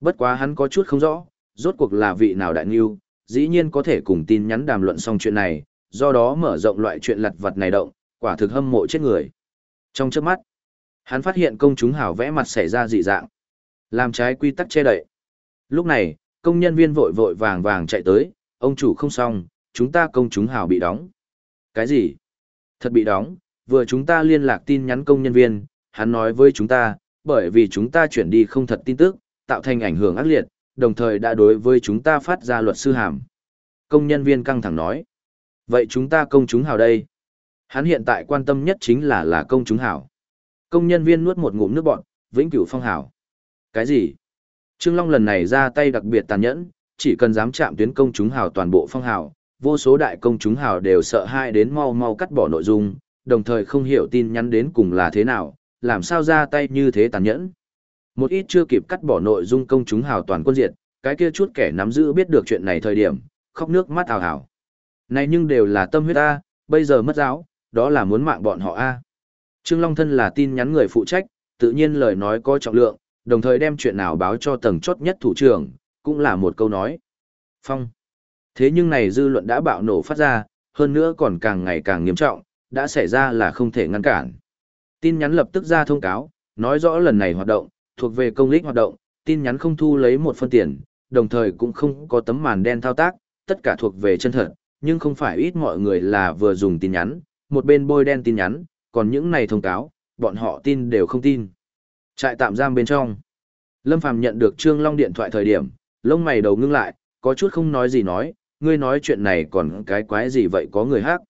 Bất quá hắn có chút không rõ, rốt cuộc là vị nào đại nghiêu, dĩ nhiên có thể cùng tin nhắn đàm luận xong chuyện này, do đó mở rộng loại chuyện lặt vặt này động, quả thực hâm mộ chết người. Trong chớp mắt, hắn phát hiện công chúng hào vẽ mặt xảy ra dị dạng, làm trái quy tắc che đậy. Lúc này, công nhân viên vội vội vàng vàng chạy tới, ông chủ không xong, chúng ta công chúng hào bị đóng. Cái gì? Thật bị đóng, vừa chúng ta liên lạc tin nhắn công nhân viên, hắn nói với chúng ta, bởi vì chúng ta chuyển đi không thật tin tức, tạo thành ảnh hưởng ác liệt, đồng thời đã đối với chúng ta phát ra luật sư hàm. Công nhân viên căng thẳng nói. Vậy chúng ta công chúng hào đây? Hắn hiện tại quan tâm nhất chính là là công chúng hảo. Công nhân viên nuốt một ngụm nước bọn, vĩnh cửu phong hảo. Cái gì? Trương Long lần này ra tay đặc biệt tàn nhẫn, chỉ cần dám chạm tuyến công chúng hào toàn bộ phong hào, vô số đại công chúng hào đều sợ hai đến mau mau cắt bỏ nội dung, đồng thời không hiểu tin nhắn đến cùng là thế nào, làm sao ra tay như thế tàn nhẫn. Một ít chưa kịp cắt bỏ nội dung công chúng hào toàn quân diệt, cái kia chút kẻ nắm giữ biết được chuyện này thời điểm, khóc nước mắt ào ào. Này nhưng đều là tâm huyết A, bây giờ mất giáo, đó là muốn mạng bọn họ A. Trương Long Thân là tin nhắn người phụ trách, tự nhiên lời nói có trọng lượng, đồng thời đem chuyện nào báo cho tầng chốt nhất thủ trưởng, cũng là một câu nói. Phong. Thế nhưng này dư luận đã bạo nổ phát ra, hơn nữa còn càng ngày càng nghiêm trọng, đã xảy ra là không thể ngăn cản. Tin nhắn lập tức ra thông cáo, nói rõ lần này hoạt động, thuộc về công lích hoạt động, tin nhắn không thu lấy một phân tiền, đồng thời cũng không có tấm màn đen thao tác, tất cả thuộc về chân thật, nhưng không phải ít mọi người là vừa dùng tin nhắn, một bên bôi đen tin nhắn, còn những này thông cáo, bọn họ tin đều không tin. Trại tạm giam bên trong. Lâm Phàm nhận được Trương Long điện thoại thời điểm, lông mày đầu ngưng lại, có chút không nói gì nói, ngươi nói chuyện này còn cái quái gì vậy có người hát.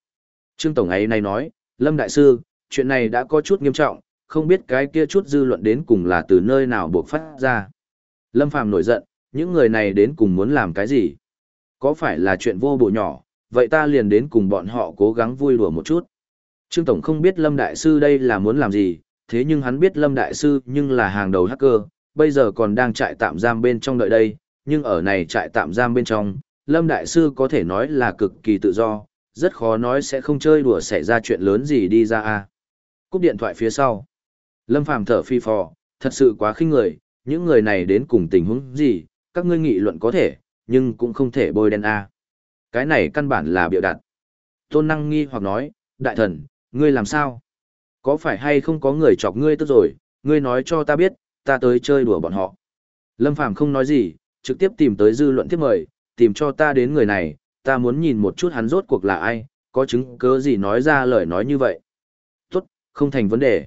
Trương Tổng ấy này nói, Lâm Đại Sư, chuyện này đã có chút nghiêm trọng, không biết cái kia chút dư luận đến cùng là từ nơi nào buộc phát ra. Lâm Phàm nổi giận, những người này đến cùng muốn làm cái gì? Có phải là chuyện vô bổ nhỏ, vậy ta liền đến cùng bọn họ cố gắng vui đùa một chút. Trương Tổng không biết Lâm Đại Sư đây là muốn làm gì, thế nhưng hắn biết Lâm Đại Sư nhưng là hàng đầu hacker, bây giờ còn đang trại tạm giam bên trong đợi đây, nhưng ở này trại tạm giam bên trong, Lâm Đại Sư có thể nói là cực kỳ tự do, rất khó nói sẽ không chơi đùa xảy ra chuyện lớn gì đi ra a. Cúp điện thoại phía sau. Lâm Phàm thở phi phò, thật sự quá khinh người, những người này đến cùng tình huống gì, các ngươi nghị luận có thể, nhưng cũng không thể bôi đen a. Cái này căn bản là biểu đặt. Tôn năng nghi hoặc nói, đại thần, ngươi làm sao? Có phải hay không có người chọc ngươi tức rồi, ngươi nói cho ta biết, ta tới chơi đùa bọn họ. Lâm Phàm không nói gì, trực tiếp tìm tới dư luận tiếp mời, tìm cho ta đến người này, ta muốn nhìn một chút hắn rốt cuộc là ai, có chứng cứ gì nói ra lời nói như vậy. Tốt, không thành vấn đề.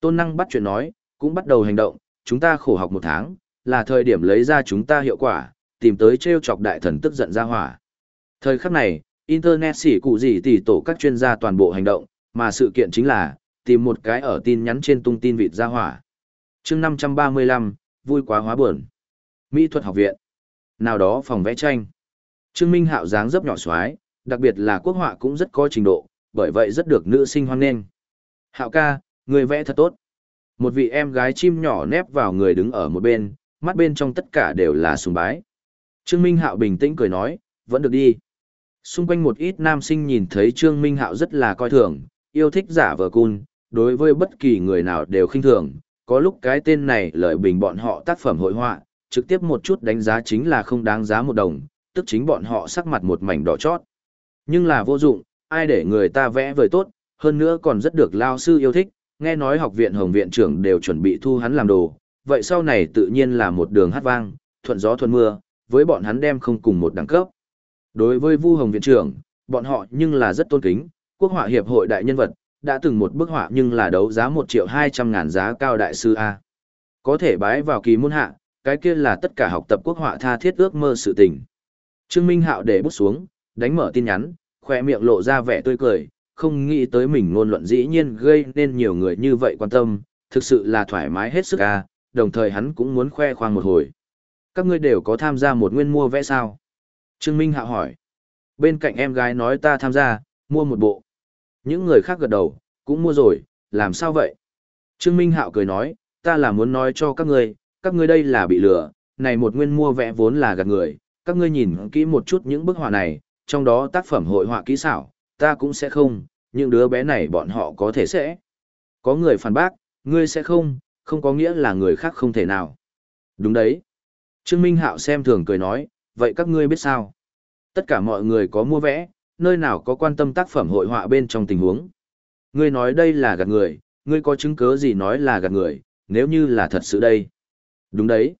Tôn năng bắt chuyện nói, cũng bắt đầu hành động, chúng ta khổ học một tháng, là thời điểm lấy ra chúng ta hiệu quả, tìm tới treo chọc đại thần tức giận ra hỏa. Thời khắc này, Internet xỉ cụ gì tỉ tổ các chuyên gia toàn bộ hành động, mà sự kiện chính là, tìm một cái ở tin nhắn trên tung tin vịt ra hỏa. chương 535, vui quá hóa buồn. Mỹ thuật học viện. Nào đó phòng vẽ tranh. Trương Minh Hạo dáng dấp nhỏ xoái, đặc biệt là quốc họa cũng rất có trình độ, bởi vậy rất được nữ sinh hoan nghênh. Hạo ca, người vẽ thật tốt. Một vị em gái chim nhỏ nép vào người đứng ở một bên, mắt bên trong tất cả đều là sùng bái. Trương Minh Hạo bình tĩnh cười nói, vẫn được đi. Xung quanh một ít nam sinh nhìn thấy Trương Minh Hạo rất là coi thường, yêu thích giả vờ cun, đối với bất kỳ người nào đều khinh thường. Có lúc cái tên này lợi bình bọn họ tác phẩm hội họa, trực tiếp một chút đánh giá chính là không đáng giá một đồng, tức chính bọn họ sắc mặt một mảnh đỏ chót. Nhưng là vô dụng, ai để người ta vẽ vời tốt, hơn nữa còn rất được lao sư yêu thích, nghe nói học viện hồng viện trưởng đều chuẩn bị thu hắn làm đồ, vậy sau này tự nhiên là một đường hát vang, thuận gió thuận mưa, với bọn hắn đem không cùng một đẳng cấp. Đối với Vu Hồng viện trưởng, bọn họ nhưng là rất tôn kính, quốc họa hiệp hội đại nhân vật, đã từng một bức họa nhưng là đấu giá 1 triệu 200 ngàn giá cao đại sư A. Có thể bái vào kỳ môn hạ, cái kia là tất cả học tập quốc họa tha thiết ước mơ sự tình. Trương Minh Hạo để bút xuống, đánh mở tin nhắn, khoe miệng lộ ra vẻ tươi cười, không nghĩ tới mình ngôn luận dĩ nhiên gây nên nhiều người như vậy quan tâm, thực sự là thoải mái hết sức à, đồng thời hắn cũng muốn khoe khoang một hồi. Các ngươi đều có tham gia một nguyên mua vẽ sao? Trương Minh Hạo hỏi. Bên cạnh em gái nói ta tham gia, mua một bộ. Những người khác gật đầu, cũng mua rồi, làm sao vậy? Trương Minh Hạo cười nói, ta là muốn nói cho các ngươi, các ngươi đây là bị lừa, này một nguyên mua vẽ vốn là gạt người, các ngươi nhìn kỹ một chút những bức họa này, trong đó tác phẩm hội họa kỹ xảo, ta cũng sẽ không, những đứa bé này bọn họ có thể sẽ. Có người phản bác, ngươi sẽ không, không có nghĩa là người khác không thể nào. Đúng đấy. Trương Minh Hạo xem thường cười nói, vậy các ngươi biết sao? Tất cả mọi người có mua vẽ, nơi nào có quan tâm tác phẩm hội họa bên trong tình huống. Ngươi nói đây là gạt người, ngươi có chứng cứ gì nói là gạt người, nếu như là thật sự đây. Đúng đấy.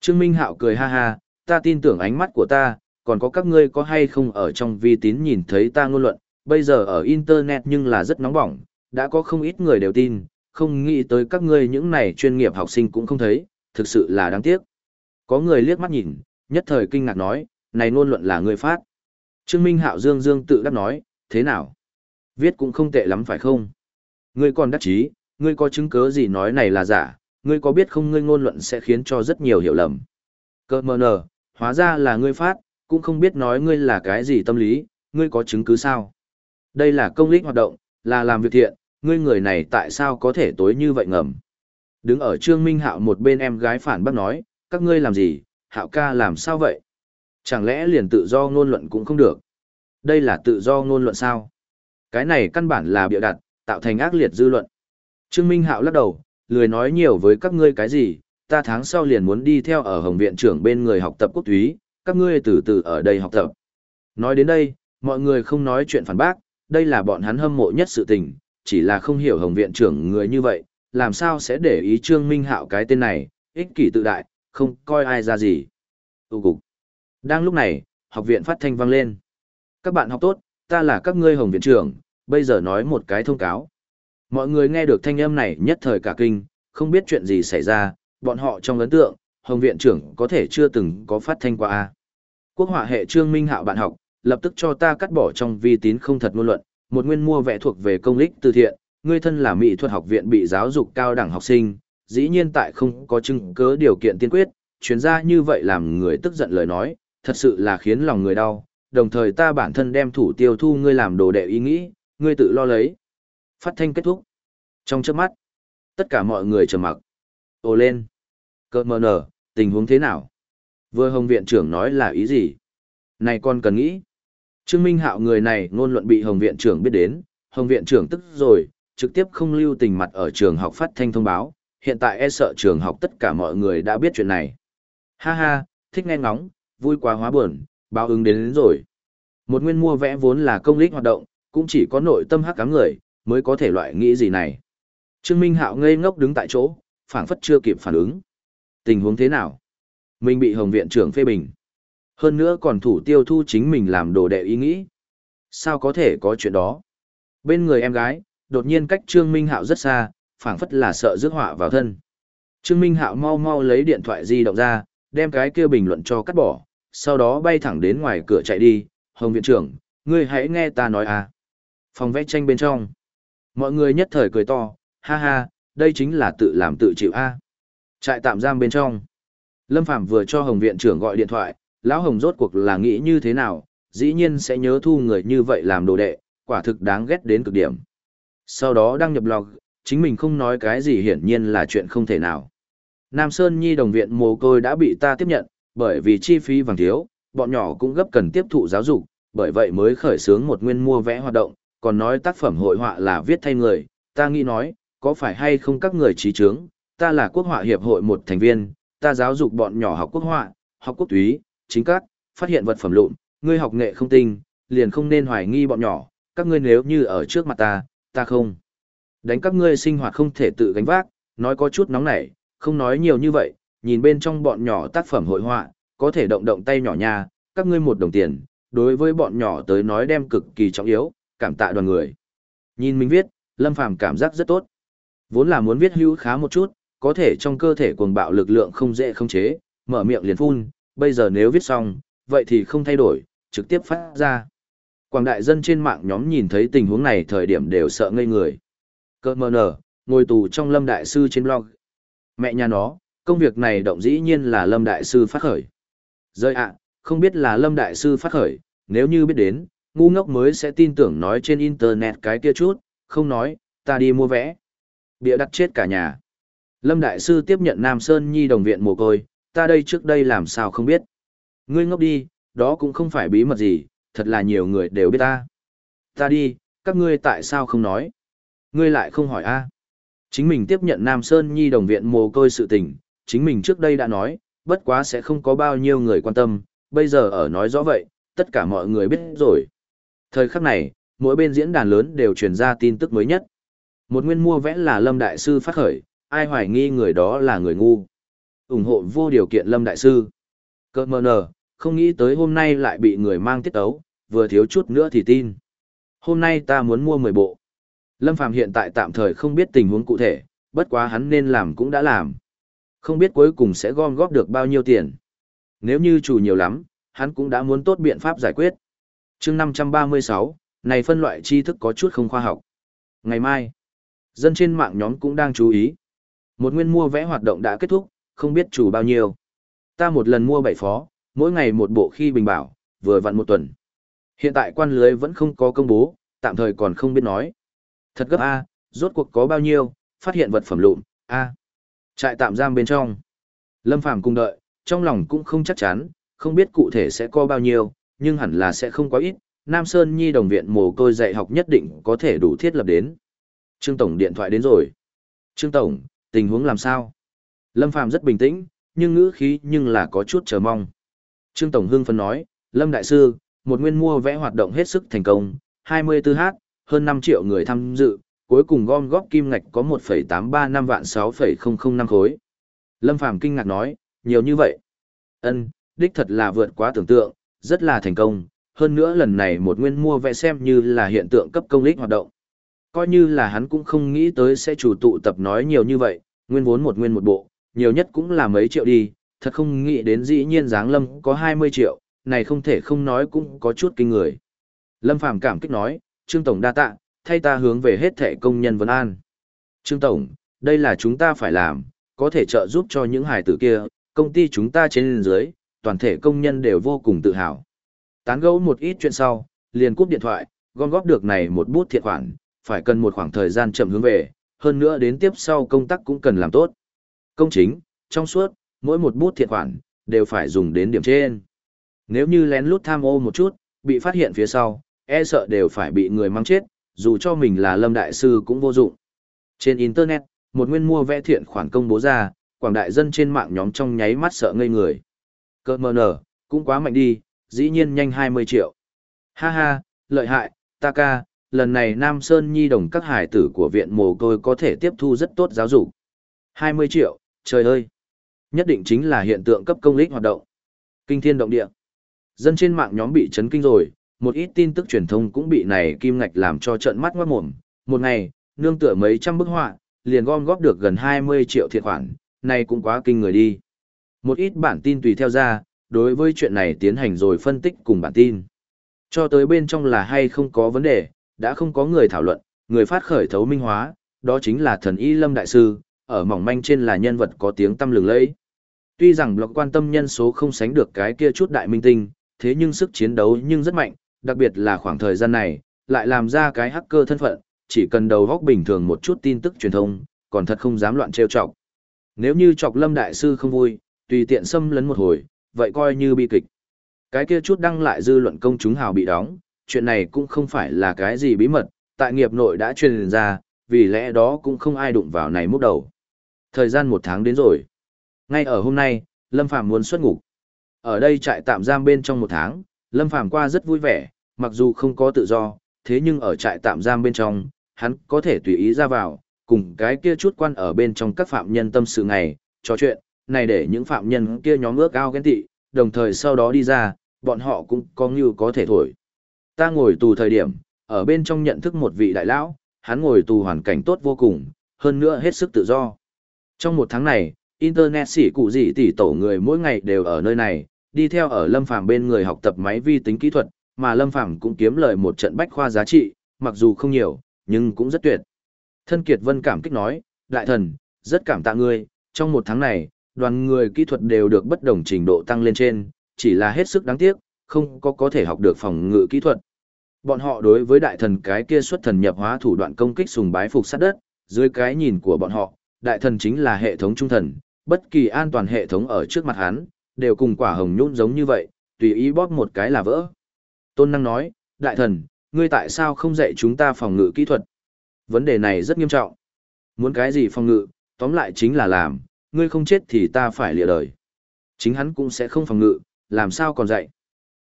Trương Minh Hạo cười ha ha, ta tin tưởng ánh mắt của ta, còn có các ngươi có hay không ở trong vi tín nhìn thấy ta ngôn luận, bây giờ ở Internet nhưng là rất nóng bỏng, đã có không ít người đều tin, không nghĩ tới các ngươi những này chuyên nghiệp học sinh cũng không thấy, thực sự là đáng tiếc. Có người liếc mắt nhìn, nhất thời kinh ngạc nói, này ngôn luận là người phát. Trương Minh Hạo Dương Dương tự đắc nói, thế nào? Viết cũng không tệ lắm phải không? Ngươi còn đắc chí, ngươi có chứng cứ gì nói này là giả, ngươi có biết không ngươi ngôn luận sẽ khiến cho rất nhiều hiểu lầm. Cơ mờ nờ, hóa ra là ngươi phát, cũng không biết nói ngươi là cái gì tâm lý, ngươi có chứng cứ sao? Đây là công lích hoạt động, là làm việc thiện, ngươi người này tại sao có thể tối như vậy ngầm? Đứng ở Trương Minh Hạo một bên em gái phản bác nói, các ngươi làm gì, Hạo ca làm sao vậy? Chẳng lẽ liền tự do ngôn luận cũng không được? Đây là tự do ngôn luận sao? Cái này căn bản là bịa đặt, tạo thành ác liệt dư luận. Trương Minh Hạo lắc đầu, lười nói nhiều với các ngươi cái gì, ta tháng sau liền muốn đi theo ở Hồng Viện trưởng bên người học tập quốc túy, các ngươi từ từ ở đây học tập. Nói đến đây, mọi người không nói chuyện phản bác, đây là bọn hắn hâm mộ nhất sự tình, chỉ là không hiểu Hồng Viện trưởng người như vậy, làm sao sẽ để ý Trương Minh Hạo cái tên này, ích kỷ tự đại, không coi ai ra gì. Tụ cục. Đang lúc này, học viện phát thanh vang lên. Các bạn học tốt, ta là các ngươi Hồng Viện trưởng, bây giờ nói một cái thông cáo. Mọi người nghe được thanh âm này nhất thời cả kinh, không biết chuyện gì xảy ra, bọn họ trong ấn tượng, Hồng Viện trưởng có thể chưa từng có phát thanh qua. a Quốc họa hệ Trương Minh Hạo bạn học, lập tức cho ta cắt bỏ trong vi tín không thật ngôn luận, một nguyên mua vẽ thuộc về công lích từ thiện, ngươi thân là mỹ thuật học viện bị giáo dục cao đẳng học sinh, dĩ nhiên tại không có chứng cớ điều kiện tiên quyết, chuyên gia như vậy làm người tức giận lời nói, thật sự là khiến lòng người đau, đồng thời ta bản thân đem thủ tiêu thu ngươi làm đồ đệ ý nghĩ, ngươi tự lo lấy. Phát thanh kết thúc. Trong chớp mắt, tất cả mọi người trầm mặc. Ồ lên. Cơ mờ nở, tình huống thế nào? Vừa Hồng Viện trưởng nói là ý gì? Này con cần nghĩ. Trương Minh Hạo người này ngôn luận bị Hồng Viện trưởng biết đến, Hồng Viện trưởng tức rồi, trực tiếp không lưu tình mặt ở trường học phát thanh thông báo, hiện tại e sợ trường học tất cả mọi người đã biết chuyện này. Ha ha, thích nghe ngóng, vui quá hóa buồn, báo ứng đến, đến rồi. Một nguyên mua vẽ vốn là công lý hoạt động, cũng chỉ có nội tâm hắc cám người, mới có thể loại nghĩ gì này. Trương Minh Hạo ngây ngốc đứng tại chỗ, phảng phất chưa kịp phản ứng. Tình huống thế nào? Mình bị Hồng Viện trưởng phê bình. Hơn nữa còn thủ tiêu thu chính mình làm đồ đệ ý nghĩ. Sao có thể có chuyện đó? Bên người em gái, đột nhiên cách Trương Minh Hạo rất xa, phảng phất là sợ rước họa vào thân. Trương Minh Hạo mau mau lấy điện thoại di động ra, đem cái kia bình luận cho cắt bỏ, sau đó bay thẳng đến ngoài cửa chạy đi, Hồng Viện trưởng, ngươi hãy nghe ta nói à. Phòng vẽ tranh bên trong. Mọi người nhất thời cười to, ha ha, đây chính là tự làm tự chịu a. Trại tạm giam bên trong. Lâm Phạm vừa cho Hồng Viện trưởng gọi điện thoại, lão Hồng rốt cuộc là nghĩ như thế nào, dĩ nhiên sẽ nhớ thu người như vậy làm đồ đệ, quả thực đáng ghét đến cực điểm. Sau đó đăng nhập log, chính mình không nói cái gì hiển nhiên là chuyện không thể nào. Nam Sơn Nhi đồng viện mồ côi đã bị ta tiếp nhận, bởi vì chi phí vàng thiếu, bọn nhỏ cũng gấp cần tiếp thụ giáo dục, bởi vậy mới khởi xướng một nguyên mua vẽ hoạt động, còn nói tác phẩm hội họa là viết thay người, ta nghĩ nói, có phải hay không các người trí trướng, ta là quốc họa hiệp hội một thành viên, ta giáo dục bọn nhỏ học quốc họa, học quốc túy, chính các, phát hiện vật phẩm lụn, ngươi học nghệ không tinh, liền không nên hoài nghi bọn nhỏ, các ngươi nếu như ở trước mặt ta, ta không. Đánh các ngươi sinh hoạt không thể tự gánh vác, nói có chút nóng nảy, không nói nhiều như vậy, nhìn bên trong bọn nhỏ tác phẩm hội họa, có thể động động tay nhỏ nha, các ngươi một đồng tiền, đối với bọn nhỏ tới nói đem cực kỳ trọng yếu, cảm tạ đoàn người. Nhìn mình viết, Lâm Phàm cảm giác rất tốt. Vốn là muốn viết hữu khá một chút, có thể trong cơ thể cuồng bạo lực lượng không dễ không chế, mở miệng liền phun, bây giờ nếu viết xong, vậy thì không thay đổi, trực tiếp phát ra. Quảng đại dân trên mạng nhóm nhìn thấy tình huống này thời điểm đều sợ ngây người. Cơ mờ nở, ngồi tù trong Lâm Đại Sư trên blog. Mẹ nhà nó, công việc này động dĩ nhiên là Lâm Đại Sư phát khởi. Rơi ạ, không biết là Lâm Đại Sư phát khởi, nếu như biết đến, ngu ngốc mới sẽ tin tưởng nói trên internet cái kia chút, không nói, ta đi mua vẽ Bịa đặt chết cả nhà. Lâm Đại Sư tiếp nhận Nam Sơn Nhi đồng viện mồ côi, ta đây trước đây làm sao không biết. Ngươi ngốc đi, đó cũng không phải bí mật gì, thật là nhiều người đều biết ta. Ta đi, các ngươi tại sao không nói? Ngươi lại không hỏi a? Chính mình tiếp nhận Nam Sơn Nhi đồng viện mồ côi sự tình, chính mình trước đây đã nói, bất quá sẽ không có bao nhiêu người quan tâm, bây giờ ở nói rõ vậy, tất cả mọi người biết rồi. Thời khắc này, mỗi bên diễn đàn lớn đều truyền ra tin tức mới nhất. Một nguyên mua vẽ là Lâm Đại Sư phát khởi, ai hoài nghi người đó là người ngu ủng hộ vô điều kiện Lâm Đại Sư. Cơ mờ nờ, không nghĩ tới hôm nay lại bị người mang tiết tấu, vừa thiếu chút nữa thì tin. Hôm nay ta muốn mua 10 bộ. Lâm Phàm hiện tại tạm thời không biết tình huống cụ thể, bất quá hắn nên làm cũng đã làm. Không biết cuối cùng sẽ gom góp được bao nhiêu tiền. Nếu như chủ nhiều lắm, hắn cũng đã muốn tốt biện pháp giải quyết. chương 536, này phân loại tri thức có chút không khoa học. Ngày mai, dân trên mạng nhóm cũng đang chú ý. Một nguyên mua vẽ hoạt động đã kết thúc, không biết chủ bao nhiêu. Ta một lần mua bảy phó, mỗi ngày một bộ khi bình bảo, vừa vặn một tuần. Hiện tại quan lưới vẫn không có công bố, tạm thời còn không biết nói. Thật gấp A, rốt cuộc có bao nhiêu, phát hiện vật phẩm lụn, A. Trại tạm giam bên trong. Lâm Phàm cùng đợi, trong lòng cũng không chắc chắn, không biết cụ thể sẽ có bao nhiêu, nhưng hẳn là sẽ không quá ít. Nam Sơn Nhi đồng viện mồ côi dạy học nhất định có thể đủ thiết lập đến. Trương Tổng điện thoại đến rồi. Trương Tổng, tình huống làm sao? Lâm Phàm rất bình tĩnh, nhưng ngữ khí nhưng là có chút chờ mong. Trương Tổng hưng phân nói, Lâm Đại Sư, một nguyên mua vẽ hoạt động hết sức thành công, 24h, hơn 5 triệu người tham dự, cuối cùng gom góp kim ngạch có 1,835 vạn 6,005 khối. Lâm Phàm kinh ngạc nói, nhiều như vậy. Ân, đích thật là vượt quá tưởng tượng, rất là thành công, hơn nữa lần này một nguyên mua vẽ xem như là hiện tượng cấp công lích hoạt động. Coi như là hắn cũng không nghĩ tới sẽ chủ tụ tập nói nhiều như vậy, nguyên vốn một nguyên một bộ, nhiều nhất cũng là mấy triệu đi, thật không nghĩ đến dĩ nhiên dáng lâm có 20 triệu, này không thể không nói cũng có chút kinh người. Lâm Phàm cảm kích nói, Trương Tổng đa tạ, thay ta hướng về hết thể công nhân vấn an. Trương Tổng, đây là chúng ta phải làm, có thể trợ giúp cho những hài tử kia, công ty chúng ta trên dưới, toàn thể công nhân đều vô cùng tự hào. Tán gẫu một ít chuyện sau, liền cúp điện thoại, gom góp được này một bút thiệt khoản, phải cần một khoảng thời gian chậm hướng về, hơn nữa đến tiếp sau công tác cũng cần làm tốt. Công chính, trong suốt, mỗi một bút thiện khoản, đều phải dùng đến điểm trên. Nếu như lén lút tham ô một chút, bị phát hiện phía sau, e sợ đều phải bị người mang chết, dù cho mình là lâm đại sư cũng vô dụng. Trên Internet, một nguyên mua vẽ thiện khoản công bố ra, quảng đại dân trên mạng nhóm trong nháy mắt sợ ngây người. Cơ mờ nở, cũng quá mạnh đi, dĩ nhiên nhanh 20 triệu. Ha ha, lợi hại, ta ca, lần này Nam Sơn Nhi đồng các hải tử của viện mồ côi có thể tiếp thu rất tốt giáo dục. 20 triệu, trời ơi! Nhất định chính là hiện tượng cấp công lích hoạt động. Kinh thiên động địa. Dân trên mạng nhóm bị chấn kinh rồi, một ít tin tức truyền thông cũng bị này kim ngạch làm cho trận mắt ngoát mồm. Một ngày, nương tựa mấy trăm bức họa, liền gom góp được gần 20 triệu thiệt khoản, này cũng quá kinh người đi. Một ít bản tin tùy theo ra, đối với chuyện này tiến hành rồi phân tích cùng bản tin. Cho tới bên trong là hay không có vấn đề, đã không có người thảo luận, người phát khởi thấu minh hóa, đó chính là thần y lâm đại sư, ở mỏng manh trên là nhân vật có tiếng tăm lừng lẫy. Tuy rằng block quan tâm nhân số không sánh được cái kia chút đại minh tinh, thế nhưng sức chiến đấu nhưng rất mạnh, đặc biệt là khoảng thời gian này, lại làm ra cái hacker thân phận, chỉ cần đầu góc bình thường một chút tin tức truyền thông, còn thật không dám loạn trêu chọc. Nếu như chọc Lâm đại sư không vui, tùy tiện xâm lấn một hồi, vậy coi như bi kịch. Cái kia chút đăng lại dư luận công chúng hào bị đóng, chuyện này cũng không phải là cái gì bí mật, tại nghiệp nội đã truyền ra, vì lẽ đó cũng không ai đụng vào này múc đầu. Thời gian một tháng đến rồi. Ngay ở hôm nay, Lâm Phàm muốn xuất ngục. Ở đây trại tạm giam bên trong một tháng, Lâm Phàm qua rất vui vẻ, mặc dù không có tự do, thế nhưng ở trại tạm giam bên trong, hắn có thể tùy ý ra vào, cùng cái kia chút quan ở bên trong các phạm nhân tâm sự ngày, trò chuyện, này để những phạm nhân kia nhóm ước ao ghen tị, đồng thời sau đó đi ra, bọn họ cũng có như có thể thổi. Ta ngồi tù thời điểm, ở bên trong nhận thức một vị đại lão, hắn ngồi tù hoàn cảnh tốt vô cùng, hơn nữa hết sức tự do. Trong một tháng này, Internet xỉ cụ gì tỷ tổ người mỗi ngày đều ở nơi này, đi theo ở Lâm Phàm bên người học tập máy vi tính kỹ thuật, mà Lâm Phàm cũng kiếm lời một trận bách khoa giá trị, mặc dù không nhiều, nhưng cũng rất tuyệt. Thân Kiệt Vân cảm kích nói, đại thần, rất cảm tạ ngươi, trong một tháng này, đoàn người kỹ thuật đều được bất đồng trình độ tăng lên trên, chỉ là hết sức đáng tiếc, không có có thể học được phòng ngự kỹ thuật. Bọn họ đối với đại thần cái kia xuất thần nhập hóa thủ đoạn công kích sùng bái phục sát đất, dưới cái nhìn của bọn họ, đại thần chính là hệ thống trung thần, bất kỳ an toàn hệ thống ở trước mặt hắn, đều cùng quả hồng nhún giống như vậy, tùy ý bóp một cái là vỡ. Tôn Năng nói, đại thần, ngươi tại sao không dạy chúng ta phòng ngự kỹ thuật? Vấn đề này rất nghiêm trọng. Muốn cái gì phòng ngự, tóm lại chính là làm, ngươi không chết thì ta phải lịa đời. Chính hắn cũng sẽ không phòng ngự, làm sao còn dạy.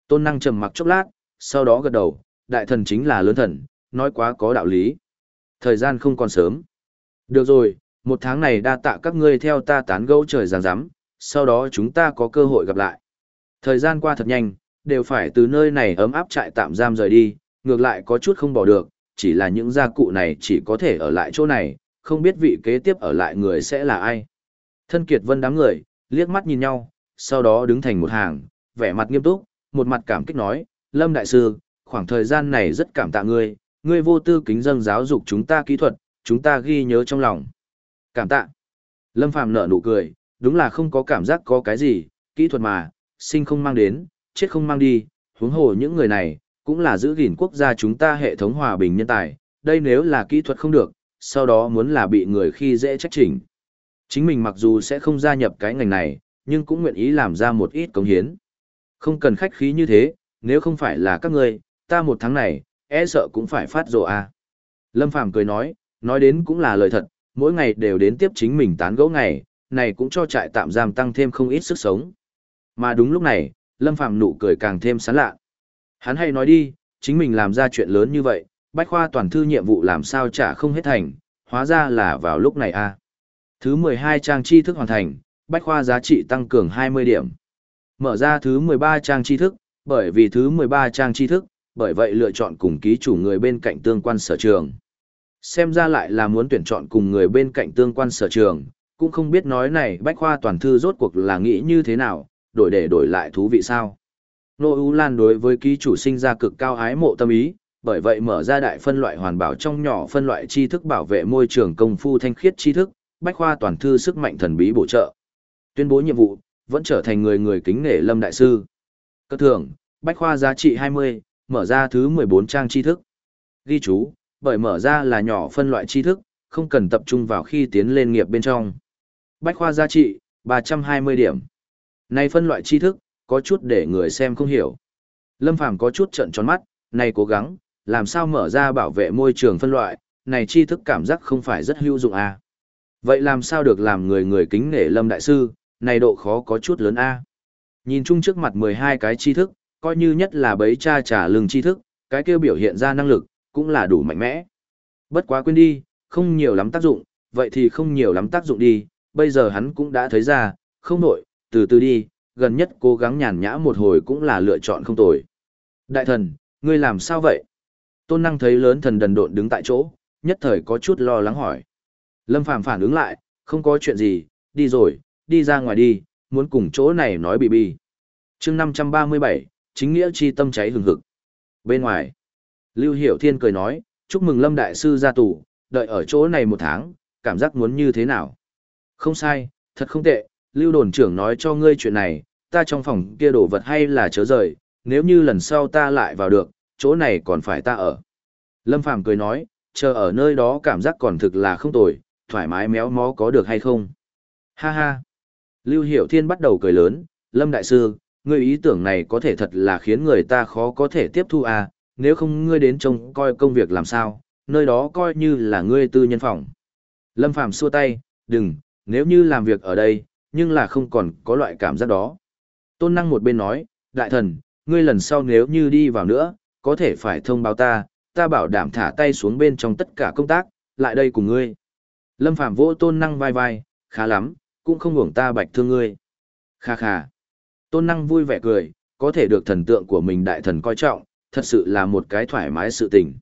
Tôn năng trầm mặc chốc lát, sau đó gật đầu, đại thần chính là lớn thần, nói quá có đạo lý. Thời gian không còn sớm. Được rồi, một tháng này đa tạ các ngươi theo ta tán gẫu trời giáng rắm, sau đó chúng ta có cơ hội gặp lại. Thời gian qua thật nhanh, đều phải từ nơi này ấm áp trại tạm giam rời đi, ngược lại có chút không bỏ được, chỉ là những gia cụ này chỉ có thể ở lại chỗ này, không biết vị kế tiếp ở lại người sẽ là ai. Thân Kiệt Vân đám người, liếc mắt nhìn nhau, sau đó đứng thành một hàng, vẻ mặt nghiêm túc, một mặt cảm kích nói, Lâm Đại Sư, khoảng thời gian này rất cảm tạ ngươi, ngươi vô tư kính dâng giáo dục chúng ta kỹ thuật, chúng ta ghi nhớ trong lòng. Cảm tạ. Lâm Phàm nở nụ cười, đúng là không có cảm giác có cái gì, kỹ thuật mà, sinh không mang đến, chết không mang đi, huống hồ những người này, cũng là giữ gìn quốc gia chúng ta hệ thống hòa bình nhân tài, đây nếu là kỹ thuật không được, sau đó muốn là bị người khi dễ trách chỉnh. Chính mình mặc dù sẽ không gia nhập cái ngành này, nhưng cũng nguyện ý làm ra một ít công hiến. Không cần khách khí như thế, nếu không phải là các ngươi, ta một tháng này, e sợ cũng phải phát rồ à. Lâm Phàm cười nói, nói đến cũng là lời thật, mỗi ngày đều đến tiếp chính mình tán gẫu ngày, này cũng cho trại tạm giam tăng thêm không ít sức sống. Mà đúng lúc này, Lâm Phàm nụ cười càng thêm sán lạ. Hắn hay nói đi, chính mình làm ra chuyện lớn như vậy, bách khoa toàn thư nhiệm vụ làm sao trả không hết thành, hóa ra là vào lúc này a. À. Thứ 12 trang tri thức hoàn thành, bách khoa giá trị tăng cường 20 điểm. Mở ra thứ 13 trang tri thức, bởi vì thứ 13 trang tri thức, bởi vậy lựa chọn cùng ký chủ người bên cạnh tương quan sở trường. Xem ra lại là muốn tuyển chọn cùng người bên cạnh tương quan sở trường, cũng không biết nói này bách khoa toàn thư rốt cuộc là nghĩ như thế nào, đổi để đổi lại thú vị sao. Nô U Lan đối với ký chủ sinh ra cực cao ái mộ tâm ý, bởi vậy mở ra đại phân loại hoàn bảo trong nhỏ phân loại tri thức bảo vệ môi trường công phu thanh khiết tri thức, bách khoa toàn thư sức mạnh thần bí bổ trợ. Tuyên bố nhiệm vụ, vẫn trở thành người người kính nể Lâm Đại Sư. Cơ thưởng, bách khoa giá trị 20, mở ra thứ 14 trang tri thức. Ghi chú, bởi mở ra là nhỏ phân loại tri thức, không cần tập trung vào khi tiến lên nghiệp bên trong. Bách khoa giá trị, 320 điểm. Này phân loại tri thức, có chút để người xem không hiểu. Lâm Phàm có chút trận tròn mắt, này cố gắng, làm sao mở ra bảo vệ môi trường phân loại, này tri thức cảm giác không phải rất hữu dụng à. Vậy làm sao được làm người người kính nể Lâm Đại Sư, này độ khó có chút lớn a. Nhìn chung trước mặt 12 cái tri thức, coi như nhất là bấy cha trả lưng tri thức, cái kia biểu hiện ra năng lực, cũng là đủ mạnh mẽ. Bất quá quên đi, không nhiều lắm tác dụng, vậy thì không nhiều lắm tác dụng đi, bây giờ hắn cũng đã thấy ra, không nổi, từ từ đi, gần nhất cố gắng nhàn nhã một hồi cũng là lựa chọn không tồi. Đại thần, ngươi làm sao vậy? Tôn năng thấy lớn thần đần độn đứng tại chỗ, nhất thời có chút lo lắng hỏi. Lâm Phàm phản ứng lại, không có chuyện gì, đi rồi, đi ra ngoài đi, muốn cùng chỗ này nói bì bì. chương 537, chính nghĩa chi tâm cháy hừng hực. Bên ngoài, Lưu Hiểu Thiên cười nói, chúc mừng Lâm Đại Sư ra tù, đợi ở chỗ này một tháng, cảm giác muốn như thế nào? Không sai, thật không tệ, Lưu đồn trưởng nói cho ngươi chuyện này, ta trong phòng kia đổ vật hay là chớ rời, nếu như lần sau ta lại vào được, chỗ này còn phải ta ở. Lâm Phàm cười nói, chờ ở nơi đó cảm giác còn thực là không tồi, thoải mái méo mó có được hay không? Ha ha! Lưu Hiểu Thiên bắt đầu cười lớn, Lâm Đại Sư, ngươi ý tưởng này có thể thật là khiến người ta khó có thể tiếp thu à, nếu không ngươi đến trông coi công việc làm sao, nơi đó coi như là ngươi tư nhân phòng. Lâm Phàm xua tay, đừng, nếu như làm việc ở đây, nhưng là không còn có loại cảm giác đó. Tôn năng một bên nói, đại thần, ngươi lần sau nếu như đi vào nữa, có thể phải thông báo ta, ta bảo đảm thả tay xuống bên trong tất cả công tác, lại đây cùng ngươi. Lâm Phạm vỗ tôn năng vai vai, khá lắm, cũng không hưởng ta bạch thương ngươi. Kha kha. Tôn năng vui vẻ cười, có thể được thần tượng của mình đại thần coi trọng, thật sự là một cái thoải mái sự tình.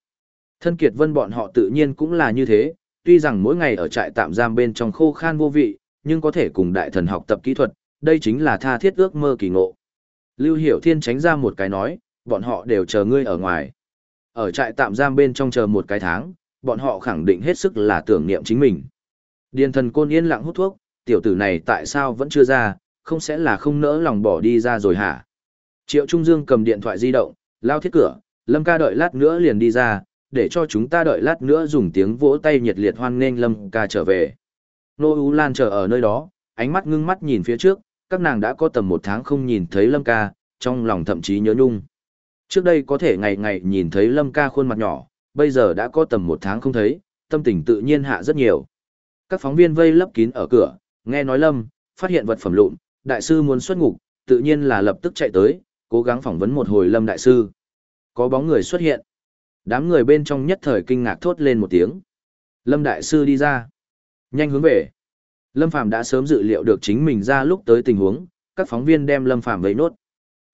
Thân kiệt vân bọn họ tự nhiên cũng là như thế, tuy rằng mỗi ngày ở trại tạm giam bên trong khô khan vô vị, nhưng có thể cùng đại thần học tập kỹ thuật, đây chính là tha thiết ước mơ kỳ ngộ. Lưu Hiểu Thiên tránh ra một cái nói, bọn họ đều chờ ngươi ở ngoài. Ở trại tạm giam bên trong chờ một cái tháng, bọn họ khẳng định hết sức là tưởng niệm chính mình. Điền thần côn yên lặng hút thuốc, tiểu tử này tại sao vẫn chưa ra, không sẽ là không nỡ lòng bỏ đi ra rồi hả? Triệu Trung Dương cầm điện thoại di động, lao thiết cửa, Lâm ca đợi lát nữa liền đi ra, để cho chúng ta đợi lát nữa dùng tiếng vỗ tay nhiệt liệt hoan nghênh Lâm ca trở về. Nô u Lan chờ ở nơi đó, ánh mắt ngưng mắt nhìn phía trước, các nàng đã có tầm một tháng không nhìn thấy Lâm ca, trong lòng thậm chí nhớ nhung. Trước đây có thể ngày ngày nhìn thấy Lâm ca khuôn mặt nhỏ, bây giờ đã có tầm một tháng không thấy, tâm tình tự nhiên hạ rất nhiều. Các phóng viên vây lấp kín ở cửa, nghe nói Lâm, phát hiện vật phẩm lụn, đại sư muốn xuất ngục, tự nhiên là lập tức chạy tới, cố gắng phỏng vấn một hồi Lâm đại sư. Có bóng người xuất hiện. Đám người bên trong nhất thời kinh ngạc thốt lên một tiếng. Lâm đại sư đi ra. Nhanh hướng về. Lâm Phàm đã sớm dự liệu được chính mình ra lúc tới tình huống, các phóng viên đem Lâm Phàm vấy nốt.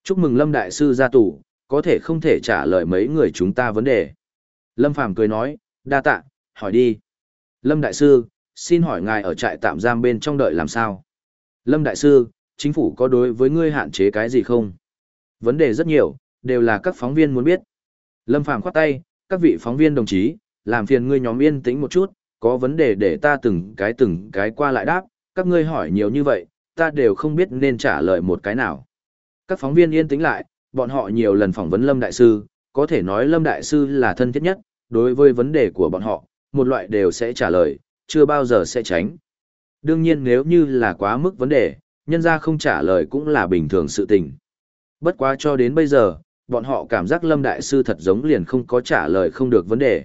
Chúc mừng Lâm đại sư ra tù, có thể không thể trả lời mấy người chúng ta vấn đề. Lâm Phàm cười nói, đa tạ, hỏi đi. Lâm đại sư, xin hỏi ngài ở trại tạm giam bên trong đợi làm sao? Lâm đại sư, chính phủ có đối với ngươi hạn chế cái gì không? Vấn đề rất nhiều, đều là các phóng viên muốn biết. Lâm Phàm khoát tay, các vị phóng viên đồng chí, làm phiền ngươi nhóm yên tĩnh một chút, có vấn đề để ta từng cái từng cái qua lại đáp, các ngươi hỏi nhiều như vậy, ta đều không biết nên trả lời một cái nào. Các phóng viên yên tĩnh lại, bọn họ nhiều lần phỏng vấn Lâm Đại Sư, có thể nói Lâm Đại Sư là thân thiết nhất, đối với vấn đề của bọn họ, một loại đều sẽ trả lời, chưa bao giờ sẽ tránh. Đương nhiên nếu như là quá mức vấn đề, nhân ra không trả lời cũng là bình thường sự tình. Bất quá cho đến bây giờ, bọn họ cảm giác Lâm Đại Sư thật giống liền không có trả lời không được vấn đề.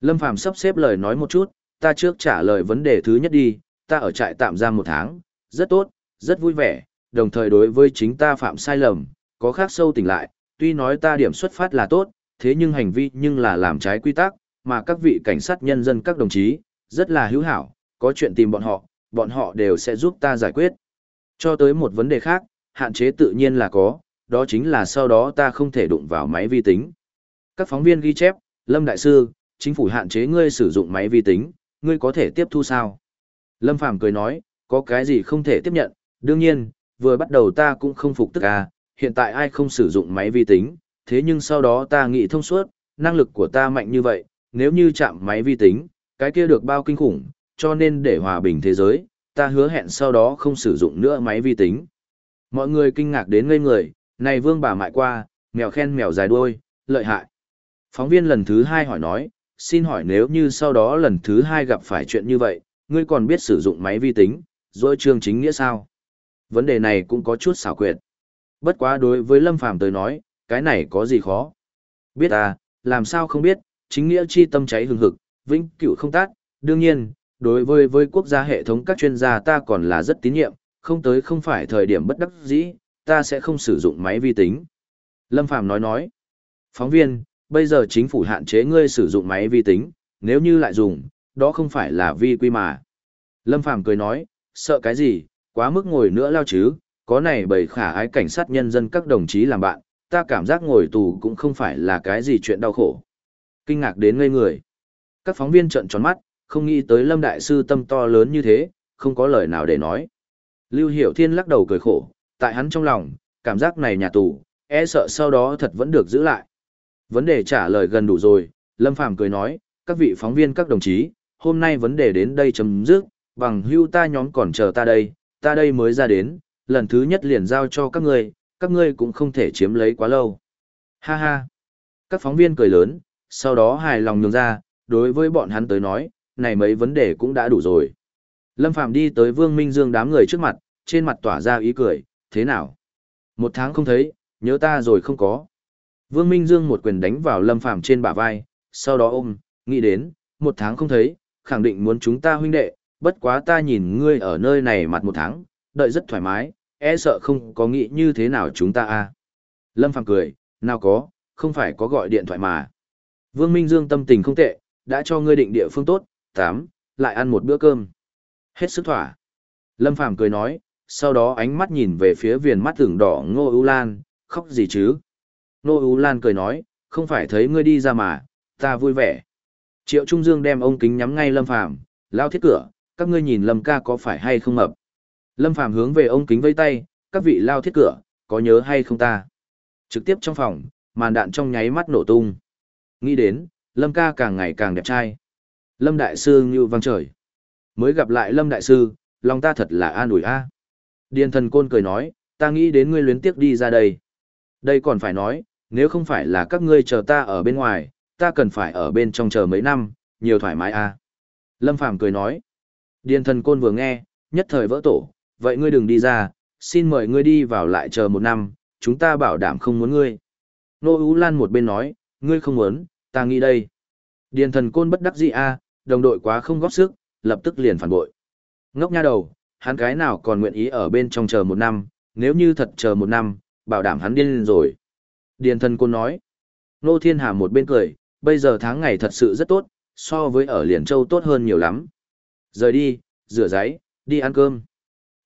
Lâm Phàm sắp xếp lời nói một chút, ta trước trả lời vấn đề thứ nhất đi, ta ở trại tạm giam một tháng, rất tốt, rất vui vẻ, đồng thời đối với chính ta phạm sai lầm, có khác sâu tỉnh lại, tuy nói ta điểm xuất phát là tốt, thế nhưng hành vi nhưng là làm trái quy tắc, mà các vị cảnh sát nhân dân các đồng chí, rất là hữu hảo, có chuyện tìm bọn họ, bọn họ đều sẽ giúp ta giải quyết. Cho tới một vấn đề khác, hạn chế tự nhiên là có, đó chính là sau đó ta không thể đụng vào máy vi tính. Các phóng viên ghi chép, Lâm Đại Sư, chính phủ hạn chế ngươi sử dụng máy vi tính, ngươi có thể tiếp thu sao? Lâm Phàm cười nói, có cái gì không thể tiếp nhận, đương nhiên, vừa bắt đầu ta cũng không phục tức à, hiện tại ai không sử dụng máy vi tính, thế nhưng sau đó ta nghĩ thông suốt, năng lực của ta mạnh như vậy, nếu như chạm máy vi tính, cái kia được bao kinh khủng, cho nên để hòa bình thế giới, ta hứa hẹn sau đó không sử dụng nữa máy vi tính. Mọi người kinh ngạc đến ngây người, này vương bà mại qua, mèo khen mèo dài đuôi, lợi hại. Phóng viên lần thứ hai hỏi nói, xin hỏi nếu như sau đó lần thứ hai gặp phải chuyện như vậy, ngươi còn biết sử dụng máy vi tính, rồi chương chính nghĩa sao? Vấn đề này cũng có chút xảo quyệt. Bất quá đối với Lâm Phàm tới nói, cái này có gì khó? Biết à, làm sao không biết, chính nghĩa chi tâm cháy hừng hực, vĩnh cửu không tát, đương nhiên, đối với với quốc gia hệ thống các chuyên gia ta còn là rất tín nhiệm, không tới không phải thời điểm bất đắc dĩ, ta sẽ không sử dụng máy vi tính. Lâm Phàm nói nói, phóng viên, bây giờ chính phủ hạn chế ngươi sử dụng máy vi tính, nếu như lại dùng, đó không phải là vi quy mà. Lâm Phàm cười nói, sợ cái gì, quá mức ngồi nữa lao chứ, có này bởi khả ái cảnh sát nhân dân các đồng chí làm bạn, ta cảm giác ngồi tù cũng không phải là cái gì chuyện đau khổ. Kinh ngạc đến ngây người. Các phóng viên trợn tròn mắt, không nghĩ tới Lâm Đại Sư tâm to lớn như thế, không có lời nào để nói. Lưu Hiểu Thiên lắc đầu cười khổ, tại hắn trong lòng, cảm giác này nhà tù, e sợ sau đó thật vẫn được giữ lại. Vấn đề trả lời gần đủ rồi, Lâm Phàm cười nói, các vị phóng viên các đồng chí, hôm nay vấn đề đến đây chấm dứt, bằng hưu ta nhóm còn chờ ta đây, ta đây mới ra đến, lần thứ nhất liền giao cho các ngươi, các ngươi cũng không thể chiếm lấy quá lâu. Ha ha. Các phóng viên cười lớn, sau đó hài lòng nhường ra, đối với bọn hắn tới nói, này mấy vấn đề cũng đã đủ rồi. Lâm Phàm đi tới Vương Minh Dương đám người trước mặt, trên mặt tỏa ra ý cười, thế nào? Một tháng không thấy, nhớ ta rồi không có. Vương Minh Dương một quyền đánh vào Lâm Phàm trên bả vai, sau đó ôm, nghĩ đến, một tháng không thấy, khẳng định muốn chúng ta huynh đệ, bất quá ta nhìn ngươi ở nơi này mặt một tháng, đợi rất thoải mái, e sợ không có nghĩ như thế nào chúng ta a. À. Lâm Phàm cười, nào có, không phải có gọi điện thoại mà. Vương Minh Dương tâm tình không tệ, đã cho ngươi định địa phương tốt, tám, lại ăn một bữa cơm. Hết sức thỏa. Lâm Phàm cười nói, sau đó ánh mắt nhìn về phía viền mắt tưởng đỏ Ngô U Lan, khóc gì chứ? Ngô U Lan cười nói, không phải thấy ngươi đi ra mà, ta vui vẻ. Triệu Trung Dương đem ông kính nhắm ngay Lâm Phàm, lao thiết cửa, các ngươi nhìn Lâm ca có phải hay không mập. Lâm Phàm hướng về ông kính vây tay, các vị lao thiết cửa, có nhớ hay không ta? Trực tiếp trong phòng, màn đạn trong nháy mắt nổ tung. Nghĩ đến, Lâm ca càng ngày càng đẹp trai. Lâm Đại Sư như vang trời. Mới gặp lại Lâm Đại Sư, lòng ta thật là an ủi a. Điền thần côn cười nói, ta nghĩ đến ngươi luyến tiếc đi ra đây. Đây còn phải nói, nếu không phải là các ngươi chờ ta ở bên ngoài, ta cần phải ở bên trong chờ mấy năm, nhiều thoải mái à? Lâm Phàm cười nói. Điền thần côn vừa nghe, nhất thời vỡ tổ, vậy ngươi đừng đi ra, xin mời ngươi đi vào lại chờ một năm, chúng ta bảo đảm không muốn ngươi. Nô Ú Lan một bên nói, ngươi không muốn, ta nghĩ đây. Điền thần côn bất đắc dĩ a, đồng đội quá không góp sức, lập tức liền phản bội. Ngốc nha đầu, hắn cái nào còn nguyện ý ở bên trong chờ một năm, nếu như thật chờ một năm, bảo đảm hắn điên lên rồi. Điền thần côn nói, Nô Thiên Hà một bên cười, bây giờ tháng ngày thật sự rất tốt, so với ở Liền Châu tốt hơn nhiều lắm. Rời đi, rửa giấy, đi ăn cơm.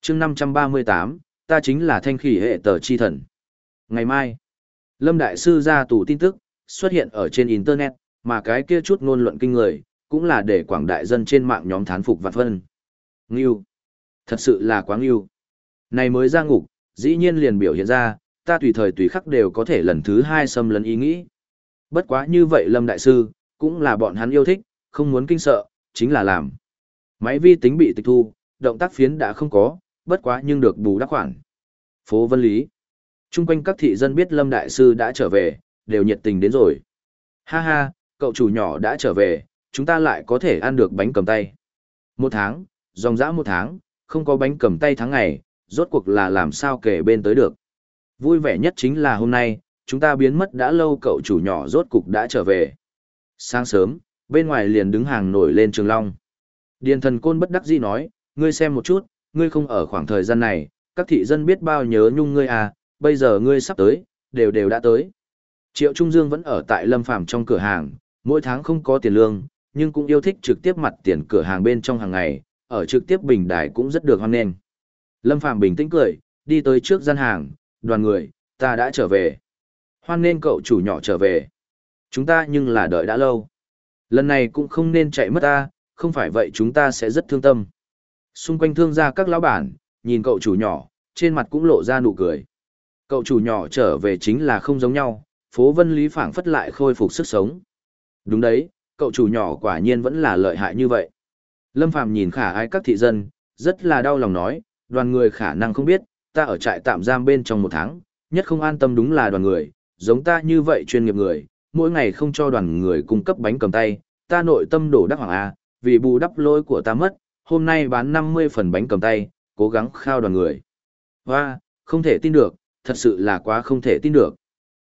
chương 538, ta chính là thanh khỉ hệ tờ chi thần. Ngày mai, Lâm Đại Sư ra tủ tin tức, xuất hiện ở trên Internet, mà cái kia chút ngôn luận kinh người, cũng là để quảng đại dân trên mạng nhóm thán phục vạn phân. Nghiêu. Thật sự là quá ngưu. Này mới ra ngục, dĩ nhiên liền biểu hiện ra, ta tùy thời tùy khắc đều có thể lần thứ hai xâm lấn ý nghĩ. Bất quá như vậy Lâm Đại Sư, cũng là bọn hắn yêu thích, không muốn kinh sợ, chính là làm. Máy vi tính bị tịch thu, động tác phiến đã không có, bất quá nhưng được bù đắp khoản. Phố Vân Lý. Trung quanh các thị dân biết Lâm Đại Sư đã trở về, đều nhiệt tình đến rồi. Ha ha, cậu chủ nhỏ đã trở về, chúng ta lại có thể ăn được bánh cầm tay. Một tháng, dòng dã một tháng, không có bánh cầm tay tháng ngày, rốt cuộc là làm sao kể bên tới được. Vui vẻ nhất chính là hôm nay, chúng ta biến mất đã lâu cậu chủ nhỏ rốt cục đã trở về. Sáng sớm, bên ngoài liền đứng hàng nổi lên trường long. Điền thần côn bất đắc dĩ nói, ngươi xem một chút, ngươi không ở khoảng thời gian này, các thị dân biết bao nhớ nhung ngươi à, bây giờ ngươi sắp tới, đều đều đã tới. Triệu Trung Dương vẫn ở tại Lâm Phàm trong cửa hàng, mỗi tháng không có tiền lương, nhưng cũng yêu thích trực tiếp mặt tiền cửa hàng bên trong hàng ngày, ở trực tiếp bình đài cũng rất được hoan nghênh. Lâm Phàm bình tĩnh cười, đi tới trước gian hàng, đoàn người, ta đã trở về. Hoan nghênh cậu chủ nhỏ trở về. Chúng ta nhưng là đợi đã lâu. Lần này cũng không nên chạy mất ta, không phải vậy chúng ta sẽ rất thương tâm. Xung quanh thương gia các lão bản, nhìn cậu chủ nhỏ, trên mặt cũng lộ ra nụ cười. Cậu chủ nhỏ trở về chính là không giống nhau, phố Vân Lý phảng phất lại khôi phục sức sống. Đúng đấy, cậu chủ nhỏ quả nhiên vẫn là lợi hại như vậy. Lâm Phàm nhìn khả ai các thị dân, rất là đau lòng nói, đoàn người khả năng không biết, ta ở trại tạm giam bên trong một tháng, nhất không an tâm đúng là đoàn người, giống ta như vậy chuyên nghiệp người, mỗi ngày không cho đoàn người cung cấp bánh cầm tay, ta nội tâm đổ đắc hoàng A, à, vì bù đắp lỗi của ta mất, hôm nay bán 50 phần bánh cầm tay, cố gắng khao đoàn người. Hoa, không thể tin được, thật sự là quá không thể tin được.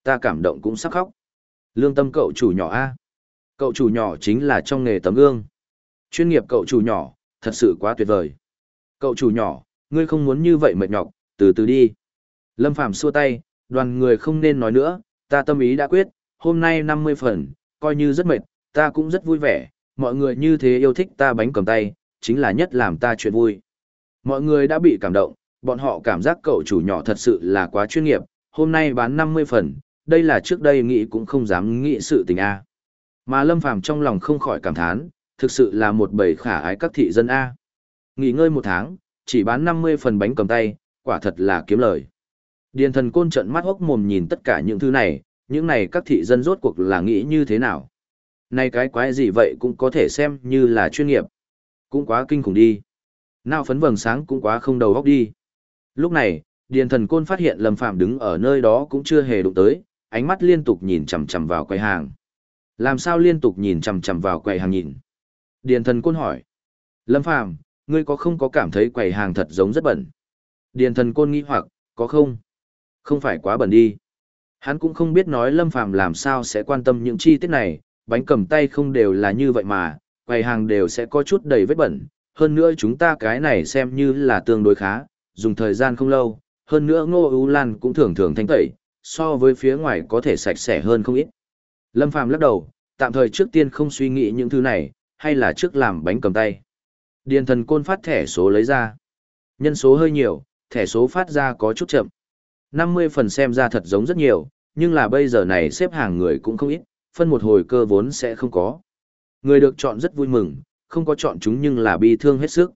Ta cảm động cũng sắp khóc. Lương tâm cậu chủ nhỏ A. Cậu chủ nhỏ chính là trong nghề tấm gương. Chuyên nghiệp cậu chủ nhỏ, thật sự quá tuyệt vời. Cậu chủ nhỏ, ngươi không muốn như vậy mệt nhọc, từ từ đi. Lâm Phàm xua tay, đoàn người không nên nói nữa, ta tâm ý đã quyết, hôm nay 50 phần, coi như rất mệt, ta cũng rất vui vẻ, mọi người như thế yêu thích ta bánh cầm tay, chính là nhất làm ta chuyện vui. Mọi người đã bị cảm động, bọn họ cảm giác cậu chủ nhỏ thật sự là quá chuyên nghiệp, hôm nay bán 50 phần, đây là trước đây nghĩ cũng không dám nghĩ sự tình A. Mà Lâm Phàm trong lòng không khỏi cảm thán, thực sự là một bầy khả ái các thị dân A. Nghỉ ngơi một tháng, chỉ bán 50 phần bánh cầm tay, quả thật là kiếm lời. Điền thần côn trận mắt hốc mồm nhìn tất cả những thứ này, những này các thị dân rốt cuộc là nghĩ như thế nào. Này cái quái gì vậy cũng có thể xem như là chuyên nghiệp. Cũng quá kinh khủng đi. Nào phấn vầng sáng cũng quá không đầu góc đi. Lúc này, Điền thần côn phát hiện Lâm Phạm đứng ở nơi đó cũng chưa hề đụng tới, ánh mắt liên tục nhìn chằm chằm vào quầy hàng. Làm sao liên tục nhìn chằm chằm vào quầy hàng nhìn? Điền thần côn hỏi. Lâm Phàm ngươi có không có cảm thấy quầy hàng thật giống rất bẩn? Điền thần côn nghĩ hoặc, có không? Không phải quá bẩn đi. Hắn cũng không biết nói Lâm Phàm làm sao sẽ quan tâm những chi tiết này, bánh cầm tay không đều là như vậy mà, quầy hàng đều sẽ có chút đầy vết bẩn. Hơn nữa chúng ta cái này xem như là tương đối khá, dùng thời gian không lâu, hơn nữa Ngô Ú Lan cũng thường thường thanh tẩy, so với phía ngoài có thể sạch sẽ hơn không ít. Lâm Phàm lắc đầu, tạm thời trước tiên không suy nghĩ những thứ này, hay là trước làm bánh cầm tay. Điền thần côn phát thẻ số lấy ra. Nhân số hơi nhiều, thẻ số phát ra có chút chậm. 50 phần xem ra thật giống rất nhiều, nhưng là bây giờ này xếp hàng người cũng không ít, phân một hồi cơ vốn sẽ không có. Người được chọn rất vui mừng, không có chọn chúng nhưng là bi thương hết sức.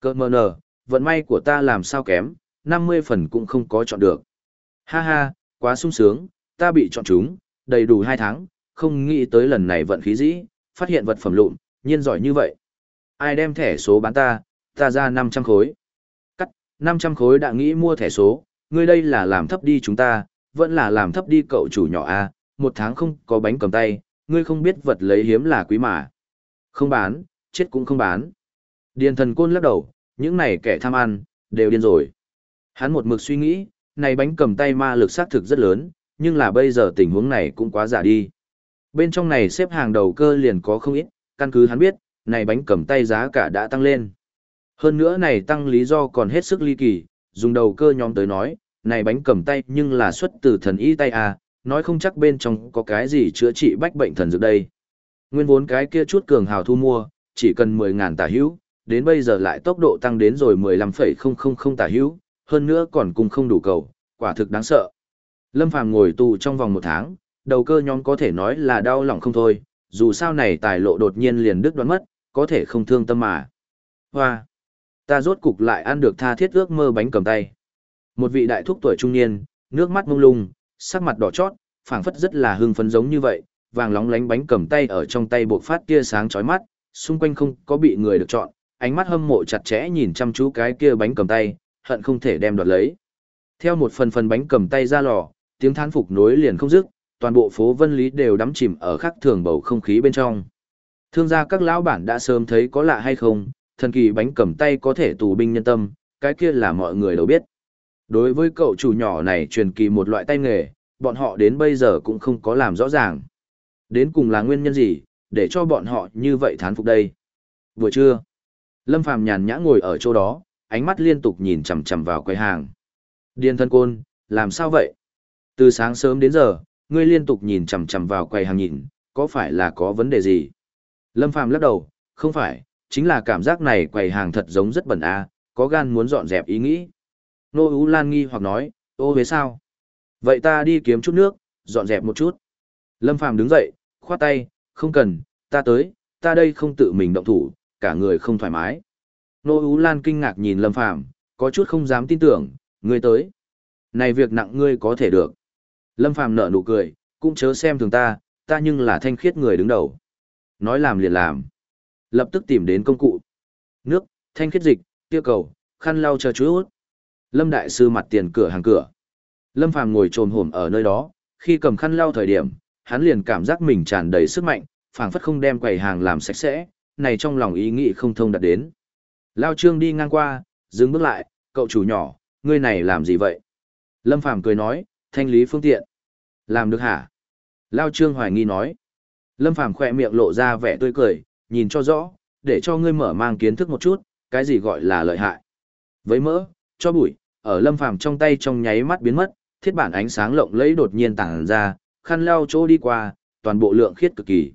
Cơ mờ nờ, vận may của ta làm sao kém, 50 phần cũng không có chọn được. Ha ha, quá sung sướng, ta bị chọn chúng, đầy đủ 2 tháng, không nghĩ tới lần này vận khí dĩ, phát hiện vật phẩm lụn, nhiên giỏi như vậy. Ai đem thẻ số bán ta, ta ra 500 khối. Cắt, 500 khối đã nghĩ mua thẻ số, ngươi đây là làm thấp đi chúng ta, vẫn là làm thấp đi cậu chủ nhỏ a, à, một tháng không có bánh cầm tay, ngươi không biết vật lấy hiếm là quý mà. Không bán, chết cũng không bán. Điền thần côn lắc đầu, những này kẻ tham ăn, đều điên rồi. Hắn một mực suy nghĩ, này bánh cầm tay ma lực xác thực rất lớn, nhưng là bây giờ tình huống này cũng quá giả đi. Bên trong này xếp hàng đầu cơ liền có không ít, căn cứ hắn biết, này bánh cầm tay giá cả đã tăng lên. Hơn nữa này tăng lý do còn hết sức ly kỳ, dùng đầu cơ nhóm tới nói, này bánh cầm tay nhưng là xuất từ thần y tay à, nói không chắc bên trong có cái gì chữa trị bách bệnh thần dược đây. Nguyên vốn cái kia chút cường hào thu mua, chỉ cần 10.000 tả hữu, đến bây giờ lại tốc độ tăng đến rồi 15,000 tả hữu, hơn nữa còn cùng không đủ cầu, quả thực đáng sợ. Lâm Phàm ngồi tù trong vòng một tháng, đầu cơ nhóm có thể nói là đau lòng không thôi, dù sao này tài lộ đột nhiên liền đứt đoán mất, có thể không thương tâm mà. Hoa! Ta rốt cục lại ăn được tha thiết ước mơ bánh cầm tay. Một vị đại thúc tuổi trung niên, nước mắt mông lung, sắc mặt đỏ chót, phảng phất rất là hưng phấn giống như vậy, vàng lóng lánh bánh cầm tay ở trong tay buộc phát tia sáng chói mắt, xung quanh không có bị người được chọn, ánh mắt hâm mộ chặt chẽ nhìn chăm chú cái kia bánh cầm tay, hận không thể đem đoạt lấy. Theo một phần phần bánh cầm tay ra lò, tiếng thán phục nối liền không dứt, toàn bộ phố Vân Lý đều đắm chìm ở khắc thường bầu không khí bên trong. Thương gia các lão bản đã sớm thấy có lạ hay không, thần kỳ bánh cầm tay có thể tù binh nhân tâm, cái kia là mọi người đều biết. Đối với cậu chủ nhỏ này truyền kỳ một loại tay nghề, bọn họ đến bây giờ cũng không có làm rõ ràng. Đến cùng là nguyên nhân gì, để cho bọn họ như vậy thán phục đây. Vừa trưa, Lâm Phàm nhàn nhã ngồi ở chỗ đó, ánh mắt liên tục nhìn chằm chằm vào quầy hàng. Điên thân côn, làm sao vậy? Từ sáng sớm đến giờ, ngươi liên tục nhìn chằm chằm vào quầy hàng nhìn, có phải là có vấn đề gì? Lâm Phàm lắc đầu, không phải, chính là cảm giác này quầy hàng thật giống rất bẩn a, có gan muốn dọn dẹp ý nghĩ. Nô Ú Lan nghi hoặc nói, ô về sao? Vậy ta đi kiếm chút nước, dọn dẹp một chút. Lâm Phàm đứng dậy, khoát tay, không cần, ta tới, ta đây không tự mình động thủ, cả người không thoải mái. Nô Ú Lan kinh ngạc nhìn Lâm Phàm có chút không dám tin tưởng, ngươi tới. Này việc nặng ngươi có thể được. Lâm Phàm nở nụ cười, cũng chớ xem thường ta, ta nhưng là thanh khiết người đứng đầu. Nói làm liền làm. Lập tức tìm đến công cụ. Nước, thanh khiết dịch, tiêu cầu, khăn lau chờ chút. Lâm Đại Sư mặt tiền cửa hàng cửa. Lâm Phàm ngồi trồm hổm ở nơi đó, khi cầm khăn lau thời điểm, hắn liền cảm giác mình tràn đầy sức mạnh, phảng phất không đem quầy hàng làm sạch sẽ, này trong lòng ý nghĩ không thông đạt đến. Lao Trương đi ngang qua, dừng bước lại, cậu chủ nhỏ, ngươi này làm gì vậy? Lâm Phàm cười nói, thanh lý phương tiện. Làm được hả? Lao Trương hoài nghi nói. Lâm Phàm khỏe miệng lộ ra vẻ tươi cười, nhìn cho rõ, để cho ngươi mở mang kiến thức một chút, cái gì gọi là lợi hại. Với mỡ, cho bụi, ở Lâm Phàm trong tay trong nháy mắt biến mất, thiết bản ánh sáng lộng lẫy đột nhiên tản ra, khăn lau chỗ đi qua, toàn bộ lượng khiết cực kỳ.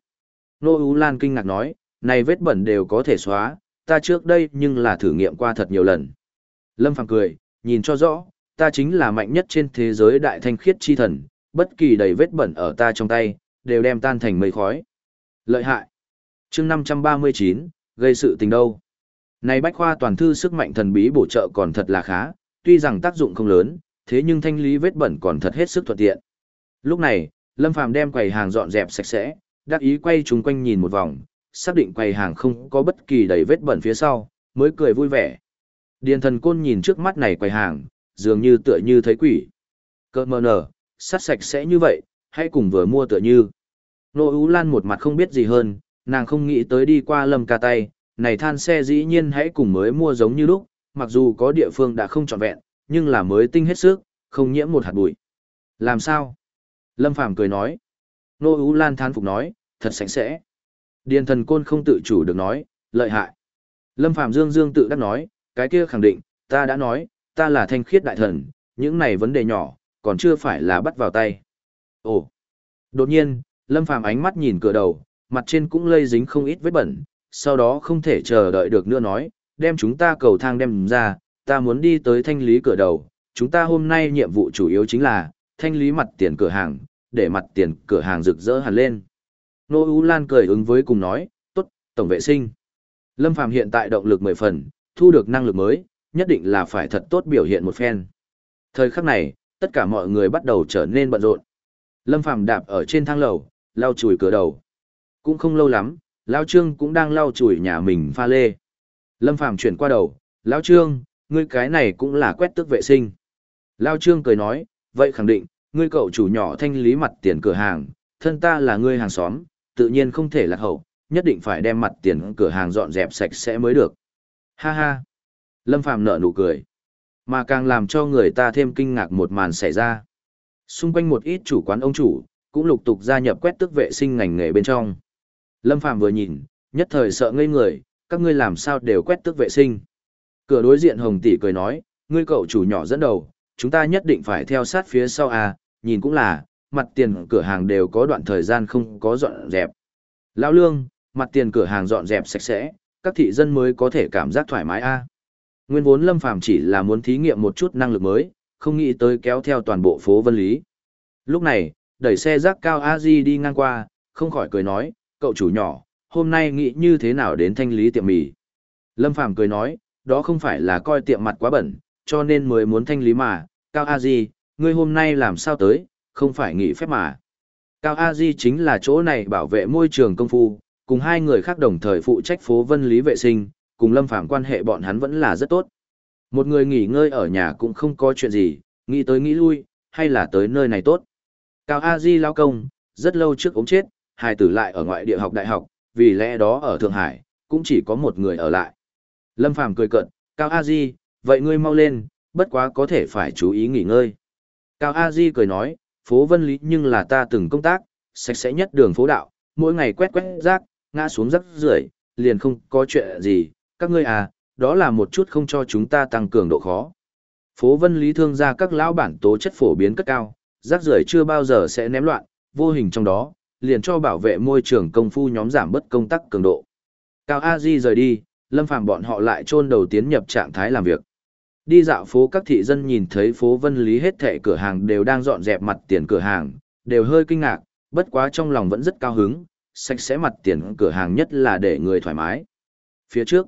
Nô Ú Lan kinh ngạc nói, này vết bẩn đều có thể xóa, ta trước đây nhưng là thử nghiệm qua thật nhiều lần. Lâm Phàm cười, nhìn cho rõ, ta chính là mạnh nhất trên thế giới đại thanh khiết chi thần, bất kỳ đầy vết bẩn ở ta trong tay, đều đem tan thành mây khói. Lợi hại. chương 539, gây sự tình đâu. Này bách khoa toàn thư sức mạnh thần bí bổ trợ còn thật là khá, tuy rằng tác dụng không lớn, thế nhưng thanh lý vết bẩn còn thật hết sức thuận tiện. Lúc này, Lâm Phàm đem quầy hàng dọn dẹp sạch sẽ, đắc ý quay chúng quanh nhìn một vòng, xác định quầy hàng không có bất kỳ đầy vết bẩn phía sau, mới cười vui vẻ. Điền thần côn nhìn trước mắt này quầy hàng, dường như tựa như thấy quỷ. Cơ mờ nở, sát sạch sẽ như vậy, hãy cùng vừa mua tựa như. Nô Ú Lan một mặt không biết gì hơn, nàng không nghĩ tới đi qua lâm ca tay, này than xe dĩ nhiên hãy cùng mới mua giống như lúc, mặc dù có địa phương đã không trọn vẹn, nhưng là mới tinh hết sức, không nhiễm một hạt bụi. Làm sao? Lâm Phàm cười nói. Nô Ú Lan thán phục nói, thật sạch sẽ. Điền thần côn không tự chủ được nói, lợi hại. Lâm Phàm dương dương tự đắc nói, cái kia khẳng định, ta đã nói, ta là thanh khiết đại thần, những này vấn đề nhỏ, còn chưa phải là bắt vào tay. Ồ! Đột nhiên, Lâm Phàm ánh mắt nhìn cửa đầu, mặt trên cũng lây dính không ít vết bẩn, sau đó không thể chờ đợi được nữa nói, đem chúng ta cầu thang đem ra, ta muốn đi tới thanh lý cửa đầu, chúng ta hôm nay nhiệm vụ chủ yếu chính là, thanh lý mặt tiền cửa hàng, để mặt tiền cửa hàng rực rỡ hẳn lên. Nô Ú Lan cười ứng với cùng nói, tốt, tổng vệ sinh. Lâm Phàm hiện tại động lực 10 phần, thu được năng lực mới, nhất định là phải thật tốt biểu hiện một phen. Thời khắc này, tất cả mọi người bắt đầu trở nên bận rộn. Lâm Phàm đạp ở trên thang lầu, lau chùi cửa đầu. Cũng không lâu lắm, Lao Trương cũng đang lau chùi nhà mình pha lê. Lâm Phàm chuyển qua đầu, Lao Trương, ngươi cái này cũng là quét tước vệ sinh. Lao Trương cười nói, vậy khẳng định, ngươi cậu chủ nhỏ thanh lý mặt tiền cửa hàng, thân ta là ngươi hàng xóm, tự nhiên không thể lạc hậu, nhất định phải đem mặt tiền cửa hàng dọn dẹp sạch sẽ mới được. Ha ha. Lâm Phàm nở nụ cười. Mà càng làm cho người ta thêm kinh ngạc một màn xảy ra. Xung quanh một ít chủ quán ông chủ, cũng lục tục gia nhập quét tước vệ sinh ngành nghề bên trong. Lâm Phàm vừa nhìn, nhất thời sợ ngây người, các ngươi làm sao đều quét tước vệ sinh. Cửa đối diện Hồng tỷ cười nói, ngươi cậu chủ nhỏ dẫn đầu, chúng ta nhất định phải theo sát phía sau à, nhìn cũng là, mặt tiền cửa hàng đều có đoạn thời gian không có dọn dẹp. Lão Lương, mặt tiền cửa hàng dọn dẹp sạch sẽ, các thị dân mới có thể cảm giác thoải mái a. À. Nguyên vốn Lâm Phàm chỉ là muốn thí nghiệm một chút năng lực mới, không nghĩ tới kéo theo toàn bộ phố Vân Lý. Lúc này, đẩy xe rác cao a di đi ngang qua, không khỏi cười nói, cậu chủ nhỏ, hôm nay nghĩ như thế nào đến thanh lý tiệm mì. Lâm Phàm cười nói, đó không phải là coi tiệm mặt quá bẩn, cho nên mới muốn thanh lý mà, Cao A Di, ngươi hôm nay làm sao tới, không phải nghỉ phép mà. Cao A Di chính là chỗ này bảo vệ môi trường công phu, cùng hai người khác đồng thời phụ trách phố vân lý vệ sinh, cùng Lâm Phàm quan hệ bọn hắn vẫn là rất tốt. Một người nghỉ ngơi ở nhà cũng không có chuyện gì, nghĩ tới nghĩ lui, hay là tới nơi này tốt. Cao A Di lao công, rất lâu trước ống chết, hai tử lại ở ngoại địa học đại học, vì lẽ đó ở Thượng Hải, cũng chỉ có một người ở lại. Lâm Phàm cười cợt, Cao A Di, vậy ngươi mau lên, bất quá có thể phải chú ý nghỉ ngơi. Cao A Di cười nói, phố Vân Lý nhưng là ta từng công tác, sạch sẽ nhất đường phố đạo, mỗi ngày quét quét rác, ngã xuống rác rưởi, liền không có chuyện gì, các ngươi à, đó là một chút không cho chúng ta tăng cường độ khó. Phố Vân Lý thương ra các lão bản tố chất phổ biến cất cao, rác rưởi chưa bao giờ sẽ ném loạn, vô hình trong đó, liền cho bảo vệ môi trường công phu nhóm giảm bất công tác cường độ. Cao A Di rời đi, Lâm Phàm bọn họ lại chôn đầu tiến nhập trạng thái làm việc. Đi dạo phố các thị dân nhìn thấy phố Vân Lý hết thệ cửa hàng đều đang dọn dẹp mặt tiền cửa hàng, đều hơi kinh ngạc, bất quá trong lòng vẫn rất cao hứng, sạch sẽ mặt tiền cửa hàng nhất là để người thoải mái. Phía trước,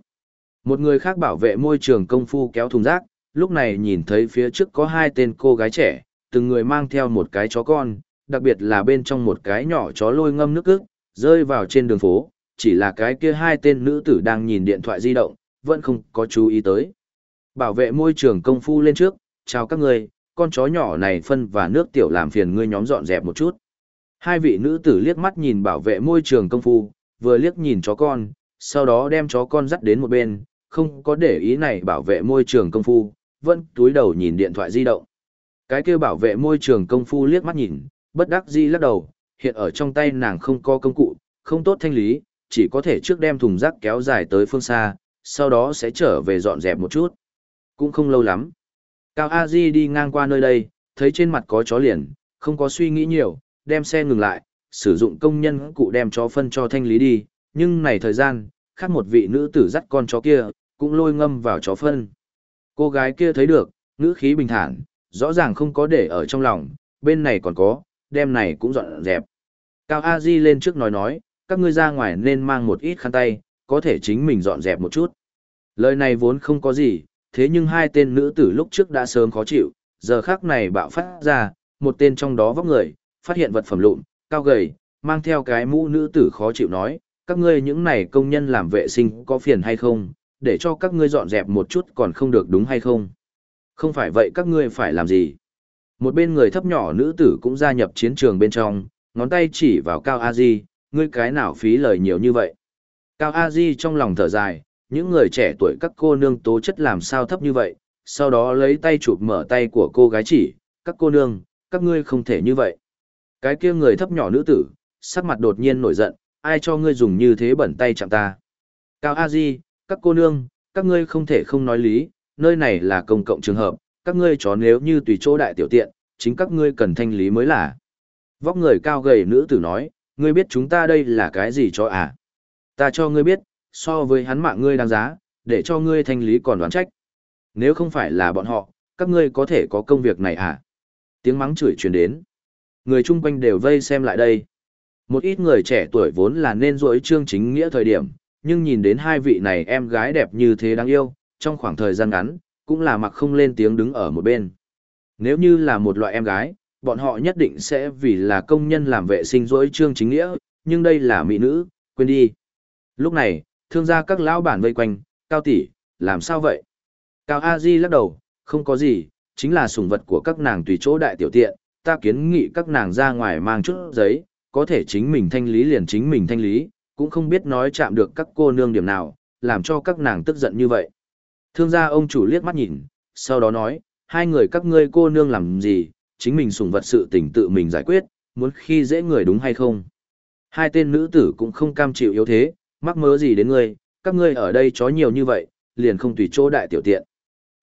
một người khác bảo vệ môi trường công phu kéo thùng rác, lúc này nhìn thấy phía trước có hai tên cô gái trẻ, từng người mang theo một cái chó con, đặc biệt là bên trong một cái nhỏ chó lôi ngâm nước ức, rơi vào trên đường phố, chỉ là cái kia hai tên nữ tử đang nhìn điện thoại di động, vẫn không có chú ý tới. Bảo vệ môi trường công phu lên trước, chào các người, con chó nhỏ này phân và nước tiểu làm phiền ngươi nhóm dọn dẹp một chút. Hai vị nữ tử liếc mắt nhìn bảo vệ môi trường công phu, vừa liếc nhìn chó con, sau đó đem chó con dắt đến một bên, không có để ý này bảo vệ môi trường công phu, vẫn túi đầu nhìn điện thoại di động. Cái kia bảo vệ môi trường công phu liếc mắt nhìn, bất đắc dĩ lắc đầu, hiện ở trong tay nàng không có công cụ, không tốt thanh lý, chỉ có thể trước đem thùng rác kéo dài tới phương xa, sau đó sẽ trở về dọn dẹp một chút. Cũng không lâu lắm. Cao A Di đi ngang qua nơi đây, thấy trên mặt có chó liền, không có suy nghĩ nhiều, đem xe ngừng lại, sử dụng công nhân cụ đem chó phân cho thanh lý đi, nhưng này thời gian, khác một vị nữ tử dắt con chó kia, cũng lôi ngâm vào chó phân. Cô gái kia thấy được, ngữ khí bình thản, rõ ràng không có để ở trong lòng, bên này còn có, đem này cũng dọn dẹp. Cao A Di lên trước nói nói, các ngươi ra ngoài nên mang một ít khăn tay, có thể chính mình dọn dẹp một chút. Lời này vốn không có gì, thế nhưng hai tên nữ tử lúc trước đã sớm khó chịu, giờ khác này bạo phát ra, một tên trong đó vóc người, phát hiện vật phẩm lụn, cao gầy, mang theo cái mũ nữ tử khó chịu nói, các ngươi những này công nhân làm vệ sinh có phiền hay không, để cho các ngươi dọn dẹp một chút còn không được đúng hay không. Không phải vậy các ngươi phải làm gì. Một bên người thấp nhỏ nữ tử cũng gia nhập chiến trường bên trong, ngón tay chỉ vào Cao A Di, ngươi cái nào phí lời nhiều như vậy. Cao A Di trong lòng thở dài, những người trẻ tuổi các cô nương tố chất làm sao thấp như vậy, sau đó lấy tay chụp mở tay của cô gái chỉ, các cô nương, các ngươi không thể như vậy. Cái kia người thấp nhỏ nữ tử, sắc mặt đột nhiên nổi giận, ai cho ngươi dùng như thế bẩn tay chạm ta. Cao A Di, các cô nương, các ngươi không thể không nói lý, nơi này là công cộng trường hợp, các ngươi chó nếu như tùy chỗ đại tiểu tiện, chính các ngươi cần thanh lý mới là. Vóc người cao gầy nữ tử nói, ngươi biết chúng ta đây là cái gì cho à? Ta cho ngươi biết, so với hắn mạng ngươi đáng giá, để cho ngươi thanh lý còn đoán trách. Nếu không phải là bọn họ, các ngươi có thể có công việc này à? Tiếng mắng chửi truyền đến. Người chung quanh đều vây xem lại đây. Một ít người trẻ tuổi vốn là nên rỗi trương chính nghĩa thời điểm, nhưng nhìn đến hai vị này em gái đẹp như thế đáng yêu, trong khoảng thời gian ngắn, cũng là mặc không lên tiếng đứng ở một bên. Nếu như là một loại em gái, bọn họ nhất định sẽ vì là công nhân làm vệ sinh rỗi trương chính nghĩa, nhưng đây là mỹ nữ, quên đi. Lúc này, thương gia các lão bản vây quanh, cao tỷ, làm sao vậy? Cao A Di lắc đầu, không có gì, chính là sủng vật của các nàng tùy chỗ đại tiểu tiện, ta kiến nghị các nàng ra ngoài mang chút giấy, có thể chính mình thanh lý liền chính mình thanh lý, cũng không biết nói chạm được các cô nương điểm nào, làm cho các nàng tức giận như vậy. Thương gia ông chủ liếc mắt nhìn, sau đó nói, hai người các ngươi cô nương làm gì, chính mình sủng vật sự tình tự mình giải quyết, muốn khi dễ người đúng hay không. Hai tên nữ tử cũng không cam chịu yếu thế, mắc mớ gì đến ngươi, các ngươi ở đây chó nhiều như vậy, liền không tùy chỗ đại tiểu tiện.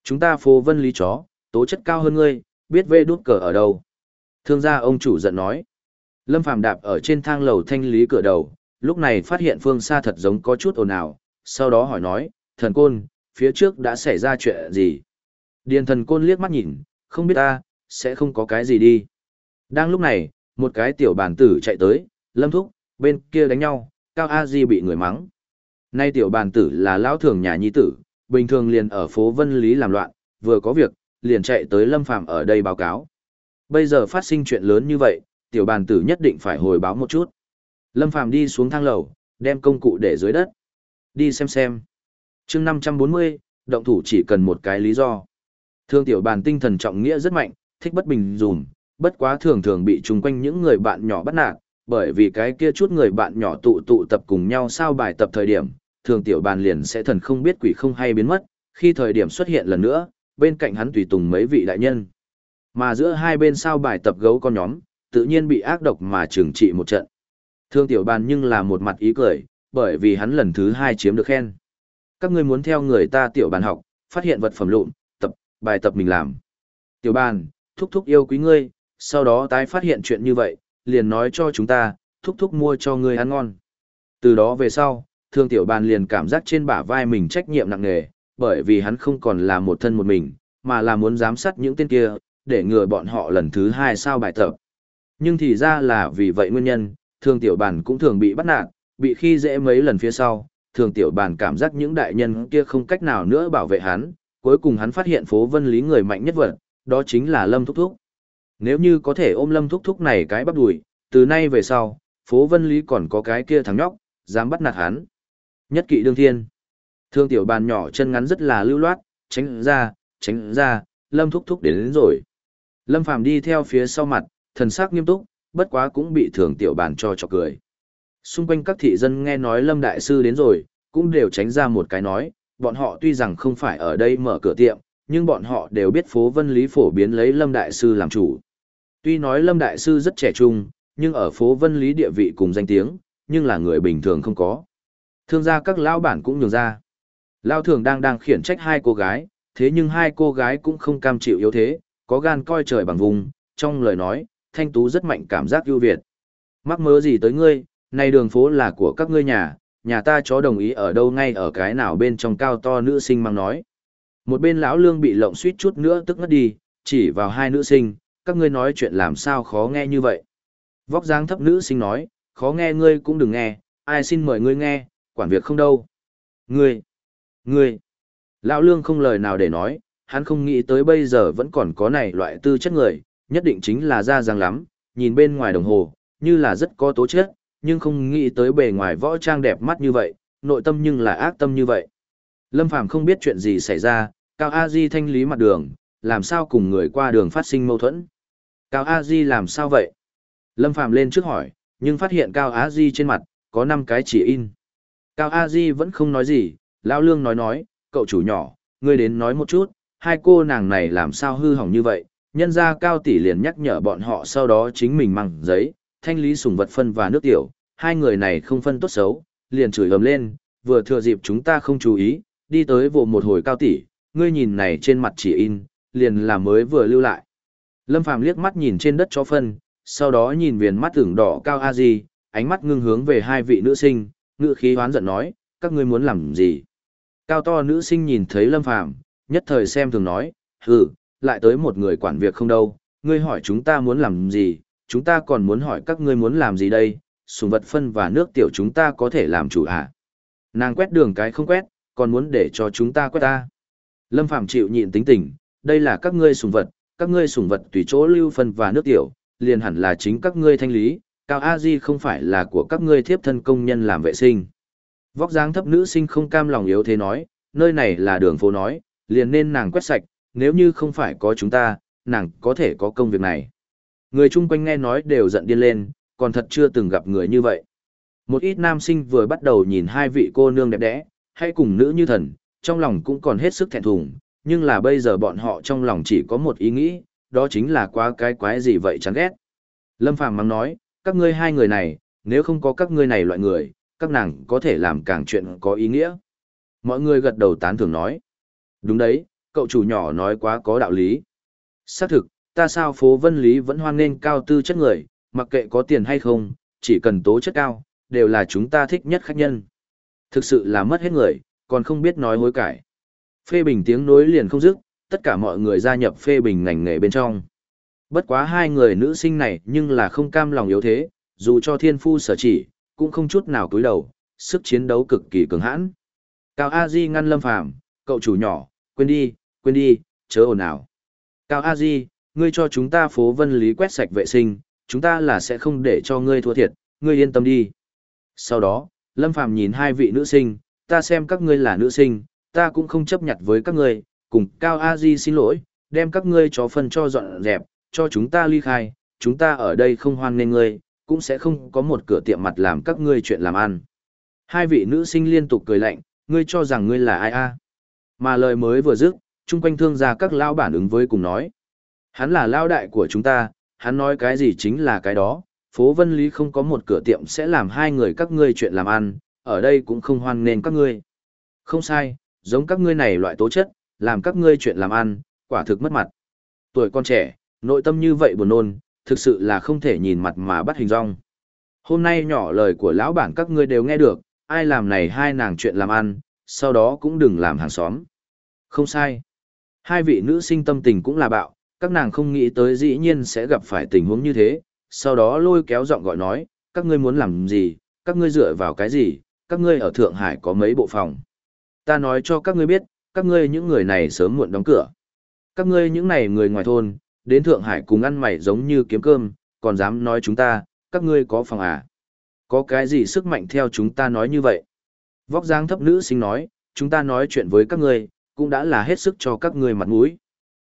Chúng ta phố vân lý chó, tố chất cao hơn ngươi, biết vê đút cờ ở đâu. Thương gia ông chủ giận nói. Lâm Phàm đạp ở trên thang lầu thanh lý cửa đầu, lúc này phát hiện phương xa thật giống có chút ồn ào, sau đó hỏi nói, thần côn, phía trước đã xảy ra chuyện gì? Điền thần côn liếc mắt nhìn, không biết ta, sẽ không có cái gì đi. Đang lúc này, một cái tiểu bản tử chạy tới, lâm thúc, bên kia đánh nhau, Cao A Di bị người mắng. Nay tiểu bản tử là lão thường nhà nhi tử, bình thường liền ở phố Vân Lý làm loạn, vừa có việc, liền chạy tới Lâm Phàm ở đây báo cáo. Bây giờ phát sinh chuyện lớn như vậy, tiểu bản tử nhất định phải hồi báo một chút. Lâm Phàm đi xuống thang lầu, đem công cụ để dưới đất. Đi xem xem. chương 540, động thủ chỉ cần một cái lý do. Thương tiểu bàn tinh thần trọng nghĩa rất mạnh, thích bất bình dùm, bất quá thường thường bị chung quanh những người bạn nhỏ bắt nạt, bởi vì cái kia chút người bạn nhỏ tụ tụ tập cùng nhau sao bài tập thời điểm, thường tiểu bàn liền sẽ thần không biết quỷ không hay biến mất, khi thời điểm xuất hiện lần nữa, bên cạnh hắn tùy tùng mấy vị đại nhân. Mà giữa hai bên sao bài tập gấu con nhóm, tự nhiên bị ác độc mà trừng trị một trận. Thương tiểu bàn nhưng là một mặt ý cười, bởi vì hắn lần thứ hai chiếm được khen. Các ngươi muốn theo người ta tiểu bàn học, phát hiện vật phẩm lụn, tập, bài tập mình làm. Tiểu bàn, thúc thúc yêu quý ngươi, sau đó tái phát hiện chuyện như vậy, liền nói cho chúng ta, thúc thúc mua cho ngươi ăn ngon. Từ đó về sau, thương tiểu bàn liền cảm giác trên bả vai mình trách nhiệm nặng nề, bởi vì hắn không còn là một thân một mình, mà là muốn giám sát những tên kia, để ngừa bọn họ lần thứ hai sao bài tập. Nhưng thì ra là vì vậy nguyên nhân, thường tiểu bản cũng thường bị bắt nạt, bị khi dễ mấy lần phía sau, thường tiểu bản cảm giác những đại nhân kia không cách nào nữa bảo vệ hắn, cuối cùng hắn phát hiện phố vân lý người mạnh nhất vật, đó chính là Lâm Thúc Thúc. Nếu như có thể ôm Lâm Thúc Thúc này cái bắt đùi, từ nay về sau, phố vân lý còn có cái kia thằng nhóc, dám bắt nạt hắn. Nhất kỵ đương thiên. Thương tiểu bàn nhỏ chân ngắn rất là lưu loát, tránh ra, tránh ra, Lâm Thúc Thúc đến, đến rồi. Lâm Phàm đi theo phía sau mặt, thần sắc nghiêm túc, bất quá cũng bị thường tiểu bàn cho cho cười. Xung quanh các thị dân nghe nói Lâm Đại Sư đến rồi, cũng đều tránh ra một cái nói, bọn họ tuy rằng không phải ở đây mở cửa tiệm, nhưng bọn họ đều biết phố Vân Lý phổ biến lấy Lâm Đại Sư làm chủ. Tuy nói Lâm Đại Sư rất trẻ trung, nhưng ở phố Vân Lý địa vị cùng danh tiếng, nhưng là người bình thường không có. Thương gia các lão bản cũng nhường ra. Lao thường đang đang khiển trách hai cô gái, thế nhưng hai cô gái cũng không cam chịu yếu thế, có gan coi trời bằng vùng, trong lời nói, thanh tú rất mạnh cảm giác ưu việt. Mắc mớ gì tới ngươi, này đường phố là của các ngươi nhà, nhà ta chó đồng ý ở đâu ngay ở cái nào bên trong cao to nữ sinh mang nói. Một bên lão lương bị lộng suýt chút nữa tức ngất đi, chỉ vào hai nữ sinh, các ngươi nói chuyện làm sao khó nghe như vậy. Vóc dáng thấp nữ sinh nói, khó nghe ngươi cũng đừng nghe, ai xin mời ngươi nghe, quản việc không đâu. Ngươi, ngươi, lão lương không lời nào để nói, hắn không nghĩ tới bây giờ vẫn còn có này loại tư chất người, nhất định chính là da răng lắm, nhìn bên ngoài đồng hồ, như là rất có tố chất, nhưng không nghĩ tới bề ngoài võ trang đẹp mắt như vậy, nội tâm nhưng là ác tâm như vậy. Lâm Phàm không biết chuyện gì xảy ra, Cao A Di thanh lý mặt đường, làm sao cùng người qua đường phát sinh mâu thuẫn. Cao A Di làm sao vậy? Lâm Phàm lên trước hỏi, nhưng phát hiện Cao A Di trên mặt, có 5 cái chỉ in. Cao A Di vẫn không nói gì, Lão Lương nói nói, cậu chủ nhỏ, ngươi đến nói một chút, hai cô nàng này làm sao hư hỏng như vậy, nhân gia cao tỷ liền nhắc nhở bọn họ sau đó chính mình mang giấy, thanh lý sùng vật phân và nước tiểu, hai người này không phân tốt xấu, liền chửi ầm lên, vừa thừa dịp chúng ta không chú ý, đi tới vụ một hồi cao tỷ, ngươi nhìn này trên mặt chỉ in, liền là mới vừa lưu lại. Lâm Phàm liếc mắt nhìn trên đất cho phân, sau đó nhìn viền mắt tưởng đỏ cao a di, ánh mắt ngưng hướng về hai vị nữ sinh, ngựa khí hoán giận nói, các ngươi muốn làm gì? Cao to nữ sinh nhìn thấy Lâm Phàm, nhất thời xem thường nói, hừ, lại tới một người quản việc không đâu, ngươi hỏi chúng ta muốn làm gì, chúng ta còn muốn hỏi các ngươi muốn làm gì đây, sùng vật phân và nước tiểu chúng ta có thể làm chủ hả? Nàng quét đường cái không quét, còn muốn để cho chúng ta quét ta. Lâm Phạm chịu nhịn tính tình, đây là các ngươi sùng vật, các ngươi sùng vật tùy chỗ lưu phân và nước tiểu, liền hẳn là chính các ngươi thanh lý, Cao A Di không phải là của các ngươi thiếp thân công nhân làm vệ sinh. Vóc dáng thấp nữ sinh không cam lòng yếu thế nói, nơi này là đường phố nói, liền nên nàng quét sạch, nếu như không phải có chúng ta, nàng có thể có công việc này. Người chung quanh nghe nói đều giận điên lên, còn thật chưa từng gặp người như vậy. Một ít nam sinh vừa bắt đầu nhìn hai vị cô nương đẹp đẽ, hay cùng nữ như thần, trong lòng cũng còn hết sức thẹn thùng, nhưng là bây giờ bọn họ trong lòng chỉ có một ý nghĩ, đó chính là quá cái quái gì vậy chán ghét. Lâm Phàm mắng nói, các ngươi hai người này, nếu không có các ngươi này loại người, các nàng có thể làm càng chuyện có ý nghĩa. Mọi người gật đầu tán thưởng nói. Đúng đấy, cậu chủ nhỏ nói quá có đạo lý. Xác thực, ta sao phố vân lý vẫn hoan nghênh cao tư chất người, mặc kệ có tiền hay không, chỉ cần tố chất cao, đều là chúng ta thích nhất khách nhân. Thực sự là mất hết người, còn không biết nói hối cải. Phê bình tiếng nối liền không dứt, tất cả mọi người gia nhập phê bình ngành nghề bên trong. Bất quá hai người nữ sinh này nhưng là không cam lòng yếu thế, dù cho thiên phu sở chỉ, cũng không chút nào cúi đầu, sức chiến đấu cực kỳ cường hãn. Cao A Di ngăn Lâm Phàm, cậu chủ nhỏ, quên đi, quên đi, chớ ồn ào. Cao A Di, ngươi cho chúng ta phố vân lý quét sạch vệ sinh, chúng ta là sẽ không để cho ngươi thua thiệt, ngươi yên tâm đi. Sau đó, Lâm Phàm nhìn hai vị nữ sinh, ta xem các ngươi là nữ sinh, ta cũng không chấp nhận với các ngươi, cùng Cao A Di xin lỗi, đem các ngươi cho phân cho dọn dẹp, cho chúng ta ly khai, chúng ta ở đây không hoan nên ngươi, cũng sẽ không có một cửa tiệm mặt làm các ngươi chuyện làm ăn. Hai vị nữ sinh liên tục cười lạnh, ngươi cho rằng ngươi là ai a? Mà lời mới vừa dứt, chung quanh thương gia các lao bản ứng với cùng nói. Hắn là lao đại của chúng ta, hắn nói cái gì chính là cái đó, phố Vân Lý không có một cửa tiệm sẽ làm hai người các ngươi chuyện làm ăn, ở đây cũng không hoan nên các ngươi. Không sai, giống các ngươi này loại tố chất, làm các ngươi chuyện làm ăn, quả thực mất mặt. Tuổi con trẻ, nội tâm như vậy buồn nôn, thực sự là không thể nhìn mặt mà bắt hình rong. Hôm nay nhỏ lời của lão bản các ngươi đều nghe được, ai làm này hai nàng chuyện làm ăn, sau đó cũng đừng làm hàng xóm. Không sai. Hai vị nữ sinh tâm tình cũng là bạo, các nàng không nghĩ tới dĩ nhiên sẽ gặp phải tình huống như thế, sau đó lôi kéo giọng gọi nói, các ngươi muốn làm gì, các ngươi dựa vào cái gì, các ngươi ở Thượng Hải có mấy bộ phòng. Ta nói cho các ngươi biết, các ngươi những người này sớm muộn đóng cửa. Các ngươi những này người ngoài thôn, đến Thượng Hải cùng ăn mày giống như kiếm cơm, còn dám nói chúng ta, các ngươi có phòng à? Có cái gì sức mạnh theo chúng ta nói như vậy? Vóc dáng thấp nữ sinh nói, chúng ta nói chuyện với các ngươi, cũng đã là hết sức cho các ngươi mặt mũi.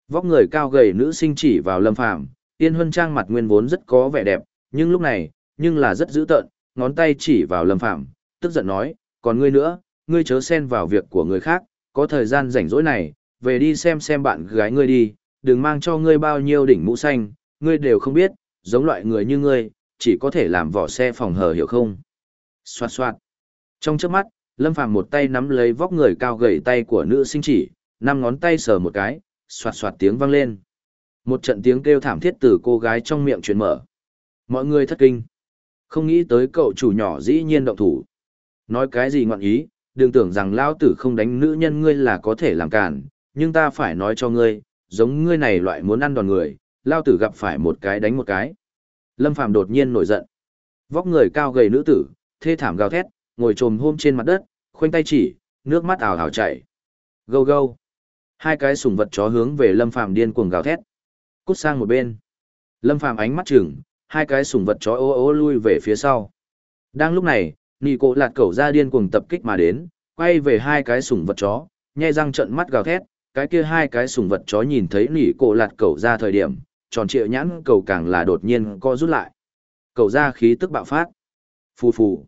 Vóc người cao gầy nữ sinh chỉ vào Lâm Phàm, Tiên Huân Trang mặt nguyên vốn rất có vẻ đẹp, nhưng lúc này, nhưng là rất dữ tợn, ngón tay chỉ vào Lâm Phàm, tức giận nói, còn ngươi nữa, ngươi chớ xen vào việc của người khác, có thời gian rảnh rỗi này, về đi xem xem bạn gái ngươi đi, đừng mang cho ngươi bao nhiêu đỉnh mũ xanh, ngươi đều không biết, giống loại người như ngươi, chỉ có thể làm vỏ xe phòng hờ hiểu không? Xoạt xoạt. Trong chớp mắt, Lâm Phàm một tay nắm lấy vóc người cao gầy tay của nữ sinh chỉ, năm ngón tay sờ một cái, xoạt xoạt tiếng vang lên. Một trận tiếng kêu thảm thiết từ cô gái trong miệng truyền mở. Mọi người thất kinh. Không nghĩ tới cậu chủ nhỏ dĩ nhiên động thủ. Nói cái gì ngọn ý, đừng tưởng rằng lao tử không đánh nữ nhân ngươi là có thể làm cản, nhưng ta phải nói cho ngươi, giống ngươi này loại muốn ăn đòn người, lao tử gặp phải một cái đánh một cái. Lâm Phàm đột nhiên nổi giận. Vóc người cao gầy nữ tử, thê thảm gào thét, ngồi trồm hôm trên mặt đất, khoanh tay chỉ, nước mắt ảo ảo chảy. Gâu gâu. Hai cái sủng vật chó hướng về Lâm Phàm điên cuồng gào thét. Cút sang một bên. Lâm Phàm ánh mắt chừng, hai cái sủng vật chó ô ô lui về phía sau. Đang lúc này, Nị Cổ Lạt Cẩu ra điên cuồng tập kích mà đến, quay về hai cái sủng vật chó, nhai răng trận mắt gào thét, cái kia hai cái sủng vật chó nhìn thấy Nị Cổ Lạt Cẩu ra thời điểm, tròn trịa nhãn cầu càng là đột nhiên co rút lại. Cẩu ra khí tức bạo phát. Phù phù.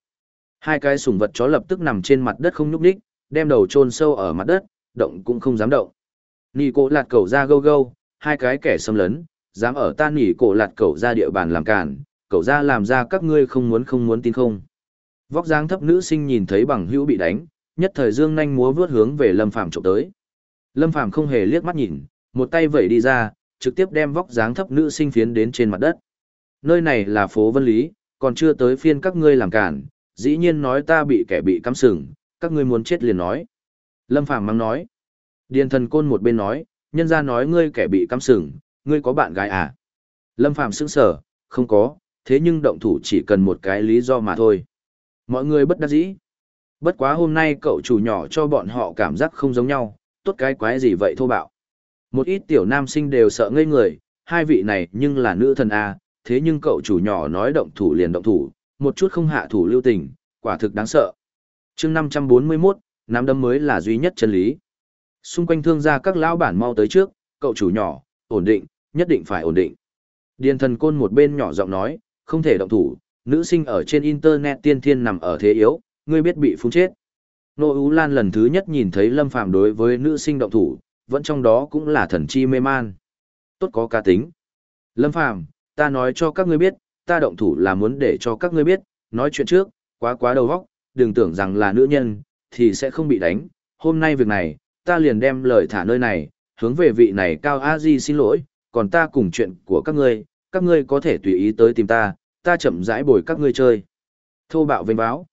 Hai cái sùng vật chó lập tức nằm trên mặt đất không nhúc nhích, đem đầu chôn sâu ở mặt đất, động cũng không dám động. Nỉ Cổ Lạt Cẩu ra gâu gâu, hai cái kẻ xâm lấn, dám ở ta nỉ cổ lạt cẩu ra địa bàn làm cản, cẩu ra làm ra các ngươi không muốn không muốn tin không. Vóc dáng thấp nữ sinh nhìn thấy bằng hữu bị đánh, nhất thời dương nhanh múa vướt hướng về Lâm Phàm trộm tới. Lâm Phàm không hề liếc mắt nhìn, một tay vẩy đi ra, trực tiếp đem vóc dáng thấp nữ sinh phiến đến trên mặt đất. Nơi này là phố Vân Lý, còn chưa tới phiên các ngươi làm cản, dĩ nhiên nói ta bị kẻ bị cắm sừng, các ngươi muốn chết liền nói. Lâm Phàm mắng nói. Điền thần côn một bên nói, nhân ra nói ngươi kẻ bị cắm sừng, ngươi có bạn gái à? Lâm Phàm sững sờ, không có, thế nhưng động thủ chỉ cần một cái lý do mà thôi. Mọi người bất đắc dĩ. Bất quá hôm nay cậu chủ nhỏ cho bọn họ cảm giác không giống nhau, tốt cái quái gì vậy thô bạo. Một ít tiểu nam sinh đều sợ ngây người, hai vị này nhưng là nữ thần A, thế nhưng cậu chủ nhỏ nói động thủ liền động thủ, một chút không hạ thủ lưu tình, quả thực đáng sợ. chương 541, nắm đấm mới là duy nhất chân lý. Xung quanh thương gia các lão bản mau tới trước, cậu chủ nhỏ, ổn định, nhất định phải ổn định. Điền thần côn một bên nhỏ giọng nói, không thể động thủ, nữ sinh ở trên internet tiên thiên nằm ở thế yếu, ngươi biết bị phun chết. Nô Ú Lan lần thứ nhất nhìn thấy Lâm Phàm đối với nữ sinh động thủ, vẫn trong đó cũng là thần chi mê man. Tốt có cá tính. Lâm Phàm, ta nói cho các ngươi biết, ta động thủ là muốn để cho các ngươi biết, nói chuyện trước, quá quá đầu óc, đừng tưởng rằng là nữ nhân, thì sẽ không bị đánh, hôm nay việc này, ta liền đem lời thả nơi này, hướng về vị này Cao A Di xin lỗi, còn ta cùng chuyện của các ngươi, các ngươi có thể tùy ý tới tìm ta, ta chậm rãi bồi các ngươi chơi. Thô bạo vênh báo.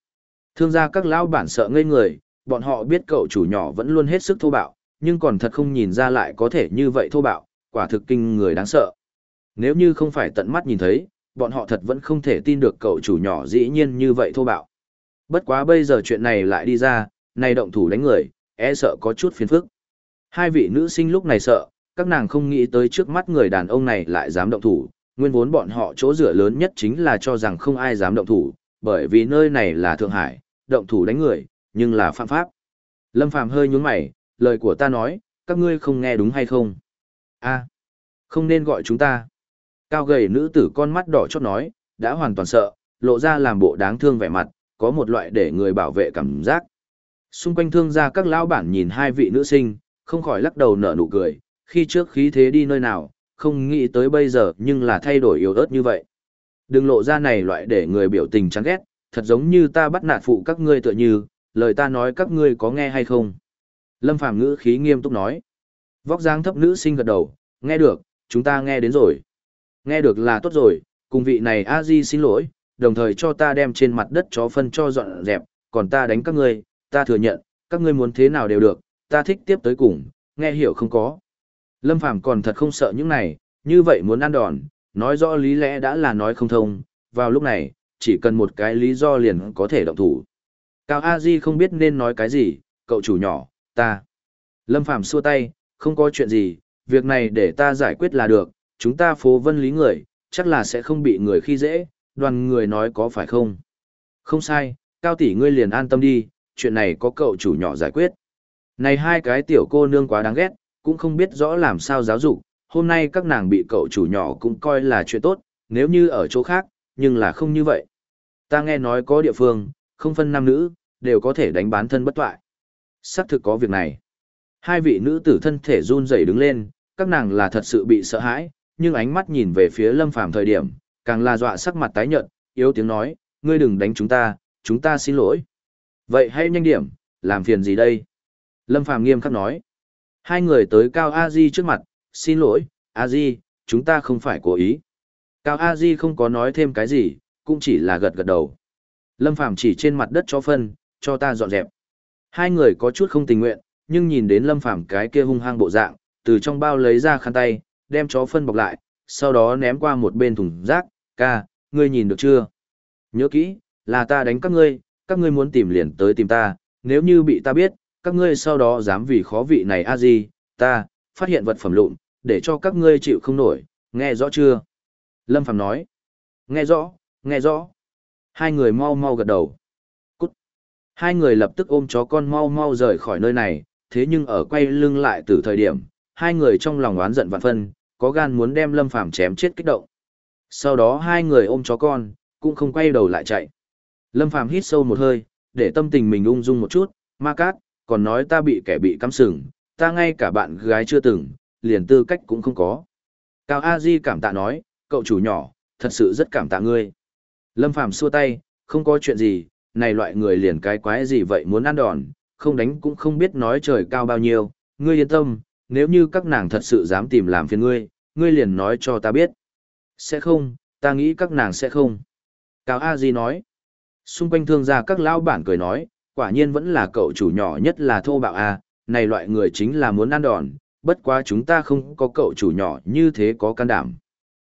Thương gia các lão bản sợ ngây người, bọn họ biết cậu chủ nhỏ vẫn luôn hết sức thô bạo, nhưng còn thật không nhìn ra lại có thể như vậy thô bạo, quả thực kinh người đáng sợ. Nếu như không phải tận mắt nhìn thấy, bọn họ thật vẫn không thể tin được cậu chủ nhỏ dĩ nhiên như vậy thô bạo. Bất quá bây giờ chuyện này lại đi ra, này động thủ đánh người, e sợ có chút phiền phức. Hai vị nữ sinh lúc này sợ, các nàng không nghĩ tới trước mắt người đàn ông này lại dám động thủ, nguyên vốn bọn họ chỗ dựa lớn nhất chính là cho rằng không ai dám động thủ, bởi vì nơi này là Thượng Hải, động thủ đánh người, nhưng là phạm pháp. Lâm Phàm hơi nhún mày, lời của ta nói, các ngươi không nghe đúng hay không? A, không nên gọi chúng ta. Cao gầy nữ tử con mắt đỏ chót nói, đã hoàn toàn sợ, lộ ra làm bộ đáng thương vẻ mặt, có một loại để người bảo vệ cảm giác. Xung quanh thương gia các lão bản nhìn hai vị nữ sinh, không khỏi lắc đầu nở nụ cười, khi trước khí thế đi nơi nào, không nghĩ tới bây giờ nhưng là thay đổi yếu ớt như vậy. Đừng lộ ra này loại để người biểu tình chán ghét, thật giống như ta bắt nạt phụ các ngươi tựa như, lời ta nói các ngươi có nghe hay không. Lâm Phàm ngữ khí nghiêm túc nói. Vóc dáng thấp nữ sinh gật đầu, nghe được, chúng ta nghe đến rồi. Nghe được là tốt rồi, cùng vị này a di xin lỗi, đồng thời cho ta đem trên mặt đất chó phân cho dọn dẹp, còn ta đánh các ngươi, ta thừa nhận, các ngươi muốn thế nào đều được, ta thích tiếp tới cùng, nghe hiểu không có. Lâm Phàm còn thật không sợ những này, như vậy muốn ăn đòn, nói rõ lý lẽ đã là nói không thông, vào lúc này, chỉ cần một cái lý do liền có thể động thủ. Cao A Di không biết nên nói cái gì, cậu chủ nhỏ, ta. Lâm Phàm xua tay, không có chuyện gì, việc này để ta giải quyết là được, chúng ta phố vân lý người, chắc là sẽ không bị người khi dễ, đoàn người nói có phải không? Không sai, Cao tỷ ngươi liền an tâm đi, chuyện này có cậu chủ nhỏ giải quyết. Này hai cái tiểu cô nương quá đáng ghét, cũng không biết rõ làm sao giáo dục, hôm nay các nàng bị cậu chủ nhỏ cũng coi là chuyện tốt, nếu như ở chỗ khác, nhưng là không như vậy. Ta nghe nói có địa phương, không phân nam nữ, đều có thể đánh bán thân bất toại. Xác thực có việc này. Hai vị nữ tử thân thể run rẩy đứng lên, các nàng là thật sự bị sợ hãi, nhưng ánh mắt nhìn về phía Lâm Phàm thời điểm, càng là dọa sắc mặt tái nhợt, yếu tiếng nói, ngươi đừng đánh chúng ta, chúng ta xin lỗi. Vậy hãy nhanh điểm, làm phiền gì đây? Lâm Phàm nghiêm khắc nói. Hai người tới Cao A Di trước mặt, xin lỗi, A Di, chúng ta không phải cố ý. Cao A Di không có nói thêm cái gì, cũng chỉ là gật gật đầu. Lâm Phàm chỉ trên mặt đất cho phân, cho ta dọn dẹp. Hai người có chút không tình nguyện, nhưng nhìn đến Lâm Phàm cái kia hung hăng bộ dạng, từ trong bao lấy ra khăn tay, đem chó phân bọc lại, sau đó ném qua một bên thùng rác, ca, ngươi nhìn được chưa? Nhớ kỹ, là ta đánh các ngươi, các ngươi muốn tìm liền tới tìm ta, nếu như bị ta biết, các ngươi sau đó dám vì khó vị này a gì, ta, phát hiện vật phẩm lụn, để cho các ngươi chịu không nổi, nghe rõ chưa? Lâm Phàm nói, nghe rõ, nghe rõ. Hai người mau mau gật đầu. Cút. Hai người lập tức ôm chó con mau mau rời khỏi nơi này, thế nhưng ở quay lưng lại từ thời điểm, hai người trong lòng oán giận vạn phân, có gan muốn đem Lâm Phàm chém chết kích động. Sau đó hai người ôm chó con, cũng không quay đầu lại chạy. Lâm Phàm hít sâu một hơi, để tâm tình mình ung dung một chút, ma cát, còn nói ta bị kẻ bị cắm sừng, ta ngay cả bạn gái chưa từng, liền tư cách cũng không có. Cao A Di cảm tạ nói, cậu chủ nhỏ, thật sự rất cảm tạ ngươi. Lâm Phàm xua tay, không có chuyện gì, này loại người liền cái quái gì vậy muốn ăn đòn, không đánh cũng không biết nói trời cao bao nhiêu, ngươi yên tâm, nếu như các nàng thật sự dám tìm làm phiền ngươi, ngươi liền nói cho ta biết. Sẽ không, ta nghĩ các nàng sẽ không. Cao A Di nói. Xung quanh thương gia các lão bản cười nói, quả nhiên vẫn là cậu chủ nhỏ nhất là thô bạo A, này loại người chính là muốn ăn đòn, bất quá chúng ta không có cậu chủ nhỏ như thế có can đảm.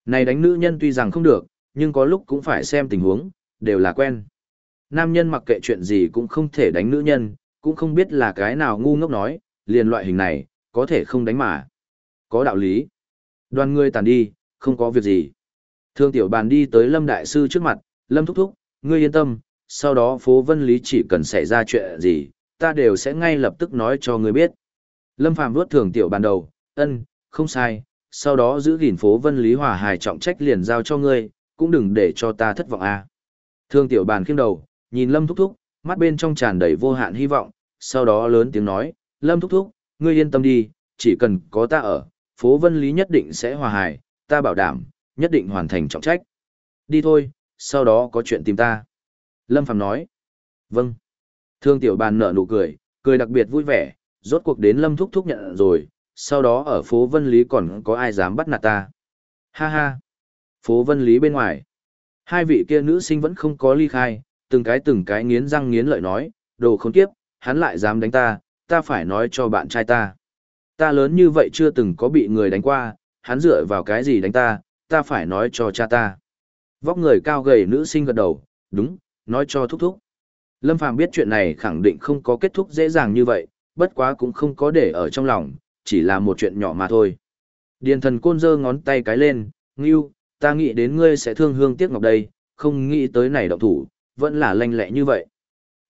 Này đánh nữ nhân tuy rằng không được, nhưng có lúc cũng phải xem tình huống, đều là quen. Nam nhân mặc kệ chuyện gì cũng không thể đánh nữ nhân, cũng không biết là cái nào ngu ngốc nói, liền loại hình này, có thể không đánh mà. Có đạo lý. Đoàn người tàn đi, không có việc gì. Thương tiểu bàn đi tới Lâm Đại Sư trước mặt, Lâm thúc thúc, ngươi yên tâm, sau đó phố Vân Lý chỉ cần xảy ra chuyện gì, ta đều sẽ ngay lập tức nói cho ngươi biết. Lâm Phàm vuốt thường tiểu bàn đầu, ân, không sai, sau đó giữ gìn phố Vân Lý hòa hài trọng trách liền giao cho ngươi, cũng đừng để cho ta thất vọng a. À. Thương tiểu bàn khiêm đầu, nhìn Lâm thúc thúc, mắt bên trong tràn đầy vô hạn hy vọng, sau đó lớn tiếng nói, Lâm thúc thúc, ngươi yên tâm đi, chỉ cần có ta ở, phố Vân Lý nhất định sẽ hòa hài, ta bảo đảm, nhất định hoàn thành trọng trách. Đi thôi, sau đó có chuyện tìm ta. Lâm Phàm nói. Vâng. Thương tiểu bàn nở nụ cười, cười đặc biệt vui vẻ, rốt cuộc đến Lâm Thúc Thúc nhận rồi, sau đó ở phố Vân Lý còn có ai dám bắt nạt ta. Ha ha. Phố Vân Lý bên ngoài. Hai vị kia nữ sinh vẫn không có ly khai, từng cái từng cái nghiến răng nghiến lợi nói, đồ khốn kiếp, hắn lại dám đánh ta, ta phải nói cho bạn trai ta. Ta lớn như vậy chưa từng có bị người đánh qua, hắn dựa vào cái gì đánh ta, ta phải nói cho cha ta. Vóc người cao gầy nữ sinh gật đầu, đúng, nói cho thúc thúc. Lâm Phàm biết chuyện này khẳng định không có kết thúc dễ dàng như vậy, bất quá cũng không có để ở trong lòng, chỉ là một chuyện nhỏ mà thôi. Điền thần côn giơ ngón tay cái lên, ngưu, ta nghĩ đến ngươi sẽ thương hương tiếc ngọc đây, không nghĩ tới này động thủ, vẫn là lanh lẹ như vậy.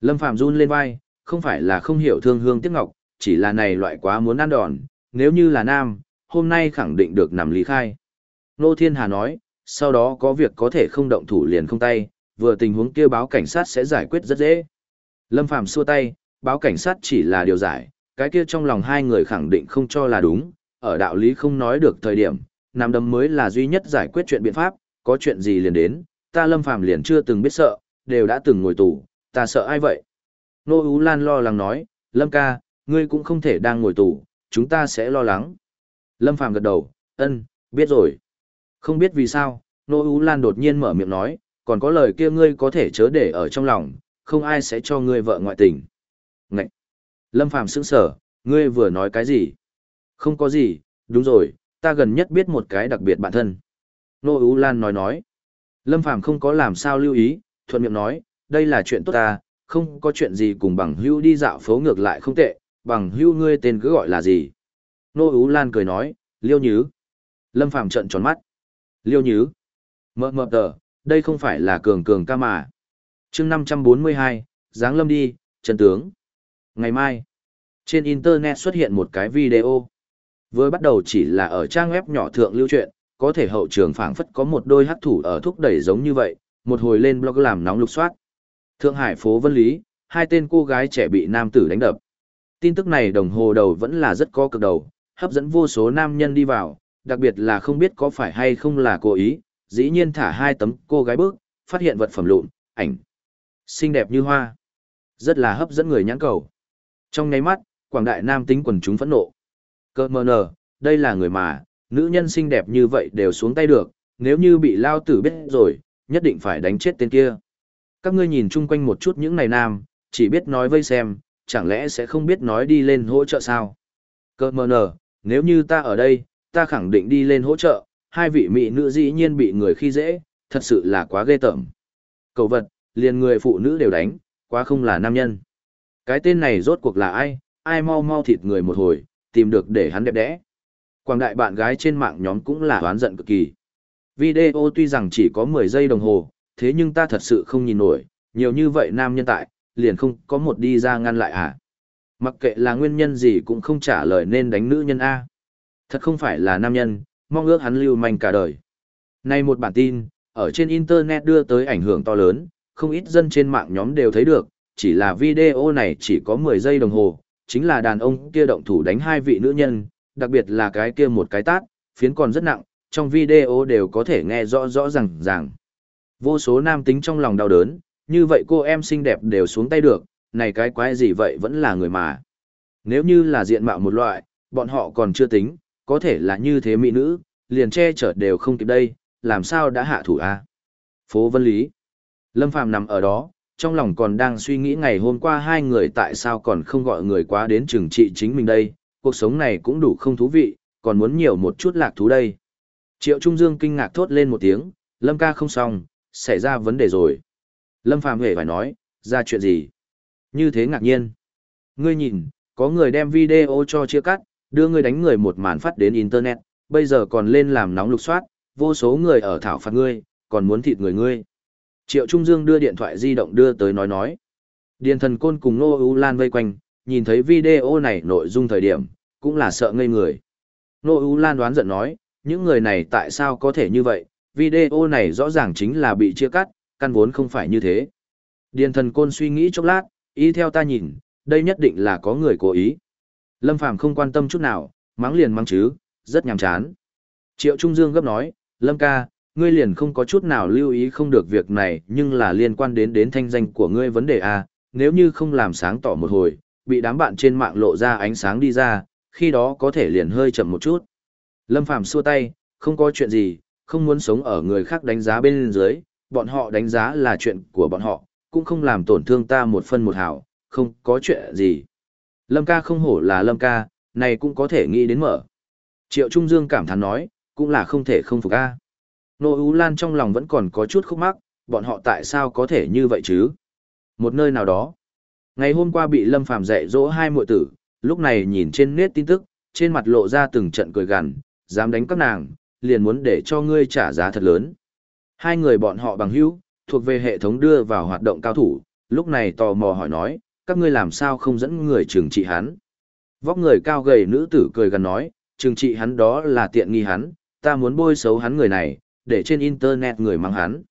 Lâm Phàm run lên vai, không phải là không hiểu thương hương tiếc ngọc, chỉ là này loại quá muốn ăn đòn, nếu như là nam, hôm nay khẳng định được nằm lý khai. Nô Thiên Hà nói, sau đó có việc có thể không động thủ liền không tay, vừa tình huống kia báo cảnh sát sẽ giải quyết rất dễ. Lâm Phàm xua tay, báo cảnh sát chỉ là điều giải, cái kia trong lòng hai người khẳng định không cho là đúng, ở đạo lý không nói được thời điểm, nằm đấm mới là duy nhất giải quyết chuyện biện pháp, có chuyện gì liền đến, ta Lâm Phàm liền chưa từng biết sợ, đều đã từng ngồi tù, ta sợ ai vậy? Nô Ú Lan lo lắng nói, Lâm ca, ngươi cũng không thể đang ngồi tù, chúng ta sẽ lo lắng. Lâm Phàm gật đầu, ân, biết rồi. Không biết vì sao, Nô Ú Lan đột nhiên mở miệng nói, còn có lời kia ngươi có thể chớ để ở trong lòng, không ai sẽ cho ngươi vợ ngoại tình. Ngậy! Lâm Phàm sững sở, ngươi vừa nói cái gì? Không có gì, đúng rồi, ta gần nhất biết một cái đặc biệt bản thân. Nô Ú Lan nói nói. Lâm Phàm không có làm sao lưu ý, thuận miệng nói, đây là chuyện tốt ta, không có chuyện gì cùng bằng hưu đi dạo phố ngược lại không tệ, bằng hưu ngươi tên cứ gọi là gì. Nô Ú Lan cười nói, Liêu Nhứ. Lâm Phàm trận tròn mắt. Liêu Nhứ. Mờ mờ tờ, đây không phải là cường cường ca mà. chương 542, Giáng Lâm đi, Trần tướng. Ngày mai, trên Internet xuất hiện một cái video. Vừa bắt đầu chỉ là ở trang web nhỏ thượng lưu truyện, có thể hậu trường phảng phất có một đôi hắc thủ ở thúc đẩy giống như vậy, một hồi lên blog làm nóng lục soát. Thượng Hải phố Vân Lý, hai tên cô gái trẻ bị nam tử đánh đập. Tin tức này đồng hồ đầu vẫn là rất có cực đầu, hấp dẫn vô số nam nhân đi vào, đặc biệt là không biết có phải hay không là cố ý, dĩ nhiên thả hai tấm cô gái bước, phát hiện vật phẩm lụn, ảnh. Xinh đẹp như hoa. Rất là hấp dẫn người nhãn cầu. Trong ngay mắt, quảng đại nam tính quần chúng phẫn nộ. Cơ mờ nờ, đây là người mà, nữ nhân xinh đẹp như vậy đều xuống tay được, nếu như bị lao tử biết rồi, nhất định phải đánh chết tên kia. Các ngươi nhìn chung quanh một chút những này nam, chỉ biết nói vây xem, chẳng lẽ sẽ không biết nói đi lên hỗ trợ sao? Cơ mờ nờ, nếu như ta ở đây, ta khẳng định đi lên hỗ trợ, hai vị mỹ nữ dĩ nhiên bị người khi dễ, thật sự là quá ghê tởm. Cầu vật, liền người phụ nữ đều đánh, quá không là nam nhân. Cái tên này rốt cuộc là ai, ai mau mau thịt người một hồi, tìm được để hắn đẹp đẽ. Quảng đại bạn gái trên mạng nhóm cũng là oán giận cực kỳ. Video tuy rằng chỉ có 10 giây đồng hồ, thế nhưng ta thật sự không nhìn nổi, nhiều như vậy nam nhân tại, liền không có một đi ra ngăn lại à. Mặc kệ là nguyên nhân gì cũng không trả lời nên đánh nữ nhân A. Thật không phải là nam nhân, mong ước hắn lưu manh cả đời. Nay một bản tin, ở trên Internet đưa tới ảnh hưởng to lớn, không ít dân trên mạng nhóm đều thấy được, chỉ là video này chỉ có 10 giây đồng hồ, chính là đàn ông kia động thủ đánh hai vị nữ nhân, đặc biệt là cái kia một cái tát, phiến còn rất nặng, trong video đều có thể nghe rõ rõ ràng ràng. Vô số nam tính trong lòng đau đớn, như vậy cô em xinh đẹp đều xuống tay được, này cái quái gì vậy vẫn là người mà. Nếu như là diện mạo một loại, bọn họ còn chưa tính, có thể là như thế mỹ nữ, liền che chở đều không kịp đây, làm sao đã hạ thủ a? Phố Vân Lý. Lâm Phàm nằm ở đó, trong lòng còn đang suy nghĩ ngày hôm qua hai người tại sao còn không gọi người quá đến trừng trị chính mình đây, cuộc sống này cũng đủ không thú vị, còn muốn nhiều một chút lạc thú đây. Triệu Trung Dương kinh ngạc thốt lên một tiếng, Lâm ca không xong, xảy ra vấn đề rồi. Lâm Phàm hề phải nói, ra chuyện gì? Như thế ngạc nhiên. Ngươi nhìn, có người đem video cho chia cắt, đưa ngươi đánh người một màn phát đến Internet, bây giờ còn lên làm nóng lục soát, vô số người ở thảo phạt ngươi, còn muốn thịt người ngươi. Triệu Trung Dương đưa điện thoại di động đưa tới nói nói. Điền thần côn cùng Nô U Lan vây quanh, nhìn thấy video này nội dung thời điểm, cũng là sợ ngây người. Nô U Lan đoán giận nói, những người này tại sao có thể như vậy, video này rõ ràng chính là bị chia cắt, căn vốn không phải như thế. Điền thần côn suy nghĩ chốc lát, ý theo ta nhìn, đây nhất định là có người cố ý. Lâm Phàm không quan tâm chút nào, mắng liền mắng chứ, rất nhàm chán. Triệu Trung Dương gấp nói, Lâm ca, ngươi liền không có chút nào lưu ý không được việc này nhưng là liên quan đến đến thanh danh của ngươi vấn đề A, nếu như không làm sáng tỏ một hồi, bị đám bạn trên mạng lộ ra ánh sáng đi ra, khi đó có thể liền hơi chậm một chút. Lâm Phàm xua tay, không có chuyện gì, không muốn sống ở người khác đánh giá bên dưới, bọn họ đánh giá là chuyện của bọn họ, cũng không làm tổn thương ta một phân một hào, không có chuyện gì. Lâm ca không hổ là Lâm ca, này cũng có thể nghĩ đến mở. Triệu Trung Dương cảm thán nói, cũng là không thể không phục a. Nô Ú Lan trong lòng vẫn còn có chút khúc mắc, bọn họ tại sao có thể như vậy chứ? Một nơi nào đó. Ngày hôm qua bị Lâm Phàm dạy dỗ hai muội tử, lúc này nhìn trên nét tin tức, trên mặt lộ ra từng trận cười gằn, dám đánh các nàng, liền muốn để cho ngươi trả giá thật lớn. Hai người bọn họ bằng hữu, thuộc về hệ thống đưa vào hoạt động cao thủ, lúc này tò mò hỏi nói, các ngươi làm sao không dẫn người trừng trị hắn. Vóc người cao gầy nữ tử cười gần nói, trừng trị hắn đó là tiện nghi hắn, ta muốn bôi xấu hắn người này, để trên internet người mang hắn.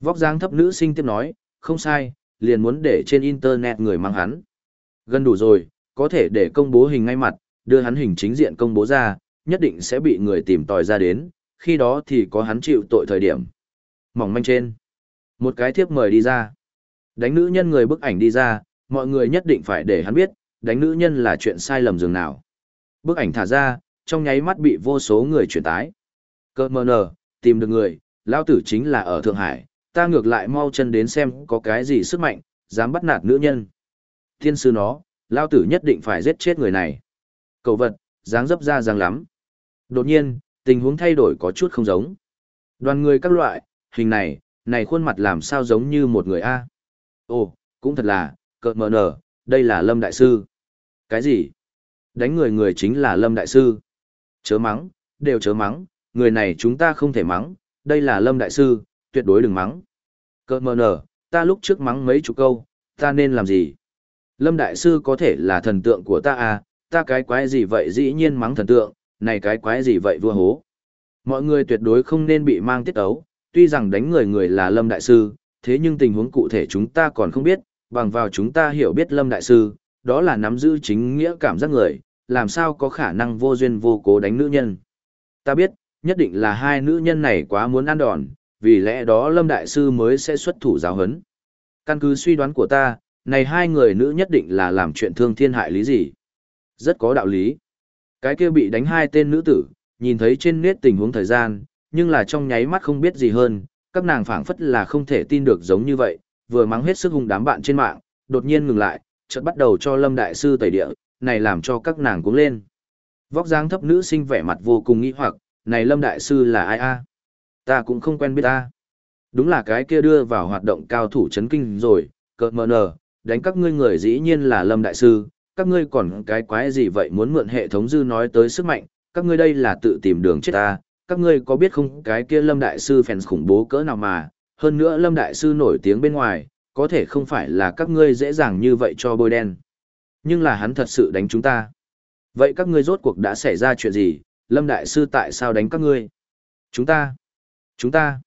Vóc dáng thấp nữ sinh tiếp nói, không sai, liền muốn để trên internet người mang hắn. Gần đủ rồi, có thể để công bố hình ngay mặt, đưa hắn hình chính diện công bố ra, nhất định sẽ bị người tìm tòi ra đến, khi đó thì có hắn chịu tội thời điểm. Mỏng manh trên. Một cái thiếp mời đi ra. Đánh nữ nhân người bức ảnh đi ra, mọi người nhất định phải để hắn biết, đánh nữ nhân là chuyện sai lầm dường nào. Bức ảnh thả ra, trong nháy mắt bị vô số người chuyển tái. Cơ mờ nở tìm được người, lao tử chính là ở Thượng Hải, ta ngược lại mau chân đến xem có cái gì sức mạnh, dám bắt nạt nữ nhân. Thiên sư nó, lao tử nhất định phải giết chết người này. Cầu vật, dáng dấp ra dáng lắm. Đột nhiên, tình huống thay đổi có chút không giống. Đoàn người các loại, hình này, này khuôn mặt làm sao giống như một người A. Ồ, cũng thật là, cợt mờ nở, đây là Lâm Đại Sư. Cái gì? Đánh người người chính là Lâm Đại Sư. Chớ mắng, đều chớ mắng, người này chúng ta không thể mắng, đây là Lâm Đại Sư, tuyệt đối đừng mắng. Cợt mờ nở, ta lúc trước mắng mấy chục câu, ta nên làm gì? Lâm Đại Sư có thể là thần tượng của ta à, ta cái quái gì vậy dĩ nhiên mắng thần tượng, này cái quái gì vậy vua hố. Mọi người tuyệt đối không nên bị mang tiết ấu, tuy rằng đánh người người là Lâm Đại Sư, thế nhưng tình huống cụ thể chúng ta còn không biết, bằng vào chúng ta hiểu biết Lâm Đại Sư, đó là nắm giữ chính nghĩa cảm giác người, làm sao có khả năng vô duyên vô cố đánh nữ nhân. Ta biết, nhất định là hai nữ nhân này quá muốn ăn đòn, vì lẽ đó Lâm Đại Sư mới sẽ xuất thủ giáo hấn. Căn cứ suy đoán của ta, này hai người nữ nhất định là làm chuyện thương thiên hại lý gì. Rất có đạo lý. Cái kia bị đánh hai tên nữ tử, nhìn thấy trên nét tình huống thời gian, nhưng là trong nháy mắt không biết gì hơn, các nàng phảng phất là không thể tin được giống như vậy, vừa mắng hết sức hung đám bạn trên mạng, đột nhiên ngừng lại, chợt bắt đầu cho Lâm đại sư tẩy địa, này làm cho các nàng cũng lên. Vóc dáng thấp nữ sinh vẻ mặt vô cùng nghi hoặc, này Lâm đại sư là ai a? Ta cũng không quen biết ta. Đúng là cái kia đưa vào hoạt động cao thủ chấn kinh rồi, cợt mờ nờ, đánh các ngươi người dĩ nhiên là Lâm đại sư, các ngươi còn cái quái gì vậy muốn mượn hệ thống dư nói tới sức mạnh, các ngươi đây là tự tìm đường chết ta, các ngươi có biết không cái kia Lâm Đại Sư fans khủng bố cỡ nào mà, hơn nữa Lâm Đại Sư nổi tiếng bên ngoài, có thể không phải là các ngươi dễ dàng như vậy cho bôi đen. Nhưng là hắn thật sự đánh chúng ta. Vậy các ngươi rốt cuộc đã xảy ra chuyện gì, Lâm Đại Sư tại sao đánh các ngươi? Chúng ta, chúng ta.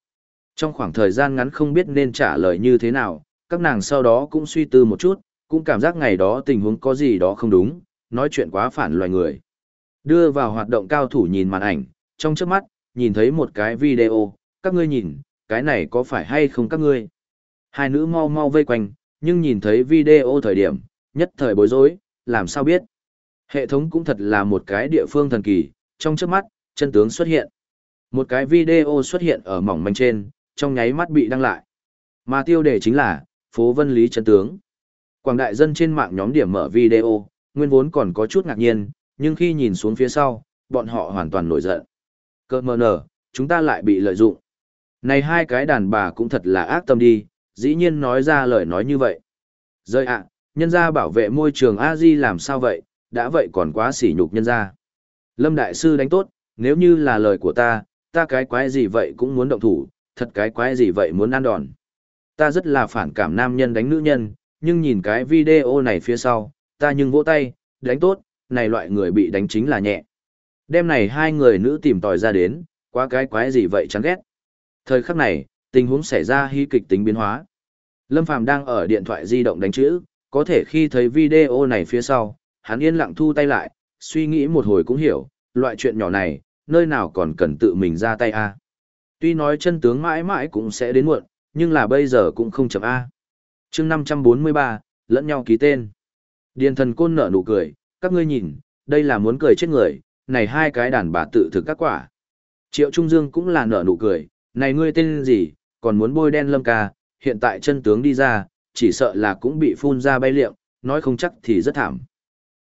Trong khoảng thời gian ngắn không biết nên trả lời như thế nào, các nàng sau đó cũng suy tư một chút, cũng cảm giác ngày đó tình huống có gì đó không đúng, nói chuyện quá phản loài người. Đưa vào hoạt động cao thủ nhìn màn ảnh, trong trước mắt, nhìn thấy một cái video, các ngươi nhìn, cái này có phải hay không các ngươi? Hai nữ mau mau vây quanh, nhưng nhìn thấy video thời điểm, nhất thời bối rối, làm sao biết? Hệ thống cũng thật là một cái địa phương thần kỳ, trong trước mắt, chân tướng xuất hiện. Một cái video xuất hiện ở mỏng manh trên, trong nháy mắt bị đăng lại. Mà tiêu đề chính là, phố vân lý chân tướng. Quảng đại dân trên mạng nhóm điểm mở video, nguyên vốn còn có chút ngạc nhiên, nhưng khi nhìn xuống phía sau, bọn họ hoàn toàn nổi giận. Cơ mờ nở, chúng ta lại bị lợi dụng. Này hai cái đàn bà cũng thật là ác tâm đi, dĩ nhiên nói ra lời nói như vậy. Rơi ạ, nhân gia bảo vệ môi trường A-di làm sao vậy, đã vậy còn quá sỉ nhục nhân gia. Lâm Đại Sư đánh tốt, nếu như là lời của ta, ta cái quái gì vậy cũng muốn động thủ, thật cái quái gì vậy muốn ăn đòn. Ta rất là phản cảm nam nhân đánh nữ nhân, nhưng nhìn cái video này phía sau, ta nhưng vỗ tay, đánh tốt, này loại người bị đánh chính là nhẹ. Đêm này hai người nữ tìm tòi ra đến, quá cái quái gì vậy chán ghét. Thời khắc này, tình huống xảy ra hy kịch tính biến hóa. Lâm Phàm đang ở điện thoại di động đánh chữ, có thể khi thấy video này phía sau, hắn yên lặng thu tay lại, suy nghĩ một hồi cũng hiểu, loại chuyện nhỏ này, nơi nào còn cần tự mình ra tay a. Tuy nói chân tướng mãi mãi cũng sẽ đến muộn, nhưng là bây giờ cũng không chậm a. Chương 543, lẫn nhau ký tên. Điền thần côn nở nụ cười, các ngươi nhìn, đây là muốn cười chết người, này hai cái đàn bà tự thực các quả. Triệu Trung Dương cũng là nở nụ cười, này ngươi tên gì, còn muốn bôi đen lâm ca, hiện tại chân tướng đi ra, chỉ sợ là cũng bị phun ra bay liệng, nói không chắc thì rất thảm.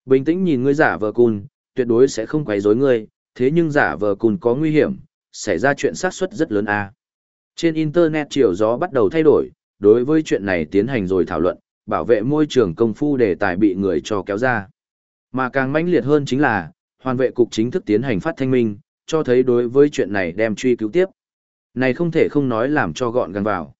Bình tĩnh nhìn ngươi giả vờ cùn, tuyệt đối sẽ không quấy rối ngươi, thế nhưng giả vờ cùn có nguy hiểm, xảy ra chuyện xác suất rất lớn a. Trên internet chiều gió bắt đầu thay đổi, đối với chuyện này tiến hành rồi thảo luận, bảo vệ môi trường công phu đề tài bị người cho kéo ra. Mà càng mãnh liệt hơn chính là, hoàn vệ cục chính thức tiến hành phát thanh minh, cho thấy đối với chuyện này đem truy cứu tiếp. Này không thể không nói làm cho gọn gàng vào.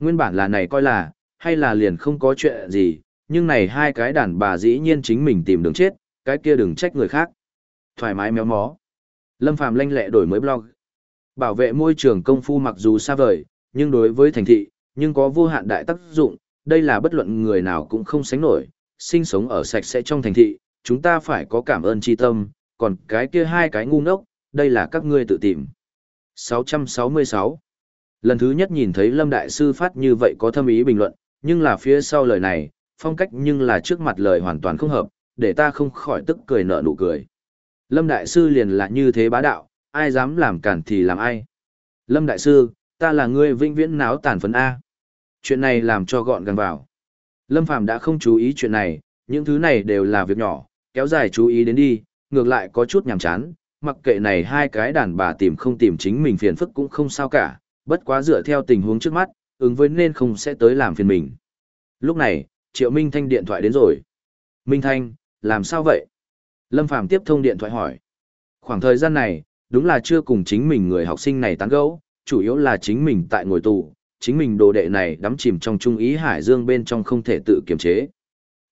Nguyên bản là này coi là, hay là liền không có chuyện gì, nhưng này hai cái đàn bà dĩ nhiên chính mình tìm đường chết, cái kia đừng trách người khác. Thoải mái méo mó. Lâm Phàm lanh lẹ đổi mới blog. Bảo vệ môi trường công phu mặc dù xa vời, nhưng đối với thành thị, nhưng có vô hạn đại tác dụng, đây là bất luận người nào cũng không sánh nổi, sinh sống ở sạch sẽ trong thành thị, chúng ta phải có cảm ơn tri tâm, còn cái kia hai cái ngu ngốc, đây là các ngươi tự tìm. 666 Lần thứ nhất nhìn thấy Lâm Đại Sư phát như vậy có thâm ý bình luận, nhưng là phía sau lời này, phong cách nhưng là trước mặt lời hoàn toàn không hợp, để ta không khỏi tức cười nở nụ cười. Lâm Đại Sư liền là như thế bá đạo, ai dám làm cản thì làm ai. Lâm Đại Sư, ta là người vĩnh viễn náo tàn phấn A. Chuyện này làm cho gọn gàng vào. Lâm Phàm đã không chú ý chuyện này, những thứ này đều là việc nhỏ, kéo dài chú ý đến đi, ngược lại có chút nhàm chán, mặc kệ này hai cái đàn bà tìm không tìm chính mình phiền phức cũng không sao cả, bất quá dựa theo tình huống trước mắt, ứng với nên không sẽ tới làm phiền mình. Lúc này, Triệu Minh Thanh điện thoại đến rồi. Minh Thanh, làm sao vậy? Lâm Phàm tiếp thông điện thoại hỏi. Khoảng thời gian này, đúng là chưa cùng chính mình người học sinh này tán gẫu, chủ yếu là chính mình tại ngồi tù, chính mình đồ đệ này đắm chìm trong trung ý hải dương bên trong không thể tự kiềm chế.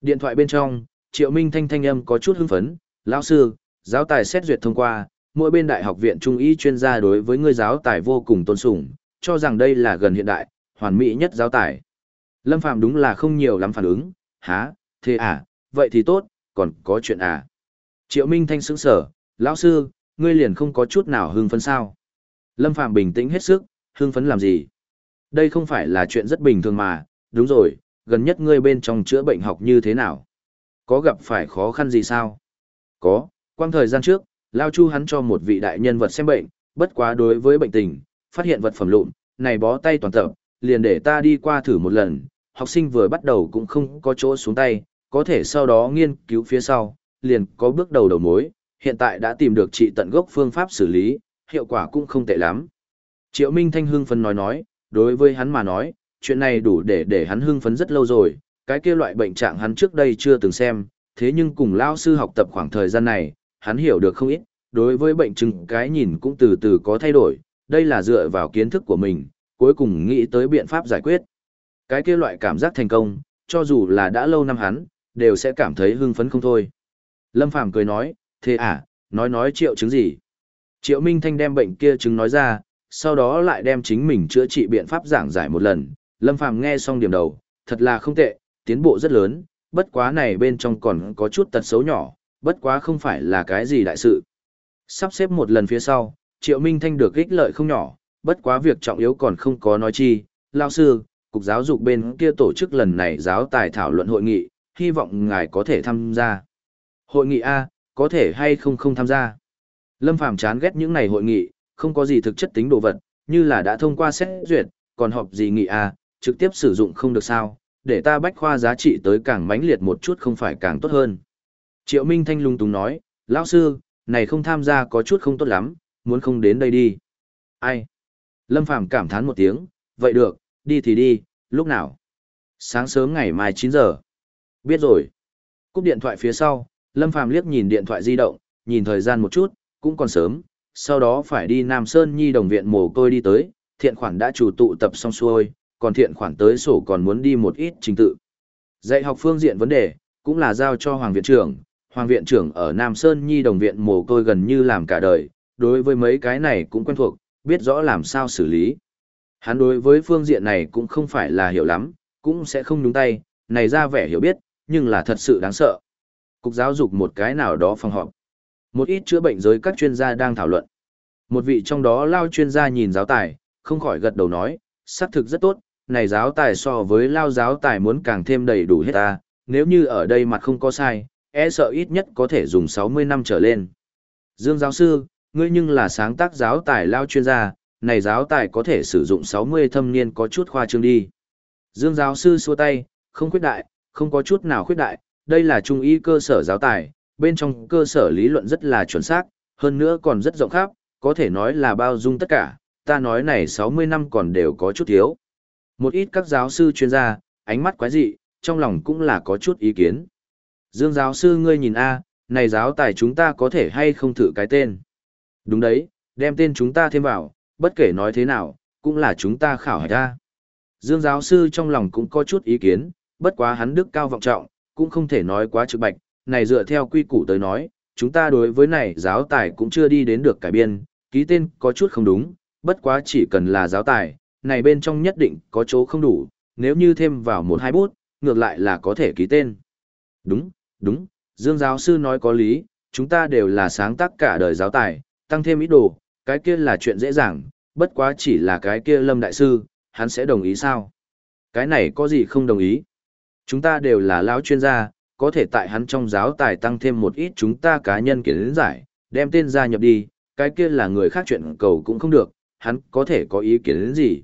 Điện thoại bên trong, Triệu Minh Thanh thanh âm có chút hưng phấn, lão sư, giáo tài xét duyệt thông qua, mỗi bên đại học viện trung y chuyên gia đối với ngươi giáo tài vô cùng tôn sùng, cho rằng đây là gần hiện đại, hoàn mỹ nhất giáo tài. Lâm Phạm đúng là không nhiều lắm phản ứng, há, thế à, vậy thì tốt, còn có chuyện à. Triệu Minh Thanh sững sở, lão sư, ngươi liền không có chút nào hưng phấn sao. Lâm Phạm bình tĩnh hết sức, hưng phấn làm gì? Đây không phải là chuyện rất bình thường mà, đúng rồi, gần nhất ngươi bên trong chữa bệnh học như thế nào? Có gặp phải khó khăn gì sao? Có, quang thời gian trước, Lao Chu hắn cho một vị đại nhân vật xem bệnh, bất quá đối với bệnh tình, phát hiện vật phẩm lụn, này bó tay toàn tập, liền để ta đi qua thử một lần, học sinh vừa bắt đầu cũng không có chỗ xuống tay, có thể sau đó nghiên cứu phía sau, liền có bước đầu đầu mối, hiện tại đã tìm được trị tận gốc phương pháp xử lý, hiệu quả cũng không tệ lắm. Triệu Minh Thanh hưng phấn nói nói, đối với hắn mà nói, chuyện này đủ để để hắn hưng phấn rất lâu rồi, cái kia loại bệnh trạng hắn trước đây chưa từng xem, thế nhưng cùng lao sư học tập khoảng thời gian này, hắn hiểu được không ít, đối với bệnh chứng cái nhìn cũng từ từ có thay đổi, đây là dựa vào kiến thức của mình, cuối cùng nghĩ tới biện pháp giải quyết. Cái kia loại cảm giác thành công, cho dù là đã lâu năm hắn, đều sẽ cảm thấy hưng phấn không thôi. Lâm Phàm cười nói, thế à, nói nói triệu chứng gì? Triệu Minh Thanh đem bệnh kia chứng nói ra, sau đó lại đem chính mình chữa trị biện pháp giảng giải một lần. Lâm Phàm nghe xong điểm đầu, thật là không tệ, tiến bộ rất lớn, bất quá này bên trong còn có chút tật xấu nhỏ, bất quá không phải là cái gì đại sự. Sắp xếp một lần phía sau, Triệu Minh Thanh được ích lợi không nhỏ, bất quá việc trọng yếu còn không có nói chi. Lao sư, Cục Giáo dục bên kia tổ chức lần này giáo tài thảo luận hội nghị, hy vọng ngài có thể tham gia. Hội nghị A, có thể hay không không tham gia. Lâm Phàm chán ghét những này hội nghị, không có gì thực chất tính đồ vật, như là đã thông qua xét duyệt, còn họp gì nghị A, trực tiếp sử dụng không được sao, để ta bách khoa giá trị tới càng mãnh liệt một chút không phải càng tốt hơn. Triệu Minh Thanh lung túng nói, lão sư, này không tham gia có chút không tốt lắm, muốn không đến đây đi. Ai? Lâm Phàm cảm thán một tiếng, vậy được, đi thì đi, lúc nào? Sáng sớm ngày mai 9 giờ. Biết rồi. Cúp điện thoại phía sau, Lâm Phàm liếc nhìn điện thoại di động, nhìn thời gian một chút, cũng còn sớm, sau đó phải đi Nam Sơn Nhi đồng viện mồ côi đi tới, thiện khoản đã chủ tụ tập xong xuôi, còn thiện khoản tới sổ còn muốn đi một ít trình tự. Dạy học phương diện vấn đề, cũng là giao cho Hoàng viện trưởng, Hoàng viện trưởng ở Nam Sơn Nhi đồng viện mồ côi gần như làm cả đời, đối với mấy cái này cũng quen thuộc, biết rõ làm sao xử lý. Hắn đối với phương diện này cũng không phải là hiểu lắm, cũng sẽ không nhúng tay, này ra vẻ hiểu biết, nhưng là thật sự đáng sợ. Cục giáo dục một cái nào đó phòng họp. Một ít chữa bệnh giới các chuyên gia đang thảo luận. Một vị trong đó lao chuyên gia nhìn giáo tài, không khỏi gật đầu nói, xác thực rất tốt, này giáo tài so với lao giáo tài muốn càng thêm đầy đủ hết ta, nếu như ở đây mặt không có sai, e sợ ít nhất có thể dùng 60 năm trở lên. Dương giáo sư, ngươi nhưng là sáng tác giáo tài lao chuyên gia, này giáo tài có thể sử dụng 60 thâm niên có chút khoa trương đi. Dương giáo sư xua tay, không khuyết đại, không có chút nào khuyết đại, đây là trung y cơ sở giáo tài, bên trong cơ sở lý luận rất là chuẩn xác, hơn nữa còn rất rộng khắp, có thể nói là bao dung tất cả, ta nói này 60 năm còn đều có chút thiếu. Một ít các giáo sư chuyên gia, ánh mắt quái dị, trong lòng cũng là có chút ý kiến. Dương giáo sư ngươi nhìn a, này giáo tài chúng ta có thể hay không thử cái tên. Đúng đấy, đem tên chúng ta thêm vào, bất kể nói thế nào, cũng là chúng ta khảo hỏi ra. Dương giáo sư trong lòng cũng có chút ý kiến, bất quá hắn đức cao vọng trọng, cũng không thể nói quá trực bạch, này dựa theo quy củ tới nói, chúng ta đối với này giáo tài cũng chưa đi đến được cải biên, ký tên có chút không đúng, bất quá chỉ cần là giáo tài, này bên trong nhất định có chỗ không đủ, nếu như thêm vào một hai bút, ngược lại là có thể ký tên. Đúng, đúng, Dương giáo sư nói có lý, chúng ta đều là sáng tác cả đời giáo tài, tăng thêm ít đồ, cái kia là chuyện dễ dàng, bất quá chỉ là cái kia Lâm Đại Sư, hắn sẽ đồng ý sao? Cái này có gì không đồng ý? Chúng ta đều là lão chuyên gia, có thể tại hắn trong giáo tài tăng thêm một ít chúng ta cá nhân kiến giải, đem tên gia nhập đi, cái kia là người khác chuyện cầu cũng không được, hắn có thể có ý kiến đến gì.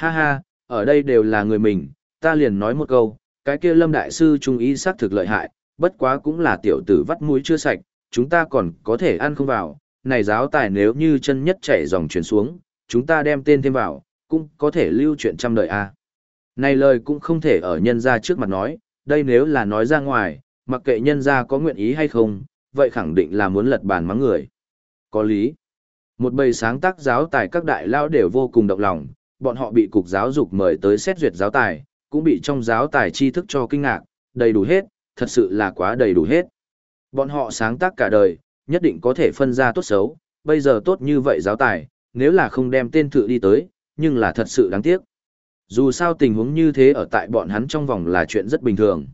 Ha ha, ở đây đều là người mình, ta liền nói một câu, cái kia lâm đại sư trung ý xác thực lợi hại, bất quá cũng là tiểu tử vắt mũi chưa sạch, chúng ta còn có thể ăn không vào, này giáo tài nếu như chân nhất chảy dòng chuyển xuống, chúng ta đem tên thêm vào, cũng có thể lưu chuyện trăm đời a. À. Này lời cũng không thể ở nhân gia trước mặt nói, đây nếu là nói ra ngoài, mặc kệ nhân gia có nguyện ý hay không, vậy khẳng định là muốn lật bàn mắng người. Có lý. Một bầy sáng tác giáo tài các đại lao đều vô cùng động lòng, bọn họ bị cục giáo dục mời tới xét duyệt giáo tài, cũng bị trong giáo tài tri thức cho kinh ngạc, đầy đủ hết, thật sự là quá đầy đủ hết. Bọn họ sáng tác cả đời, nhất định có thể phân ra tốt xấu, bây giờ tốt như vậy giáo tài, nếu là không đem tên thự đi tới, nhưng là thật sự đáng tiếc. Dù sao tình huống như thế ở tại bọn hắn trong vòng là chuyện rất bình thường.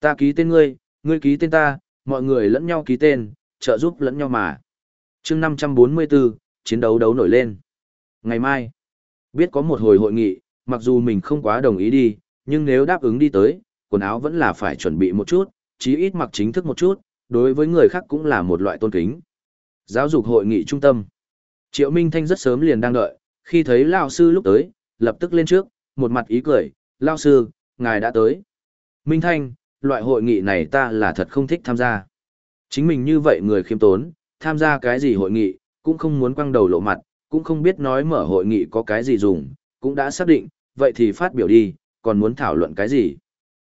Ta ký tên ngươi, ngươi ký tên ta, mọi người lẫn nhau ký tên, trợ giúp lẫn nhau mà. chương 544, chiến đấu đấu nổi lên. Ngày mai, biết có một hồi hội nghị, mặc dù mình không quá đồng ý đi, nhưng nếu đáp ứng đi tới, quần áo vẫn là phải chuẩn bị một chút, chí ít mặc chính thức một chút, đối với người khác cũng là một loại tôn kính. Giáo dục hội nghị trung tâm. Triệu Minh Thanh rất sớm liền đang đợi, khi thấy Lao sư lúc tới, lập tức lên trước, một mặt ý cười, Lao sư, ngài đã tới. Minh Thanh, loại hội nghị này ta là thật không thích tham gia. Chính mình như vậy người khiêm tốn, tham gia cái gì hội nghị, cũng không muốn quăng đầu lộ mặt, cũng không biết nói mở hội nghị có cái gì dùng, cũng đã xác định, vậy thì phát biểu đi, còn muốn thảo luận cái gì.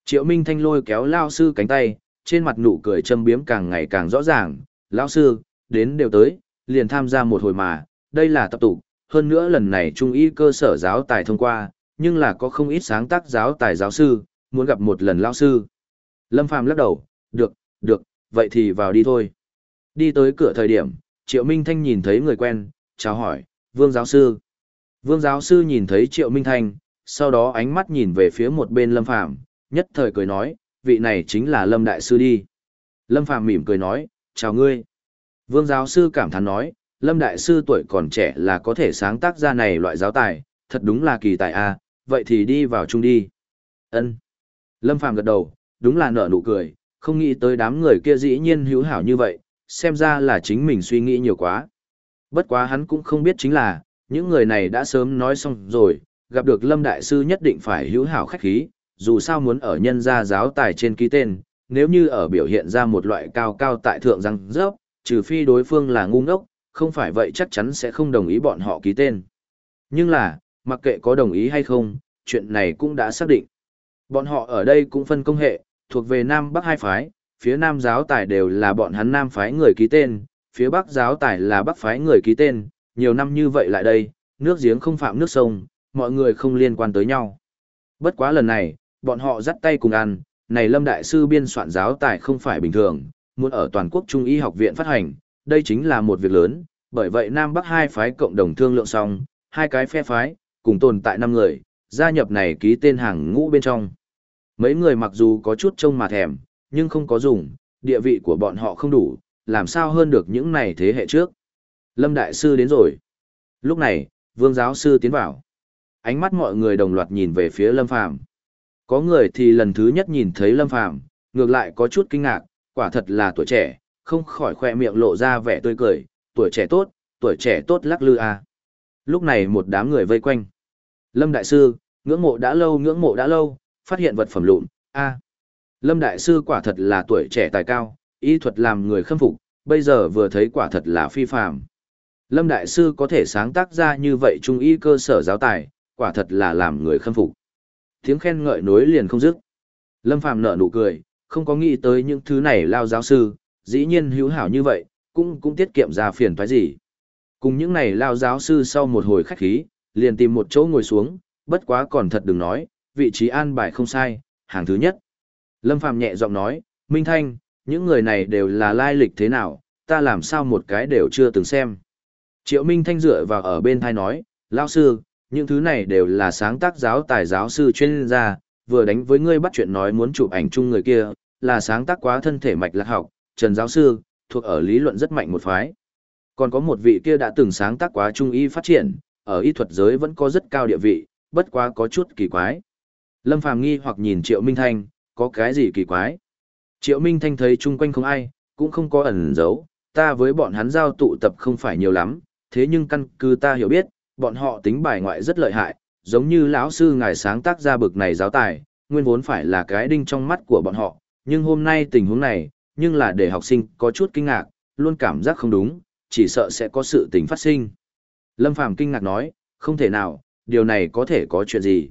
Triệu Minh Thanh lôi kéo Lao sư cánh tay, trên mặt nụ cười châm biếm càng ngày càng rõ ràng. Lao sư, đến đều tới, liền tham gia một hồi mà, đây là tập tụ, hơn nữa lần này trung y cơ sở giáo tài thông qua, nhưng là có không ít sáng tác giáo tài giáo sư, muốn gặp một lần Lao sư. Lâm Phàm lắc đầu, được, được, vậy thì vào đi thôi. Đi tới cửa thời điểm, Triệu Minh Thanh nhìn thấy người quen, chào hỏi, Vương giáo sư. Vương giáo sư nhìn thấy Triệu Minh Thanh, sau đó ánh mắt nhìn về phía một bên Lâm Phàm nhất thời cười nói, vị này chính là Lâm Đại Sư đi. Lâm Phàm mỉm cười nói, chào ngươi. Vương giáo sư cảm thán nói, Lâm Đại Sư tuổi còn trẻ là có thể sáng tác ra này loại giáo tài, thật đúng là kỳ tài a à, vậy thì đi vào chung đi. ân Lâm Phàm gật đầu, đúng là nở nụ cười, không nghĩ tới đám người kia dĩ nhiên hữu hảo như vậy, xem ra là chính mình suy nghĩ nhiều quá. Bất quá hắn cũng không biết chính là, những người này đã sớm nói xong rồi, gặp được Lâm Đại Sư nhất định phải hữu hảo khách khí, dù sao muốn ở nhân gia giáo tài trên ký tên, nếu như ở biểu hiện ra một loại cao cao tại thượng răng rớp, trừ phi đối phương là ngu ngốc, không phải vậy chắc chắn sẽ không đồng ý bọn họ ký tên. Nhưng là, mặc kệ có đồng ý hay không, chuyện này cũng đã xác định. Bọn họ ở đây cũng phân công hệ, thuộc về Nam Bắc hai phái, phía Nam giáo tài đều là bọn hắn Nam phái người ký tên, phía Bắc giáo tài là Bắc phái người ký tên, nhiều năm như vậy lại đây, nước giếng không phạm nước sông, mọi người không liên quan tới nhau. Bất quá lần này, bọn họ dắt tay cùng ăn, này Lâm Đại Sư biên soạn giáo tài không phải bình thường, muốn ở toàn quốc Trung y học viện phát hành, đây chính là một việc lớn, bởi vậy Nam Bắc hai phái cộng đồng thương lượng xong, hai cái phe phái, cùng tồn tại năm người, gia nhập này ký tên hàng ngũ bên trong. Mấy người mặc dù có chút trông mà thèm, nhưng không có dùng, địa vị của bọn họ không đủ, làm sao hơn được những này thế hệ trước. Lâm Đại Sư đến rồi. Lúc này, Vương Giáo Sư tiến vào. Ánh mắt mọi người đồng loạt nhìn về phía Lâm Phàm Có người thì lần thứ nhất nhìn thấy Lâm Phàm ngược lại có chút kinh ngạc, quả thật là tuổi trẻ, không khỏi khoe miệng lộ ra vẻ tươi cười, tuổi trẻ tốt, tuổi trẻ tốt lắc lư à. Lúc này một đám người vây quanh. Lâm Đại Sư, ngưỡng mộ đã lâu ngưỡng mộ đã lâu, phát hiện vật phẩm lụn, a Lâm Đại Sư quả thật là tuổi trẻ tài cao, y thuật làm người khâm phục, bây giờ vừa thấy quả thật là phi phàm. Lâm Đại Sư có thể sáng tác ra như vậy trung y cơ sở giáo tài, quả thật là làm người khâm phục. Tiếng khen ngợi nối liền không dứt. Lâm Phàm nở nụ cười, không có nghĩ tới những thứ này lao giáo sư, dĩ nhiên hữu hảo như vậy, cũng cũng tiết kiệm ra phiền toái gì. Cùng những này lao giáo sư sau một hồi khách khí, liền tìm một chỗ ngồi xuống, bất quá còn thật đừng nói, vị trí an bài không sai, hàng thứ nhất. Lâm Phàm nhẹ giọng nói, Minh Thanh, những người này đều là lai lịch thế nào, ta làm sao một cái đều chưa từng xem. Triệu Minh Thanh dựa vào ở bên thai nói, lão sư, những thứ này đều là sáng tác giáo tài giáo sư chuyên gia, vừa đánh với ngươi bắt chuyện nói muốn chụp ảnh chung người kia, là sáng tác quá thân thể mạch lạc học, Trần giáo sư, thuộc ở lý luận rất mạnh một phái. Còn có một vị kia đã từng sáng tác quá trung y phát triển, ở y thuật giới vẫn có rất cao địa vị, bất quá có chút kỳ quái. Lâm Phàm nghi hoặc nhìn Triệu Minh Thanh, có cái gì kỳ quái? Triệu Minh Thanh thấy chung quanh không ai, cũng không có ẩn giấu, ta với bọn hắn giao tụ tập không phải nhiều lắm, thế nhưng căn cứ ta hiểu biết, bọn họ tính bài ngoại rất lợi hại, giống như lão sư ngài sáng tác ra bực này giáo tài, nguyên vốn phải là cái đinh trong mắt của bọn họ, nhưng hôm nay tình huống này, nhưng là để học sinh có chút kinh ngạc, luôn cảm giác không đúng, chỉ sợ sẽ có sự tình phát sinh. Lâm Phàm kinh ngạc nói, không thể nào, điều này có thể có chuyện gì.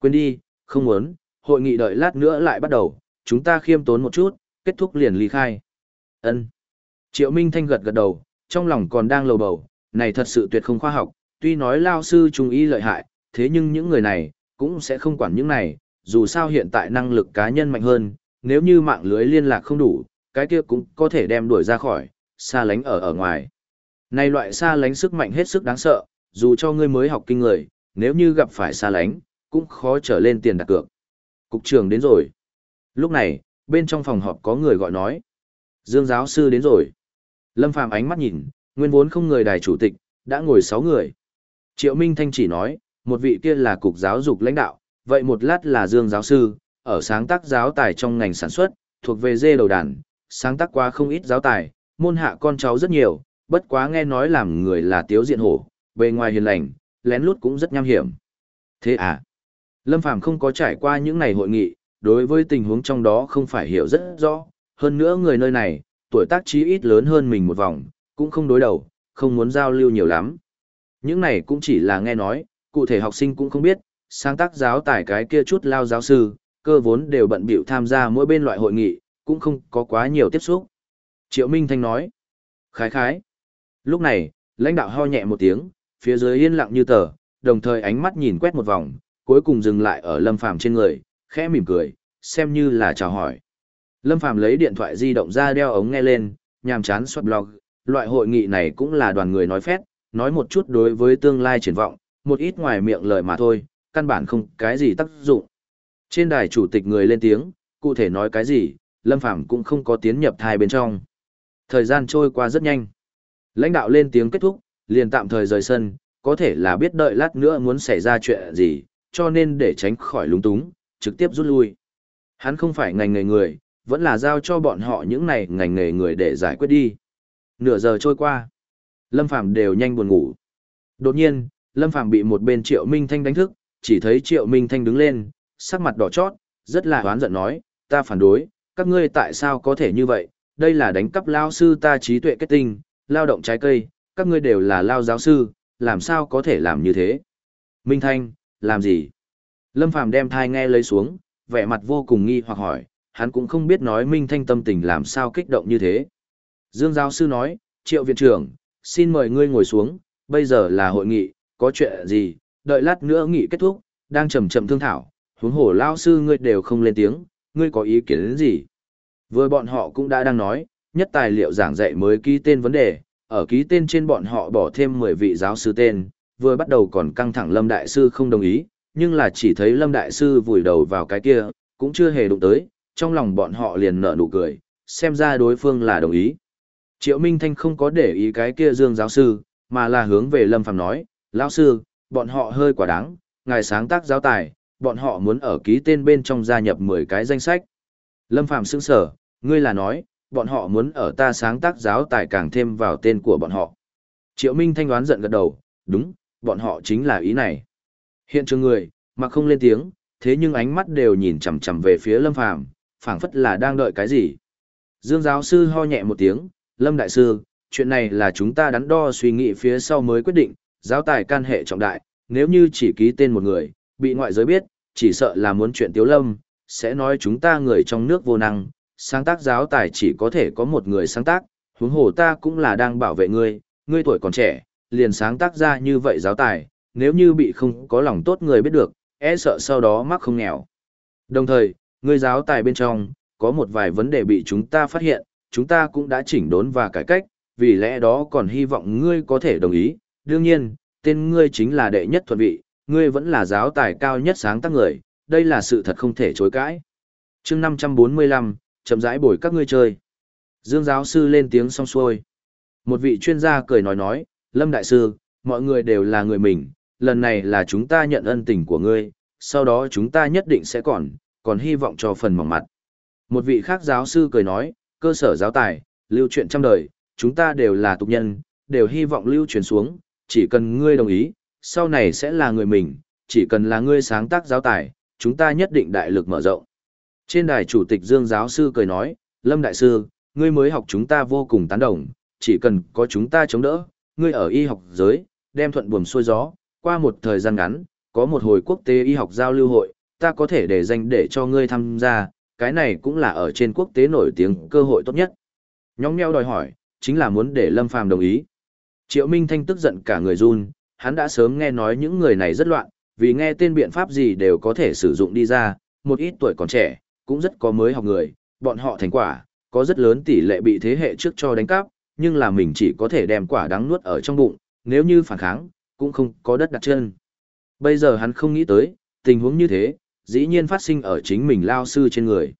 Quên đi, không muốn, hội nghị đợi lát nữa lại bắt đầu, chúng ta khiêm tốn một chút, kết thúc liền ly khai. Ân. Triệu Minh Thanh gật gật đầu, trong lòng còn đang lầu bầu, này thật sự tuyệt không khoa học, tuy nói lao sư trung ý lợi hại, thế nhưng những người này, cũng sẽ không quản những này, dù sao hiện tại năng lực cá nhân mạnh hơn, nếu như mạng lưới liên lạc không đủ, cái kia cũng có thể đem đuổi ra khỏi, xa lánh ở ở ngoài. Này loại xa lánh sức mạnh hết sức đáng sợ, dù cho ngươi mới học kinh người, nếu như gặp phải xa lánh, cũng khó trở lên tiền đặt cược. Cục trưởng đến rồi. Lúc này, bên trong phòng họp có người gọi nói. Dương giáo sư đến rồi. Lâm Phàm ánh mắt nhìn, nguyên vốn không người đài chủ tịch, đã ngồi 6 người. Triệu Minh Thanh chỉ nói, một vị kia là cục giáo dục lãnh đạo, vậy một lát là Dương giáo sư, ở sáng tác giáo tài trong ngành sản xuất, thuộc về dê đầu đàn, sáng tác qua không ít giáo tài, môn hạ con cháu rất nhiều, bất quá nghe nói làm người là tiếu diện hổ, bề ngoài hiền lành, lén lút cũng rất nham hiểm. Thế à? Lâm Phàm không có trải qua những ngày hội nghị, đối với tình huống trong đó không phải hiểu rất rõ, hơn nữa người nơi này, tuổi tác chí ít lớn hơn mình một vòng, cũng không đối đầu, không muốn giao lưu nhiều lắm. Những này cũng chỉ là nghe nói, cụ thể học sinh cũng không biết, sáng tác giáo tài cái kia chút lao giáo sư, cơ vốn đều bận bịu tham gia mỗi bên loại hội nghị, cũng không có quá nhiều tiếp xúc. Triệu Minh Thanh nói, khái khái. Lúc này, lãnh đạo ho nhẹ một tiếng, phía dưới yên lặng như tờ, đồng thời ánh mắt nhìn quét một vòng, cuối cùng dừng lại ở Lâm Phàm trên người, khẽ mỉm cười, xem như là chào hỏi. Lâm Phàm lấy điện thoại di động ra đeo ống nghe lên, nhàm chán soát blog, loại hội nghị này cũng là đoàn người nói phét, nói một chút đối với tương lai triển vọng, một ít ngoài miệng lời mà thôi, căn bản không cái gì tác dụng. Trên đài chủ tịch người lên tiếng, cụ thể nói cái gì, Lâm Phàm cũng không có tiến nhập thai bên trong. Thời gian trôi qua rất nhanh. Lãnh đạo lên tiếng kết thúc, liền tạm thời rời sân, có thể là biết đợi lát nữa muốn xảy ra chuyện gì, cho nên để tránh khỏi lúng túng, trực tiếp rút lui. Hắn không phải ngành nghề người, vẫn là giao cho bọn họ những này ngành nghề người để giải quyết đi. Nửa giờ trôi qua, Lâm Phàm đều nhanh buồn ngủ. Đột nhiên, Lâm Phàm bị một bên Triệu Minh Thanh đánh thức, chỉ thấy Triệu Minh Thanh đứng lên, sắc mặt đỏ chót, rất là oán giận nói, ta phản đối, các ngươi tại sao có thể như vậy, đây là đánh cắp lao sư ta trí tuệ kết tinh, lao động trái cây, các ngươi đều là lao giáo sư, làm sao có thể làm như thế. Minh Thanh, làm gì? Lâm Phàm đem thai nghe lấy xuống, vẻ mặt vô cùng nghi hoặc hỏi, hắn cũng không biết nói Minh Thanh tâm tình làm sao kích động như thế. Dương giáo sư nói, triệu viện trưởng, xin mời ngươi ngồi xuống, bây giờ là hội nghị, có chuyện gì, đợi lát nữa nghị kết thúc, đang chậm chậm thương thảo, huống hồ lao sư ngươi đều không lên tiếng, ngươi có ý kiến đến gì? Vừa bọn họ cũng đã đang nói, nhất tài liệu giảng dạy mới ký tên vấn đề, ở ký tên trên bọn họ bỏ thêm 10 vị giáo sư tên, vừa bắt đầu còn căng thẳng Lâm Đại Sư không đồng ý, nhưng là chỉ thấy Lâm Đại Sư vùi đầu vào cái kia, cũng chưa hề đụng tới, trong lòng bọn họ liền nở nụ cười, xem ra đối phương là đồng ý. Triệu Minh Thanh không có để ý cái kia Dương giáo sư, mà là hướng về Lâm Phàm nói, lão sư, bọn họ hơi quả đáng, ngài sáng tác giáo tài, bọn họ muốn ở ký tên bên trong gia nhập 10 cái danh sách. Lâm Phàm sững sở, ngươi là nói, bọn họ muốn ở ta sáng tác giáo tài càng thêm vào tên của bọn họ. Triệu Minh thanh đoán giận gật đầu, đúng, bọn họ chính là ý này. Hiện trường người, mà không lên tiếng, thế nhưng ánh mắt đều nhìn chằm chằm về phía Lâm Phàm, phảng phất là đang đợi cái gì. Dương giáo sư ho nhẹ một tiếng, Lâm đại sư, chuyện này là chúng ta đắn đo suy nghĩ phía sau mới quyết định, giáo tài can hệ trọng đại, nếu như chỉ ký tên một người, bị ngoại giới biết, chỉ sợ là muốn chuyện Tiếu Lâm, sẽ nói chúng ta người trong nước vô năng, sáng tác giáo tài chỉ có thể có một người sáng tác, huống hồ ta cũng là đang bảo vệ ngươi, ngươi tuổi còn trẻ, liền sáng tác ra như vậy giáo tài, nếu như bị không có lòng tốt người biết được, e sợ sau đó mắc không nghèo. Đồng thời, người giáo tài bên trong, có một vài vấn đề bị chúng ta phát hiện, chúng ta cũng đã chỉnh đốn và cải cách, vì lẽ đó còn hy vọng ngươi có thể đồng ý. Đương nhiên, tên ngươi chính là đệ nhất thuận vị, ngươi vẫn là giáo tài cao nhất sáng tác người, đây là sự thật không thể chối cãi. chương 545, chậm rãi bồi các ngươi chơi. Dương giáo sư lên tiếng song xuôi. Một vị chuyên gia cười nói nói, Lâm Đại Sư, mọi người đều là người mình, lần này là chúng ta nhận ân tình của ngươi, sau đó chúng ta nhất định sẽ còn, còn hy vọng cho phần mỏng mặt. Một vị khác giáo sư cười nói, cơ sở giáo tài, lưu truyền trăm đời, chúng ta đều là tục nhân, đều hy vọng lưu truyền xuống, chỉ cần ngươi đồng ý, sau này sẽ là người mình, chỉ cần là ngươi sáng tác giáo tài, chúng ta nhất định đại lực mở rộng. Trên đài chủ tịch Dương giáo sư cười nói, Lâm Đại Sư, ngươi mới học chúng ta vô cùng tán đồng, chỉ cần có chúng ta chống đỡ, ngươi ở y học giới, đem thuận buồm xuôi gió, qua một thời gian ngắn, có một hồi quốc tế y học giao lưu hội, ta có thể để danh để cho ngươi tham gia, cái này cũng là ở trên quốc tế nổi tiếng cơ hội tốt nhất. Nhóm nheo đòi hỏi, chính là muốn để Lâm Phàm đồng ý. Triệu Minh Thanh tức giận cả người run, hắn đã sớm nghe nói những người này rất loạn, vì nghe tên biện pháp gì đều có thể sử dụng đi ra, một ít tuổi còn trẻ, cũng rất có mới học người, bọn họ thành quả, có rất lớn tỷ lệ bị thế hệ trước cho đánh cắp, nhưng là mình chỉ có thể đem quả đắng nuốt ở trong bụng, nếu như phản kháng, cũng không có đất đặt chân. Bây giờ hắn không nghĩ tới, tình huống như thế, dĩ nhiên phát sinh ở chính mình lao sư trên người.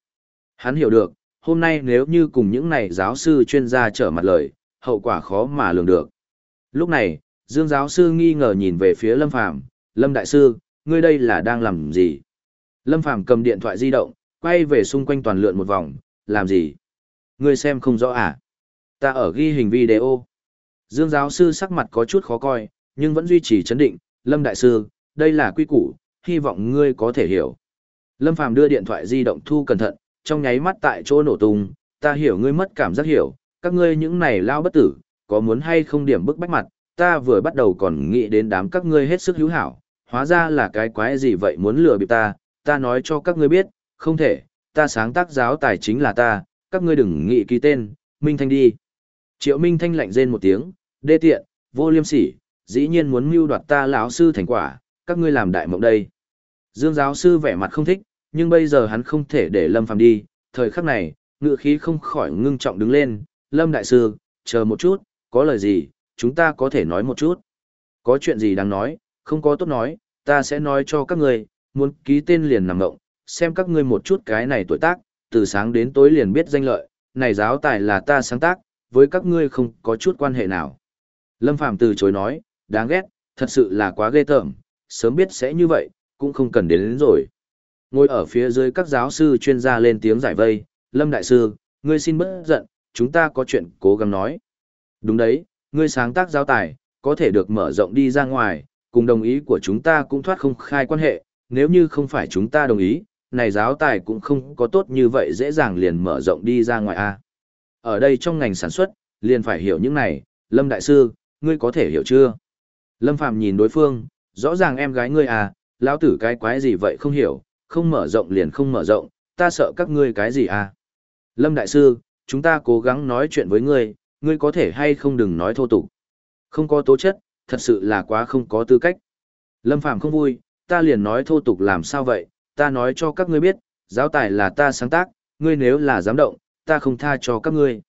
Hắn hiểu được, hôm nay nếu như cùng những này giáo sư chuyên gia trở mặt lời, hậu quả khó mà lường được. Lúc này, Dương giáo sư nghi ngờ nhìn về phía Lâm Phàm, "Lâm đại sư, ngươi đây là đang làm gì?" Lâm Phàm cầm điện thoại di động, quay về xung quanh toàn lượn một vòng, "Làm gì? Ngươi xem không rõ à? Ta ở ghi hình video." Dương giáo sư sắc mặt có chút khó coi, nhưng vẫn duy trì chấn định, "Lâm đại sư, đây là quy củ, hy vọng ngươi có thể hiểu." Lâm Phàm đưa điện thoại di động thu cẩn thận, trong nháy mắt tại chỗ nổ tung, "Ta hiểu ngươi mất cảm giác hiểu, các ngươi những này lao bất tử, có muốn hay không điểm bức bách mặt, ta vừa bắt đầu còn nghĩ đến đám các ngươi hết sức hữu hảo, hóa ra là cái quái gì vậy muốn lừa bịp ta, ta nói cho các ngươi biết, không thể, ta sáng tác giáo tài chính là ta, các ngươi đừng nghĩ ký tên, Minh Thanh đi. Triệu Minh Thanh lạnh rên một tiếng, đê tiện, vô liêm sỉ, dĩ nhiên muốn mưu đoạt ta lão sư thành quả, các ngươi làm đại mộng đây. Dương giáo sư vẻ mặt không thích, nhưng bây giờ hắn không thể để Lâm Phàm đi, thời khắc này, ngựa khí không khỏi ngưng trọng đứng lên, Lâm đại sư, chờ một chút, có lời gì, chúng ta có thể nói một chút. Có chuyện gì đáng nói, không có tốt nói, ta sẽ nói cho các ngươi, muốn ký tên liền nằm ngộng, xem các ngươi một chút cái này tuổi tác, từ sáng đến tối liền biết danh lợi, này giáo tài là ta sáng tác, với các ngươi không có chút quan hệ nào. Lâm Phàm từ chối nói, đáng ghét, thật sự là quá ghê tởm, sớm biết sẽ như vậy, cũng không cần đến, đến rồi. Ngồi ở phía dưới các giáo sư chuyên gia lên tiếng giải vây, Lâm Đại Sư, ngươi xin bớt giận, chúng ta có chuyện cố gắng nói. Đúng đấy, ngươi sáng tác giáo tài, có thể được mở rộng đi ra ngoài, cùng đồng ý của chúng ta cũng thoát không khai quan hệ, nếu như không phải chúng ta đồng ý, này giáo tài cũng không có tốt như vậy dễ dàng liền mở rộng đi ra ngoài a. Ở đây trong ngành sản xuất, liền phải hiểu những này, Lâm Đại Sư, ngươi có thể hiểu chưa? Lâm Phạm nhìn đối phương, rõ ràng em gái ngươi à, lão tử cái quái gì vậy không hiểu, không mở rộng liền không mở rộng, ta sợ các ngươi cái gì à? Lâm Đại Sư, chúng ta cố gắng nói chuyện với ngươi, ngươi có thể hay không đừng nói thô tục. Không có tố chất, thật sự là quá không có tư cách. Lâm Phàm không vui, ta liền nói thô tục làm sao vậy, ta nói cho các ngươi biết, giáo tài là ta sáng tác, ngươi nếu là dám động, ta không tha cho các ngươi.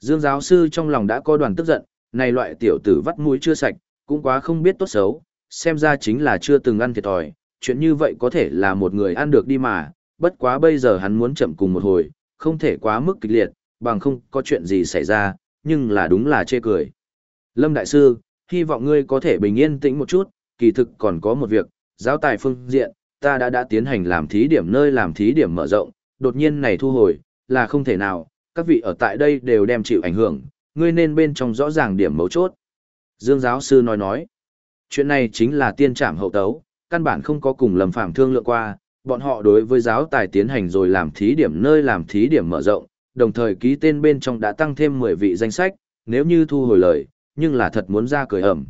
Dương giáo sư trong lòng đã có đoàn tức giận, này loại tiểu tử vắt mũi chưa sạch, cũng quá không biết tốt xấu, xem ra chính là chưa từng ăn thiệt thòi, chuyện như vậy có thể là một người ăn được đi mà, bất quá bây giờ hắn muốn chậm cùng một hồi, không thể quá mức kịch liệt, bằng không có chuyện gì xảy ra, nhưng là đúng là chê cười. Lâm Đại Sư, hy vọng ngươi có thể bình yên tĩnh một chút, kỳ thực còn có một việc, giáo tài phương diện, ta đã đã tiến hành làm thí điểm nơi làm thí điểm mở rộng, đột nhiên này thu hồi, là không thể nào, các vị ở tại đây đều đem chịu ảnh hưởng, ngươi nên bên trong rõ ràng điểm mấu chốt. Dương giáo sư nói nói, chuyện này chính là tiên trảm hậu tấu, căn bản không có cùng lầm phạm thương lượng qua, bọn họ đối với giáo tài tiến hành rồi làm thí điểm nơi làm thí điểm mở rộng, đồng thời ký tên bên trong đã tăng thêm 10 vị danh sách, nếu như thu hồi lời, nhưng là thật muốn ra cười ẩm.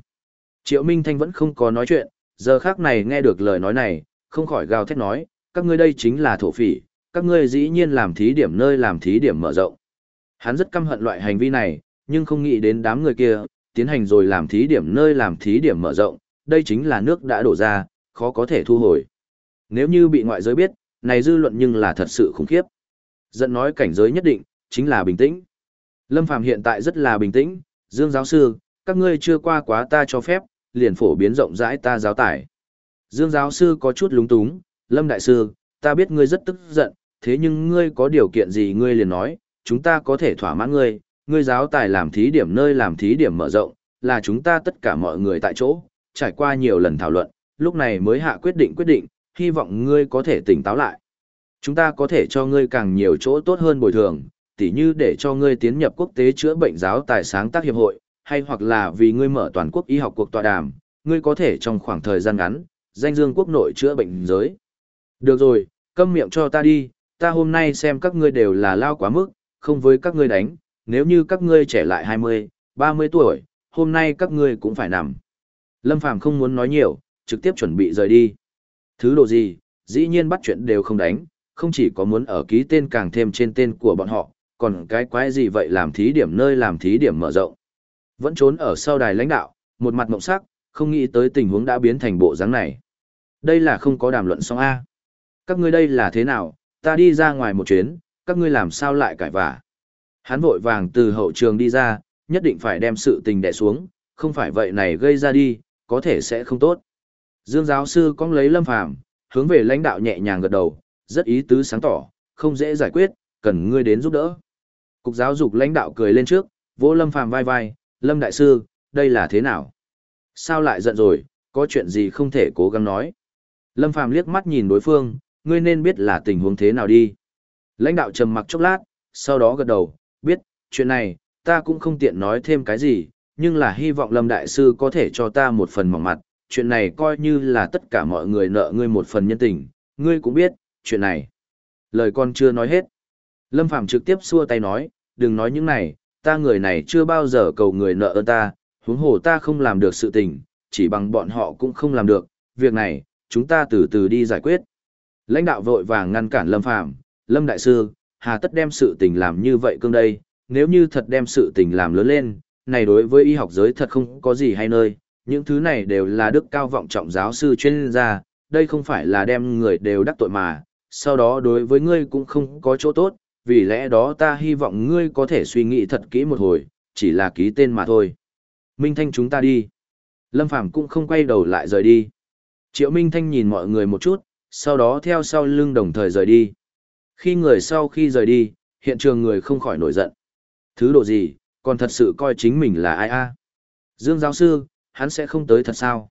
Triệu Minh Thanh vẫn không có nói chuyện, giờ khác này nghe được lời nói này, không khỏi gào thét nói, các ngươi đây chính là thổ phỉ, các ngươi dĩ nhiên làm thí điểm nơi làm thí điểm mở rộng. Hắn rất căm hận loại hành vi này, nhưng không nghĩ đến đám người kia, tiến hành rồi làm thí điểm nơi làm thí điểm mở rộng, đây chính là nước đã đổ ra, khó có thể thu hồi. Nếu như bị ngoại giới biết, này dư luận nhưng là thật sự khủng khiếp. Dẫn nói cảnh giới nhất định, chính là bình tĩnh. Lâm Phàm hiện tại rất là bình tĩnh, Dương giáo sư, các ngươi chưa qua quá ta cho phép, liền phổ biến rộng rãi ta giáo tải. Dương giáo sư có chút lúng túng, Lâm đại sư, ta biết ngươi rất tức giận, thế nhưng ngươi có điều kiện gì ngươi liền nói, chúng ta có thể thỏa mãn ngươi, ngươi giáo tài làm thí điểm nơi làm thí điểm mở rộng, là chúng ta tất cả mọi người tại chỗ, trải qua nhiều lần thảo luận, lúc này mới hạ quyết định quyết định, hy vọng ngươi có thể tỉnh táo lại. Chúng ta có thể cho ngươi càng nhiều chỗ tốt hơn bồi thường, tỉ như để cho ngươi tiến nhập quốc tế chữa bệnh giáo tài sáng tác hiệp hội, hay hoặc là vì ngươi mở toàn quốc y học cuộc tọa đàm, ngươi có thể trong khoảng thời gian ngắn, danh dương quốc nội chữa bệnh giới. Được rồi, câm miệng cho ta đi, ta hôm nay xem các ngươi đều là lao quá mức, không với các ngươi đánh, nếu như các ngươi trẻ lại 20, 30 tuổi, hôm nay các ngươi cũng phải nằm. Lâm Phàm không muốn nói nhiều, trực tiếp chuẩn bị rời đi. Thứ độ gì, dĩ nhiên bắt chuyện đều không đánh, không chỉ có muốn ở ký tên càng thêm trên tên của bọn họ, còn cái quái gì vậy làm thí điểm nơi làm thí điểm mở rộng. Vẫn trốn ở sau đài lãnh đạo, một mặt mộng sắc, không nghĩ tới tình huống đã biến thành bộ dáng này. Đây là không có đàm luận xong A. Các ngươi đây là thế nào, ta đi ra ngoài một chuyến, các ngươi làm sao lại cãi vả. Hắn vội vàng từ hậu trường đi ra, nhất định phải đem sự tình đè xuống, không phải vậy này gây ra đi, có thể sẽ không tốt. Dương giáo sư cong lấy lâm phàm, hướng về lãnh đạo nhẹ nhàng gật đầu, rất ý tứ sáng tỏ, không dễ giải quyết, cần ngươi đến giúp đỡ. Cục giáo dục lãnh đạo cười lên trước, vỗ lâm phàm vai vai, lâm đại sư, đây là thế nào? Sao lại giận rồi, có chuyện gì không thể cố gắng nói? Lâm phàm liếc mắt nhìn đối phương, ngươi nên biết là tình huống thế nào đi. Lãnh đạo trầm mặc chốc lát, sau đó gật đầu, biết, chuyện này, ta cũng không tiện nói thêm cái gì, nhưng là hy vọng Lâm Đại Sư có thể cho ta một phần mỏng mặt, chuyện này coi như là tất cả mọi người nợ ngươi một phần nhân tình, ngươi cũng biết, chuyện này. Lời con chưa nói hết. Lâm Phàm trực tiếp xua tay nói, đừng nói những này, ta người này chưa bao giờ cầu người nợ ơn ta, huống hồ ta không làm được sự tình, chỉ bằng bọn họ cũng không làm được, việc này, chúng ta từ từ đi giải quyết. Lãnh đạo vội vàng ngăn cản Lâm Phàm Lâm Đại Sư, hà tất đem sự tình làm như vậy cương đây, nếu như thật đem sự tình làm lớn lên, này đối với y học giới thật không có gì hay nơi, những thứ này đều là đức cao vọng trọng giáo sư chuyên gia, đây không phải là đem người đều đắc tội mà, sau đó đối với ngươi cũng không có chỗ tốt, vì lẽ đó ta hy vọng ngươi có thể suy nghĩ thật kỹ một hồi, chỉ là ký tên mà thôi. Minh Thanh chúng ta đi. Lâm Phàm cũng không quay đầu lại rời đi. Triệu Minh Thanh nhìn mọi người một chút, sau đó theo sau lưng đồng thời rời đi. Khi người sau khi rời đi, hiện trường người không khỏi nổi giận. Thứ độ gì, còn thật sự coi chính mình là ai a? Dương giáo sư, hắn sẽ không tới thật sao?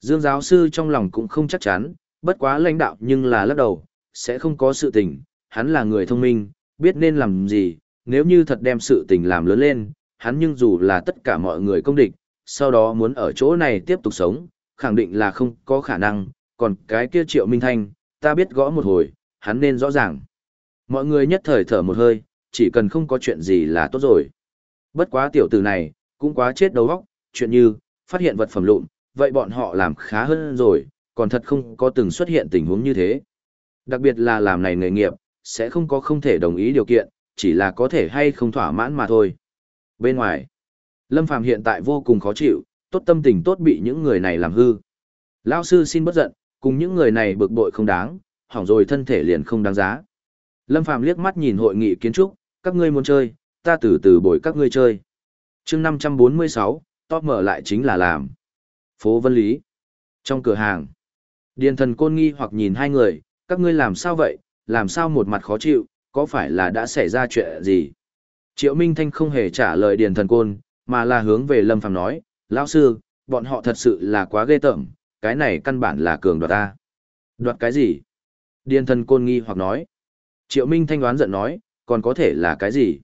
Dương giáo sư trong lòng cũng không chắc chắn, bất quá lãnh đạo nhưng là lắc đầu, sẽ không có sự tình, hắn là người thông minh, biết nên làm gì, nếu như thật đem sự tình làm lớn lên, hắn nhưng dù là tất cả mọi người công địch, sau đó muốn ở chỗ này tiếp tục sống, khẳng định là không có khả năng, còn cái kia triệu minh thanh, ta biết gõ một hồi, hắn nên rõ ràng. Mọi người nhất thời thở một hơi, chỉ cần không có chuyện gì là tốt rồi. Bất quá tiểu tử này, cũng quá chết đầu óc, chuyện như, phát hiện vật phẩm lụn, vậy bọn họ làm khá hơn rồi, còn thật không có từng xuất hiện tình huống như thế. Đặc biệt là làm này nghề nghiệp, sẽ không có không thể đồng ý điều kiện, chỉ là có thể hay không thỏa mãn mà thôi. Bên ngoài, Lâm Phàm hiện tại vô cùng khó chịu, tốt tâm tình tốt bị những người này làm hư. Lão sư xin bất giận, cùng những người này bực bội không đáng, hỏng rồi thân thể liền không đáng giá. Lâm Phàm liếc mắt nhìn hội nghị kiến trúc, các ngươi muốn chơi, ta từ từ bồi các ngươi chơi. chương 546, top mở lại chính là làm. Phố Vân Lý. Trong cửa hàng, Điền thần côn nghi hoặc nhìn hai người, các ngươi làm sao vậy, làm sao một mặt khó chịu, có phải là đã xảy ra chuyện gì? Triệu Minh Thanh không hề trả lời Điền thần côn, mà là hướng về Lâm Phàm nói, lão sư, bọn họ thật sự là quá ghê tởm, cái này căn bản là cường đoạt ta. Đoạt cái gì? Điền thần côn nghi hoặc nói. Triệu Minh thanh đoán giận nói, còn có thể là cái gì?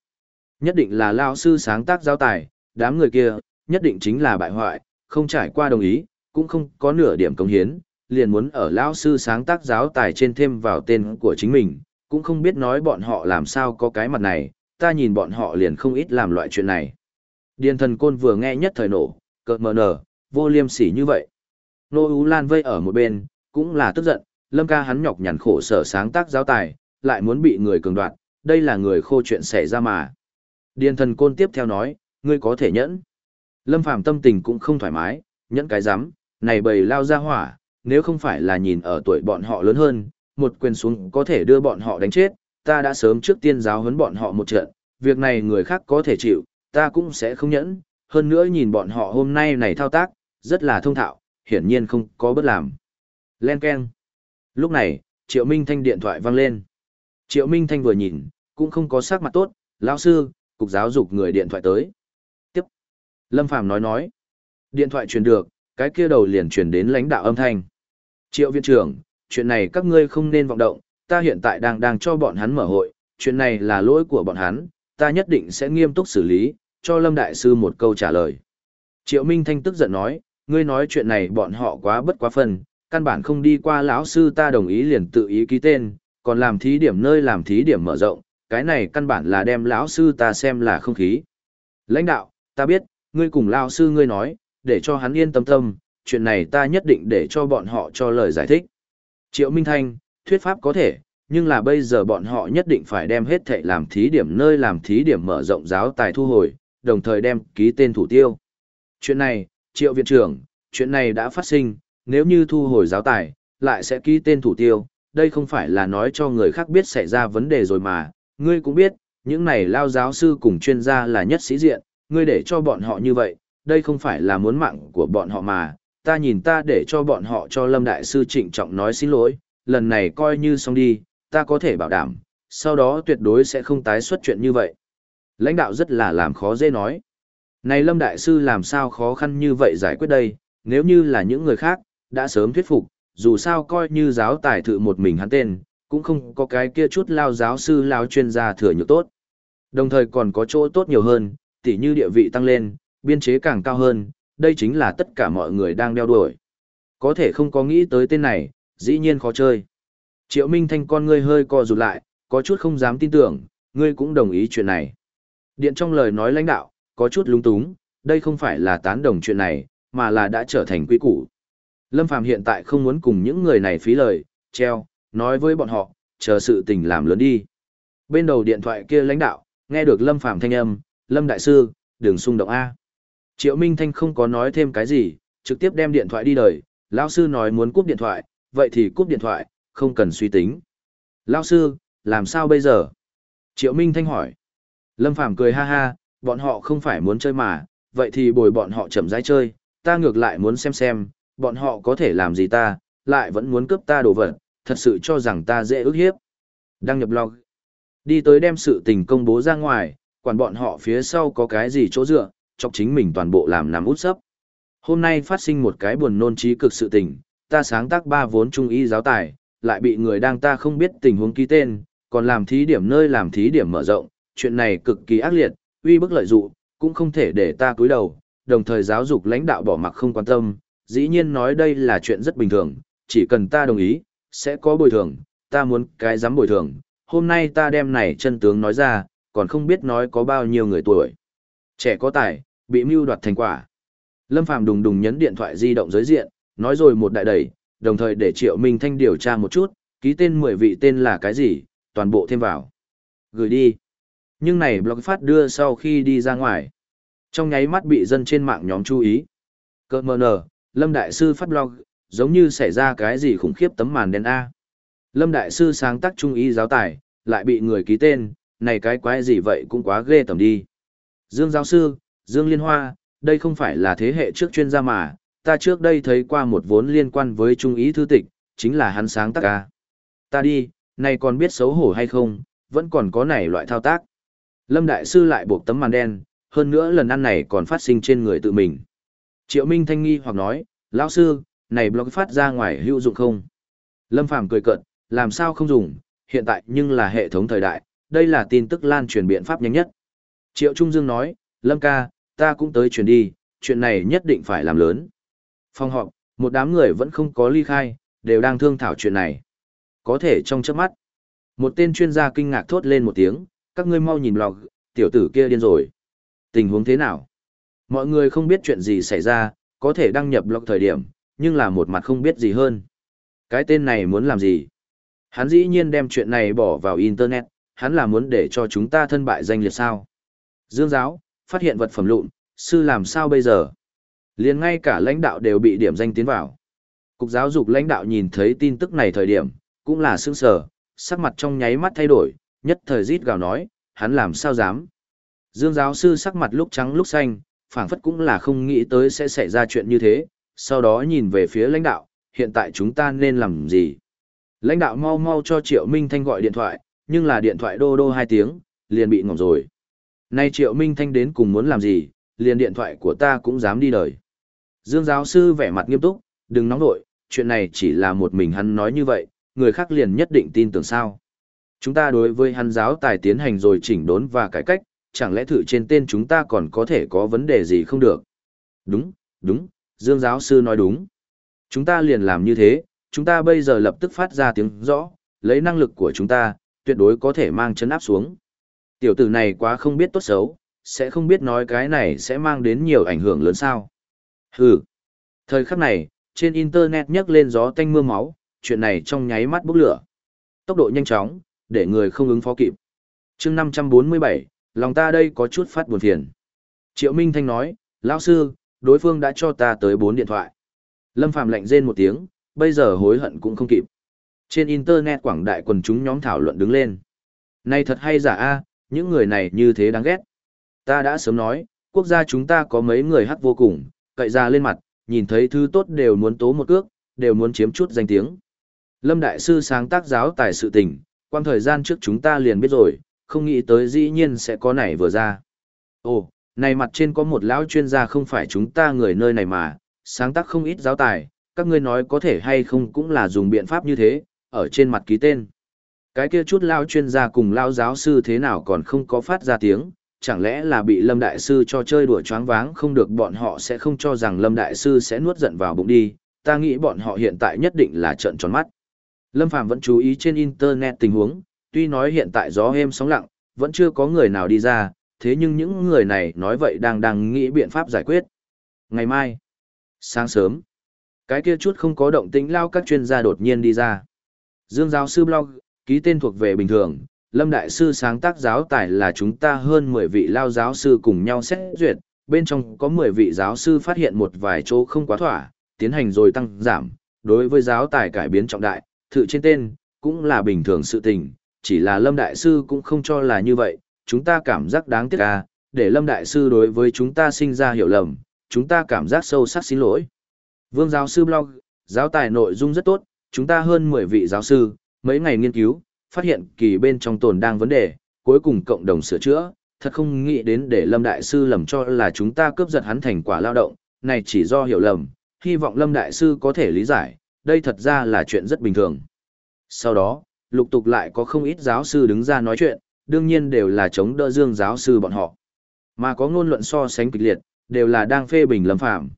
Nhất định là lao sư sáng tác giáo tài, đám người kia, nhất định chính là bại hoại, không trải qua đồng ý, cũng không có nửa điểm công hiến, liền muốn ở lao sư sáng tác giáo tài trên thêm vào tên của chính mình, cũng không biết nói bọn họ làm sao có cái mặt này, ta nhìn bọn họ liền không ít làm loại chuyện này. Điền thần côn vừa nghe nhất thời nổ, cợt mờ nở, vô liêm sỉ như vậy. Nô Ú Lan vây ở một bên, cũng là tức giận, lâm ca hắn nhọc nhằn khổ sở sáng tác giáo tài, lại muốn bị người cường đoạt, đây là người khô chuyện xảy ra mà. Điền thần côn tiếp theo nói, ngươi có thể nhẫn. Lâm Phàm tâm tình cũng không thoải mái, nhẫn cái rắm này bầy lao ra hỏa, nếu không phải là nhìn ở tuổi bọn họ lớn hơn, một quyền xuống có thể đưa bọn họ đánh chết, ta đã sớm trước tiên giáo huấn bọn họ một trận, việc này người khác có thể chịu, ta cũng sẽ không nhẫn, hơn nữa nhìn bọn họ hôm nay này thao tác, rất là thông thạo, hiển nhiên không có bất làm. Len Ken. Lúc này, Triệu Minh Thanh điện thoại vang lên. Triệu Minh Thanh vừa nhìn, cũng không có sắc mặt tốt, lão sư, cục giáo dục người điện thoại tới. Tiếp. Lâm Phàm nói nói. Điện thoại truyền được, cái kia đầu liền truyền đến lãnh đạo âm thanh. Triệu viện trưởng, chuyện này các ngươi không nên vọng động, ta hiện tại đang đang cho bọn hắn mở hội, chuyện này là lỗi của bọn hắn, ta nhất định sẽ nghiêm túc xử lý, cho Lâm Đại Sư một câu trả lời. Triệu Minh Thanh tức giận nói, ngươi nói chuyện này bọn họ quá bất quá phần, căn bản không đi qua lão sư ta đồng ý liền tự ý ký tên, còn làm thí điểm nơi làm thí điểm mở rộng, cái này căn bản là đem lão sư ta xem là không khí. Lãnh đạo, ta biết, ngươi cùng lão sư ngươi nói, để cho hắn yên tâm tâm, chuyện này ta nhất định để cho bọn họ cho lời giải thích. Triệu Minh Thanh, thuyết pháp có thể, nhưng là bây giờ bọn họ nhất định phải đem hết thệ làm thí điểm nơi làm thí điểm mở rộng giáo tài thu hồi, đồng thời đem ký tên thủ tiêu. Chuyện này, Triệu Viện trưởng, chuyện này đã phát sinh, nếu như thu hồi giáo tài, lại sẽ ký tên thủ tiêu, đây không phải là nói cho người khác biết xảy ra vấn đề rồi mà, ngươi cũng biết, những này lao giáo sư cùng chuyên gia là nhất sĩ diện, ngươi để cho bọn họ như vậy, đây không phải là muốn mạng của bọn họ mà, ta nhìn ta để cho bọn họ cho Lâm Đại Sư trịnh trọng nói xin lỗi, lần này coi như xong đi, ta có thể bảo đảm, sau đó tuyệt đối sẽ không tái xuất chuyện như vậy. Lãnh đạo rất là làm khó dễ nói. Này Lâm Đại Sư làm sao khó khăn như vậy giải quyết đây, nếu như là những người khác, đã sớm thuyết phục, dù sao coi như giáo tài thự một mình hắn tên, cũng không có cái kia chút lao giáo sư lao chuyên gia thừa nhược tốt. Đồng thời còn có chỗ tốt nhiều hơn, tỉ như địa vị tăng lên, biên chế càng cao hơn, đây chính là tất cả mọi người đang đeo đuổi. Có thể không có nghĩ tới tên này, dĩ nhiên khó chơi. Triệu Minh Thanh con ngươi hơi co rụt lại, có chút không dám tin tưởng, ngươi cũng đồng ý chuyện này. Điện trong lời nói lãnh đạo, có chút lung túng, đây không phải là tán đồng chuyện này, mà là đã trở thành quy củ. Lâm Phàm hiện tại không muốn cùng những người này phí lời, treo, nói với bọn họ, chờ sự tình làm lớn đi. Bên đầu điện thoại kia lãnh đạo, nghe được Lâm Phàm thanh âm, Lâm Đại Sư, đừng xung động A. Triệu Minh Thanh không có nói thêm cái gì, trực tiếp đem điện thoại đi đời, lão sư nói muốn cúp điện thoại, vậy thì cúp điện thoại, không cần suy tính. Lão sư, làm sao bây giờ? Triệu Minh Thanh hỏi. Lâm Phàm cười ha ha, bọn họ không phải muốn chơi mà, vậy thì bồi bọn họ chậm rãi chơi, ta ngược lại muốn xem xem, bọn họ có thể làm gì ta, lại vẫn muốn cướp ta đồ vật, thật sự cho rằng ta dễ ức hiếp. Đăng nhập log. Đi tới đem sự tình công bố ra ngoài, quản bọn họ phía sau có cái gì chỗ dựa, chọc chính mình toàn bộ làm nằm út sấp. Hôm nay phát sinh một cái buồn nôn trí cực sự tình, ta sáng tác ba vốn trung y giáo tài, lại bị người đang ta không biết tình huống ký tên, còn làm thí điểm nơi làm thí điểm mở rộng, chuyện này cực kỳ ác liệt, uy bức lợi dụng, cũng không thể để ta cúi đầu, đồng thời giáo dục lãnh đạo bỏ mặc không quan tâm, dĩ nhiên nói đây là chuyện rất bình thường, chỉ cần ta đồng ý, sẽ có bồi thường, ta muốn cái dám bồi thường, hôm nay ta đem này chân tướng nói ra, còn không biết nói có bao nhiêu người tuổi. Trẻ có tài, bị mưu đoạt thành quả. Lâm Phàm đùng đùng nhấn điện thoại di động giới diện, nói rồi một đại đẩy, đồng thời để Triệu Minh Thanh điều tra một chút, ký tên 10 vị tên là cái gì, toàn bộ thêm vào. Gửi đi. Nhưng này blog phát đưa sau khi đi ra ngoài. Trong nháy mắt bị dân trên mạng nhóm chú ý. Cơ mờ nở, Lâm Đại Sư phát blog, giống như xảy ra cái gì khủng khiếp tấm màn đen A. Lâm Đại Sư sáng tác trung ý giáo tài, lại bị người ký tên, này cái quái gì vậy cũng quá ghê tầm đi. Dương giáo sư, Dương Liên Hoa, đây không phải là thế hệ trước chuyên gia mà, ta trước đây thấy qua một vốn liên quan với trung ý thư tịch, chính là hắn sáng tác a. Ta đi, này còn biết xấu hổ hay không, vẫn còn có này loại thao tác. Lâm Đại Sư lại buộc tấm màn đen, hơn nữa lần ăn này còn phát sinh trên người tự mình. Triệu Minh Thanh nghi hoặc nói, lão sư, này blog phát ra ngoài hữu dụng không? Lâm Phàm cười cợt, làm sao không dùng, hiện tại nhưng là hệ thống thời đại, đây là tin tức lan truyền biện pháp nhanh nhất. Triệu Trung Dương nói, Lâm ca, ta cũng tới truyền đi, chuyện này nhất định phải làm lớn. Phòng họp, một đám người vẫn không có ly khai, đều đang thương thảo chuyện này. Có thể trong chớp mắt, một tên chuyên gia kinh ngạc thốt lên một tiếng, các ngươi mau nhìn log, tiểu tử kia điên rồi. Tình huống thế nào? Mọi người không biết chuyện gì xảy ra, có thể đăng nhập blog thời điểm, nhưng là một mặt không biết gì hơn. Cái tên này muốn làm gì? Hắn dĩ nhiên đem chuyện này bỏ vào Internet, hắn là muốn để cho chúng ta thân bại danh liệt sao. Dương giáo, phát hiện vật phẩm lụn, sư làm sao bây giờ? liền ngay cả lãnh đạo đều bị điểm danh tiến vào. Cục giáo dục lãnh đạo nhìn thấy tin tức này thời điểm, cũng là sững sờ, sắc mặt trong nháy mắt thay đổi, nhất thời rít gào nói, hắn làm sao dám. Dương giáo sư sắc mặt lúc trắng lúc xanh, phảng phất cũng là không nghĩ tới sẽ xảy ra chuyện như thế, sau đó nhìn về phía lãnh đạo, hiện tại chúng ta nên làm gì? Lãnh đạo mau mau cho Triệu Minh Thanh gọi điện thoại, nhưng là điện thoại đô đô hai tiếng, liền bị ngỏm rồi. Nay Triệu Minh Thanh đến cùng muốn làm gì, liền điện thoại của ta cũng dám đi đời. Dương giáo sư vẻ mặt nghiêm túc, đừng nóng nội, chuyện này chỉ là một mình hắn nói như vậy, người khác liền nhất định tin tưởng sao. Chúng ta đối với hắn giáo tài tiến hành rồi chỉnh đốn và cải cách, chẳng lẽ thử trên tên chúng ta còn có thể có vấn đề gì không được. Đúng, đúng, Dương giáo sư nói đúng. Chúng ta liền làm như thế, chúng ta bây giờ lập tức phát ra tiếng rõ, lấy năng lực của chúng ta, tuyệt đối có thể mang chấn áp xuống. Tiểu tử này quá không biết tốt xấu, sẽ không biết nói cái này sẽ mang đến nhiều ảnh hưởng lớn sao. Hừ. Thời khắc này, trên Internet nhấc lên gió tanh mưa máu, chuyện này trong nháy mắt bốc lửa. Tốc độ nhanh chóng, để người không ứng phó kịp. chương 547, lòng ta đây có chút phát buồn phiền. Triệu Minh Thanh nói, lão sư, đối phương đã cho ta tới 4 điện thoại. Lâm Phạm lạnh rên một tiếng, bây giờ hối hận cũng không kịp. Trên Internet quảng đại quần chúng nhóm thảo luận đứng lên. Này thật hay giả a những người này như thế đáng ghét. Ta đã sớm nói, quốc gia chúng ta có mấy người hắc vô cùng, cậy ra lên mặt, nhìn thấy thứ tốt đều muốn tố một cước, đều muốn chiếm chút danh tiếng. Lâm Đại Sư sáng tác giáo tài sự tình, quan thời gian trước chúng ta liền biết rồi, không nghĩ tới dĩ nhiên sẽ có này vừa ra. Ồ, này mặt trên có một lão chuyên gia không phải chúng ta người nơi này mà, sáng tác không ít giáo tài, các ngươi nói có thể hay không cũng là dùng biện pháp như thế, ở trên mặt ký tên. Cái kia chút lão chuyên gia cùng lão giáo sư thế nào còn không có phát ra tiếng, chẳng lẽ là bị Lâm Đại Sư cho chơi đùa choáng váng không được bọn họ sẽ không cho rằng Lâm Đại Sư sẽ nuốt giận vào bụng đi, ta nghĩ bọn họ hiện tại nhất định là trợn tròn mắt. Lâm Phàm vẫn chú ý trên Internet tình huống, tuy nói hiện tại gió êm sóng lặng, vẫn chưa có người nào đi ra, thế nhưng những người này nói vậy đang đang nghĩ biện pháp giải quyết. Ngày mai, sáng sớm, cái kia chút không có động tĩnh lao các chuyên gia đột nhiên đi ra. Dương giáo sư blog, ký tên thuộc về bình thường, Lâm Đại Sư sáng tác giáo tài là chúng ta hơn 10 vị lao giáo sư cùng nhau xét duyệt, bên trong có 10 vị giáo sư phát hiện một vài chỗ không quá thỏa, tiến hành rồi tăng giảm, đối với giáo tài cải biến trọng đại, thử trên tên, cũng là bình thường sự tình, chỉ là Lâm Đại Sư cũng không cho là như vậy, chúng ta cảm giác đáng tiếc à, để Lâm Đại Sư đối với chúng ta sinh ra hiểu lầm, chúng ta cảm giác sâu sắc xin lỗi. Vương giáo sư blog, giáo tài nội dung rất tốt, chúng ta hơn 10 vị giáo sư, mấy ngày nghiên cứu, phát hiện kỳ bên trong tồn đang vấn đề, cuối cùng cộng đồng sửa chữa, thật không nghĩ đến để Lâm Đại Sư lầm cho là chúng ta cướp giật hắn thành quả lao động, này chỉ do hiểu lầm, hy vọng Lâm Đại Sư có thể lý giải, đây thật ra là chuyện rất bình thường. Sau đó, lục tục lại có không ít giáo sư đứng ra nói chuyện, đương nhiên đều là chống đỡ dương giáo sư bọn họ. Mà có ngôn luận so sánh kịch liệt, đều là đang phê bình lâm phạm.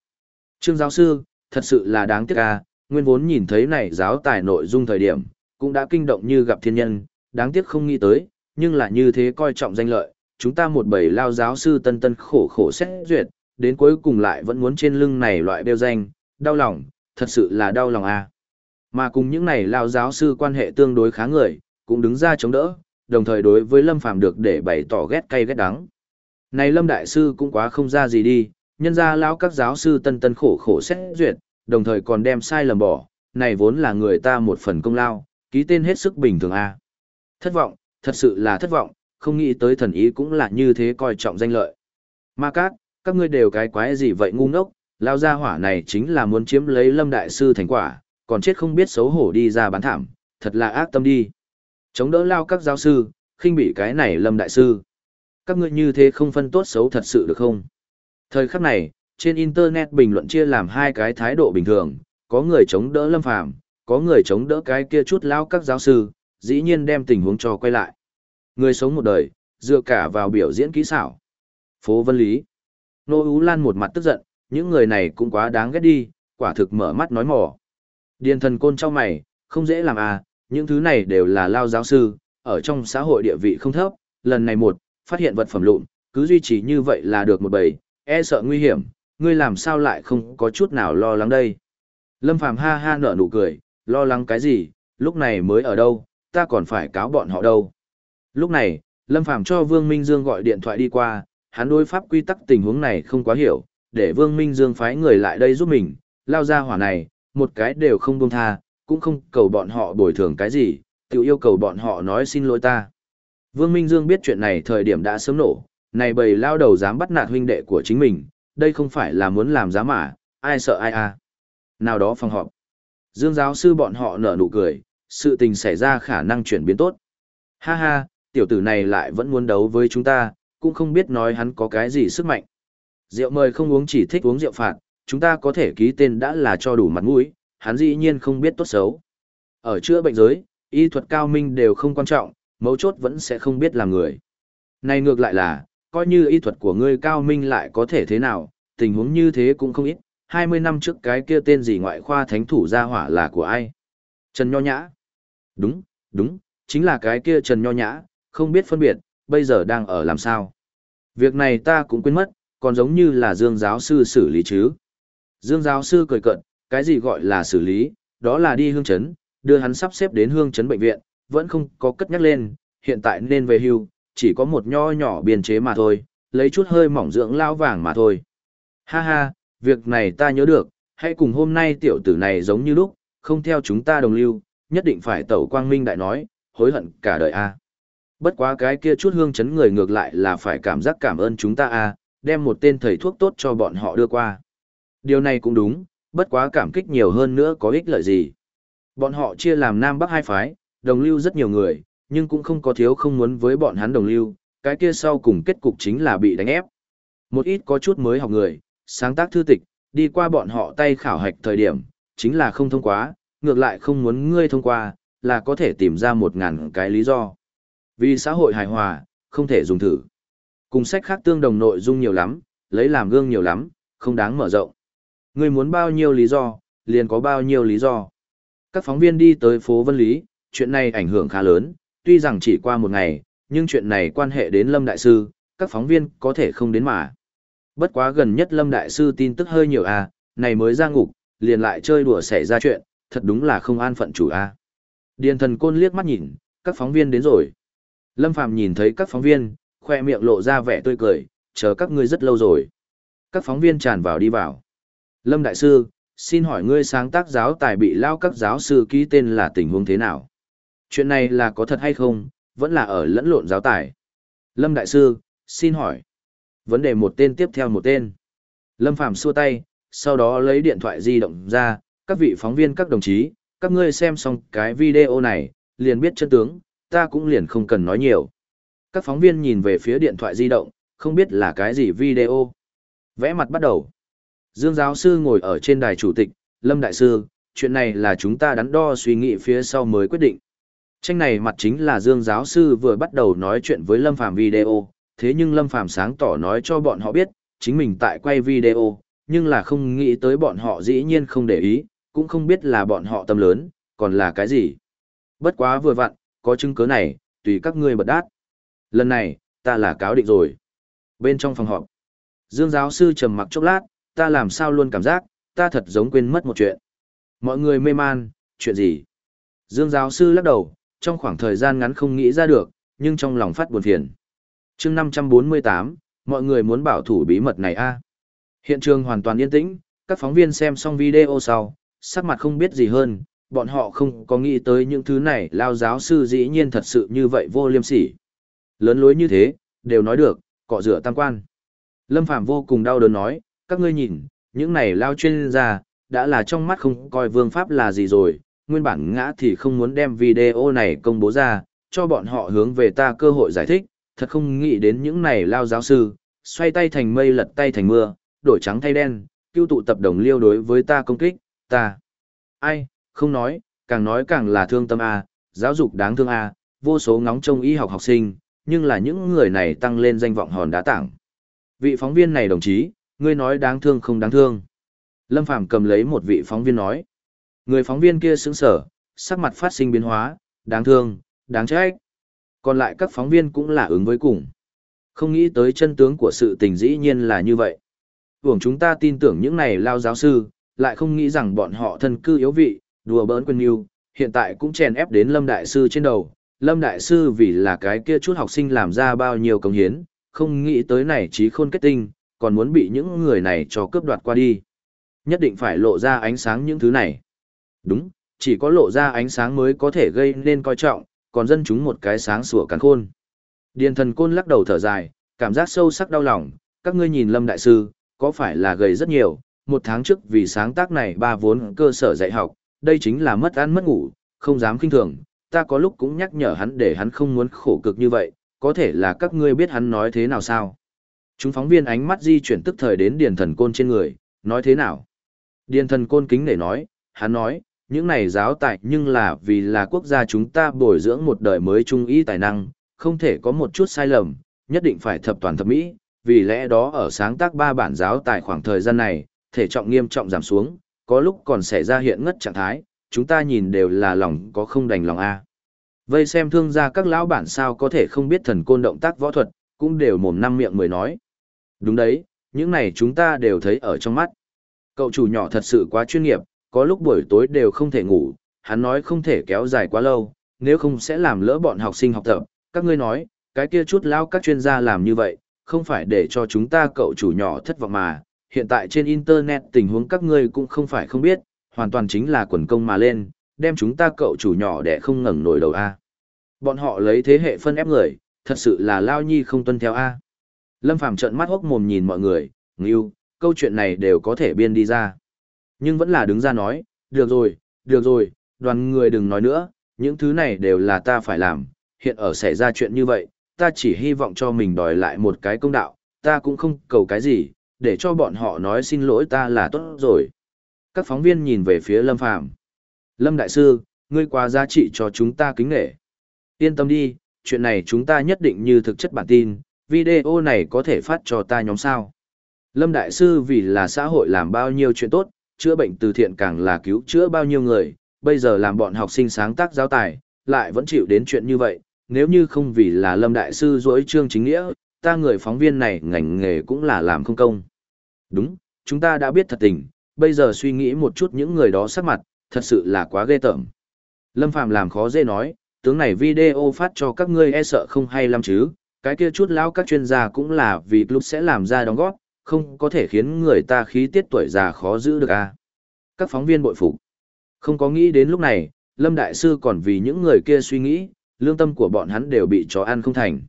Trương giáo sư, thật sự là đáng tiếc à, nguyên vốn nhìn thấy này giáo tài nội dung thời điểm, cũng đã kinh động như gặp thiên nhân, đáng tiếc không nghĩ tới, nhưng là như thế coi trọng danh lợi, chúng ta một bầy lao giáo sư tân tân khổ khổ xét duyệt, đến cuối cùng lại vẫn muốn trên lưng này loại đeo danh, đau lòng, thật sự là đau lòng à. Mà cùng những này lao giáo sư quan hệ tương đối khá người, cũng đứng ra chống đỡ, đồng thời đối với Lâm Phàm được để bày tỏ ghét cay ghét đắng. Này Lâm Đại Sư cũng quá không ra gì đi, nhân ra lão các giáo sư tân tân khổ khổ xét duyệt, đồng thời còn đem sai lầm bỏ, này vốn là người ta một phần công lao, ký tên hết sức bình thường a. Thất vọng, thật sự là thất vọng, không nghĩ tới thần ý cũng là như thế coi trọng danh lợi. Ma Cát, các ngươi đều cái quái gì vậy ngu ngốc, lao ra hỏa này chính là muốn chiếm lấy Lâm Đại Sư thành quả, còn chết không biết xấu hổ đi ra bán thảm, thật là ác tâm đi. Chống đỡ lao các giáo sư, khinh bị cái này Lâm Đại Sư. Các ngươi như thế không phân tốt xấu thật sự được không? Thời khắc này, trên Internet bình luận chia làm hai cái thái độ bình thường, có người chống đỡ Lâm Phàm có người chống đỡ cái kia chút lao các giáo sư, dĩ nhiên đem tình huống cho quay lại. Người sống một đời, dựa cả vào biểu diễn kỹ xảo. Phố Vân Lý. Nô Ú Lan một mặt tức giận, những người này cũng quá đáng ghét đi, quả thực mở mắt nói mỏ. Điền thần côn cho mày, không dễ làm à, những thứ này đều là lao giáo sư, ở trong xã hội địa vị không thấp, lần này một, phát hiện vật phẩm lụn, cứ duy trì như vậy là được một bầy, e sợ nguy hiểm, ngươi làm sao lại không có chút nào lo lắng đây. Lâm Phàm ha ha nở nụ cười, lo lắng cái gì, lúc này mới ở đâu, ta còn phải cáo bọn họ đâu. Lúc này, Lâm Phàm cho Vương Minh Dương gọi điện thoại đi qua, hắn đối pháp quy tắc tình huống này không quá hiểu, để Vương Minh Dương phái người lại đây giúp mình, lao ra hỏa này, một cái đều không buông tha, cũng không cầu bọn họ bồi thường cái gì, tự yêu cầu bọn họ nói xin lỗi ta. Vương Minh Dương biết chuyện này thời điểm đã sớm nổ, này bầy lao đầu dám bắt nạt huynh đệ của chính mình, đây không phải là muốn làm giá mà, ai sợ ai à. Nào đó phòng họp. Dương giáo sư bọn họ nở nụ cười, sự tình xảy ra khả năng chuyển biến tốt. Ha ha, tiểu tử này lại vẫn muốn đấu với chúng ta, cũng không biết nói hắn có cái gì sức mạnh. Rượu mời không uống chỉ thích uống rượu phạt, chúng ta có thể ký tên đã là cho đủ mặt mũi, hắn dĩ nhiên không biết tốt xấu. Ở chữa bệnh giới, y thuật cao minh đều không quan trọng, mấu chốt vẫn sẽ không biết làm người. Này ngược lại là, coi như y thuật của ngươi cao minh lại có thể thế nào, tình huống như thế cũng không ít, 20 năm trước cái kia tên gì ngoại khoa thánh thủ gia hỏa là của ai? Trần Nho Nhã. Đúng, đúng, chính là cái kia Trần Nho Nhã, không biết phân biệt, bây giờ đang ở làm sao. Việc này ta cũng quên mất, còn giống như là Dương giáo sư xử lý chứ. Dương giáo sư cười cận, cái gì gọi là xử lý, đó là đi hương chấn, đưa hắn sắp xếp đến hương chấn bệnh viện, vẫn không có cất nhắc lên, hiện tại nên về hưu, chỉ có một nho nhỏ biên chế mà thôi, lấy chút hơi mỏng dưỡng lao vàng mà thôi. Ha ha, việc này ta nhớ được, hãy cùng hôm nay tiểu tử này giống như lúc, không theo chúng ta đồng lưu, nhất định phải tẩu quang minh đại nói, hối hận cả đời a. Bất quá cái kia chút hương chấn người ngược lại là phải cảm giác cảm ơn chúng ta a, đem một tên thầy thuốc tốt cho bọn họ đưa qua. Điều này cũng đúng, bất quá cảm kích nhiều hơn nữa có ích lợi gì. Bọn họ chia làm Nam Bắc hai phái, đồng lưu rất nhiều người, nhưng cũng không có thiếu không muốn với bọn hắn đồng lưu, cái kia sau cùng kết cục chính là bị đánh ép. Một ít có chút mới học người, sáng tác thư tịch, đi qua bọn họ tay khảo hạch thời điểm, chính là không thông qua, ngược lại không muốn ngươi thông qua, là có thể tìm ra một ngàn cái lý do. Vì xã hội hài hòa, không thể dùng thử. Cùng sách khác tương đồng nội dung nhiều lắm, lấy làm gương nhiều lắm, không đáng mở rộng. Ngươi muốn bao nhiêu lý do, liền có bao nhiêu lý do. Các phóng viên đi tới phố Vân Lý, chuyện này ảnh hưởng khá lớn, tuy rằng chỉ qua một ngày, nhưng chuyện này quan hệ đến Lâm Đại Sư, các phóng viên có thể không đến mà. Bất quá gần nhất Lâm Đại Sư tin tức hơi nhiều à, này mới ra ngục, liền lại chơi đùa xảy ra chuyện, thật đúng là không an phận chủ a. À. Điền thần côn liếc mắt nhìn, các phóng viên đến rồi. Lâm Phàm nhìn thấy các phóng viên, khoe miệng lộ ra vẻ tươi cười, chờ các ngươi rất lâu rồi. Các phóng viên tràn vào đi vào. Lâm Đại Sư, xin hỏi ngươi sáng tác giáo tài bị lao các giáo sư ký tên là tình huống thế nào? Chuyện này là có thật hay không, vẫn là ở lẫn lộn giáo tài. Lâm Đại Sư, xin hỏi. Vấn đề một tên tiếp theo một tên. Lâm Phàm xua tay, sau đó lấy điện thoại di động ra, các vị phóng viên các đồng chí, các ngươi xem xong cái video này, liền biết chân tướng, ta cũng liền không cần nói nhiều. Các phóng viên nhìn về phía điện thoại di động, không biết là cái gì video. Vẽ mặt bắt đầu. Dương giáo sư ngồi ở trên đài chủ tịch, Lâm Đại Sư, chuyện này là chúng ta đắn đo suy nghĩ phía sau mới quyết định. Tranh này mặt chính là Dương giáo sư vừa bắt đầu nói chuyện với Lâm Phàm video, thế nhưng Lâm Phàm sáng tỏ nói cho bọn họ biết, chính mình tại quay video, nhưng là không nghĩ tới bọn họ dĩ nhiên không để ý, cũng không biết là bọn họ tâm lớn, còn là cái gì. Bất quá vừa vặn, có chứng cứ này, tùy các ngươi bật đát. Lần này, ta là cáo định rồi. Bên trong phòng họp, Dương giáo sư trầm mặc chốc lát, ta làm sao luôn cảm giác, ta thật giống quên mất một chuyện. Mọi người mê man, chuyện gì? Dương giáo sư lắc đầu, trong khoảng thời gian ngắn không nghĩ ra được, nhưng trong lòng phát buồn phiền. chương 548, mọi người muốn bảo thủ bí mật này a Hiện trường hoàn toàn yên tĩnh, các phóng viên xem xong video sau, sắc mặt không biết gì hơn, bọn họ không có nghĩ tới những thứ này lao giáo sư dĩ nhiên thật sự như vậy vô liêm sỉ. Lớn lối như thế, đều nói được, cọ rửa tam quan. Lâm Phạm vô cùng đau đớn nói, các ngươi nhìn, những này lao chuyên gia, đã là trong mắt không coi vương pháp là gì rồi, nguyên bản ngã thì không muốn đem video này công bố ra, cho bọn họ hướng về ta cơ hội giải thích, thật không nghĩ đến những này lao giáo sư, xoay tay thành mây lật tay thành mưa, đổi trắng thay đen, cứu tụ tập đồng liêu đối với ta công kích, ta. Ai, không nói, càng nói càng là thương tâm A, giáo dục đáng thương A, vô số ngóng trông y học học sinh, nhưng là những người này tăng lên danh vọng hòn đá tảng. Vị phóng viên này đồng chí, ngươi nói đáng thương không đáng thương. Lâm Phàm cầm lấy một vị phóng viên nói. Người phóng viên kia sững sở, sắc mặt phát sinh biến hóa, đáng thương, đáng trách. Còn lại các phóng viên cũng là ứng với cùng. Không nghĩ tới chân tướng của sự tình dĩ nhiên là như vậy. Hưởng chúng ta tin tưởng những này lao giáo sư, lại không nghĩ rằng bọn họ thân cư yếu vị, đùa bỡn quân yêu, hiện tại cũng chèn ép đến Lâm Đại Sư trên đầu. Lâm Đại Sư vì là cái kia chút học sinh làm ra bao nhiêu công hiến, không nghĩ tới này trí khôn kết tinh, còn muốn bị những người này cho cướp đoạt qua đi. Nhất định phải lộ ra ánh sáng những thứ này. Đúng, chỉ có lộ ra ánh sáng mới có thể gây nên coi trọng, còn dân chúng một cái sáng sủa cắn khôn. Điền thần côn lắc đầu thở dài, cảm giác sâu sắc đau lòng, các ngươi nhìn Lâm Đại Sư, có phải là gầy rất nhiều, một tháng trước vì sáng tác này ba vốn cơ sở dạy học, đây chính là mất ăn mất ngủ, không dám kinh thường, ta có lúc cũng nhắc nhở hắn để hắn không muốn khổ cực như vậy, có thể là các ngươi biết hắn nói thế nào sao. Chúng phóng viên ánh mắt di chuyển tức thời đến điền thần côn trên người, nói thế nào. Điền thần côn kính để nói, hắn nói, những này giáo tại nhưng là vì là quốc gia chúng ta bồi dưỡng một đời mới trung ý tài năng, không thể có một chút sai lầm, nhất định phải thập toàn thập mỹ, vì lẽ đó ở sáng tác ba bản giáo tại khoảng thời gian này, thể trọng nghiêm trọng giảm xuống, có lúc còn xảy ra hiện ngất trạng thái, chúng ta nhìn đều là lòng có không đành lòng a. Vây xem thương gia các lão bản sao có thể không biết thần côn động tác võ thuật, cũng đều mồm năm miệng mười nói. Đúng đấy, những này chúng ta đều thấy ở trong mắt. Cậu chủ nhỏ thật sự quá chuyên nghiệp, có lúc buổi tối đều không thể ngủ, hắn nói không thể kéo dài quá lâu, nếu không sẽ làm lỡ bọn học sinh học tập. Các ngươi nói, cái kia chút lao các chuyên gia làm như vậy, không phải để cho chúng ta cậu chủ nhỏ thất vọng mà. Hiện tại trên Internet tình huống các ngươi cũng không phải không biết, hoàn toàn chính là quần công mà lên, đem chúng ta cậu chủ nhỏ để không ngẩng nổi đầu A. Bọn họ lấy thế hệ phân ép người, thật sự là lao nhi không tuân theo A. Lâm Phàm trợn mắt hốc mồm nhìn mọi người, ngưu, câu chuyện này đều có thể biên đi ra. Nhưng vẫn là đứng ra nói, được rồi, được rồi, đoàn người đừng nói nữa, những thứ này đều là ta phải làm, hiện ở xảy ra chuyện như vậy, ta chỉ hy vọng cho mình đòi lại một cái công đạo, ta cũng không cầu cái gì, để cho bọn họ nói xin lỗi ta là tốt rồi. Các phóng viên nhìn về phía Lâm Phàm Lâm Đại Sư, ngươi quá giá trị cho chúng ta kính nghệ. Yên tâm đi, chuyện này chúng ta nhất định như thực chất bản tin, video này có thể phát cho ta nhóm sao. Lâm Đại Sư vì là xã hội làm bao nhiêu chuyện tốt, chữa bệnh từ thiện càng là cứu chữa bao nhiêu người, bây giờ làm bọn học sinh sáng tác giáo tài, lại vẫn chịu đến chuyện như vậy, nếu như không vì là Lâm Đại Sư dối trương chính nghĩa, ta người phóng viên này ngành nghề cũng là làm không công. Đúng, chúng ta đã biết thật tình, bây giờ suy nghĩ một chút những người đó sắc mặt, thật sự là quá ghê tởm. Lâm Phàm làm khó dễ nói, tướng này video phát cho các ngươi e sợ không hay lắm chứ, cái kia chút lão các chuyên gia cũng là vì lúc sẽ làm ra đóng góp, không có thể khiến người ta khí tiết tuổi già khó giữ được à. Các phóng viên bội phục. Không có nghĩ đến lúc này, Lâm Đại Sư còn vì những người kia suy nghĩ, lương tâm của bọn hắn đều bị chó ăn không thành.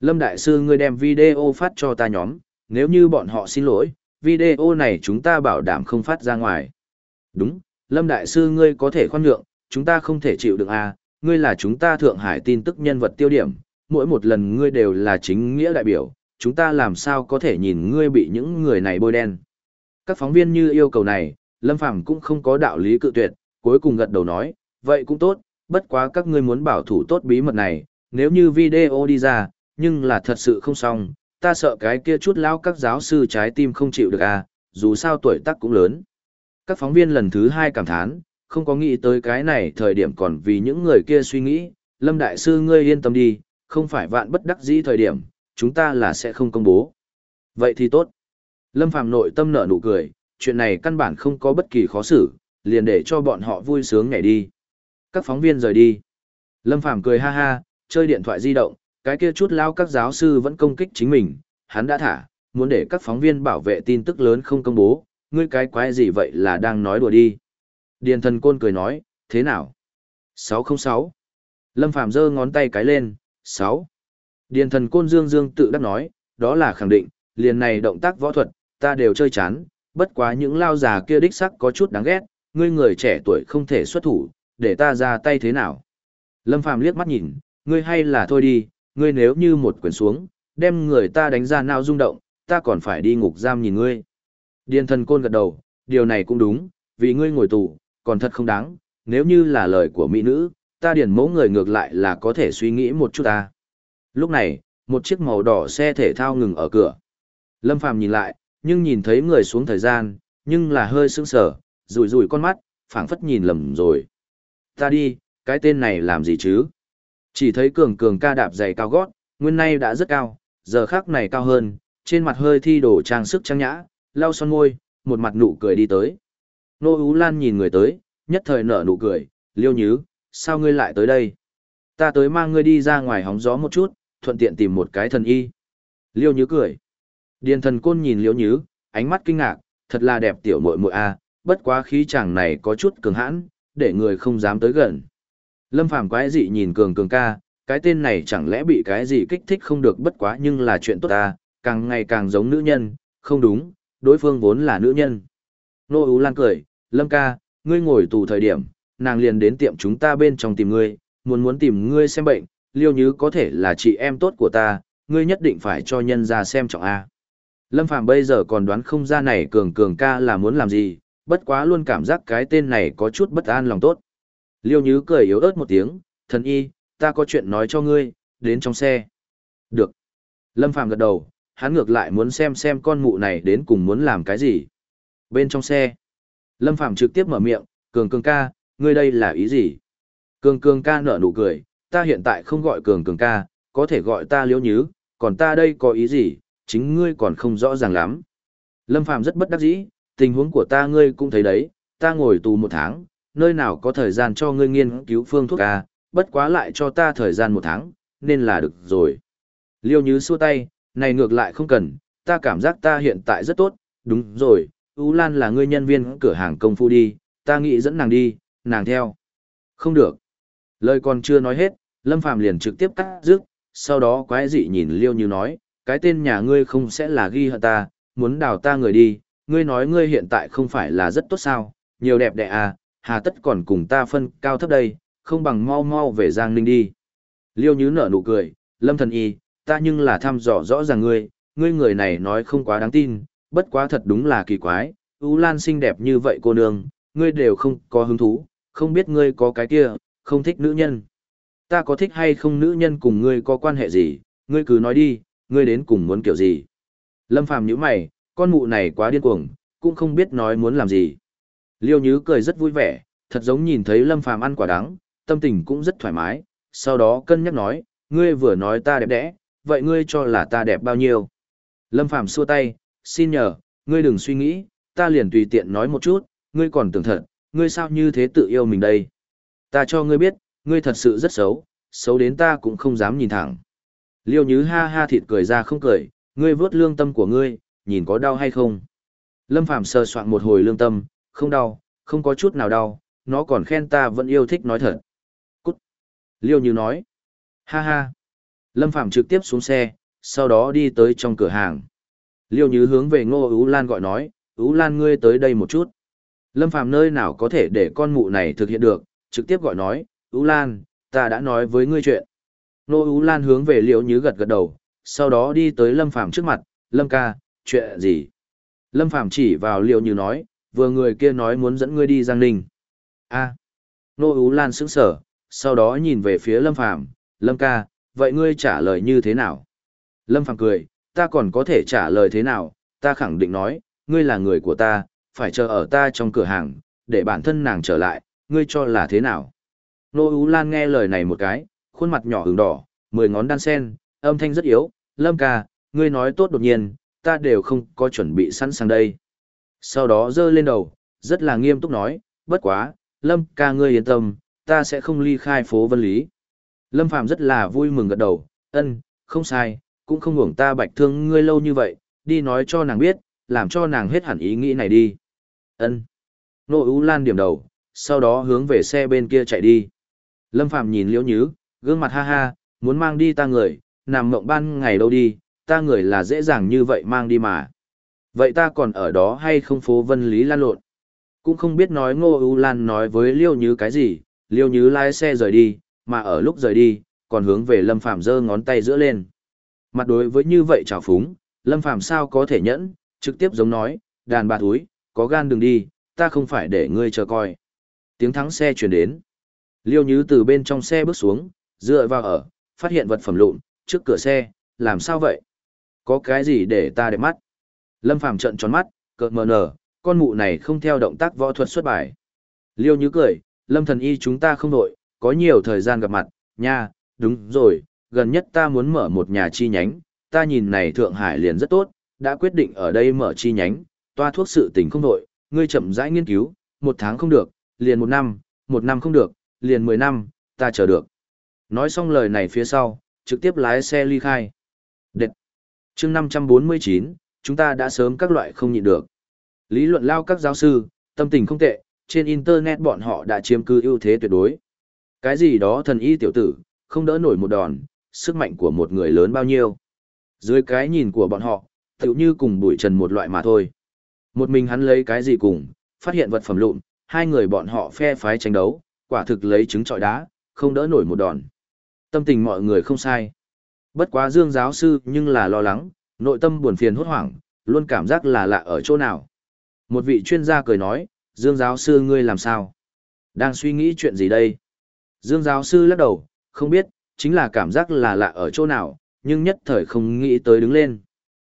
Lâm Đại Sư ngươi đem video phát cho ta nhóm, nếu như bọn họ xin lỗi, video này chúng ta bảo đảm không phát ra ngoài. Đúng, Lâm Đại Sư ngươi có thể khoan nhượng, chúng ta không thể chịu được à, ngươi là chúng ta Thượng Hải tin tức nhân vật tiêu điểm, mỗi một lần ngươi đều là chính nghĩa đại biểu, chúng ta làm sao có thể nhìn ngươi bị những người này bôi đen. Các phóng viên như yêu cầu này, Lâm Phàm cũng không có đạo lý cự tuyệt, cuối cùng gật đầu nói, vậy cũng tốt, bất quá các ngươi muốn bảo thủ tốt bí mật này, nếu như video đi ra, nhưng là thật sự không xong, ta sợ cái kia chút lao các giáo sư trái tim không chịu được à, dù sao tuổi tác cũng lớn. Các phóng viên lần thứ hai cảm thán, không có nghĩ tới cái này thời điểm còn vì những người kia suy nghĩ, Lâm Đại Sư ngươi yên tâm đi, không phải vạn bất đắc dĩ thời điểm, chúng ta là sẽ không công bố. Vậy thì tốt. Lâm Phàm nội tâm nở nụ cười, chuyện này căn bản không có bất kỳ khó xử, liền để cho bọn họ vui sướng ngày đi. Các phóng viên rời đi. Lâm Phàm cười ha ha, chơi điện thoại di động, cái kia chút lao các giáo sư vẫn công kích chính mình, hắn đã thả, muốn để các phóng viên bảo vệ tin tức lớn không công bố, ngươi cái quái gì vậy là đang nói đùa đi. Điền thần côn cười nói, thế nào? 606. Lâm Phàm giơ ngón tay cái lên, 6. Điền thần côn dương dương tự đắc nói, đó là khẳng định, liền này động tác võ thuật, ta đều chơi chán, bất quá những lao già kia đích sắc có chút đáng ghét, ngươi người trẻ tuổi không thể xuất thủ, để ta ra tay thế nào. Lâm Phàm liếc mắt nhìn, ngươi hay là thôi đi, ngươi nếu như một quyền xuống, đem người ta đánh ra nào rung động, ta còn phải đi ngục giam nhìn ngươi. Điền thần côn gật đầu, điều này cũng đúng, vì ngươi ngồi tù, còn thật không đáng, nếu như là lời của mỹ nữ, ta điển mẫu người ngược lại là có thể suy nghĩ một chút ta. Lúc này, một chiếc màu đỏ xe thể thao ngừng ở cửa. Lâm Phàm nhìn lại, nhưng nhìn thấy người xuống thời gian, nhưng là hơi sững sờ, rủi rủi con mắt, phảng phất nhìn lầm rồi. Ta đi, cái tên này làm gì chứ? Chỉ thấy cường cường ca đạp giày cao gót, nguyên nay đã rất cao, giờ khác này cao hơn, trên mặt hơi thi đổ trang sức trang nhã, lau son môi, một mặt nụ cười đi tới. Nô Ú Lan nhìn người tới, nhất thời nở nụ cười, liêu nhứ, sao ngươi lại tới đây? Ta tới mang ngươi đi ra ngoài hóng gió một chút, thuận tiện tìm một cái thần y. Liêu nhứ cười. Điền thần côn nhìn liêu nhứ, ánh mắt kinh ngạc, thật là đẹp tiểu muội muội a, bất quá khí chàng này có chút cường hãn, để người không dám tới gần. Lâm Phàm quái dị nhìn cường cường ca, cái tên này chẳng lẽ bị cái gì kích thích không được bất quá nhưng là chuyện tốt ta, càng ngày càng giống nữ nhân, không đúng, đối phương vốn là nữ nhân. Nô Ú Lan cười, Lâm ca, ngươi ngồi tù thời điểm, nàng liền đến tiệm chúng ta bên trong tìm ngươi, muốn muốn tìm ngươi xem bệnh, liêu như có thể là chị em tốt của ta, ngươi nhất định phải cho nhân ra xem trọng A. Lâm Phàm bây giờ còn đoán không ra này cường cường ca là muốn làm gì, bất quá luôn cảm giác cái tên này có chút bất an lòng tốt. Liêu Nhứ cười yếu ớt một tiếng, thần y, ta có chuyện nói cho ngươi, đến trong xe. Được. Lâm Phàm gật đầu, hắn ngược lại muốn xem xem con mụ này đến cùng muốn làm cái gì. Bên trong xe, Lâm Phàm trực tiếp mở miệng, cường cường ca, ngươi đây là ý gì? Cường cường ca nở nụ cười, ta hiện tại không gọi cường cường ca, có thể gọi ta liêu nhứ, còn ta đây có ý gì, chính ngươi còn không rõ ràng lắm. Lâm Phàm rất bất đắc dĩ, tình huống của ta ngươi cũng thấy đấy, ta ngồi tù một tháng, nơi nào có thời gian cho ngươi nghiên cứu phương thuốc ca, bất quá lại cho ta thời gian một tháng, nên là được rồi. Liêu Nhứ xua tay, này ngược lại không cần, ta cảm giác ta hiện tại rất tốt, đúng rồi, U Lan là ngươi nhân viên cửa hàng công phu đi, ta nghĩ dẫn nàng đi, nàng theo. Không được. Lời còn chưa nói hết, Lâm Phàm liền trực tiếp cắt dứt, sau đó quái dị nhìn Liêu Như nói, cái tên nhà ngươi không sẽ là ghi hận ta, muốn đào ta người đi, ngươi nói ngươi hiện tại không phải là rất tốt sao, nhiều đẹp đẽ à, hà tất còn cùng ta phân cao thấp đây, không bằng mau mau về Giang Ninh đi. Liêu Như nở nụ cười, Lâm Thần Y, ta nhưng là thăm dò rõ ràng ngươi, ngươi người này nói không quá đáng tin, bất quá thật đúng là kỳ quái, U Lan xinh đẹp như vậy cô nương, ngươi đều không có hứng thú, không biết ngươi có cái kia, không thích nữ nhân. Ta có thích hay không nữ nhân cùng ngươi có quan hệ gì, ngươi cứ nói đi, ngươi đến cùng muốn kiểu gì. Lâm Phàm nhíu mày, con mụ này quá điên cuồng, cũng không biết nói muốn làm gì. Liêu Nhứ cười rất vui vẻ, thật giống nhìn thấy Lâm Phàm ăn quả đắng, tâm tình cũng rất thoải mái, sau đó cân nhắc nói, ngươi vừa nói ta đẹp đẽ, vậy ngươi cho là ta đẹp bao nhiêu? Lâm Phàm xua tay, xin nhờ, ngươi đừng suy nghĩ, ta liền tùy tiện nói một chút, ngươi còn tưởng thật, ngươi sao như thế tự yêu mình đây? Ta cho ngươi biết, ngươi thật sự rất xấu, xấu đến ta cũng không dám nhìn thẳng. Liêu Nhứ ha ha thịt cười ra không cười, ngươi vớt lương tâm của ngươi, nhìn có đau hay không? Lâm Phàm sờ soạn một hồi lương tâm, không đau, không có chút nào đau, nó còn khen ta vẫn yêu thích nói thật. Cút. Liêu Như nói. Ha ha. Lâm Phàm trực tiếp xuống xe, sau đó đi tới trong cửa hàng. Liêu Như hướng về Ngô Ú Lan gọi nói, Ú Lan ngươi tới đây một chút. Lâm Phàm nơi nào có thể để con mụ này thực hiện được, trực tiếp gọi nói, Ú Lan, ta đã nói với ngươi chuyện. Nô Ú Lan hướng về Liễu Như gật gật đầu, sau đó đi tới Lâm Phàm trước mặt, Lâm ca, chuyện gì? Lâm Phàm chỉ vào Liễu Như nói, vừa người kia nói muốn dẫn ngươi đi Giang Ninh. A. Nô Ú Lan sững sở, sau đó nhìn về phía Lâm Phàm, "Lâm ca, vậy ngươi trả lời như thế nào?" Lâm Phàm cười, "Ta còn có thể trả lời thế nào, ta khẳng định nói, ngươi là người của ta, phải chờ ở ta trong cửa hàng, để bản thân nàng trở lại, ngươi cho là thế nào?" Nô Ú Lan nghe lời này một cái, khuôn mặt nhỏ ửng đỏ, mười ngón đan sen, âm thanh rất yếu, "Lâm ca, ngươi nói tốt đột nhiên, ta đều không có chuẩn bị sẵn sàng đây." Sau đó giơ lên đầu, rất là nghiêm túc nói, "Bất quá, Lâm ca ngươi yên tâm, ta sẽ không ly khai phố Vân Lý. Lâm Phàm rất là vui mừng gật đầu, ân, không sai, cũng không hưởng ta bạch thương ngươi lâu như vậy, đi nói cho nàng biết, làm cho nàng hết hẳn ý nghĩ này đi. Ân. Nô Ú Lan điểm đầu, sau đó hướng về xe bên kia chạy đi. Lâm Phàm nhìn Liễu Nhứ, gương mặt ha ha, muốn mang đi ta người, nằm mộng ban ngày đâu đi, ta người là dễ dàng như vậy mang đi mà. Vậy ta còn ở đó hay không phố Vân Lý lan lộn? cũng không biết nói Ngô U Lan nói với Liêu Như cái gì, Liêu Như lái xe rời đi, mà ở lúc rời đi, còn hướng về Lâm Phàm giơ ngón tay giữa lên. Mặt đối với như vậy trào phúng, Lâm Phàm sao có thể nhẫn, trực tiếp giống nói, đàn bà thúi, có gan đừng đi, ta không phải để ngươi chờ coi. Tiếng thắng xe chuyển đến. Liêu Như từ bên trong xe bước xuống, dựa vào ở, phát hiện vật phẩm lụn, trước cửa xe, làm sao vậy? Có cái gì để ta đẹp mắt? Lâm Phàm trận tròn mắt, cợt mờ nở, con mụ này không theo động tác võ thuật xuất bài. Liêu Như cười, Lâm thần y chúng ta không đội, có nhiều thời gian gặp mặt, nha, đúng rồi, gần nhất ta muốn mở một nhà chi nhánh, ta nhìn này Thượng Hải liền rất tốt, đã quyết định ở đây mở chi nhánh, toa thuốc sự tình không đội, ngươi chậm rãi nghiên cứu, một tháng không được, liền một năm, một năm không được, liền mười năm, ta chờ được. Nói xong lời này phía sau, trực tiếp lái xe ly khai. Đệt! chương 549, chúng ta đã sớm các loại không nhịn được. Lý luận lao các giáo sư, tâm tình không tệ, trên Internet bọn họ đã chiếm cư ưu thế tuyệt đối. Cái gì đó thần y tiểu tử, không đỡ nổi một đòn, sức mạnh của một người lớn bao nhiêu. Dưới cái nhìn của bọn họ, tựu như cùng bụi trần một loại mà thôi. Một mình hắn lấy cái gì cùng, phát hiện vật phẩm lụn, hai người bọn họ phe phái tranh đấu, quả thực lấy trứng trọi đá, không đỡ nổi một đòn. Tâm tình mọi người không sai. Bất quá Dương giáo sư nhưng là lo lắng, nội tâm buồn phiền hốt hoảng, luôn cảm giác là lạ ở chỗ nào. Một vị chuyên gia cười nói, Dương giáo sư ngươi làm sao? Đang suy nghĩ chuyện gì đây? Dương giáo sư lắc đầu, không biết, chính là cảm giác là lạ ở chỗ nào, nhưng nhất thời không nghĩ tới đứng lên.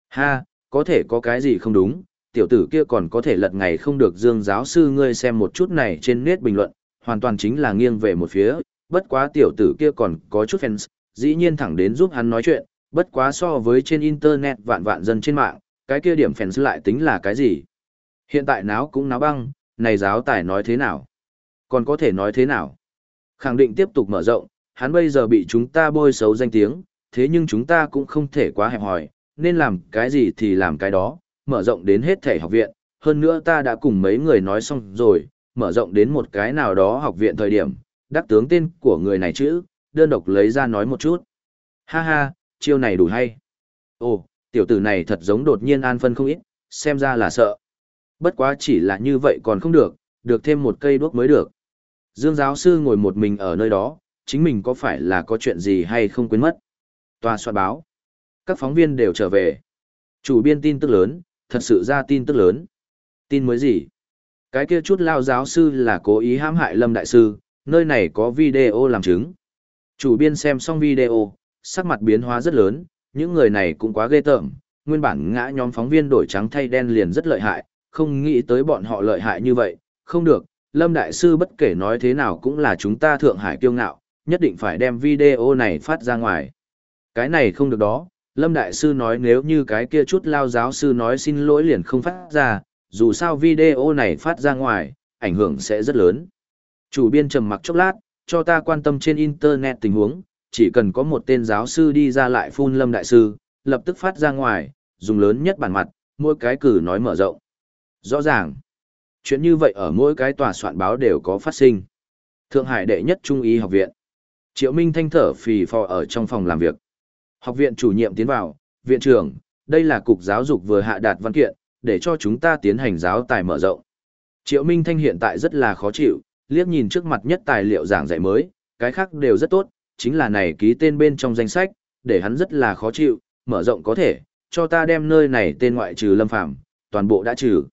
Ha, có thể có cái gì không đúng, tiểu tử kia còn có thể lật ngày không được Dương giáo sư ngươi xem một chút này trên nét bình luận, hoàn toàn chính là nghiêng về một phía, bất quá tiểu tử kia còn có chút fans, dĩ nhiên thẳng đến giúp hắn nói chuyện, bất quá so với trên internet vạn vạn dân trên mạng, cái kia điểm fans lại tính là cái gì. Hiện tại náo cũng náo băng, này giáo tài nói thế nào? Còn có thể nói thế nào? Khẳng định tiếp tục mở rộng, hắn bây giờ bị chúng ta bôi xấu danh tiếng, thế nhưng chúng ta cũng không thể quá hẹp hòi, nên làm cái gì thì làm cái đó, mở rộng đến hết thể học viện, hơn nữa ta đã cùng mấy người nói xong rồi, mở rộng đến một cái nào đó học viện thời điểm, đắc tướng tên của người này chữ, đơn độc lấy ra nói một chút. Ha ha, chiêu này đủ hay. Ồ, tiểu tử này thật giống đột nhiên an phân không ít, xem ra là sợ. Bất quá chỉ là như vậy còn không được, được thêm một cây đuốc mới được. Dương giáo sư ngồi một mình ở nơi đó, chính mình có phải là có chuyện gì hay không quên mất. Tòa soạn báo. Các phóng viên đều trở về. Chủ biên tin tức lớn, thật sự ra tin tức lớn. Tin mới gì? Cái kia chút lao giáo sư là cố ý hãm hại Lâm Đại Sư, nơi này có video làm chứng. Chủ biên xem xong video, sắc mặt biến hóa rất lớn, những người này cũng quá ghê tởm, nguyên bản ngã nhóm phóng viên đổi trắng thay đen liền rất lợi hại, không nghĩ tới bọn họ lợi hại như vậy, không được, Lâm Đại Sư bất kể nói thế nào cũng là chúng ta Thượng Hải kiêu ngạo, nhất định phải đem video này phát ra ngoài. Cái này không được đó, Lâm Đại Sư nói nếu như cái kia chút lao giáo sư nói xin lỗi liền không phát ra, dù sao video này phát ra ngoài, ảnh hưởng sẽ rất lớn. Chủ biên trầm mặc chốc lát, cho ta quan tâm trên Internet tình huống, chỉ cần có một tên giáo sư đi ra lại phun Lâm Đại Sư, lập tức phát ra ngoài, dùng lớn nhất bản mặt, mỗi cái cử nói mở rộng. Rõ ràng, chuyện như vậy ở mỗi cái tòa soạn báo đều có phát sinh. Thượng Hải đệ nhất trung y học viện. Triệu Minh thanh thở phì phò ở trong phòng làm việc. Học viện chủ nhiệm tiến vào, viện trưởng, đây là cục giáo dục vừa hạ đạt văn kiện, để cho chúng ta tiến hành giáo tài mở rộng. Triệu Minh Thanh hiện tại rất là khó chịu, liếc nhìn trước mặt nhất tài liệu giảng dạy mới, cái khác đều rất tốt, chính là này ký tên bên trong danh sách, để hắn rất là khó chịu, mở rộng có thể, cho ta đem nơi này tên ngoại trừ lâm phạm, toàn bộ đã trừ.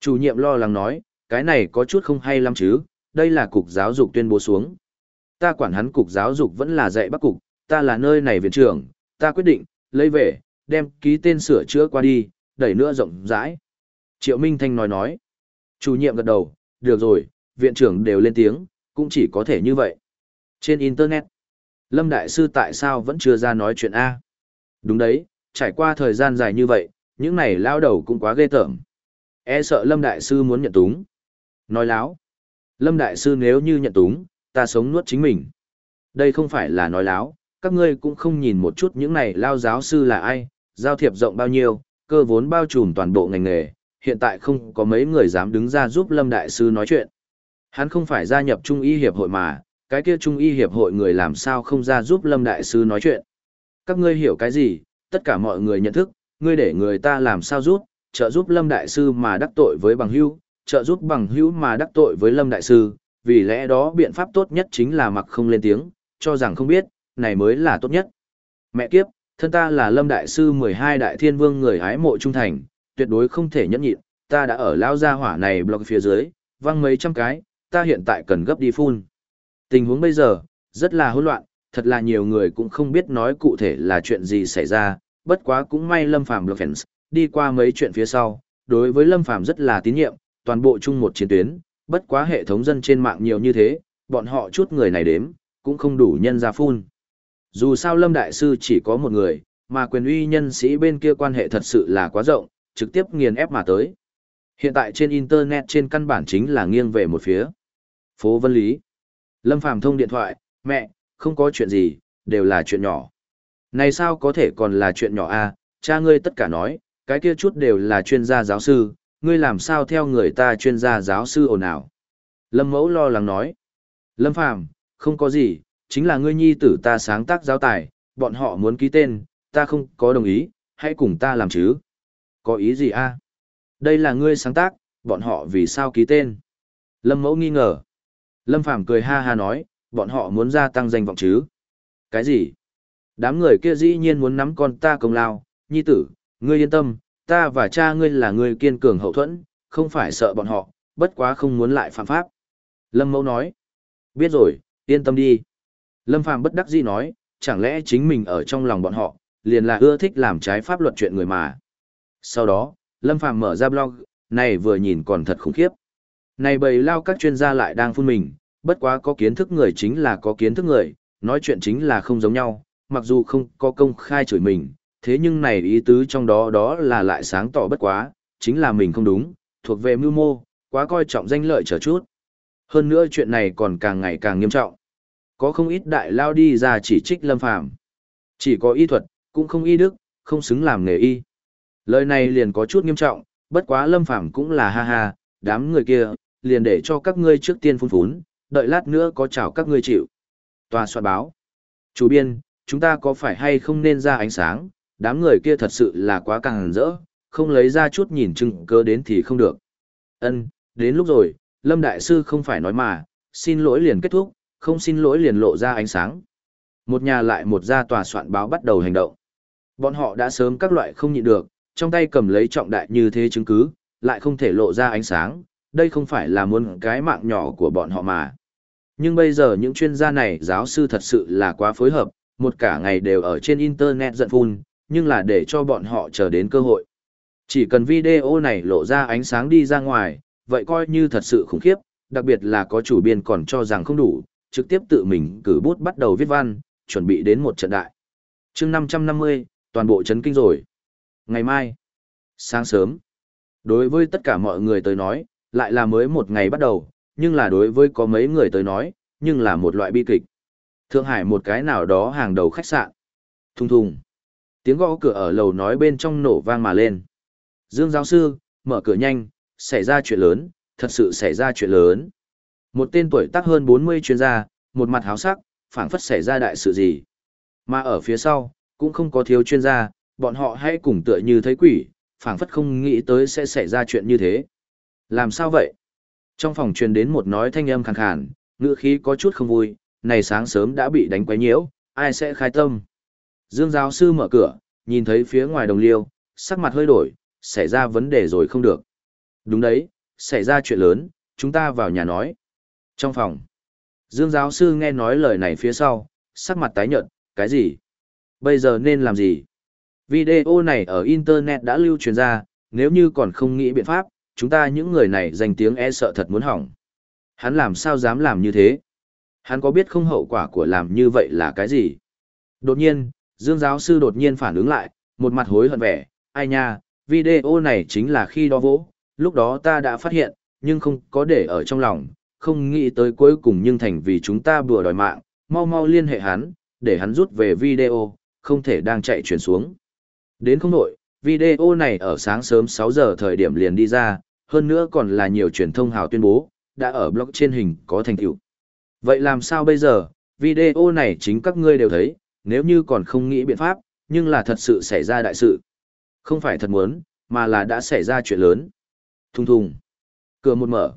Chủ nhiệm lo lắng nói, cái này có chút không hay lắm chứ, đây là cục giáo dục tuyên bố xuống. Ta quản hắn cục giáo dục vẫn là dạy bắc cục, ta là nơi này viện trưởng, ta quyết định, lấy về, đem ký tên sửa chữa qua đi, đẩy nữa rộng rãi. Triệu Minh Thanh nói nói. Chủ nhiệm gật đầu, được rồi, viện trưởng đều lên tiếng, cũng chỉ có thể như vậy. Trên Internet, Lâm Đại Sư tại sao vẫn chưa ra nói chuyện A? Đúng đấy, trải qua thời gian dài như vậy, những này lao đầu cũng quá ghê tởm. E sợ Lâm Đại Sư muốn nhận túng. Nói láo. Lâm Đại Sư nếu như nhận túng, ta sống nuốt chính mình. Đây không phải là nói láo, các ngươi cũng không nhìn một chút những này lao giáo sư là ai, giao thiệp rộng bao nhiêu, cơ vốn bao trùm toàn bộ ngành nghề, hiện tại không có mấy người dám đứng ra giúp Lâm Đại Sư nói chuyện. Hắn không phải gia nhập Trung y Hiệp hội mà, cái kia Trung y Hiệp hội người làm sao không ra giúp Lâm Đại Sư nói chuyện. Các ngươi hiểu cái gì, tất cả mọi người nhận thức, ngươi để người ta làm sao giúp, trợ giúp Lâm Đại Sư mà đắc tội với bằng hữu, trợ giúp bằng hữu mà đắc tội với Lâm Đại Sư, vì lẽ đó biện pháp tốt nhất chính là mặc không lên tiếng, cho rằng không biết, này mới là tốt nhất. Mẹ kiếp, thân ta là Lâm Đại Sư 12 Đại Thiên Vương người hái mộ trung thành, tuyệt đối không thể nhẫn nhịn, ta đã ở lao gia hỏa này blog phía dưới, văng mấy trăm cái, ta hiện tại cần gấp đi phun. Tình huống bây giờ, rất là hỗn loạn, thật là nhiều người cũng không biết nói cụ thể là chuyện gì xảy ra, bất quá cũng may Lâm Phàm Fans, đi qua mấy chuyện phía sau, đối với Lâm Phàm rất là tín nhiệm, toàn bộ chung một chiến tuyến, bất quá hệ thống dân trên mạng nhiều như thế, bọn họ chút người này đếm, cũng không đủ nhân ra phun. Dù sao Lâm Đại Sư chỉ có một người, mà quyền uy nhân sĩ bên kia quan hệ thật sự là quá rộng, trực tiếp nghiền ép mà tới. Hiện tại trên Internet trên căn bản chính là nghiêng về một phía. Phố Vân Lý. Lâm Phàm thông điện thoại, mẹ, không có chuyện gì, đều là chuyện nhỏ. Này sao có thể còn là chuyện nhỏ a? À? cha ngươi tất cả nói, cái kia chút đều là chuyên gia giáo sư, ngươi làm sao theo người ta chuyên gia giáo sư ồn ào. Lâm Mẫu lo lắng nói, Lâm Phàm không có gì, chính là ngươi nhi tử ta sáng tác giáo tài, bọn họ muốn ký tên, ta không có đồng ý, hãy cùng ta làm chứ. Có ý gì a? Đây là ngươi sáng tác, bọn họ vì sao ký tên? Lâm Mẫu nghi ngờ. Lâm Phàm cười ha ha nói, bọn họ muốn gia tăng danh vọng chứ. Cái gì? Đám người kia dĩ nhiên muốn nắm con ta công lao, nhi tử, ngươi yên tâm, ta và cha ngươi là người kiên cường hậu thuẫn, không phải sợ bọn họ, bất quá không muốn lại phạm pháp. Lâm Mẫu nói, biết rồi, yên tâm đi. Lâm Phàm bất đắc dĩ nói, chẳng lẽ chính mình ở trong lòng bọn họ, liền là ưa thích làm trái pháp luật chuyện người mà. Sau đó, Lâm Phàm mở ra blog, này vừa nhìn còn thật khủng khiếp. Này bầy lao các chuyên gia lại đang phun mình, bất quá có kiến thức người chính là có kiến thức người, nói chuyện chính là không giống nhau, mặc dù không có công khai chửi mình, thế nhưng này ý tứ trong đó đó là lại sáng tỏ bất quá, chính là mình không đúng, thuộc về mưu mô, quá coi trọng danh lợi trở chút. Hơn nữa chuyện này còn càng ngày càng nghiêm trọng. Có không ít đại lao đi ra chỉ trích Lâm Phàm Chỉ có y thuật, cũng không y đức, không xứng làm nghề y. Lời này liền có chút nghiêm trọng, bất quá Lâm Phàm cũng là ha ha, đám người kia, liền để cho các ngươi trước tiên phun phún, đợi lát nữa có chào các ngươi chịu. Tòa soạn báo. Chủ biên, chúng ta có phải hay không nên ra ánh sáng, đám người kia thật sự là quá càng rỡ, không lấy ra chút nhìn chừng cơ đến thì không được. Ân, đến lúc rồi, Lâm Đại Sư không phải nói mà, xin lỗi liền kết thúc, không xin lỗi liền lộ ra ánh sáng. Một nhà lại một gia tòa soạn báo bắt đầu hành động. Bọn họ đã sớm các loại không nhịn được, trong tay cầm lấy trọng đại như thế chứng cứ, lại không thể lộ ra ánh sáng, đây không phải là muốn cái mạng nhỏ của bọn họ mà. Nhưng bây giờ những chuyên gia này giáo sư thật sự là quá phối hợp, một cả ngày đều ở trên internet giận phun, nhưng là để cho bọn họ chờ đến cơ hội. Chỉ cần video này lộ ra ánh sáng đi ra ngoài, vậy coi như thật sự khủng khiếp, đặc biệt là có chủ biên còn cho rằng không đủ, trực tiếp tự mình cử bút bắt đầu viết văn, chuẩn bị đến một trận đại. chương 550, toàn bộ chấn kinh rồi. Ngày mai, sáng sớm, đối với tất cả mọi người tới nói, lại là mới một ngày bắt đầu, nhưng là đối với có mấy người tới nói, nhưng là một loại bi kịch. Thượng Hải một cái nào đó hàng đầu khách sạn. Thùng thùng. Tiếng gõ cửa ở lầu nói bên trong nổ vang mà lên. Dương giáo sư, mở cửa nhanh, xảy ra chuyện lớn, thật sự xảy ra chuyện lớn. Một tên tuổi tác hơn 40 chuyên gia, một mặt háo sắc, phảng phất xảy ra đại sự gì. Mà ở phía sau, cũng không có thiếu chuyên gia, bọn họ hay cùng tựa như thấy quỷ, phảng phất không nghĩ tới sẽ xảy ra chuyện như thế. Làm sao vậy? Trong phòng truyền đến một nói thanh âm khàn khàn, ngữ khí có chút không vui, này sáng sớm đã bị đánh quấy nhiễu, ai sẽ khai tâm? Dương giáo sư mở cửa, nhìn thấy phía ngoài đồng liêu, sắc mặt hơi đổi, xảy ra vấn đề rồi không được. Đúng đấy, xảy ra chuyện lớn, chúng ta vào nhà nói. Trong phòng, Dương giáo sư nghe nói lời này phía sau, sắc mặt tái nhợt, cái gì? Bây giờ nên làm gì? Video này ở Internet đã lưu truyền ra, nếu như còn không nghĩ biện pháp, chúng ta những người này danh tiếng e sợ thật muốn hỏng. Hắn làm sao dám làm như thế? Hắn có biết không hậu quả của làm như vậy là cái gì? Đột nhiên, Dương giáo sư đột nhiên phản ứng lại, một mặt hối hận vẻ, ai nha, video này chính là khi đó vỗ, lúc đó ta đã phát hiện, nhưng không có để ở trong lòng, không nghĩ tới cuối cùng nhưng thành vì chúng ta bừa đòi mạng, mau mau liên hệ hắn, để hắn rút về video, không thể đang chạy chuyển xuống. Đến không nội, video này ở sáng sớm 6 giờ thời điểm liền đi ra, hơn nữa còn là nhiều truyền thông hào tuyên bố, đã ở blog trên hình có thành tựu. Vậy làm sao bây giờ, video này chính các ngươi đều thấy, nếu như còn không nghĩ biện pháp, nhưng là thật sự xảy ra đại sự. Không phải thật muốn, mà là đã xảy ra chuyện lớn. Thùng thùng. Cửa một mở.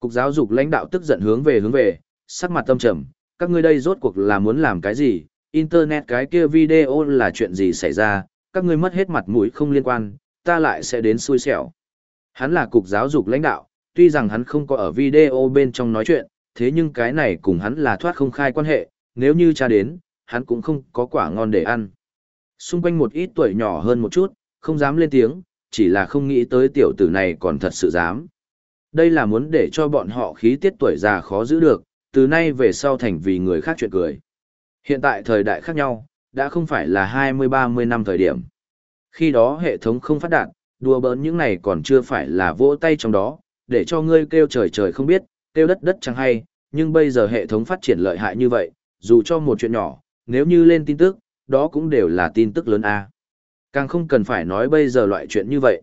Cục giáo dục lãnh đạo tức giận hướng về hướng về, sắc mặt tâm trầm, các ngươi đây rốt cuộc là muốn làm cái gì, internet cái kia video là chuyện gì xảy ra, các ngươi mất hết mặt mũi không liên quan, ta lại sẽ đến xui xẻo. Hắn là cục giáo dục lãnh đạo, Tuy rằng hắn không có ở video bên trong nói chuyện, thế nhưng cái này cùng hắn là thoát không khai quan hệ, nếu như cha đến, hắn cũng không có quả ngon để ăn. Xung quanh một ít tuổi nhỏ hơn một chút, không dám lên tiếng, chỉ là không nghĩ tới tiểu tử này còn thật sự dám. Đây là muốn để cho bọn họ khí tiết tuổi già khó giữ được, từ nay về sau thành vì người khác chuyện cười. Hiện tại thời đại khác nhau, đã không phải là 20-30 năm thời điểm. Khi đó hệ thống không phát đạt, đùa bỡn những này còn chưa phải là vỗ tay trong đó, để cho ngươi kêu trời trời không biết, kêu đất đất chẳng hay, nhưng bây giờ hệ thống phát triển lợi hại như vậy, dù cho một chuyện nhỏ, nếu như lên tin tức, đó cũng đều là tin tức lớn A. Càng không cần phải nói bây giờ loại chuyện như vậy.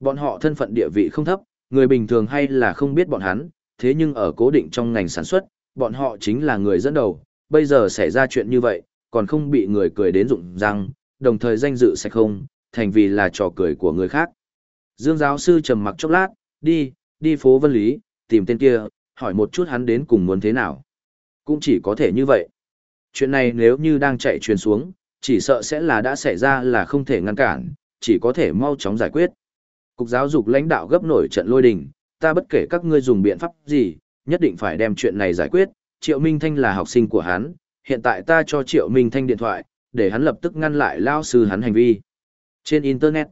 Bọn họ thân phận địa vị không thấp, người bình thường hay là không biết bọn hắn, thế nhưng ở cố định trong ngành sản xuất, bọn họ chính là người dẫn đầu, bây giờ xảy ra chuyện như vậy, còn không bị người cười đến rụng răng, đồng thời danh dự sạch không, thành vì là trò cười của người khác. Dương giáo sư trầm mặc chốc lát, đi, đi phố Vân Lý, tìm tên kia, hỏi một chút hắn đến cùng muốn thế nào. Cũng chỉ có thể như vậy. Chuyện này nếu như đang chạy truyền xuống, chỉ sợ sẽ là đã xảy ra là không thể ngăn cản, chỉ có thể mau chóng giải quyết. Cục giáo dục lãnh đạo gấp nổi trận lôi đình, ta bất kể các ngươi dùng biện pháp gì, nhất định phải đem chuyện này giải quyết. Triệu Minh Thanh là học sinh của hắn, hiện tại ta cho Triệu Minh Thanh điện thoại, để hắn lập tức ngăn lại lao sư hắn hành vi. Trên Internet,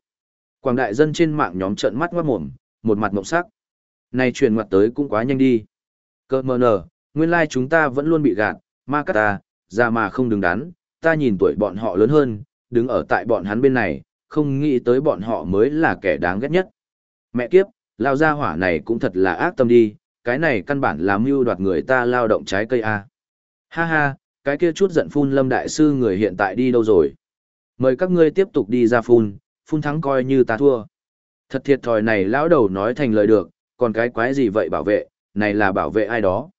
quảng đại dân trên mạng nhóm trận mắt ngoát mồm, một mặt mộng sắc. Này truyền ngoặt tới cũng quá nhanh đi. Cơ mờ nở, nguyên lai like chúng ta vẫn luôn bị gạt, ma cắt ta, ra mà không đứng đắn, ta nhìn tuổi bọn họ lớn hơn, đứng ở tại bọn hắn bên này, không nghĩ tới bọn họ mới là kẻ đáng ghét nhất. Mẹ kiếp, lao ra hỏa này cũng thật là ác tâm đi, cái này căn bản là mưu đoạt người ta lao động trái cây a. Ha ha, cái kia chút giận phun lâm đại sư người hiện tại đi đâu rồi? Mời các ngươi tiếp tục đi ra phun, phun thắng coi như ta thua. Thật thiệt thòi này lão đầu nói thành lời được, còn cái quái gì vậy bảo vệ, này là bảo vệ ai đó.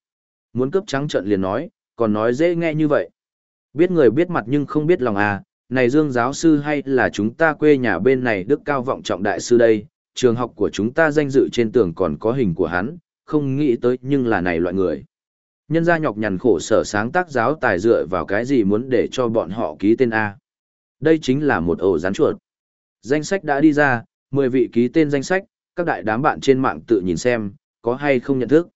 Muốn cướp trắng trận liền nói, còn nói dễ nghe như vậy. Biết người biết mặt nhưng không biết lòng à, này Dương giáo sư hay là chúng ta quê nhà bên này đức cao vọng trọng đại sư đây, trường học của chúng ta danh dự trên tường còn có hình của hắn, không nghĩ tới nhưng là này loại người. Nhân gia nhọc nhằn khổ sở sáng tác giáo tài dựa vào cái gì muốn để cho bọn họ ký tên A. Đây chính là một ổ rắn chuột. Danh sách đã đi ra, 10 vị ký tên danh sách, các đại đám bạn trên mạng tự nhìn xem, có hay không nhận thức.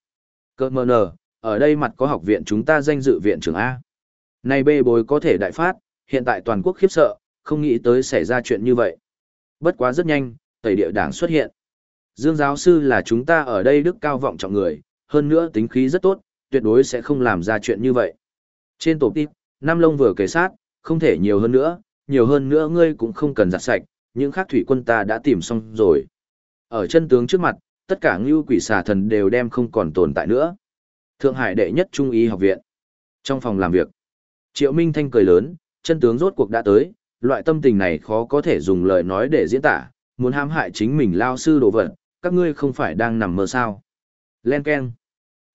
Cơ mờ nờ, ở đây mặt có học viện chúng ta danh dự viện trưởng A. Này bê bối có thể đại phát, hiện tại toàn quốc khiếp sợ, không nghĩ tới xảy ra chuyện như vậy. Bất quá rất nhanh, tẩy địa đảng xuất hiện. Dương giáo sư là chúng ta ở đây đức cao vọng trọng người, hơn nữa tính khí rất tốt, tuyệt đối sẽ không làm ra chuyện như vậy. Trên tổ tiếp, Nam Long vừa kể sát, không thể nhiều hơn nữa, nhiều hơn nữa ngươi cũng không cần giặt sạch, những khác thủy quân ta đã tìm xong rồi. Ở chân tướng trước mặt, tất cả ngưu quỷ xà thần đều đem không còn tồn tại nữa. Thượng Hải đệ nhất trung y học viện. Trong phòng làm việc, Triệu Minh Thanh cười lớn, chân tướng rốt cuộc đã tới, loại tâm tình này khó có thể dùng lời nói để diễn tả, muốn hãm hại chính mình lao sư đồ vật, các ngươi không phải đang nằm mơ sao. Len Ken.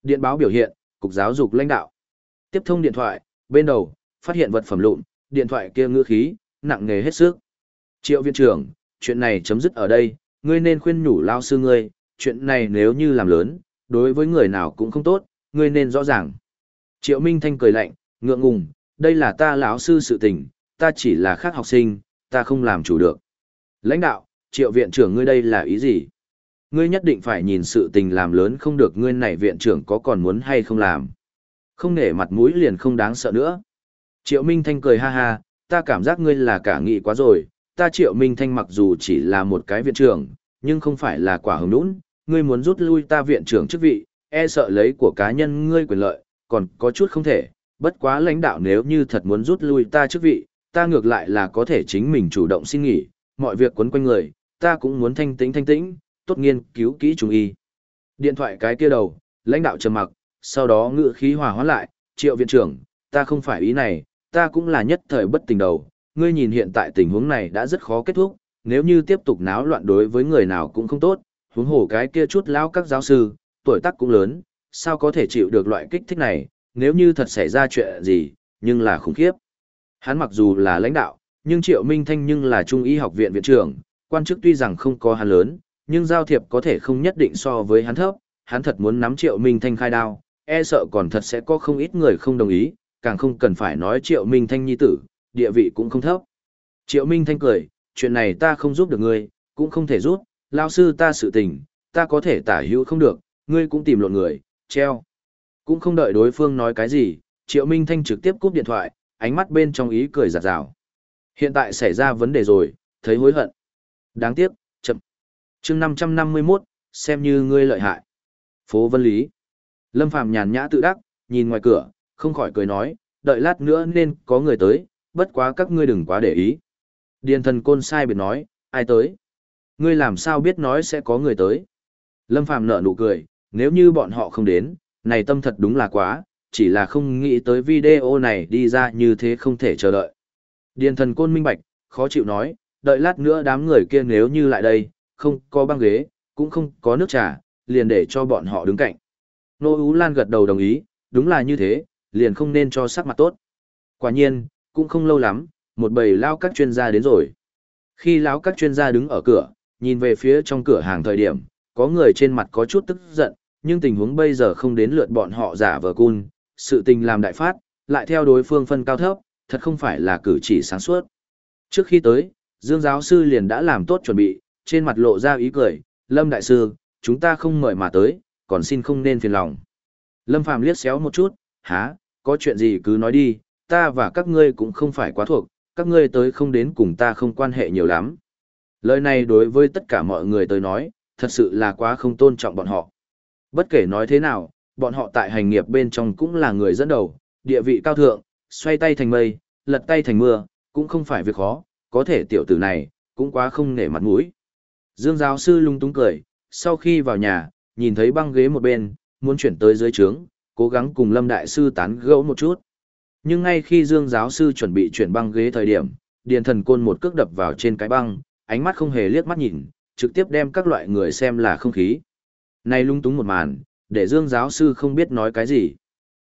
Điện báo biểu hiện, Cục Giáo dục lãnh đạo. Tiếp thông điện thoại, bên đầu, phát hiện vật phẩm lụn, điện thoại kia ngư khí, nặng nghề hết sức. Triệu viện trưởng, chuyện này chấm dứt ở đây, ngươi nên khuyên nhủ lao sư ngươi, chuyện này nếu như làm lớn, đối với người nào cũng không tốt, ngươi nên rõ ràng. Triệu Minh Thanh cười lạnh, ngượng ngùng, đây là ta lão sư sự tình, ta chỉ là khác học sinh, ta không làm chủ được. Lãnh đạo, triệu viện trưởng ngươi đây là ý gì? Ngươi nhất định phải nhìn sự tình làm lớn không được ngươi này viện trưởng có còn muốn hay không làm. Không nể mặt mũi liền không đáng sợ nữa. Triệu Minh Thanh cười ha ha, ta cảm giác ngươi là cả nghị quá rồi, ta Triệu Minh Thanh mặc dù chỉ là một cái viện trưởng, nhưng không phải là quả hứng nũng, ngươi muốn rút lui ta viện trưởng chức vị, e sợ lấy của cá nhân ngươi quyền lợi, còn có chút không thể, bất quá lãnh đạo nếu như thật muốn rút lui ta chức vị, ta ngược lại là có thể chính mình chủ động xin nghỉ, mọi việc quấn quanh người, ta cũng muốn thanh tĩnh thanh tĩnh, tốt nghiên cứu kỹ trung y. Điện thoại cái kia đầu, lãnh đạo trầm mặc, sau đó ngựa khí hòa hoãn lại, triệu viện trưởng, ta không phải ý này, ta cũng là nhất thời bất tình đầu, ngươi nhìn hiện tại tình huống này đã rất khó kết thúc, nếu như tiếp tục náo loạn đối với người nào cũng không tốt, huống hồ cái kia chút lão các giáo sư, tuổi tác cũng lớn, sao có thể chịu được loại kích thích này, nếu như thật xảy ra chuyện gì, nhưng là khủng khiếp. Hắn mặc dù là lãnh đạo, nhưng Triệu Minh Thanh nhưng là trung y học viện viện trưởng, quan chức tuy rằng không có hắn lớn, nhưng giao thiệp có thể không nhất định so với hắn thấp, hắn thật muốn nắm Triệu Minh Thanh khai đao, e sợ còn thật sẽ có không ít người không đồng ý, càng không cần phải nói Triệu Minh Thanh nhi tử, địa vị cũng không thấp. Triệu Minh Thanh cười, chuyện này ta không giúp được ngươi, cũng không thể giúp, lao sư ta sự tình, ta có thể tả hữu không được, ngươi cũng tìm lộn người, treo. Cũng không đợi đối phương nói cái gì, Triệu Minh Thanh trực tiếp cúp điện thoại, ánh mắt bên trong ý cười giạt rào. Hiện tại xảy ra vấn đề rồi, thấy hối hận. Đáng tiếc, chậm. chương 551, xem như ngươi lợi hại. Phố Vân Lý. Lâm Phàm nhàn nhã tự đắc, nhìn ngoài cửa, không khỏi cười nói, đợi lát nữa nên có người tới, bất quá các ngươi đừng quá để ý. Điền thần côn sai biệt nói, ai tới? Ngươi làm sao biết nói sẽ có người tới? Lâm Phàm nở nụ cười, nếu như bọn họ không đến, này tâm thật đúng là quá, chỉ là không nghĩ tới video này đi ra như thế không thể chờ đợi. Điền thần côn minh bạch, khó chịu nói, đợi lát nữa đám người kia nếu như lại đây, không có băng ghế, cũng không có nước trà, liền để cho bọn họ đứng cạnh. Nô Ú Lan gật đầu đồng ý, đúng là như thế, liền không nên cho sắc mặt tốt. Quả nhiên, cũng không lâu lắm, một bầy lao các chuyên gia đến rồi. Khi lão các chuyên gia đứng ở cửa, nhìn về phía trong cửa hàng thời điểm, có người trên mặt có chút tức giận, nhưng tình huống bây giờ không đến lượt bọn họ giả vờ cun, sự tình làm đại phát, lại theo đối phương phân cao thấp, thật không phải là cử chỉ sáng suốt. Trước khi tới, Dương giáo sư liền đã làm tốt chuẩn bị, trên mặt lộ ra ý cười, Lâm đại sư, chúng ta không mời mà tới, còn xin không nên phiền lòng. Lâm Phàm liếc xéo một chút, há, có chuyện gì cứ nói đi, ta và các ngươi cũng không phải quá thuộc, các ngươi tới không đến cùng ta không quan hệ nhiều lắm. Lời này đối với tất cả mọi người tới nói, thật sự là quá không tôn trọng bọn họ. Bất kể nói thế nào, bọn họ tại hành nghiệp bên trong cũng là người dẫn đầu, địa vị cao thượng, xoay tay thành mây, lật tay thành mưa, cũng không phải việc khó, có thể tiểu tử này, cũng quá không nể mặt mũi. Dương giáo sư lung túng cười, sau khi vào nhà, nhìn thấy băng ghế một bên, muốn chuyển tới dưới trướng, cố gắng cùng Lâm Đại Sư tán gẫu một chút. Nhưng ngay khi Dương giáo sư chuẩn bị chuyển băng ghế thời điểm, Điền Thần Côn một cước đập vào trên cái băng, ánh mắt không hề liếc mắt nhìn, trực tiếp đem các loại người xem là không khí. Này lung túng một màn, để Dương giáo sư không biết nói cái gì.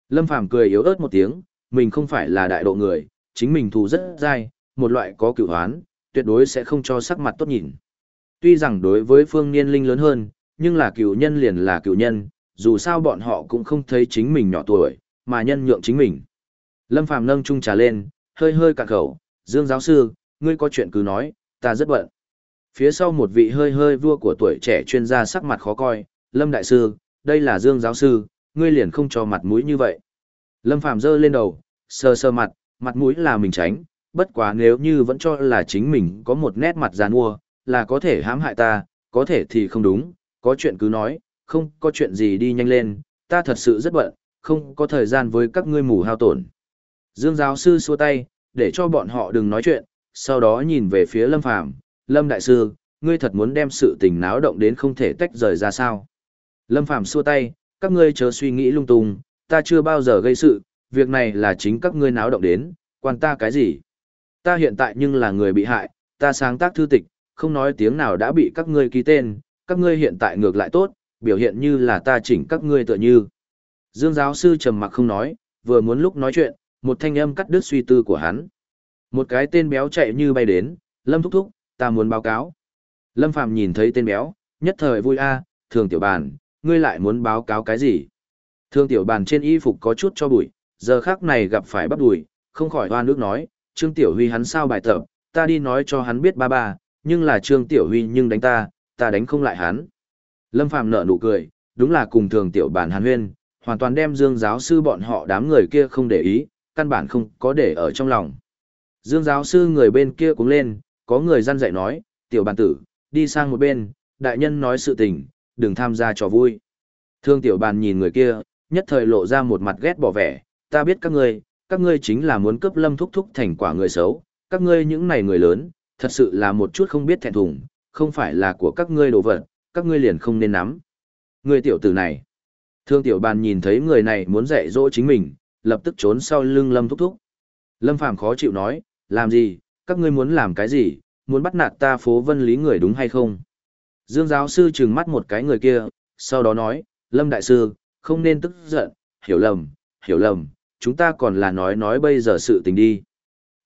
Lâm Phàm cười yếu ớt một tiếng, mình không phải là đại độ người, chính mình thù rất dai, một loại có cựu hoán, tuyệt đối sẽ không cho sắc mặt tốt nhìn. Tuy rằng đối với phương niên linh lớn hơn, nhưng là cựu nhân liền là cựu nhân, dù sao bọn họ cũng không thấy chính mình nhỏ tuổi, mà nhân nhượng chính mình. Lâm Phàm nâng chung trà lên, hơi hơi cạn khẩu, Dương giáo sư, ngươi có chuyện cứ nói, ta rất bận. Phía sau một vị hơi hơi vua của tuổi trẻ chuyên gia sắc mặt khó coi, Lâm Đại Sư, đây là Dương giáo sư, ngươi liền không cho mặt mũi như vậy. Lâm Phàm giơ lên đầu, sờ sờ mặt, mặt mũi là mình tránh, bất quá nếu như vẫn cho là chính mình có một nét mặt giàn mua, là có thể hãm hại ta, có thể thì không đúng, có chuyện cứ nói, không có chuyện gì đi nhanh lên, ta thật sự rất bận, không có thời gian với các ngươi mù hao tổn. Dương giáo sư xua tay, để cho bọn họ đừng nói chuyện, sau đó nhìn về phía Lâm Phàm, Lâm Đại Sư, ngươi thật muốn đem sự tình náo động đến không thể tách rời ra sao. Lâm Phàm xua tay, các ngươi chớ suy nghĩ lung tung, ta chưa bao giờ gây sự, việc này là chính các ngươi náo động đến, quan ta cái gì. Ta hiện tại nhưng là người bị hại, ta sáng tác thư tịch, không nói tiếng nào đã bị các ngươi ký tên, các ngươi hiện tại ngược lại tốt, biểu hiện như là ta chỉnh các ngươi tựa như. Dương giáo sư trầm mặc không nói, vừa muốn lúc nói chuyện, một thanh âm cắt đứt suy tư của hắn. Một cái tên béo chạy như bay đến, Lâm thúc thúc, ta muốn báo cáo. Lâm Phàm nhìn thấy tên béo, nhất thời vui a, thường tiểu bàn, ngươi lại muốn báo cáo cái gì? Thương tiểu bàn trên y phục có chút cho bụi, giờ khác này gặp phải bắt đùi, không khỏi hoa nước nói, Trương Tiểu Huy hắn sao bài tập, ta đi nói cho hắn biết ba ba, nhưng là Trương Tiểu Huy nhưng đánh ta, ta đánh không lại hắn. Lâm Phàm nở nụ cười, đúng là cùng thường tiểu bản hàn huyên, hoàn toàn đem Dương giáo sư bọn họ đám người kia không để ý, căn bản không có để ở trong lòng. Dương giáo sư người bên kia cũng lên, có người răn dạy nói, tiểu bản tử, đi sang một bên, đại nhân nói sự tình, đừng tham gia trò vui. Thương tiểu bàn nhìn người kia, nhất thời lộ ra một mặt ghét bỏ vẻ, ta biết các ngươi, các ngươi chính là muốn cướp lâm thúc thúc thành quả người xấu, các ngươi những này người lớn, thật sự là một chút không biết thẹn thùng, không phải là của các ngươi đồ vật, các ngươi liền không nên nắm. Người tiểu tử này. Thương tiểu bàn nhìn thấy người này muốn dạy dỗ chính mình, lập tức trốn sau lưng lâm thúc thúc. Lâm Phàm khó chịu nói, làm gì, các ngươi muốn làm cái gì, muốn bắt nạt ta phố vân lý người đúng hay không? Dương giáo sư trừng mắt một cái người kia, sau đó nói, Lâm Đại Sư, không nên tức giận, hiểu lầm, hiểu lầm, chúng ta còn là nói nói bây giờ sự tình đi.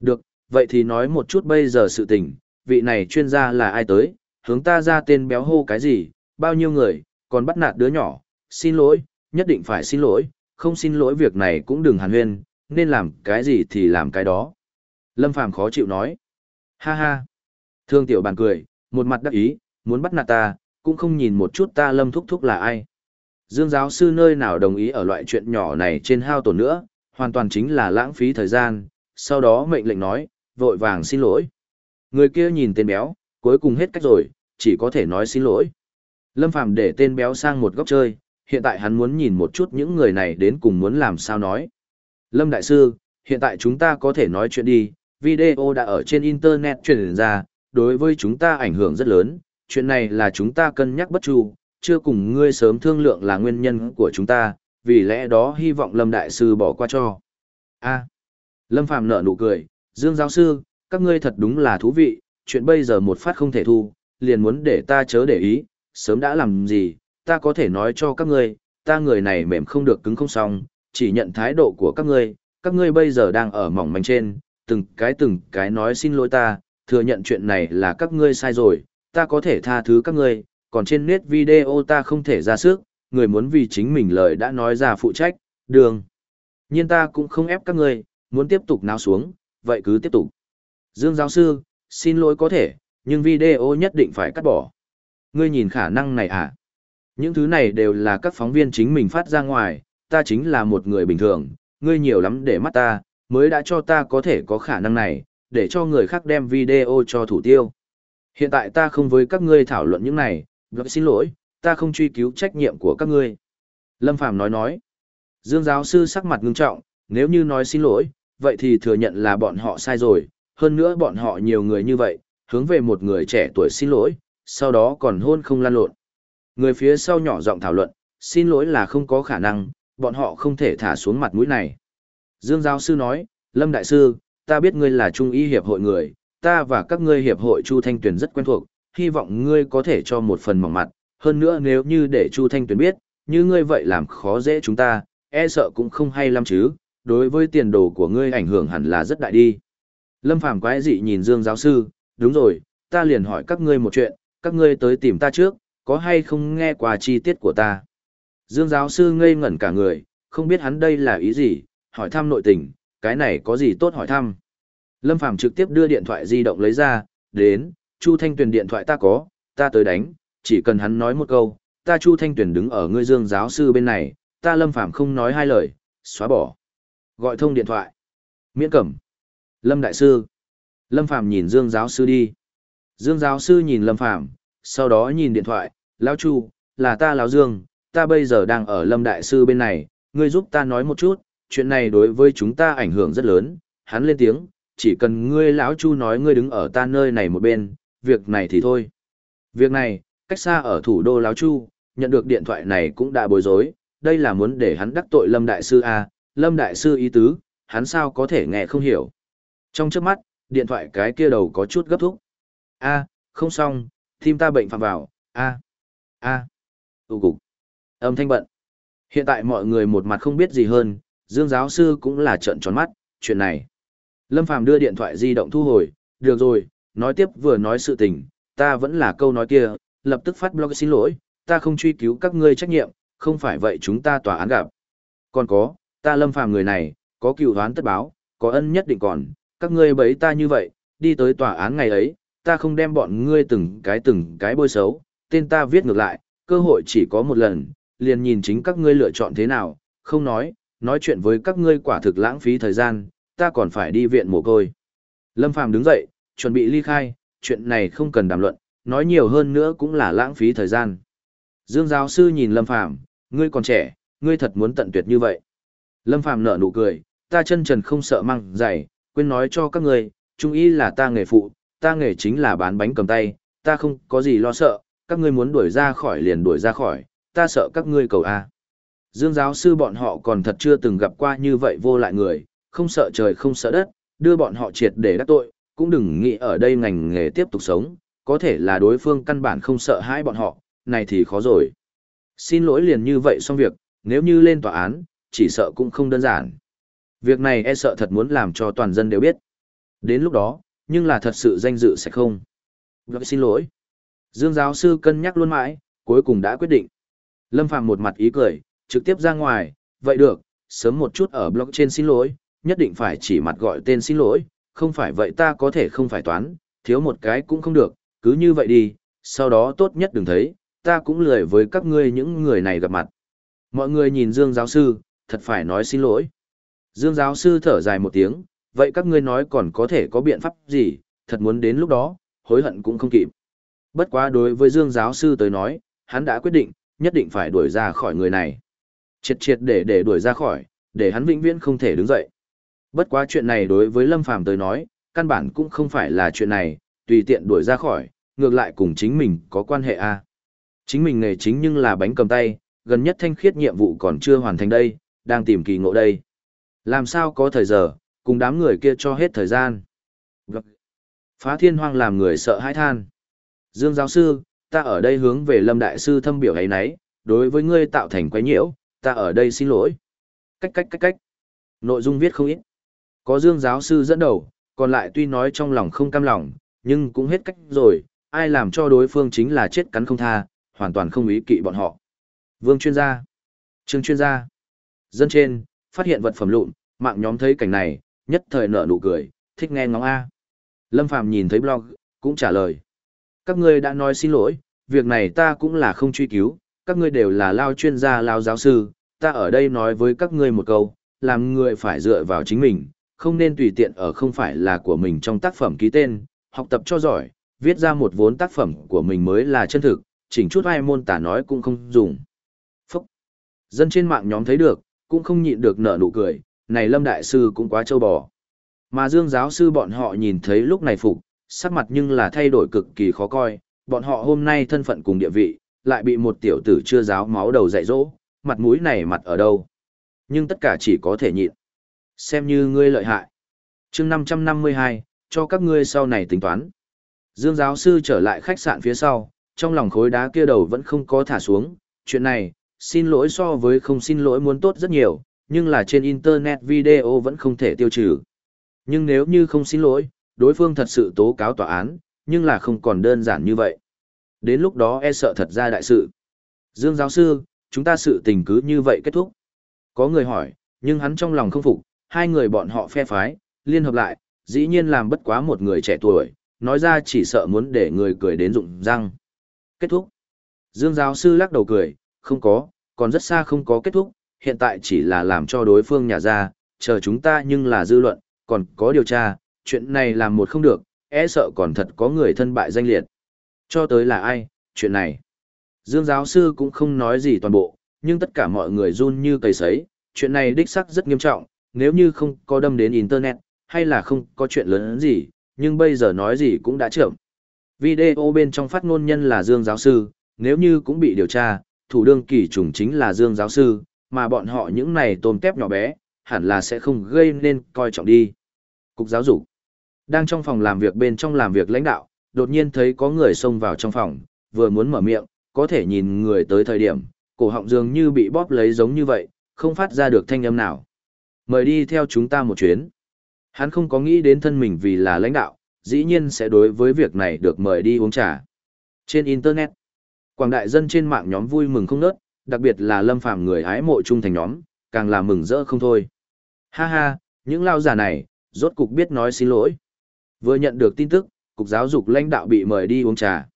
Được, vậy thì nói một chút bây giờ sự tình, vị này chuyên gia là ai tới, hướng ta ra tên béo hô cái gì, bao nhiêu người, còn bắt nạt đứa nhỏ, xin lỗi, nhất định phải xin lỗi, không xin lỗi việc này cũng đừng hàn huyên, nên làm cái gì thì làm cái đó. Lâm Phàm khó chịu nói. Ha ha. Thương tiểu bàn cười, một mặt đắc ý, muốn bắt nạt ta, cũng không nhìn một chút ta lâm thúc thúc là ai. Dương giáo sư nơi nào đồng ý ở loại chuyện nhỏ này trên hao tổn nữa, hoàn toàn chính là lãng phí thời gian, sau đó mệnh lệnh nói, vội vàng xin lỗi. Người kia nhìn tên béo, cuối cùng hết cách rồi, chỉ có thể nói xin lỗi. Lâm Phàm để tên béo sang một góc chơi, hiện tại hắn muốn nhìn một chút những người này đến cùng muốn làm sao nói. Lâm Đại Sư, hiện tại chúng ta có thể nói chuyện đi, video đã ở trên Internet truyền ra, đối với chúng ta ảnh hưởng rất lớn, chuyện này là chúng ta cân nhắc bất chu, chưa cùng ngươi sớm thương lượng là nguyên nhân của chúng ta, vì lẽ đó hy vọng Lâm Đại Sư bỏ qua cho. a Lâm Phàm nở nụ cười, Dương Giáo Sư, các ngươi thật đúng là thú vị, chuyện bây giờ một phát không thể thu, liền muốn để ta chớ để ý, sớm đã làm gì, ta có thể nói cho các ngươi, ta người này mềm không được cứng không xong, chỉ nhận thái độ của các ngươi, các ngươi bây giờ đang ở mỏng manh trên, từng cái từng cái nói xin lỗi ta, thừa nhận chuyện này là các ngươi sai rồi, ta có thể tha thứ các ngươi, còn trên nét video ta không thể ra sức, người muốn vì chính mình lời đã nói ra phụ trách, đường. Nhưng ta cũng không ép các ngươi, muốn tiếp tục náo xuống, vậy cứ tiếp tục. Dương giáo sư, xin lỗi có thể, nhưng video nhất định phải cắt bỏ. Ngươi nhìn khả năng này à? Những thứ này đều là các phóng viên chính mình phát ra ngoài, ta chính là một người bình thường, ngươi nhiều lắm để mắt ta, mới đã cho ta có thể có khả năng này, để cho người khác đem video cho thủ tiêu. Hiện tại ta không với các ngươi thảo luận những này, gặp xin lỗi, ta không truy cứu trách nhiệm của các ngươi. Lâm Phàm nói nói. Dương giáo sư sắc mặt ngưng trọng, nếu như nói xin lỗi, vậy thì thừa nhận là bọn họ sai rồi, hơn nữa bọn họ nhiều người như vậy, hướng về một người trẻ tuổi xin lỗi, sau đó còn hôn không lan lộn. Người phía sau nhỏ giọng thảo luận, xin lỗi là không có khả năng, bọn họ không thể thả xuống mặt mũi này. Dương giáo sư nói, Lâm Đại Sư, ta biết ngươi là Trung y hiệp hội người, ta và các ngươi hiệp hội Chu Thanh Tuyền rất quen thuộc, hy vọng ngươi có thể cho một phần mỏng mặt, hơn nữa nếu như để Chu Thanh Tuyền biết, như ngươi vậy làm khó dễ chúng ta, e sợ cũng không hay lắm chứ, đối với tiền đồ của ngươi ảnh hưởng hẳn là rất đại đi. Lâm Phàm quái dị nhìn Dương giáo sư, đúng rồi, ta liền hỏi các ngươi một chuyện, các ngươi tới tìm ta trước, có hay không nghe qua chi tiết của ta. Dương giáo sư ngây ngẩn cả người, không biết hắn đây là ý gì, hỏi thăm nội tình, cái này có gì tốt hỏi thăm. Lâm Phàm trực tiếp đưa điện thoại di động lấy ra, đến, Chu Thanh Tuyền điện thoại ta có, ta tới đánh, chỉ cần hắn nói một câu, ta Chu Thanh Tuyền đứng ở ngươi Dương giáo sư bên này, ta Lâm Phàm không nói hai lời, xóa bỏ. Gọi thông điện thoại. Miễn cẩm. Lâm Đại Sư. Lâm Phàm nhìn Dương giáo sư đi. Dương giáo sư nhìn Lâm Phàm sau đó nhìn điện thoại, Lão Chu, là ta Lão Dương, ta bây giờ đang ở Lâm Đại Sư bên này, ngươi giúp ta nói một chút, chuyện này đối với chúng ta ảnh hưởng rất lớn, hắn lên tiếng, chỉ cần ngươi lão Chu nói ngươi đứng ở ta nơi này một bên, việc này thì thôi. Việc này, cách xa ở thủ đô Lão Chu, nhận được điện thoại này cũng đã bối rối, đây là muốn để hắn đắc tội Lâm Đại Sư a Lâm Đại Sư ý tứ, hắn sao có thể nghe không hiểu. Trong trước mắt, điện thoại cái kia đầu có chút gấp thúc. a không xong, tim ta bệnh phạm vào, a a tụ cục. Âm thanh bận. Hiện tại mọi người một mặt không biết gì hơn, Dương giáo sư cũng là trợn tròn mắt, chuyện này. Lâm Phàm đưa điện thoại di động thu hồi, được rồi, nói tiếp vừa nói sự tình, ta vẫn là câu nói kia, lập tức phát blog xin lỗi, ta không truy cứu các ngươi trách nhiệm, không phải vậy chúng ta tòa án gặp. Còn có, ta Lâm Phàm người này, có cựu đoán tất báo, có ân nhất định còn, các ngươi bấy ta như vậy, đi tới tòa án ngày ấy, ta không đem bọn ngươi từng cái từng cái bôi xấu, tên ta viết ngược lại, cơ hội chỉ có một lần, liền nhìn chính các ngươi lựa chọn thế nào, không nói, nói chuyện với các ngươi quả thực lãng phí thời gian, ta còn phải đi viện mồ côi. Lâm Phàm đứng dậy, chuẩn bị ly khai, chuyện này không cần đàm luận, nói nhiều hơn nữa cũng là lãng phí thời gian. Dương giáo sư nhìn Lâm Phàm, ngươi còn trẻ, ngươi thật muốn tận tuyệt như vậy. Lâm Phàm nở nụ cười, ta chân trần không sợ măng dày, quên nói cho các ngươi, trung ý là ta nghề phụ, ta nghề chính là bán bánh cầm tay, ta không có gì lo sợ, các ngươi muốn đuổi ra khỏi liền đuổi ra khỏi, ta sợ các ngươi cầu A. Dương giáo sư bọn họ còn thật chưa từng gặp qua như vậy vô lại người, không sợ trời không sợ đất, đưa bọn họ triệt để đắc tội, cũng đừng nghĩ ở đây ngành nghề tiếp tục sống, có thể là đối phương căn bản không sợ hãi bọn họ, này thì khó rồi. Xin lỗi liền như vậy xong việc, nếu như lên tòa án, chỉ sợ cũng không đơn giản. Việc này e sợ thật muốn làm cho toàn dân đều biết. Đến lúc đó, nhưng là thật sự danh dự sẽ không. Vậy xin lỗi. Dương giáo sư cân nhắc luôn mãi, cuối cùng đã quyết định. Lâm Phàm một mặt ý cười, trực tiếp ra ngoài, vậy được, sớm một chút ở blog trên xin lỗi, nhất định phải chỉ mặt gọi tên xin lỗi, không phải vậy ta có thể không phải toán, thiếu một cái cũng không được, cứ như vậy đi, sau đó tốt nhất đừng thấy, ta cũng lười với các ngươi những người này gặp mặt. Mọi người nhìn Dương giáo sư, thật phải nói xin lỗi. Dương giáo sư thở dài một tiếng, vậy các ngươi nói còn có thể có biện pháp gì, thật muốn đến lúc đó, hối hận cũng không kịp. Bất quá đối với Dương giáo sư tới nói, hắn đã quyết định, nhất định phải đuổi ra khỏi người này. Triệt triệt để để đuổi ra khỏi, để hắn vĩnh viễn không thể đứng dậy. Bất quá chuyện này đối với Lâm Phàm tới nói, căn bản cũng không phải là chuyện này, tùy tiện đuổi ra khỏi, ngược lại cùng chính mình có quan hệ a. Chính mình nghề chính nhưng là bánh cầm tay, gần nhất thanh khiết nhiệm vụ còn chưa hoàn thành đây, đang tìm kỳ ngộ đây. Làm sao có thời giờ, cùng đám người kia cho hết thời gian. Phá thiên hoang làm người sợ hãi than. Dương giáo sư, ta ở đây hướng về Lâm Đại Sư thâm biểu ấy nấy, đối với ngươi tạo thành quái nhiễu, ta ở đây xin lỗi. Cách cách cách cách. Nội dung viết không ít. Có Dương giáo sư dẫn đầu, còn lại tuy nói trong lòng không cam lòng, nhưng cũng hết cách rồi, ai làm cho đối phương chính là chết cắn không tha, hoàn toàn không ý kỵ bọn họ. Vương chuyên gia, Trương chuyên gia, dân trên, phát hiện vật phẩm lụn, mạng nhóm thấy cảnh này, nhất thời nở nụ cười, thích nghe ngóng A. Lâm Phàm nhìn thấy blog, cũng trả lời. Các ngươi đã nói xin lỗi, việc này ta cũng là không truy cứu, các ngươi đều là lao chuyên gia lao giáo sư, ta ở đây nói với các ngươi một câu, làm người phải dựa vào chính mình, không nên tùy tiện ở không phải là của mình trong tác phẩm ký tên, học tập cho giỏi, viết ra một vốn tác phẩm của mình mới là chân thực, chỉnh chút ai môn tả nói cũng không dùng. Phúc! Dân trên mạng nhóm thấy được, cũng không nhịn được nở nụ cười, này Lâm Đại Sư cũng quá trâu bò. Mà Dương giáo sư bọn họ nhìn thấy lúc này phục, sắc mặt nhưng là thay đổi cực kỳ khó coi, bọn họ hôm nay thân phận cùng địa vị, lại bị một tiểu tử chưa giáo máu đầu dạy dỗ, mặt mũi này mặt ở đâu. Nhưng tất cả chỉ có thể nhịn. Xem như ngươi lợi hại. chương 552, cho các ngươi sau này tính toán. Dương giáo sư trở lại khách sạn phía sau, trong lòng khối đá kia đầu vẫn không có thả xuống. Chuyện này, xin lỗi so với không xin lỗi muốn tốt rất nhiều, nhưng là trên Internet video vẫn không thể tiêu trừ. Nhưng nếu như không xin lỗi, đối phương thật sự tố cáo tòa án, nhưng là không còn đơn giản như vậy. Đến lúc đó e sợ thật ra đại sự. Dương giáo sư, chúng ta sự tình cứ như vậy kết thúc. Có người hỏi, nhưng hắn trong lòng không phục, hai người bọn họ phe phái, liên hợp lại, dĩ nhiên làm bất quá một người trẻ tuổi, nói ra chỉ sợ muốn để người cười đến rụng răng. Kết thúc. Dương giáo sư lắc đầu cười, không có, còn rất xa không có kết thúc, hiện tại chỉ là làm cho đối phương nhà ra, chờ chúng ta nhưng là dư luận, còn có điều tra, chuyện này làm một không được, e sợ còn thật có người thân bại danh liệt. Cho tới là ai, chuyện này. Dương giáo sư cũng không nói gì toàn bộ, nhưng tất cả mọi người run như cầy sấy, chuyện này đích sắc rất nghiêm trọng, nếu như không có đâm đến Internet, hay là không có chuyện lớn gì, nhưng bây giờ nói gì cũng đã chậm. Video bên trong phát ngôn nhân là Dương giáo sư, nếu như cũng bị điều tra, thủ đương kỳ trùng chính là Dương giáo sư, mà bọn họ những này tôm tép nhỏ bé, hẳn là sẽ không gây nên coi trọng đi. Cục giáo dục đang trong phòng làm việc bên trong làm việc lãnh đạo, đột nhiên thấy có người xông vào trong phòng, vừa muốn mở miệng, có thể nhìn người tới thời điểm, cổ họng dường như bị bóp lấy giống như vậy, không phát ra được thanh âm nào. Mời đi theo chúng ta một chuyến. Hắn không có nghĩ đến thân mình vì là lãnh đạo, dĩ nhiên sẽ đối với việc này được mời đi uống trà. Trên Internet, quảng đại dân trên mạng nhóm vui mừng không nớt, đặc biệt là lâm phàm người hái mộ trung thành nhóm, càng là mừng rỡ không thôi. Ha ha, những lao giả này, rốt cục biết nói xin lỗi. Vừa nhận được tin tức, cục giáo dục lãnh đạo bị mời đi uống trà.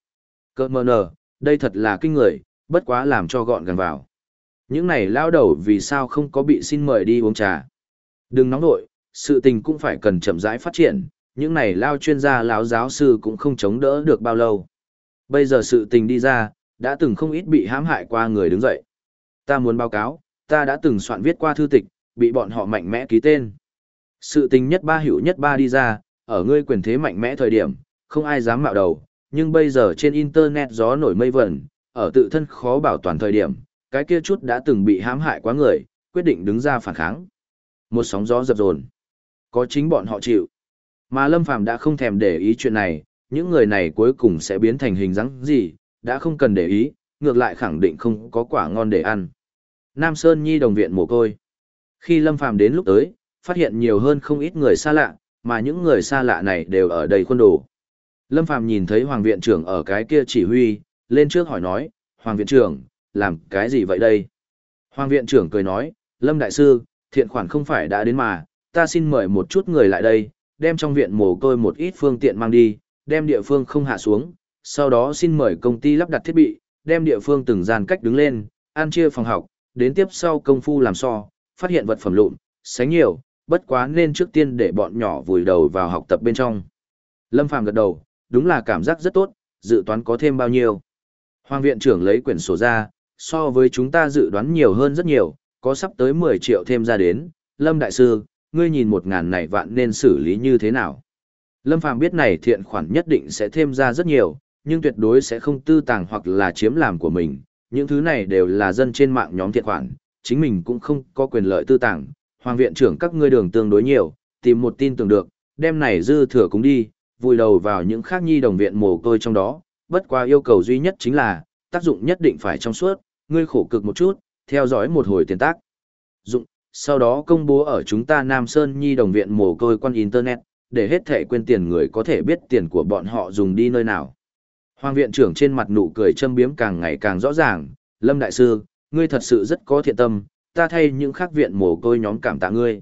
Cơ mơ nở, đây thật là kinh người, bất quá làm cho gọn gàng vào. Những này lao đầu vì sao không có bị xin mời đi uống trà. Đừng nóng nội, sự tình cũng phải cần chậm rãi phát triển, những này lao chuyên gia lão giáo sư cũng không chống đỡ được bao lâu. Bây giờ sự tình đi ra, đã từng không ít bị hãm hại qua người đứng dậy. Ta muốn báo cáo, ta đã từng soạn viết qua thư tịch, bị bọn họ mạnh mẽ ký tên. Sự tình nhất ba hữu nhất ba đi ra, ở ngươi quyền thế mạnh mẽ thời điểm, không ai dám mạo đầu, nhưng bây giờ trên internet gió nổi mây vẩn, ở tự thân khó bảo toàn thời điểm, cái kia chút đã từng bị hãm hại quá người, quyết định đứng ra phản kháng. Một sóng gió dập dồn. Có chính bọn họ chịu. Mà Lâm Phàm đã không thèm để ý chuyện này, những người này cuối cùng sẽ biến thành hình dáng gì, đã không cần để ý, ngược lại khẳng định không có quả ngon để ăn. Nam Sơn Nhi đồng viện mồ côi. Khi Lâm Phàm đến lúc tới, phát hiện nhiều hơn không ít người xa lạ, mà những người xa lạ này đều ở đầy khuôn đồ. Lâm Phàm nhìn thấy Hoàng viện trưởng ở cái kia chỉ huy, lên trước hỏi nói, Hoàng viện trưởng, làm cái gì vậy đây? Hoàng viện trưởng cười nói, Lâm Đại Sư, thiện khoản không phải đã đến mà, ta xin mời một chút người lại đây, đem trong viện mồ côi một ít phương tiện mang đi, đem địa phương không hạ xuống, sau đó xin mời công ty lắp đặt thiết bị, đem địa phương từng gian cách đứng lên, an chia phòng học, đến tiếp sau công phu làm so, phát hiện vật phẩm lụn, sánh nhiều, bất quá nên trước tiên để bọn nhỏ vùi đầu vào học tập bên trong. Lâm Phàm gật đầu, đúng là cảm giác rất tốt, dự toán có thêm bao nhiêu. Hoàng viện trưởng lấy quyển sổ ra, so với chúng ta dự đoán nhiều hơn rất nhiều, có sắp tới 10 triệu thêm ra đến. Lâm Đại Sư, ngươi nhìn một ngàn này vạn nên xử lý như thế nào? Lâm Phàm biết này thiện khoản nhất định sẽ thêm ra rất nhiều, nhưng tuyệt đối sẽ không tư tàng hoặc là chiếm làm của mình. Những thứ này đều là dân trên mạng nhóm thiện khoản, chính mình cũng không có quyền lợi tư tàng. Hoàng viện trưởng các ngươi đường tương đối nhiều, tìm một tin tưởng được, đem này dư thừa cũng đi, vùi đầu vào những khác nhi đồng viện mồ côi trong đó, bất qua yêu cầu duy nhất chính là, tác dụng nhất định phải trong suốt, ngươi khổ cực một chút, theo dõi một hồi tiền tác. Dụng, sau đó công bố ở chúng ta Nam Sơn Nhi đồng viện mồ côi quan Internet, để hết thể quên tiền người có thể biết tiền của bọn họ dùng đi nơi nào. Hoàng viện trưởng trên mặt nụ cười châm biếm càng ngày càng rõ ràng, Lâm Đại Sư, ngươi thật sự rất có thiện tâm, ta thay những khác viện mồ côi nhóm cảm tạ ngươi.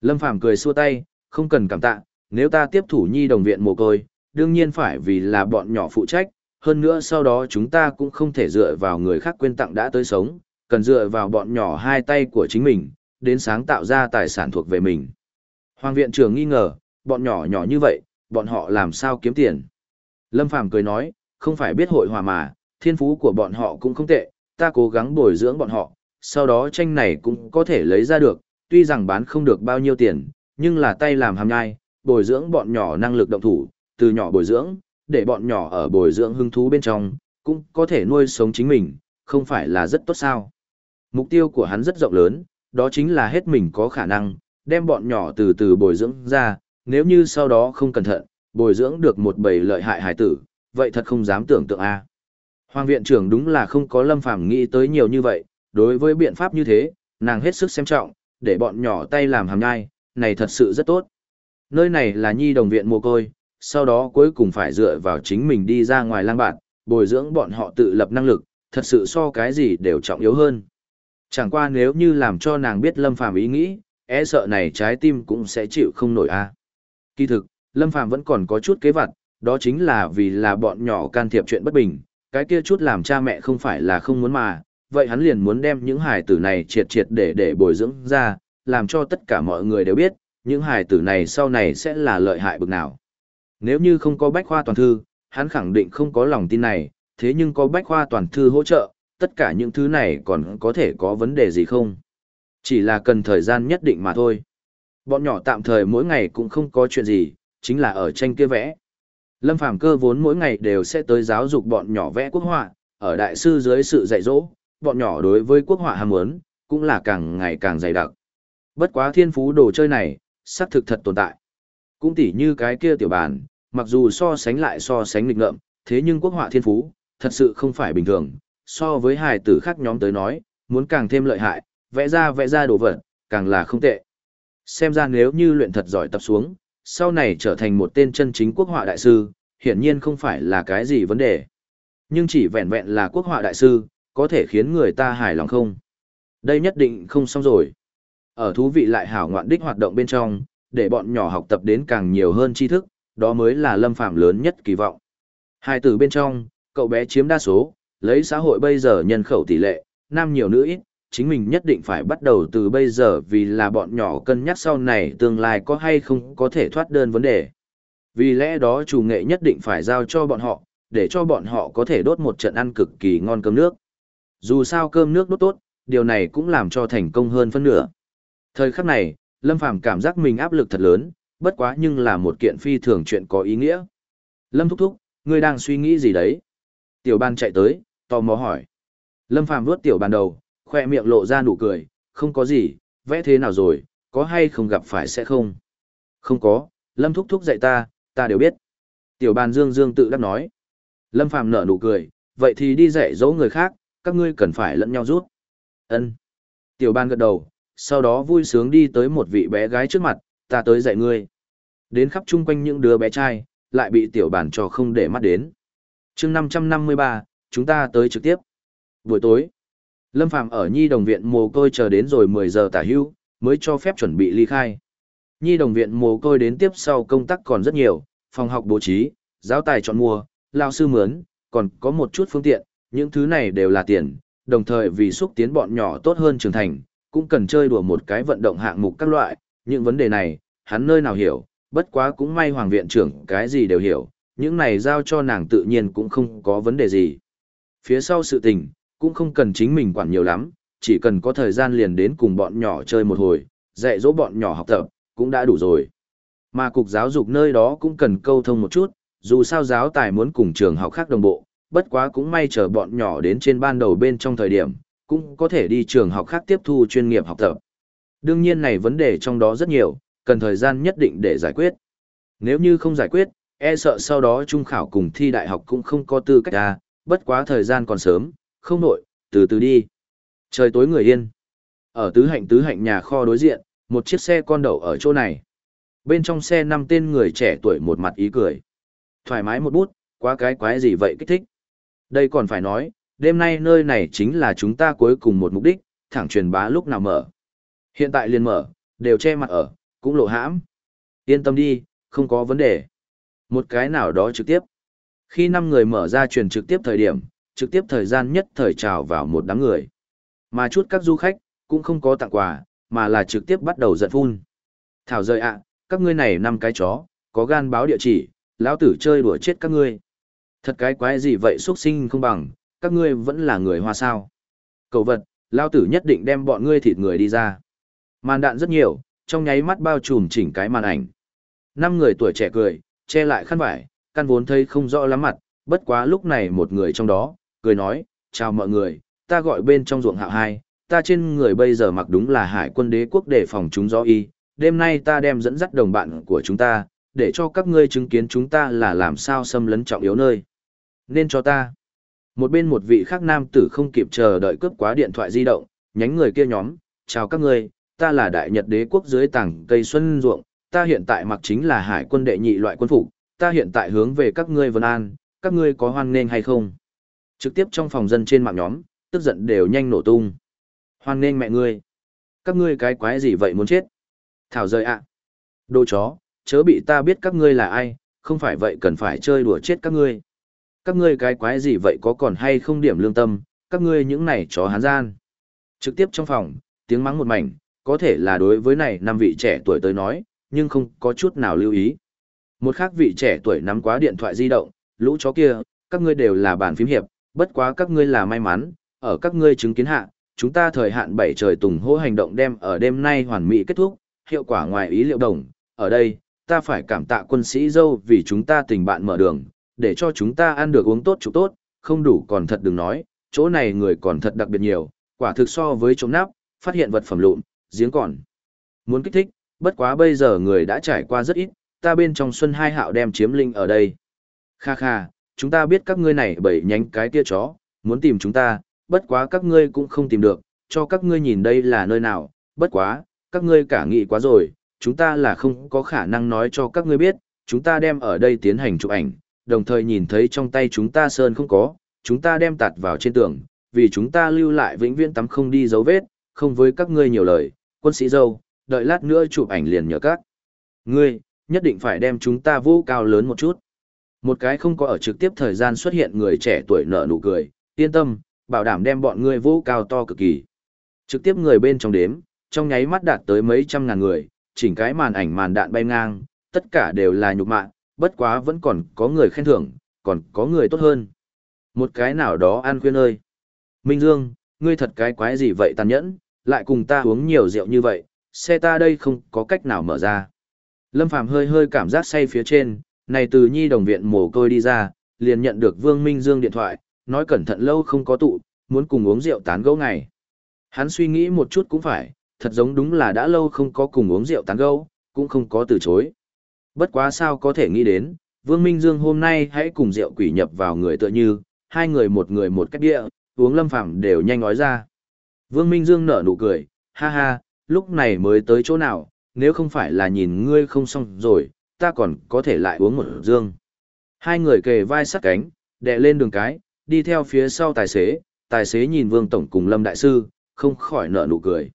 Lâm Phàm cười xua tay, không cần cảm tạ, nếu ta tiếp thủ nhi đồng viện mồ côi, đương nhiên phải vì là bọn nhỏ phụ trách, hơn nữa sau đó chúng ta cũng không thể dựa vào người khác quên tặng đã tới sống, cần dựa vào bọn nhỏ hai tay của chính mình, đến sáng tạo ra tài sản thuộc về mình. Hoàng viện trưởng nghi ngờ, bọn nhỏ nhỏ như vậy, bọn họ làm sao kiếm tiền. Lâm Phàm cười nói, không phải biết hội hòa mà, thiên phú của bọn họ cũng không tệ, ta cố gắng bồi dưỡng bọn họ, sau đó tranh này cũng có thể lấy ra được, tuy rằng bán không được bao nhiêu tiền, nhưng là tay làm hàm nhai, bồi dưỡng bọn nhỏ năng lực động thủ, từ nhỏ bồi dưỡng, để bọn nhỏ ở bồi dưỡng hứng thú bên trong, cũng có thể nuôi sống chính mình, không phải là rất tốt sao. Mục tiêu của hắn rất rộng lớn, đó chính là hết mình có khả năng, đem bọn nhỏ từ từ bồi dưỡng ra, nếu như sau đó không cẩn thận, bồi dưỡng được một bầy lợi hại hải tử, vậy thật không dám tưởng tượng a. Hoàng viện trưởng đúng là không có lâm phàm nghĩ tới nhiều như vậy, đối với biện pháp như thế, nàng hết sức xem trọng, để bọn nhỏ tay làm hàm nhai, này thật sự rất tốt. Nơi này là nhi đồng viện mồ côi, sau đó cuối cùng phải dựa vào chính mình đi ra ngoài lang bạn, bồi dưỡng bọn họ tự lập năng lực, thật sự so cái gì đều trọng yếu hơn. Chẳng qua nếu như làm cho nàng biết Lâm Phàm ý nghĩ, e sợ này trái tim cũng sẽ chịu không nổi a. Kỳ thực, Lâm Phàm vẫn còn có chút kế vặt, đó chính là vì là bọn nhỏ can thiệp chuyện bất bình, cái kia chút làm cha mẹ không phải là không muốn mà, vậy hắn liền muốn đem những hài tử này triệt triệt để để bồi dưỡng ra, làm cho tất cả mọi người đều biết, những hài tử này sau này sẽ là lợi hại bực nào. Nếu như không có bách khoa toàn thư, hắn khẳng định không có lòng tin này, thế nhưng có bách khoa toàn thư hỗ trợ, tất cả những thứ này còn có thể có vấn đề gì không? Chỉ là cần thời gian nhất định mà thôi. Bọn nhỏ tạm thời mỗi ngày cũng không có chuyện gì, chính là ở tranh kia vẽ. Lâm Phàm cơ vốn mỗi ngày đều sẽ tới giáo dục bọn nhỏ vẽ quốc họa, ở đại sư dưới sự dạy dỗ, bọn nhỏ đối với quốc họa ham muốn, cũng là càng ngày càng dày đặc. Bất quá thiên phú đồ chơi này, xác thực thật tồn tại. Cũng tỉ như cái kia tiểu bản, mặc dù so sánh lại so sánh nghịch ngợm, thế nhưng quốc họa thiên phú, thật sự không phải bình thường, so với hài tử khác nhóm tới nói, muốn càng thêm lợi hại, vẽ ra vẽ ra đồ vật, càng là không tệ. Xem ra nếu như luyện thật giỏi tập xuống, sau này trở thành một tên chân chính quốc họa đại sư, hiển nhiên không phải là cái gì vấn đề. Nhưng chỉ vẹn vẹn là quốc họa đại sư, có thể khiến người ta hài lòng không? Đây nhất định không xong rồi. Ở thú vị lại hảo ngoạn đích hoạt động bên trong, để bọn nhỏ học tập đến càng nhiều hơn tri thức, đó mới là lâm phạm lớn nhất kỳ vọng. Hai từ bên trong, cậu bé chiếm đa số, lấy xã hội bây giờ nhân khẩu tỷ lệ, nam nhiều nữ ít, chính mình nhất định phải bắt đầu từ bây giờ vì là bọn nhỏ cân nhắc sau này tương lai có hay không có thể thoát đơn vấn đề. Vì lẽ đó chủ nghệ nhất định phải giao cho bọn họ, để cho bọn họ có thể đốt một trận ăn cực kỳ ngon cơm nước. Dù sao cơm nước đốt tốt, điều này cũng làm cho thành công hơn phân nửa. Thời khắc này, Lâm Phàm cảm giác mình áp lực thật lớn, bất quá nhưng là một kiện phi thường chuyện có ý nghĩa. Lâm thúc thúc, ngươi đang suy nghĩ gì đấy? Tiểu ban chạy tới, tò mò hỏi. Lâm Phàm vuốt tiểu bàn đầu, khoe miệng lộ ra nụ cười, không có gì, vẽ thế nào rồi, có hay không gặp phải sẽ không? Không có, Lâm thúc thúc dạy ta, ta đều biết. Tiểu bàn dương dương tự đắc nói. Lâm Phàm nở nụ cười, vậy thì đi dạy dỗ người khác, các ngươi cần phải lẫn nhau rút. Ân. Tiểu ban gật đầu, sau đó vui sướng đi tới một vị bé gái trước mặt, ta tới dạy ngươi. Đến khắp chung quanh những đứa bé trai, lại bị tiểu bàn cho không để mắt đến. chương 553, chúng ta tới trực tiếp. Buổi tối, Lâm Phàm ở Nhi đồng viện mồ côi chờ đến rồi 10 giờ tả hưu, mới cho phép chuẩn bị ly khai. Nhi đồng viện mồ côi đến tiếp sau công tác còn rất nhiều, phòng học bố trí, giáo tài chọn mua, lao sư mướn, còn có một chút phương tiện, Những thứ này đều là tiền, đồng thời vì xúc tiến bọn nhỏ tốt hơn trưởng thành, cũng cần chơi đùa một cái vận động hạng mục các loại, những vấn đề này, hắn nơi nào hiểu, bất quá cũng may hoàng viện trưởng cái gì đều hiểu, những này giao cho nàng tự nhiên cũng không có vấn đề gì. Phía sau sự tình, cũng không cần chính mình quản nhiều lắm, chỉ cần có thời gian liền đến cùng bọn nhỏ chơi một hồi, dạy dỗ bọn nhỏ học tập, cũng đã đủ rồi. Mà cục giáo dục nơi đó cũng cần câu thông một chút, dù sao giáo tài muốn cùng trường học khác đồng bộ, bất quá cũng may chờ bọn nhỏ đến trên ban đầu bên trong thời điểm, cũng có thể đi trường học khác tiếp thu chuyên nghiệp học tập. Đương nhiên này vấn đề trong đó rất nhiều, cần thời gian nhất định để giải quyết. Nếu như không giải quyết, e sợ sau đó trung khảo cùng thi đại học cũng không có tư cách ra, bất quá thời gian còn sớm, không nội, từ từ đi. Trời tối người yên. Ở tứ hạnh tứ hạnh nhà kho đối diện, một chiếc xe con đậu ở chỗ này. Bên trong xe năm tên người trẻ tuổi một mặt ý cười. Thoải mái một bút, quá cái quái gì vậy kích thích. Đây còn phải nói, đêm nay nơi này chính là chúng ta cuối cùng một mục đích, thẳng truyền bá lúc nào mở. Hiện tại liền mở, đều che mặt ở, cũng lộ hãm. Yên tâm đi, không có vấn đề. Một cái nào đó trực tiếp. Khi năm người mở ra truyền trực tiếp thời điểm, trực tiếp thời gian nhất thời trào vào một đám người. Mà chút các du khách, cũng không có tặng quà, mà là trực tiếp bắt đầu giận phun. Thảo rời ạ, các ngươi này năm cái chó, có gan báo địa chỉ, lão tử chơi đùa chết các ngươi. Thật cái quái gì vậy xuất sinh không bằng, các ngươi vẫn là người hoa sao. Cầu vật, lão tử nhất định đem bọn ngươi thịt người đi ra. Màn đạn rất nhiều, trong nháy mắt bao trùm chỉnh cái màn ảnh. Năm người tuổi trẻ cười, che lại khăn vải, căn vốn thấy không rõ lắm mặt, bất quá lúc này một người trong đó, cười nói, chào mọi người, ta gọi bên trong ruộng hạo hai, ta trên người bây giờ mặc đúng là hải quân đế quốc để phòng chúng gió y, đêm nay ta đem dẫn dắt đồng bạn của chúng ta, để cho các ngươi chứng kiến chúng ta là làm sao xâm lấn trọng yếu nơi. Nên cho ta. Một bên một vị khác nam tử không kịp chờ đợi cướp quá điện thoại di động, nhánh người kia nhóm, chào các ngươi, ta là đại nhật đế quốc dưới tảng cây xuân ruộng, ta hiện tại mặc chính là hải quân đệ nhị loại quân phục, ta hiện tại hướng về các ngươi vân an, các ngươi có hoan nghênh hay không? Trực tiếp trong phòng dân trên mạng nhóm, tức giận đều nhanh nổ tung. Hoan nghênh mẹ ngươi. Các ngươi cái quái gì vậy muốn chết? Thảo rời ạ. À. Đồ chó, chớ bị ta biết các ngươi là ai, không phải vậy cần phải chơi đùa chết các ngươi. Các ngươi cái quái gì vậy có còn hay không điểm lương tâm, các ngươi những này chó hán gian. Trực tiếp trong phòng, tiếng mắng một mảnh, có thể là đối với này năm vị trẻ tuổi tới nói, nhưng không có chút nào lưu ý. Một khác vị trẻ tuổi nắm quá điện thoại di động, lũ chó kia, các ngươi đều là bản phím hiệp, bất quá các ngươi là may mắn, ở các ngươi chứng kiến hạ, chúng ta thời hạn bảy trời tùng hô hành động đem ở đêm nay hoàn mỹ kết thúc, hiệu quả ngoài ý liệu đồng, ở đây, ta phải cảm tạ quân sĩ dâu vì chúng ta tình bạn mở đường, để cho chúng ta ăn được uống tốt chụp tốt, không đủ còn thật đừng nói, chỗ này người còn thật đặc biệt nhiều, quả thực so với chống nắp, phát hiện vật phẩm lụn, giếng còn. Muốn kích thích, bất quá bây giờ người đã trải qua rất ít, ta bên trong xuân hai hạo đem chiếm linh ở đây. Kha kha, chúng ta biết các ngươi này bảy nhánh cái kia chó, muốn tìm chúng ta, bất quá các ngươi cũng không tìm được, cho các ngươi nhìn đây là nơi nào, bất quá, các ngươi cả nghị quá rồi, chúng ta là không có khả năng nói cho các ngươi biết, chúng ta đem ở đây tiến hành chụp ảnh, đồng thời nhìn thấy trong tay chúng ta sơn không có, chúng ta đem tạt vào trên tường, vì chúng ta lưu lại vĩnh viễn tắm không đi dấu vết, không với các ngươi nhiều lời, quân sĩ dâu, đợi lát nữa chụp ảnh liền nhờ các. Ngươi, nhất định phải đem chúng ta vô cao lớn một chút. Một cái không có ở trực tiếp thời gian xuất hiện người trẻ tuổi nở nụ cười, yên tâm, bảo đảm đem bọn ngươi vô cao to cực kỳ. Trực tiếp người bên trong đếm, trong nháy mắt đạt tới mấy trăm ngàn người, chỉnh cái màn ảnh màn đạn bay ngang, tất cả đều là nhục mạ, bất quá vẫn còn có người khen thưởng, còn có người tốt hơn. Một cái nào đó an khuyên ơi. Minh Dương, ngươi thật cái quái gì vậy tàn nhẫn, lại cùng ta uống nhiều rượu như vậy, xe ta đây không có cách nào mở ra. Lâm Phàm hơi hơi cảm giác say phía trên, này từ nhi đồng viện mồ côi đi ra, liền nhận được Vương Minh Dương điện thoại, nói cẩn thận lâu không có tụ, muốn cùng uống rượu tán gẫu ngày. Hắn suy nghĩ một chút cũng phải, thật giống đúng là đã lâu không có cùng uống rượu tán gẫu, cũng không có từ chối. Bất quá sao có thể nghĩ đến, Vương Minh Dương hôm nay hãy cùng rượu quỷ nhập vào người tựa như, hai người một người một cách địa, uống lâm Phàm đều nhanh nói ra. Vương Minh Dương nở nụ cười, ha ha, lúc này mới tới chỗ nào, nếu không phải là nhìn ngươi không xong rồi, ta còn có thể lại uống một dương. Hai người kề vai sát cánh, đè lên đường cái, đi theo phía sau tài xế, tài xế nhìn Vương Tổng cùng Lâm Đại Sư, không khỏi nở nụ cười.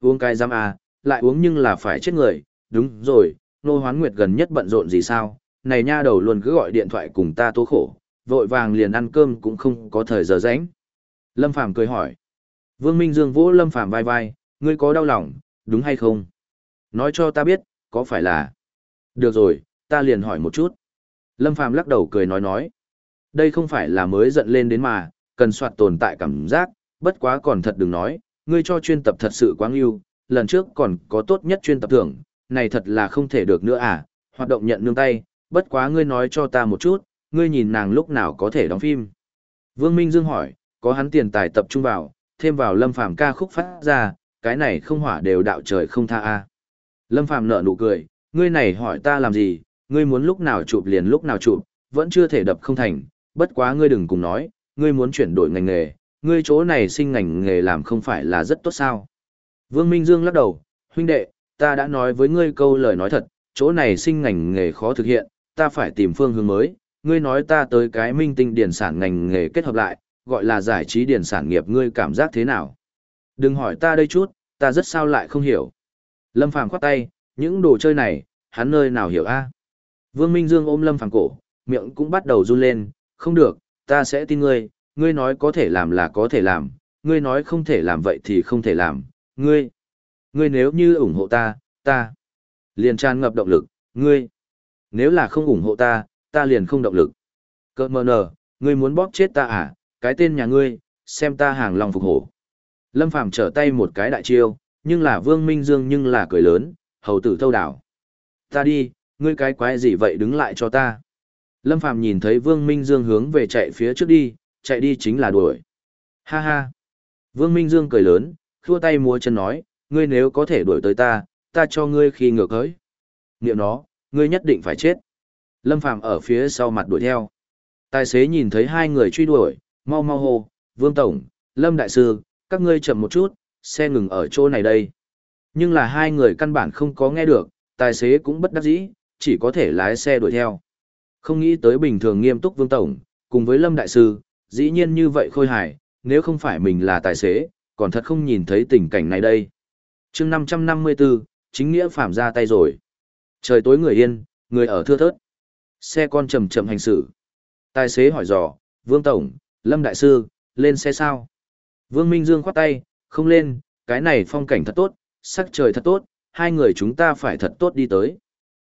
Uống cái giam à, lại uống nhưng là phải chết người, đúng rồi, nô hoán nguyệt gần nhất bận rộn gì sao, này nha đầu luôn cứ gọi điện thoại cùng ta tố khổ, vội vàng liền ăn cơm cũng không có thời giờ rảnh. Lâm Phàm cười hỏi. Vương Minh Dương vỗ Lâm Phàm vai vai, ngươi có đau lòng, đúng hay không? Nói cho ta biết, có phải là... Được rồi, ta liền hỏi một chút. Lâm Phàm lắc đầu cười nói nói. Đây không phải là mới giận lên đến mà, cần soạt tồn tại cảm giác, bất quá còn thật đừng nói, ngươi cho chuyên tập thật sự quá ưu, lần trước còn có tốt nhất chuyên tập thưởng, này thật là không thể được nữa à, hoạt động nhận nương tay, bất quá ngươi nói cho ta một chút, ngươi nhìn nàng lúc nào có thể đóng phim. Vương Minh Dương hỏi, có hắn tiền tài tập trung vào, thêm vào Lâm Phàm ca khúc phát ra, cái này không hỏa đều đạo trời không tha a. Lâm Phàm nở nụ cười, ngươi này hỏi ta làm gì, ngươi muốn lúc nào chụp liền lúc nào chụp, vẫn chưa thể đập không thành, bất quá ngươi đừng cùng nói, ngươi muốn chuyển đổi ngành nghề, ngươi chỗ này sinh ngành nghề làm không phải là rất tốt sao. Vương Minh Dương lắc đầu, huynh đệ, ta đã nói với ngươi câu lời nói thật, chỗ này sinh ngành nghề khó thực hiện, ta phải tìm phương hướng mới, ngươi nói ta tới cái minh tinh điển sản ngành nghề kết hợp lại, gọi là giải trí điển sản nghiệp ngươi cảm giác thế nào? Đừng hỏi ta đây chút, ta rất sao lại không hiểu. Lâm Phàm khoát tay, những đồ chơi này, hắn nơi nào hiểu a? Vương Minh Dương ôm Lâm Phàm cổ, miệng cũng bắt đầu run lên, không được, ta sẽ tin ngươi, ngươi nói có thể làm là có thể làm, ngươi nói không thể làm vậy thì không thể làm, ngươi, ngươi nếu như ủng hộ ta, ta, liền tràn ngập động lực, ngươi, nếu là không ủng hộ ta, ta liền không động lực. Cơ mờ nở, ngươi muốn bóp chết ta à, cái tên nhà ngươi, xem ta hàng lòng phục hổ. Lâm Phàm trở tay một cái đại chiêu, nhưng là Vương Minh Dương nhưng là cười lớn, hầu tử thâu đảo. Ta đi, ngươi cái quái gì vậy đứng lại cho ta. Lâm Phàm nhìn thấy Vương Minh Dương hướng về chạy phía trước đi, chạy đi chính là đuổi. Ha ha. Vương Minh Dương cười lớn, khua tay múa chân nói, ngươi nếu có thể đuổi tới ta, ta cho ngươi khi ngược hỡi. Niệm nó, ngươi nhất định phải chết. Lâm Phàm ở phía sau mặt đuổi theo. Tài xế nhìn thấy hai người truy đuổi, mau mau hô, Vương Tổng, Lâm Đại Sư, các ngươi chậm một chút, xe ngừng ở chỗ này đây. Nhưng là hai người căn bản không có nghe được, tài xế cũng bất đắc dĩ, chỉ có thể lái xe đuổi theo. Không nghĩ tới bình thường nghiêm túc Vương Tổng, cùng với Lâm Đại Sư, dĩ nhiên như vậy khôi hài, nếu không phải mình là tài xế, còn thật không nhìn thấy tình cảnh này đây. chương 554, chính nghĩa phạm ra tay rồi. Trời tối người yên, người ở thưa thớt. Xe con chậm chậm hành xử. Tài xế hỏi dò, Vương Tổng, Lâm Đại Sư, lên xe sao? Vương Minh Dương khoát tay, không lên, cái này phong cảnh thật tốt, sắc trời thật tốt, hai người chúng ta phải thật tốt đi tới.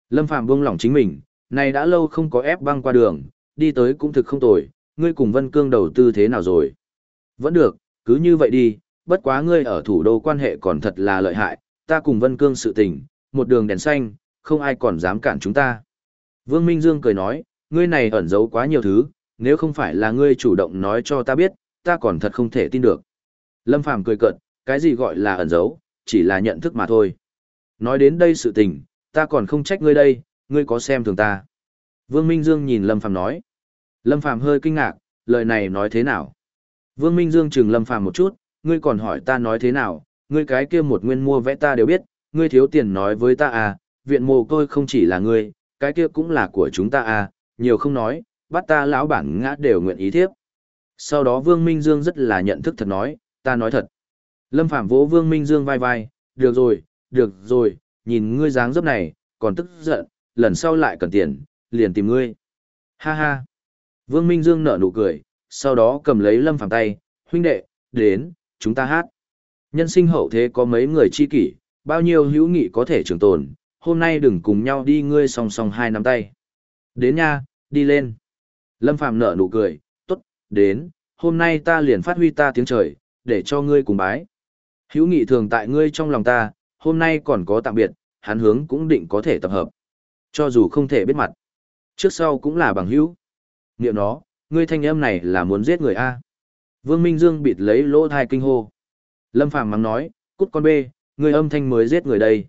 Lâm Phạm buông lỏng chính mình, này đã lâu không có ép băng qua đường, đi tới cũng thực không tồi, ngươi cùng Vân Cương đầu tư thế nào rồi? Vẫn được, cứ như vậy đi, bất quá ngươi ở thủ đô quan hệ còn thật là lợi hại, ta cùng Vân Cương sự tình, một đường đèn xanh, không ai còn dám cản chúng ta. Vương Minh Dương cười nói, ngươi này ẩn giấu quá nhiều thứ, nếu không phải là ngươi chủ động nói cho ta biết, ta còn thật không thể tin được. Lâm Phàm cười cợt, cái gì gọi là ẩn giấu, chỉ là nhận thức mà thôi. Nói đến đây sự tình, ta còn không trách ngươi đây, ngươi có xem thường ta. Vương Minh Dương nhìn Lâm Phàm nói. Lâm Phàm hơi kinh ngạc, lời này nói thế nào? Vương Minh Dương chừng Lâm Phàm một chút, ngươi còn hỏi ta nói thế nào, ngươi cái kia một nguyên mua vẽ ta đều biết, ngươi thiếu tiền nói với ta à, viện mồ côi không chỉ là ngươi, cái kia cũng là của chúng ta à, nhiều không nói, bắt ta lão bản ngã đều nguyện ý thiếp. Sau đó Vương Minh Dương rất là nhận thức thật nói, ta nói thật. Lâm Phạm vỗ Vương Minh Dương vai vai, được rồi, được rồi, nhìn ngươi dáng dấp này, còn tức giận, lần sau lại cần tiền, liền tìm ngươi. Ha ha. Vương Minh Dương nở nụ cười, sau đó cầm lấy Lâm Phàm tay, huynh đệ, đến, chúng ta hát. Nhân sinh hậu thế có mấy người chi kỷ, bao nhiêu hữu nghị có thể trường tồn, hôm nay đừng cùng nhau đi ngươi song song hai nắm tay. Đến nha, đi lên. Lâm Phàm nở nụ cười, tốt, đến, hôm nay ta liền phát huy ta tiếng trời, để cho ngươi cùng bái. Hữu nghị thường tại ngươi trong lòng ta, hôm nay còn có tạm biệt, hắn hướng cũng định có thể tập hợp. Cho dù không thể biết mặt, trước sau cũng là bằng hữu. Niệm nó, ngươi thanh âm này là muốn giết người A. Vương Minh Dương bịt lấy lỗ thai kinh hô. Lâm Phàm mắng nói, cút con bê, ngươi âm thanh mới giết người đây.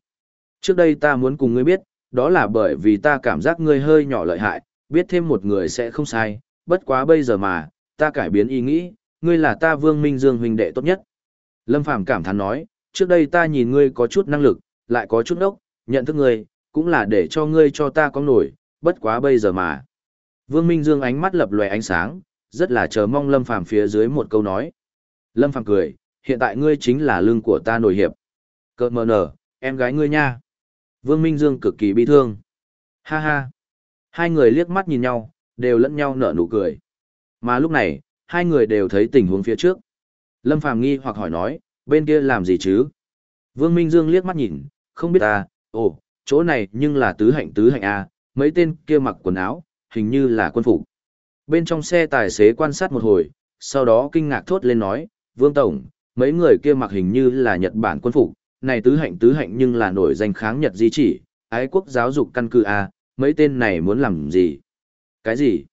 Trước đây ta muốn cùng ngươi biết, đó là bởi vì ta cảm giác ngươi hơi nhỏ lợi hại, biết thêm một người sẽ không sai, bất quá bây giờ mà, ta cải biến ý nghĩ, ngươi là ta Vương Minh Dương huynh đệ tốt nhất. Lâm Phàm cảm thán nói, trước đây ta nhìn ngươi có chút năng lực, lại có chút ốc, nhận thức ngươi, cũng là để cho ngươi cho ta có nổi, bất quá bây giờ mà. Vương Minh Dương ánh mắt lập lòe ánh sáng, rất là chờ mong Lâm Phàm phía dưới một câu nói. Lâm Phàm cười, hiện tại ngươi chính là lương của ta nổi hiệp. Cơ mờ nở, em gái ngươi nha. Vương Minh Dương cực kỳ bi thương. Ha ha. Hai người liếc mắt nhìn nhau, đều lẫn nhau nở nụ cười. Mà lúc này, hai người đều thấy tình huống phía trước. Lâm Phàm nghi hoặc hỏi nói, bên kia làm gì chứ? Vương Minh Dương liếc mắt nhìn, không biết ta, ồ, chỗ này nhưng là tứ hạnh tứ hạnh A, mấy tên kia mặc quần áo, hình như là quân phục. Bên trong xe tài xế quan sát một hồi, sau đó kinh ngạc thốt lên nói, Vương Tổng, mấy người kia mặc hình như là Nhật Bản quân phục, này tứ hạnh tứ hạnh nhưng là nổi danh kháng Nhật di chỉ, ái quốc giáo dục căn cứ A, mấy tên này muốn làm gì? Cái gì?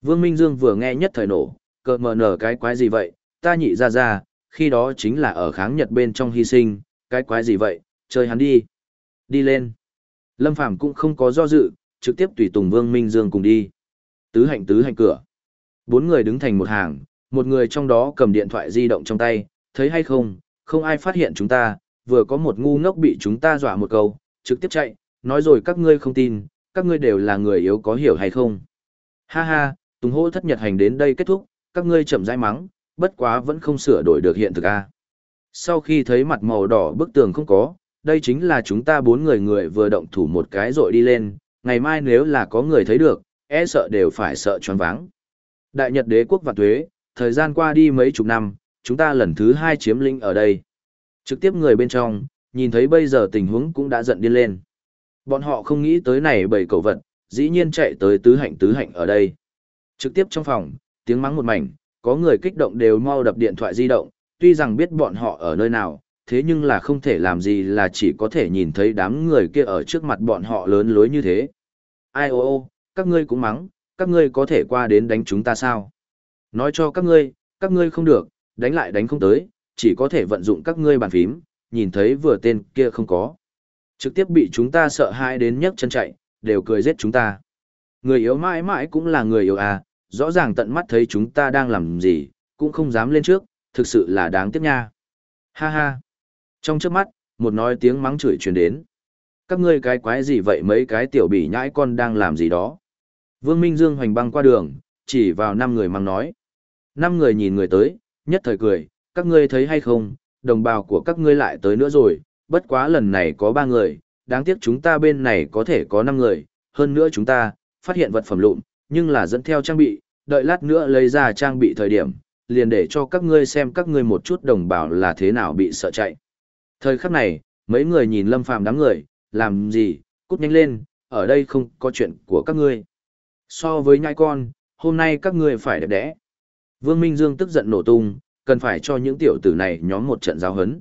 Vương Minh Dương vừa nghe nhất thời nổ, cợt mờ nở cái quái gì vậy, ta nhị ra ra, khi đó chính là ở kháng Nhật bên trong hy sinh, cái quái gì vậy, chơi hắn đi. Đi lên. Lâm Phàm cũng không có do dự, trực tiếp tùy tùng Vương Minh Dương cùng đi. Tứ hạnh tứ hạnh cửa. Bốn người đứng thành một hàng, một người trong đó cầm điện thoại di động trong tay, thấy hay không, không ai phát hiện chúng ta, vừa có một ngu ngốc bị chúng ta dọa một câu, trực tiếp chạy, nói rồi các ngươi không tin, các ngươi đều là người yếu có hiểu hay không. Ha ha, Tùng hô thất nhật hành đến đây kết thúc, các ngươi chậm rãi mắng, bất quá vẫn không sửa đổi được hiện thực a. Sau khi thấy mặt màu đỏ bức tường không có, đây chính là chúng ta bốn người người vừa động thủ một cái rồi đi lên, ngày mai nếu là có người thấy được, e sợ đều phải sợ choáng váng. Đại Nhật đế quốc và thuế, thời gian qua đi mấy chục năm, chúng ta lần thứ hai chiếm lĩnh ở đây. Trực tiếp người bên trong, nhìn thấy bây giờ tình huống cũng đã giận điên lên. Bọn họ không nghĩ tới này bảy cầu vật, dĩ nhiên chạy tới tứ hạnh tứ hạnh ở đây. Trực tiếp trong phòng, tiếng mắng một mảnh, có người kích động đều mau đập điện thoại di động, tuy rằng biết bọn họ ở nơi nào, thế nhưng là không thể làm gì là chỉ có thể nhìn thấy đám người kia ở trước mặt bọn họ lớn lối như thế. Ai ô ô, các ngươi cũng mắng, các ngươi có thể qua đến đánh chúng ta sao? Nói cho các ngươi, các ngươi không được, đánh lại đánh không tới, chỉ có thể vận dụng các ngươi bàn phím, nhìn thấy vừa tên kia không có. Trực tiếp bị chúng ta sợ hãi đến nhấc chân chạy, đều cười giết chúng ta. Người yếu mãi mãi cũng là người yếu à, rõ ràng tận mắt thấy chúng ta đang làm gì, cũng không dám lên trước, thực sự là đáng tiếc nha. Ha ha. Trong trước mắt, một nói tiếng mắng chửi truyền đến. Các ngươi cái quái gì vậy mấy cái tiểu bỉ nhãi con đang làm gì đó. Vương Minh Dương hoành băng qua đường, chỉ vào năm người mang nói. Năm người nhìn người tới, nhất thời cười, các ngươi thấy hay không, đồng bào của các ngươi lại tới nữa rồi, bất quá lần này có ba người, đáng tiếc chúng ta bên này có thể có năm người, hơn nữa chúng ta, phát hiện vật phẩm lụn, nhưng là dẫn theo trang bị, đợi lát nữa lấy ra trang bị thời điểm, liền để cho các ngươi xem các ngươi một chút đồng bào là thế nào bị sợ chạy. Thời khắc này, mấy người nhìn lâm phàm đám người, làm gì, cút nhanh lên, ở đây không có chuyện của các ngươi. So với nhai con, hôm nay các ngươi phải đẹp đẽ. Vương Minh Dương tức giận nổ tung, cần phải cho những tiểu tử này nhóm một trận giáo hấn.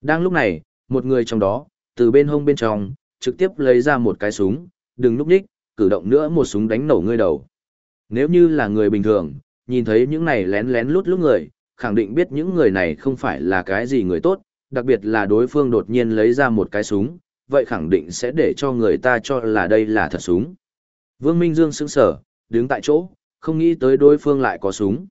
Đang lúc này, một người trong đó, từ bên hông bên trong, trực tiếp lấy ra một cái súng, đừng lúc nhích, cử động nữa một súng đánh nổ ngươi đầu. Nếu như là người bình thường, nhìn thấy những này lén lén lút lút người, khẳng định biết những người này không phải là cái gì người tốt, đặc biệt là đối phương đột nhiên lấy ra một cái súng, vậy khẳng định sẽ để cho người ta cho là đây là thật súng. Vương Minh Dương sững sở, đứng tại chỗ, không nghĩ tới đối phương lại có súng.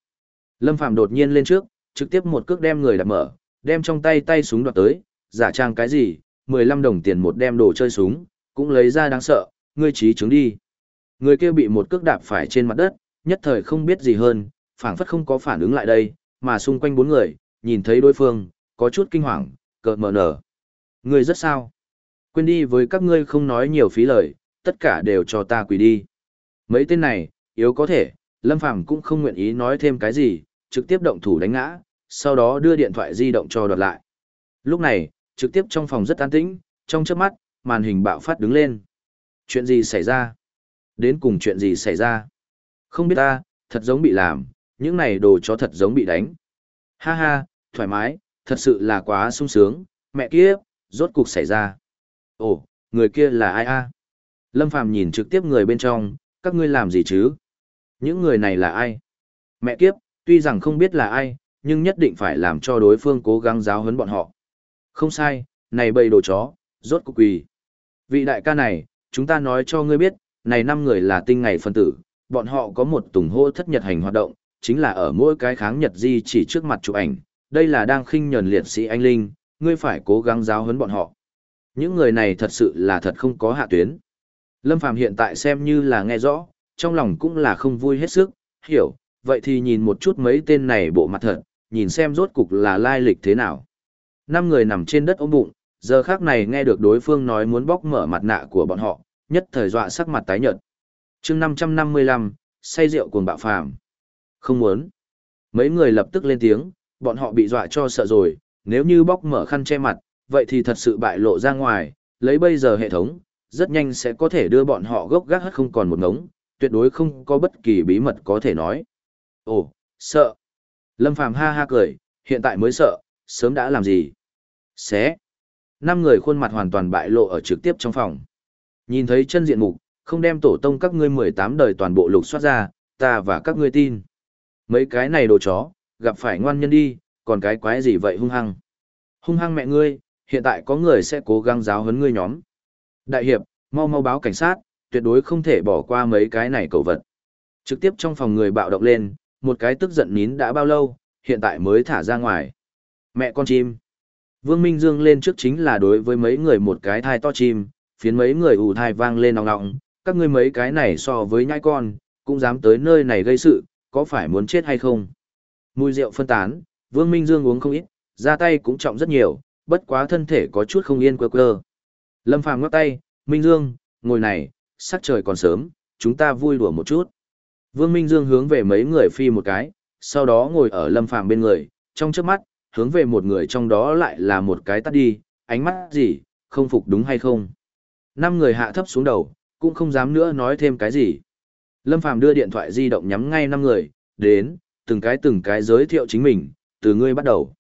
Lâm Phàm đột nhiên lên trước, trực tiếp một cước đem người đạp mở, đem trong tay tay súng đoạt tới, giả trang cái gì, 15 đồng tiền một đem đồ chơi súng, cũng lấy ra đáng sợ, ngươi trí chứng đi. Người kia bị một cước đạp phải trên mặt đất, nhất thời không biết gì hơn, phảng phất không có phản ứng lại đây, mà xung quanh bốn người, nhìn thấy đối phương, có chút kinh hoàng, cợt mở nở. Ngươi rất sao? Quên đi với các ngươi không nói nhiều phí lời, tất cả đều cho ta quỳ đi. Mấy tên này, yếu có thể, Lâm Phàm cũng không nguyện ý nói thêm cái gì, trực tiếp động thủ đánh ngã, sau đó đưa điện thoại di động cho đoạt lại. Lúc này, trực tiếp trong phòng rất an tĩnh, trong chớp mắt, màn hình bạo phát đứng lên. Chuyện gì xảy ra? Đến cùng chuyện gì xảy ra? Không biết ta, thật giống bị làm, những này đồ chó thật giống bị đánh. Ha ha, thoải mái, thật sự là quá sung sướng, mẹ kia, rốt cục xảy ra. Ồ, người kia là ai a? Lâm Phàm nhìn trực tiếp người bên trong, các ngươi làm gì chứ? Những người này là ai? Mẹ kiếp, tuy rằng không biết là ai, nhưng nhất định phải làm cho đối phương cố gắng giáo huấn bọn họ. Không sai, này bầy đồ chó, rốt cục quỳ. Vị đại ca này, chúng ta nói cho ngươi biết, này năm người là tinh ngày phân tử, bọn họ có một tùng hô thất nhật hành hoạt động, chính là ở mỗi cái kháng nhật di chỉ trước mặt chụp ảnh, đây là đang khinh nhẫn liệt sĩ anh linh, ngươi phải cố gắng giáo huấn bọn họ. Những người này thật sự là thật không có hạ tuyến. Lâm Phàm hiện tại xem như là nghe rõ, trong lòng cũng là không vui hết sức, hiểu, vậy thì nhìn một chút mấy tên này bộ mặt thật, nhìn xem rốt cục là lai lịch thế nào. Năm người nằm trên đất ôm bụng, giờ khác này nghe được đối phương nói muốn bóc mở mặt nạ của bọn họ, nhất thời dọa sắc mặt tái nhợt. chương 555, say rượu cuồng bạo phàm. Không muốn. Mấy người lập tức lên tiếng, bọn họ bị dọa cho sợ rồi, nếu như bóc mở khăn che mặt, vậy thì thật sự bại lộ ra ngoài, lấy bây giờ hệ thống, rất nhanh sẽ có thể đưa bọn họ gốc gác hết không còn một ngống, tuyệt đối không có bất kỳ bí mật có thể nói. Ồ, sợ. Lâm Phàm ha ha cười, hiện tại mới sợ, sớm đã làm gì? Xé. Năm người khuôn mặt hoàn toàn bại lộ ở trực tiếp trong phòng. Nhìn thấy chân diện mục, không đem tổ tông các ngươi 18 đời toàn bộ lục soát ra, ta và các ngươi tin. Mấy cái này đồ chó, gặp phải ngoan nhân đi, còn cái quái gì vậy hung hăng. Hung hăng mẹ ngươi, hiện tại có người sẽ cố gắng giáo huấn ngươi nhóm. Đại hiệp, mau mau báo cảnh sát, tuyệt đối không thể bỏ qua mấy cái này cầu vật. Trực tiếp trong phòng người bạo động lên, một cái tức giận nín đã bao lâu, hiện tại mới thả ra ngoài. Mẹ con chim. Vương Minh Dương lên trước chính là đối với mấy người một cái thai to chim, phiến mấy người ù thai vang lên nòng nọng, các ngươi mấy cái này so với nhai con, cũng dám tới nơi này gây sự, có phải muốn chết hay không? Mùi rượu phân tán, Vương Minh Dương uống không ít, ra tay cũng trọng rất nhiều, bất quá thân thể có chút không yên quơ quơ. Lâm Phàm ngắt tay, Minh Dương, ngồi này, sắc trời còn sớm, chúng ta vui đùa một chút. Vương Minh Dương hướng về mấy người phi một cái, sau đó ngồi ở Lâm Phàm bên người, trong trước mắt, hướng về một người trong đó lại là một cái tắt đi, ánh mắt gì, không phục đúng hay không. Năm người hạ thấp xuống đầu, cũng không dám nữa nói thêm cái gì. Lâm Phàm đưa điện thoại di động nhắm ngay năm người, đến, từng cái từng cái giới thiệu chính mình, từ ngươi bắt đầu.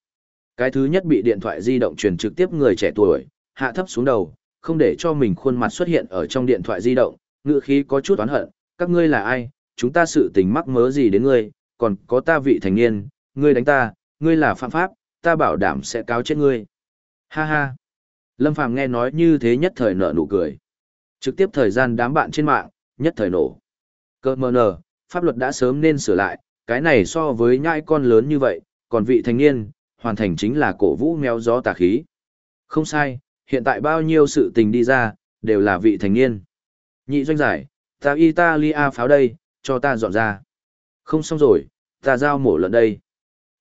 Cái thứ nhất bị điện thoại di động truyền trực tiếp người trẻ tuổi, hạ thấp xuống đầu, không để cho mình khuôn mặt xuất hiện ở trong điện thoại di động, ngựa khí có chút oán hận, các ngươi là ai, chúng ta sự tình mắc mớ gì đến ngươi, còn có ta vị thành niên, ngươi đánh ta, ngươi là phạm pháp, ta bảo đảm sẽ cáo chết ngươi. Ha ha. Lâm Phàm nghe nói như thế nhất thời nở nụ cười. Trực tiếp thời gian đám bạn trên mạng, nhất thời nổ. Cơ mờ nở, pháp luật đã sớm nên sửa lại, cái này so với nhai con lớn như vậy, còn vị thanh niên, hoàn thành chính là cổ vũ mèo gió tà khí. Không sai, hiện tại bao nhiêu sự tình đi ra, đều là vị thanh niên. Nhị doanh giải, ta Italia pháo đây, cho ta dọn ra. Không xong rồi, ta giao mổ lợn đây.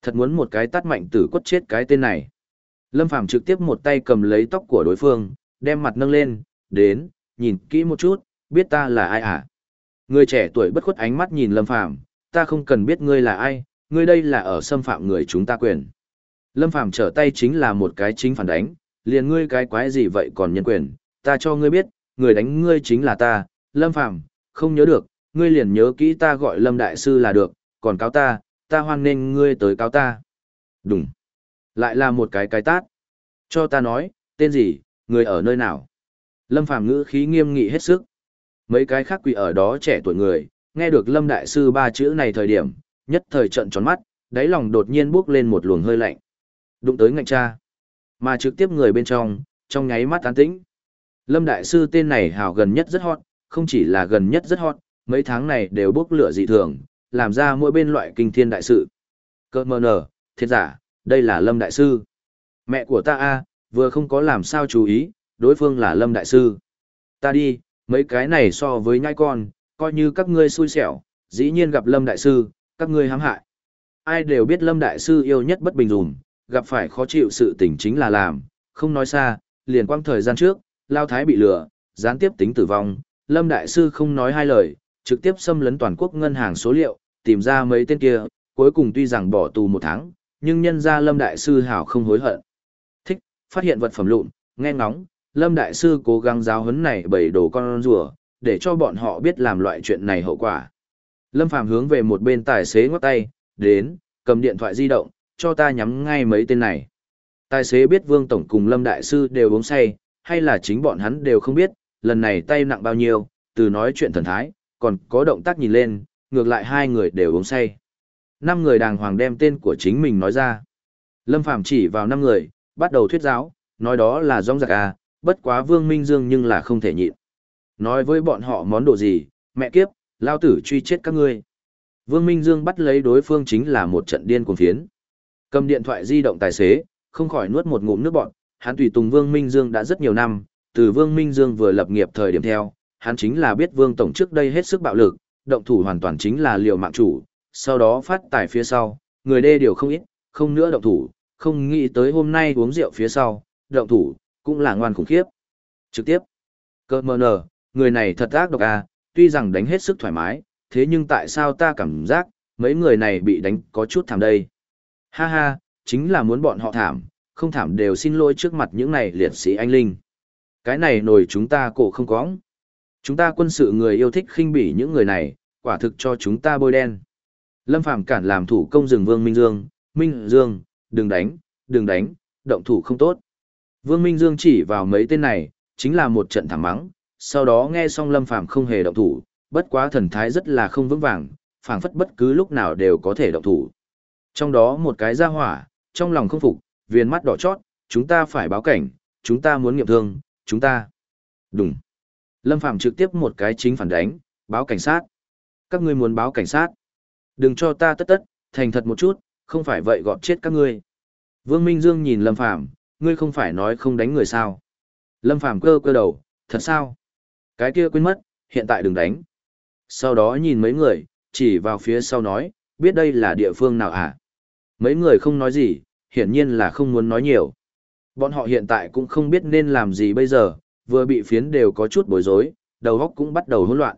Thật muốn một cái tát mạnh tử quất chết cái tên này. Lâm Phàm trực tiếp một tay cầm lấy tóc của đối phương, đem mặt nâng lên, đến, nhìn kỹ một chút, biết ta là ai à? Người trẻ tuổi bất khuất ánh mắt nhìn Lâm Phàm, ta không cần biết ngươi là ai, ngươi đây là ở xâm phạm người chúng ta quyền. Lâm Phàm trở tay chính là một cái chính phản đánh, liền ngươi cái quái gì vậy còn nhân quyền, ta cho ngươi biết, người đánh ngươi chính là ta, Lâm Phàm không nhớ được, ngươi liền nhớ kỹ ta gọi Lâm Đại Sư là được, còn cáo ta, ta hoan nên ngươi tới cáo ta. Đúng. Lại là một cái cái tát. Cho ta nói, tên gì, người ở nơi nào. Lâm Phàm ngữ khí nghiêm nghị hết sức. Mấy cái khác quỷ ở đó trẻ tuổi người, nghe được Lâm Đại Sư ba chữ này thời điểm, nhất thời trận tròn mắt, đáy lòng đột nhiên bước lên một luồng hơi lạnh. Đụng tới ngạnh cha. Mà trực tiếp người bên trong, trong nháy mắt tán tĩnh. Lâm Đại Sư tên này hào gần nhất rất hot, không chỉ là gần nhất rất hot, mấy tháng này đều bốc lửa dị thường, làm ra mỗi bên loại kinh thiên đại sự. Cơ mờ nở, thiệt giả, đây là Lâm Đại Sư. Mẹ của ta a vừa không có làm sao chú ý, đối phương là Lâm Đại Sư. Ta đi, mấy cái này so với nhai con, coi như các ngươi xui xẻo, dĩ nhiên gặp Lâm Đại Sư, các ngươi hãm hại. Ai đều biết Lâm Đại Sư yêu nhất bất bình dùm, gặp phải khó chịu sự tình chính là làm, không nói xa, liền quang thời gian trước, Lao Thái bị lừa, gián tiếp tính tử vong, Lâm Đại Sư không nói hai lời, trực tiếp xâm lấn toàn quốc ngân hàng số liệu, tìm ra mấy tên kia, cuối cùng tuy rằng bỏ tù một tháng, nhưng nhân ra Lâm Đại Sư hảo không hối hận. Thích, phát hiện vật phẩm lụn, nghe ngóng, Lâm Đại Sư cố gắng giáo huấn này bầy đồ con rùa, để cho bọn họ biết làm loại chuyện này hậu quả. Lâm Phàm hướng về một bên tài xế ngoắc tay, đến, cầm điện thoại di động, cho ta nhắm ngay mấy tên này. Tài xế biết Vương Tổng cùng Lâm Đại Sư đều uống say, hay là chính bọn hắn đều không biết, lần này tay nặng bao nhiêu, từ nói chuyện thần thái, còn có động tác nhìn lên, ngược lại hai người đều uống say. Năm người đàng hoàng đem tên của chính mình nói ra. Lâm Phàm chỉ vào năm người, bắt đầu thuyết giáo, nói đó là rong giặc à, bất quá Vương Minh Dương nhưng là không thể nhịn. Nói với bọn họ món đồ gì, mẹ kiếp, lao tử truy chết các ngươi. Vương Minh Dương bắt lấy đối phương chính là một trận điên cuồng phiến. Cầm điện thoại di động tài xế, không khỏi nuốt một ngụm nước bọn, hắn tùy tùng Vương Minh Dương đã rất nhiều năm, từ Vương Minh Dương vừa lập nghiệp thời điểm theo, hắn chính là biết Vương Tổng trước đây hết sức bạo lực, động thủ hoàn toàn chính là liều mạng chủ, sau đó phát tài phía sau, người đê điều không ít, không nữa động thủ, không nghĩ tới hôm nay uống rượu phía sau, động thủ, cũng là ngoan khủng khiếp. Trực tiếp, cơ mờ nở, người này thật ác độc à, tuy rằng đánh hết sức thoải mái, thế nhưng tại sao ta cảm giác, mấy người này bị đánh có chút thảm đây. Ha ha, chính là muốn bọn họ thảm, không thảm đều xin lỗi trước mặt những này liệt sĩ anh linh. Cái này nổi chúng ta cổ không có. Chúng ta quân sự người yêu thích khinh bỉ những người này, quả thực cho chúng ta bôi đen. Lâm Phàm cản làm thủ công rừng Vương Minh Dương, Minh Dương, đừng đánh, đừng đánh, động thủ không tốt. Vương Minh Dương chỉ vào mấy tên này, chính là một trận thẳng mắng, sau đó nghe xong Lâm Phàm không hề động thủ, bất quá thần thái rất là không vững vàng, phảng phất bất cứ lúc nào đều có thể động thủ. Trong đó một cái ra hỏa, trong lòng không phục, viên mắt đỏ chót, chúng ta phải báo cảnh, chúng ta muốn nghiệm thương, chúng ta. Đúng. Lâm Phàm trực tiếp một cái chính phản đánh, báo cảnh sát. Các ngươi muốn báo cảnh sát. Đừng cho ta tất tất, thành thật một chút, không phải vậy gọt chết các ngươi. Vương Minh Dương nhìn Lâm Phàm ngươi không phải nói không đánh người sao. Lâm Phàm cơ cơ đầu, thật sao? Cái kia quên mất, hiện tại đừng đánh. Sau đó nhìn mấy người, chỉ vào phía sau nói, biết đây là địa phương nào à? Mấy người không nói gì, hiển nhiên là không muốn nói nhiều. Bọn họ hiện tại cũng không biết nên làm gì bây giờ, vừa bị phiến đều có chút bối rối, đầu óc cũng bắt đầu hỗn loạn.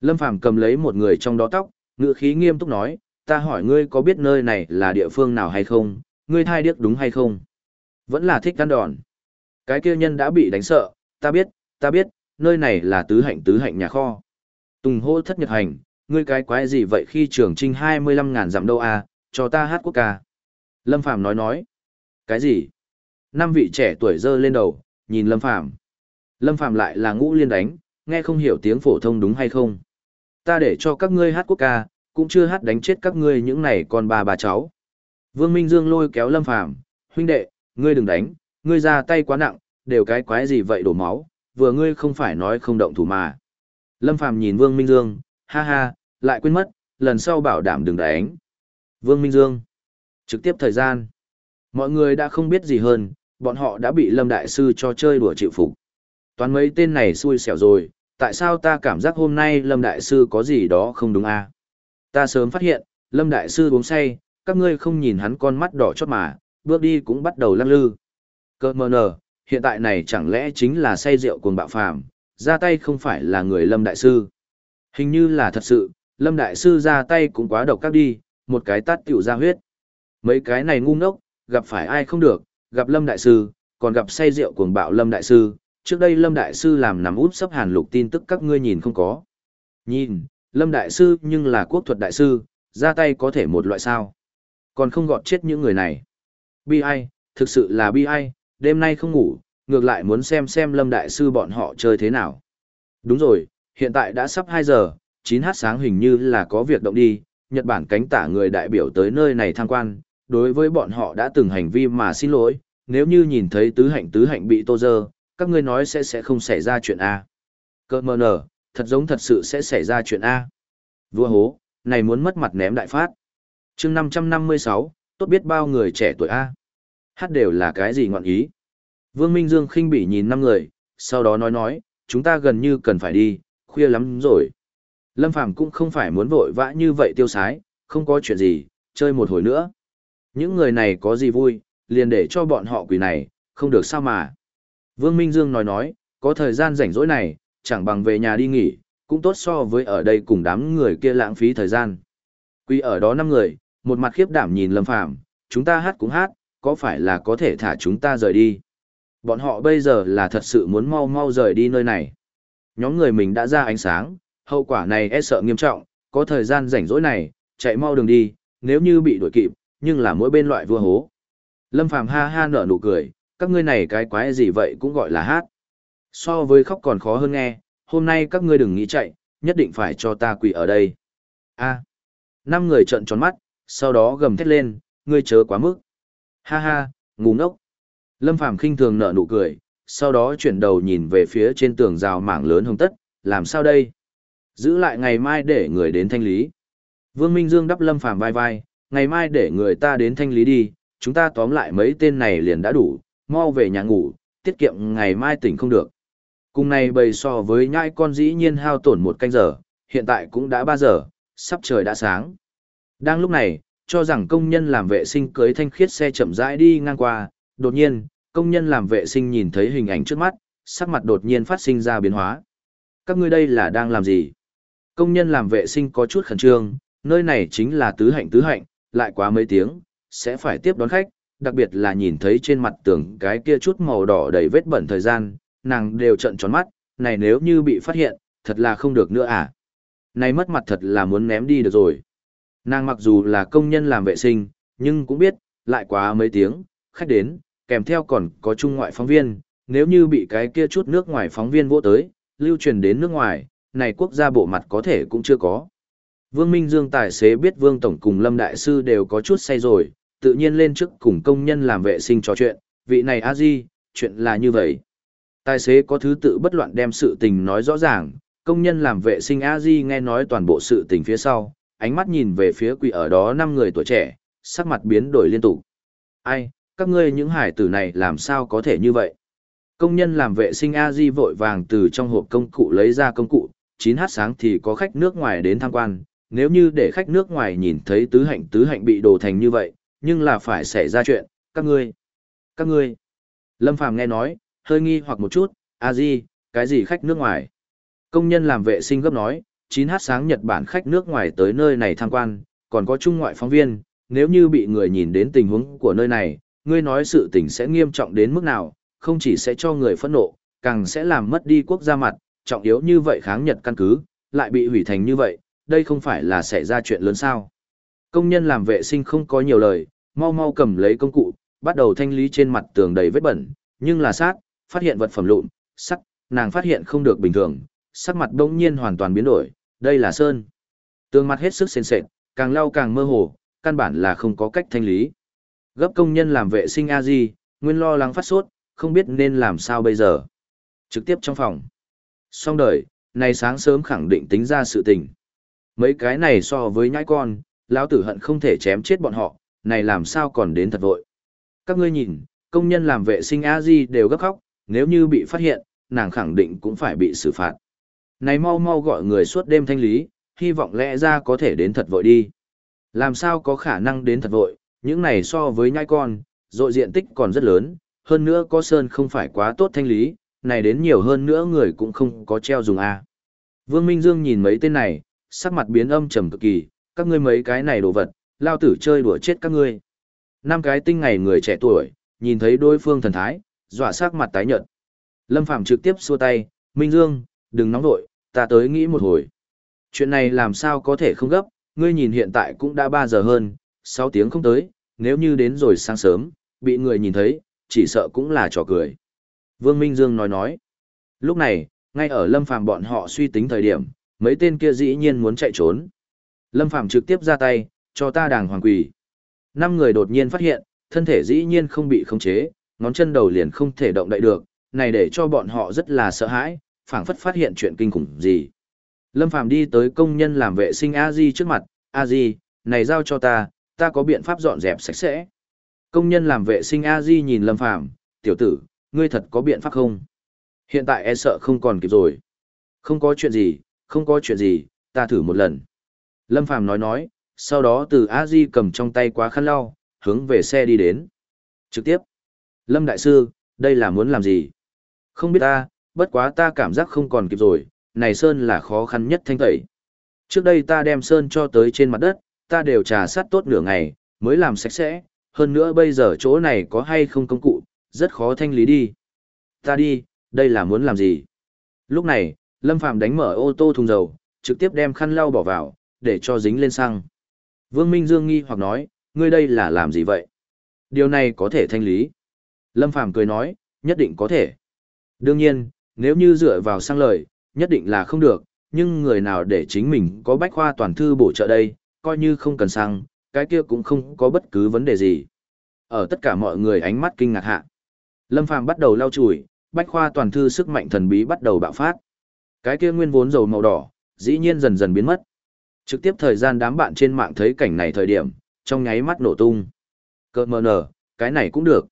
Lâm Phàm cầm lấy một người trong đó tóc, ngựa khí nghiêm túc nói, ta hỏi ngươi có biết nơi này là địa phương nào hay không, ngươi thai điếc đúng hay không? Vẫn là thích căn đòn. Cái kia nhân đã bị đánh sợ, ta biết, ta biết, nơi này là tứ hạnh tứ hạnh nhà kho. Tùng hô thất nhật hành, ngươi cái quái gì vậy khi trường trinh 25 ngàn dặm đâu à, cho ta hát quốc ca. Lâm Phàm nói nói. Cái gì? Năm vị trẻ tuổi dơ lên đầu, nhìn Lâm Phàm Lâm Phàm lại là ngũ liên đánh, nghe không hiểu tiếng phổ thông đúng hay không. Ta để cho các ngươi hát quốc ca, cũng chưa hát đánh chết các ngươi những này con bà bà cháu. Vương Minh Dương lôi kéo Lâm Phàm huynh đệ, ngươi đừng đánh, ngươi ra tay quá nặng, đều cái quái gì vậy đổ máu, vừa ngươi không phải nói không động thủ mà. Lâm Phàm nhìn Vương Minh Dương, ha ha, lại quên mất, lần sau bảo đảm đừng đánh. Vương Minh Dương, trực tiếp thời gian. Mọi người đã không biết gì hơn, bọn họ đã bị Lâm Đại Sư cho chơi đùa chịu phục. Toàn mấy tên này xui xẻo rồi, tại sao ta cảm giác hôm nay Lâm Đại Sư có gì đó không đúng à? Ta sớm phát hiện, Lâm Đại Sư uống say, các ngươi không nhìn hắn con mắt đỏ chót mà, bước đi cũng bắt đầu lăng lư. Cơ mờ nờ, hiện tại này chẳng lẽ chính là say rượu cuồng bạo phàm, ra tay không phải là người Lâm Đại Sư. Hình như là thật sự, Lâm Đại Sư ra tay cũng quá độc các đi, một cái tát tiểu ra huyết. Mấy cái này ngu ngốc, gặp phải ai không được, gặp Lâm Đại Sư, còn gặp say rượu cuồng bạo Lâm Đại Sư. Trước đây Lâm Đại Sư làm nằm út sắp hàn lục tin tức các ngươi nhìn không có. Nhìn, Lâm Đại Sư nhưng là quốc thuật Đại Sư, ra tay có thể một loại sao. Còn không gọt chết những người này. Bi ai, thực sự là bi ai, đêm nay không ngủ, ngược lại muốn xem xem Lâm Đại Sư bọn họ chơi thế nào. Đúng rồi, hiện tại đã sắp 2 giờ, 9h sáng hình như là có việc động đi, Nhật Bản cánh tả người đại biểu tới nơi này tham quan, đối với bọn họ đã từng hành vi mà xin lỗi, nếu như nhìn thấy tứ hạnh tứ hạnh bị tô dơ, các ngươi nói sẽ sẽ không xảy ra chuyện A. Cơ mờ nở, thật giống thật sự sẽ xảy ra chuyện A. Vua hố, này muốn mất mặt ném đại phát. chương 556, tốt biết bao người trẻ tuổi A. Hát đều là cái gì ngọn ý. Vương Minh Dương khinh bỉ nhìn năm người, sau đó nói nói, chúng ta gần như cần phải đi, khuya lắm rồi. Lâm Phàm cũng không phải muốn vội vã như vậy tiêu sái, không có chuyện gì, chơi một hồi nữa. Những người này có gì vui, liền để cho bọn họ quỷ này, không được sao mà. Vương Minh Dương nói nói, có thời gian rảnh rỗi này, chẳng bằng về nhà đi nghỉ, cũng tốt so với ở đây cùng đám người kia lãng phí thời gian. Quy ở đó năm người, một mặt khiếp đảm nhìn Lâm Phàm, chúng ta hát cũng hát, có phải là có thể thả chúng ta rời đi? Bọn họ bây giờ là thật sự muốn mau mau rời đi nơi này. Nhóm người mình đã ra ánh sáng, hậu quả này e sợ nghiêm trọng, có thời gian rảnh rỗi này, chạy mau đường đi, nếu như bị đuổi kịp, nhưng là mỗi bên loại vua hố. Lâm Phàm ha ha nở nụ cười, các ngươi này cái quái gì vậy cũng gọi là hát. So với khóc còn khó hơn nghe, hôm nay các ngươi đừng nghĩ chạy, nhất định phải cho ta quỳ ở đây. A. Năm người trợn tròn mắt, sau đó gầm thét lên, ngươi chớ quá mức. Ha ha, ngu ngốc. Lâm Phàm khinh thường nở nụ cười, sau đó chuyển đầu nhìn về phía trên tường rào mảng lớn hồng tất, làm sao đây? Giữ lại ngày mai để người đến thanh lý. Vương Minh Dương đắp Lâm Phàm vai vai, ngày mai để người ta đến thanh lý đi, chúng ta tóm lại mấy tên này liền đã đủ, mau về nhà ngủ, tiết kiệm ngày mai tỉnh không được. Cùng này bầy so với nhai con dĩ nhiên hao tổn một canh giờ, hiện tại cũng đã 3 giờ, sắp trời đã sáng. Đang lúc này, cho rằng công nhân làm vệ sinh cưới thanh khiết xe chậm rãi đi ngang qua, đột nhiên, công nhân làm vệ sinh nhìn thấy hình ảnh trước mắt, sắc mặt đột nhiên phát sinh ra biến hóa. Các ngươi đây là đang làm gì? Công nhân làm vệ sinh có chút khẩn trương, Nơi này chính là tứ hạnh tứ hạnh, lại quá mấy tiếng, sẽ phải tiếp đón khách, đặc biệt là nhìn thấy trên mặt tường cái kia chút màu đỏ đầy vết bẩn thời gian, nàng đều trận tròn mắt, này nếu như bị phát hiện, thật là không được nữa à. Này mất mặt thật là muốn ném đi được rồi. Nàng mặc dù là công nhân làm vệ sinh, nhưng cũng biết, lại quá mấy tiếng, khách đến, kèm theo còn có trung ngoại phóng viên, nếu như bị cái kia chút nước ngoài phóng viên vỗ tới, lưu truyền đến nước ngoài, này quốc gia bộ mặt có thể cũng chưa có. Vương Minh Dương tài xế biết Vương Tổng cùng Lâm Đại Sư đều có chút say rồi, tự nhiên lên trước cùng công nhân làm vệ sinh trò chuyện, vị này a di, chuyện là như vậy. Tài xế có thứ tự bất loạn đem sự tình nói rõ ràng, công nhân làm vệ sinh a di nghe nói toàn bộ sự tình phía sau, ánh mắt nhìn về phía quỷ ở đó năm người tuổi trẻ, sắc mặt biến đổi liên tục. Ai, các ngươi những hải tử này làm sao có thể như vậy? Công nhân làm vệ sinh a di vội vàng từ trong hộp công cụ lấy ra công cụ, 9h sáng thì có khách nước ngoài đến tham quan, nếu như để khách nước ngoài nhìn thấy tứ hạnh tứ hạnh bị đồ thành như vậy, nhưng là phải xảy ra chuyện, các ngươi, các ngươi. Lâm Phàm nghe nói, hơi nghi hoặc một chút, a di, cái gì khách nước ngoài? Công nhân làm vệ sinh gấp nói, 9h sáng Nhật Bản khách nước ngoài tới nơi này tham quan, còn có trung ngoại phóng viên, nếu như bị người nhìn đến tình huống của nơi này, ngươi nói sự tình sẽ nghiêm trọng đến mức nào, không chỉ sẽ cho người phẫn nộ, càng sẽ làm mất đi quốc gia mặt, trọng yếu như vậy kháng Nhật căn cứ, lại bị hủy thành như vậy, đây không phải là xảy ra chuyện lớn sao. Công nhân làm vệ sinh không có nhiều lời, mau mau cầm lấy công cụ, bắt đầu thanh lý trên mặt tường đầy vết bẩn, nhưng là sát, phát hiện vật phẩm lụn, sắt, nàng phát hiện không được bình thường, sắc mặt đông nhiên hoàn toàn biến đổi, đây là sơn. Tường mặt hết sức sền sệt, càng lau càng mơ hồ, căn bản là không có cách thanh lý. Gấp công nhân làm vệ sinh a di, nguyên lo lắng phát sốt, không biết nên làm sao bây giờ. Trực tiếp trong phòng. Xong đời, này sáng sớm khẳng định tính ra sự tình. Mấy cái này so với nhãi con, lão tử hận không thể chém chết bọn họ, này làm sao còn đến thật vội. Các ngươi nhìn, công nhân làm vệ sinh a di đều gấp khóc, nếu như bị phát hiện, nàng khẳng định cũng phải bị xử phạt. Này mau mau gọi người suốt đêm thanh lý, hy vọng lẽ ra có thể đến thật vội đi. Làm sao có khả năng đến thật vội, những này so với nhai con, dội diện tích còn rất lớn, hơn nữa có sơn không phải quá tốt thanh lý, này đến nhiều hơn nữa người cũng không có treo dùng A. Vương Minh Dương nhìn mấy tên này, sắc mặt biến âm trầm cực kỳ, các ngươi mấy cái này đồ vật, lao tử chơi đùa chết các ngươi. Năm cái tinh ngày người trẻ tuổi, nhìn thấy đối phương thần thái, dọa sắc mặt tái nhợt. Lâm Phàm trực tiếp xua tay, Minh Dương, đừng nóng vội, ta tới nghĩ một hồi. Chuyện này làm sao có thể không gấp, ngươi nhìn hiện tại cũng đã 3 giờ hơn, 6 tiếng không tới, nếu như đến rồi sáng sớm, bị người nhìn thấy, chỉ sợ cũng là trò cười. Vương Minh Dương nói nói. Lúc này, ngay ở Lâm Phàm bọn họ suy tính thời điểm, mấy tên kia dĩ nhiên muốn chạy trốn. Lâm Phàm trực tiếp ra tay, cho ta đàng hoàng quỳ. Năm người đột nhiên phát hiện, thân thể dĩ nhiên không bị khống chế, ngón chân đầu liền không thể động đậy được, này để cho bọn họ rất là sợ hãi, phảng phất phát hiện chuyện kinh khủng gì. Lâm Phàm đi tới công nhân làm vệ sinh A Di trước mặt, A Di, này giao cho ta, ta có biện pháp dọn dẹp sạch sẽ. Công nhân làm vệ sinh A Di nhìn Lâm Phàm tiểu tử, ngươi thật có biện pháp không? Hiện tại e sợ không còn kịp rồi. Không có chuyện gì, không có chuyện gì, ta thử một lần. Lâm Phàm nói nói, sau đó từ A Di cầm trong tay quá khăn lau, hướng về xe đi đến. Trực tiếp. Lâm Đại Sư, đây là muốn làm gì? Không biết ta, bất quá ta cảm giác không còn kịp rồi, này Sơn là khó khăn nhất thanh tẩy. Trước đây ta đem Sơn cho tới trên mặt đất, ta đều trà sát tốt nửa ngày, mới làm sạch sẽ, hơn nữa bây giờ chỗ này có hay không công cụ, rất khó thanh lý đi. Ta đi, đây là muốn làm gì? Lúc này, Lâm Phàm đánh mở ô tô thùng dầu, trực tiếp đem khăn lau bỏ vào, để cho dính lên xăng. Vương Minh Dương nghi hoặc nói, ngươi đây là làm gì vậy? Điều này có thể thanh lý. Lâm Phàm cười nói, nhất định có thể. Đương nhiên, nếu như dựa vào sang lời, nhất định là không được, nhưng người nào để chính mình có bách khoa toàn thư bổ trợ đây, coi như không cần xăng, cái kia cũng không có bất cứ vấn đề gì. Ở tất cả mọi người ánh mắt kinh ngạc hạ. Lâm Phàm bắt đầu lau chùi, bách khoa toàn thư sức mạnh thần bí bắt đầu bạo phát. Cái kia nguyên vốn dầu màu đỏ, dĩ nhiên dần dần biến mất. Trực tiếp thời gian đám bạn trên mạng thấy cảnh này thời điểm, trong nháy mắt nổ tung. Cơ mờ nở, cái này cũng được.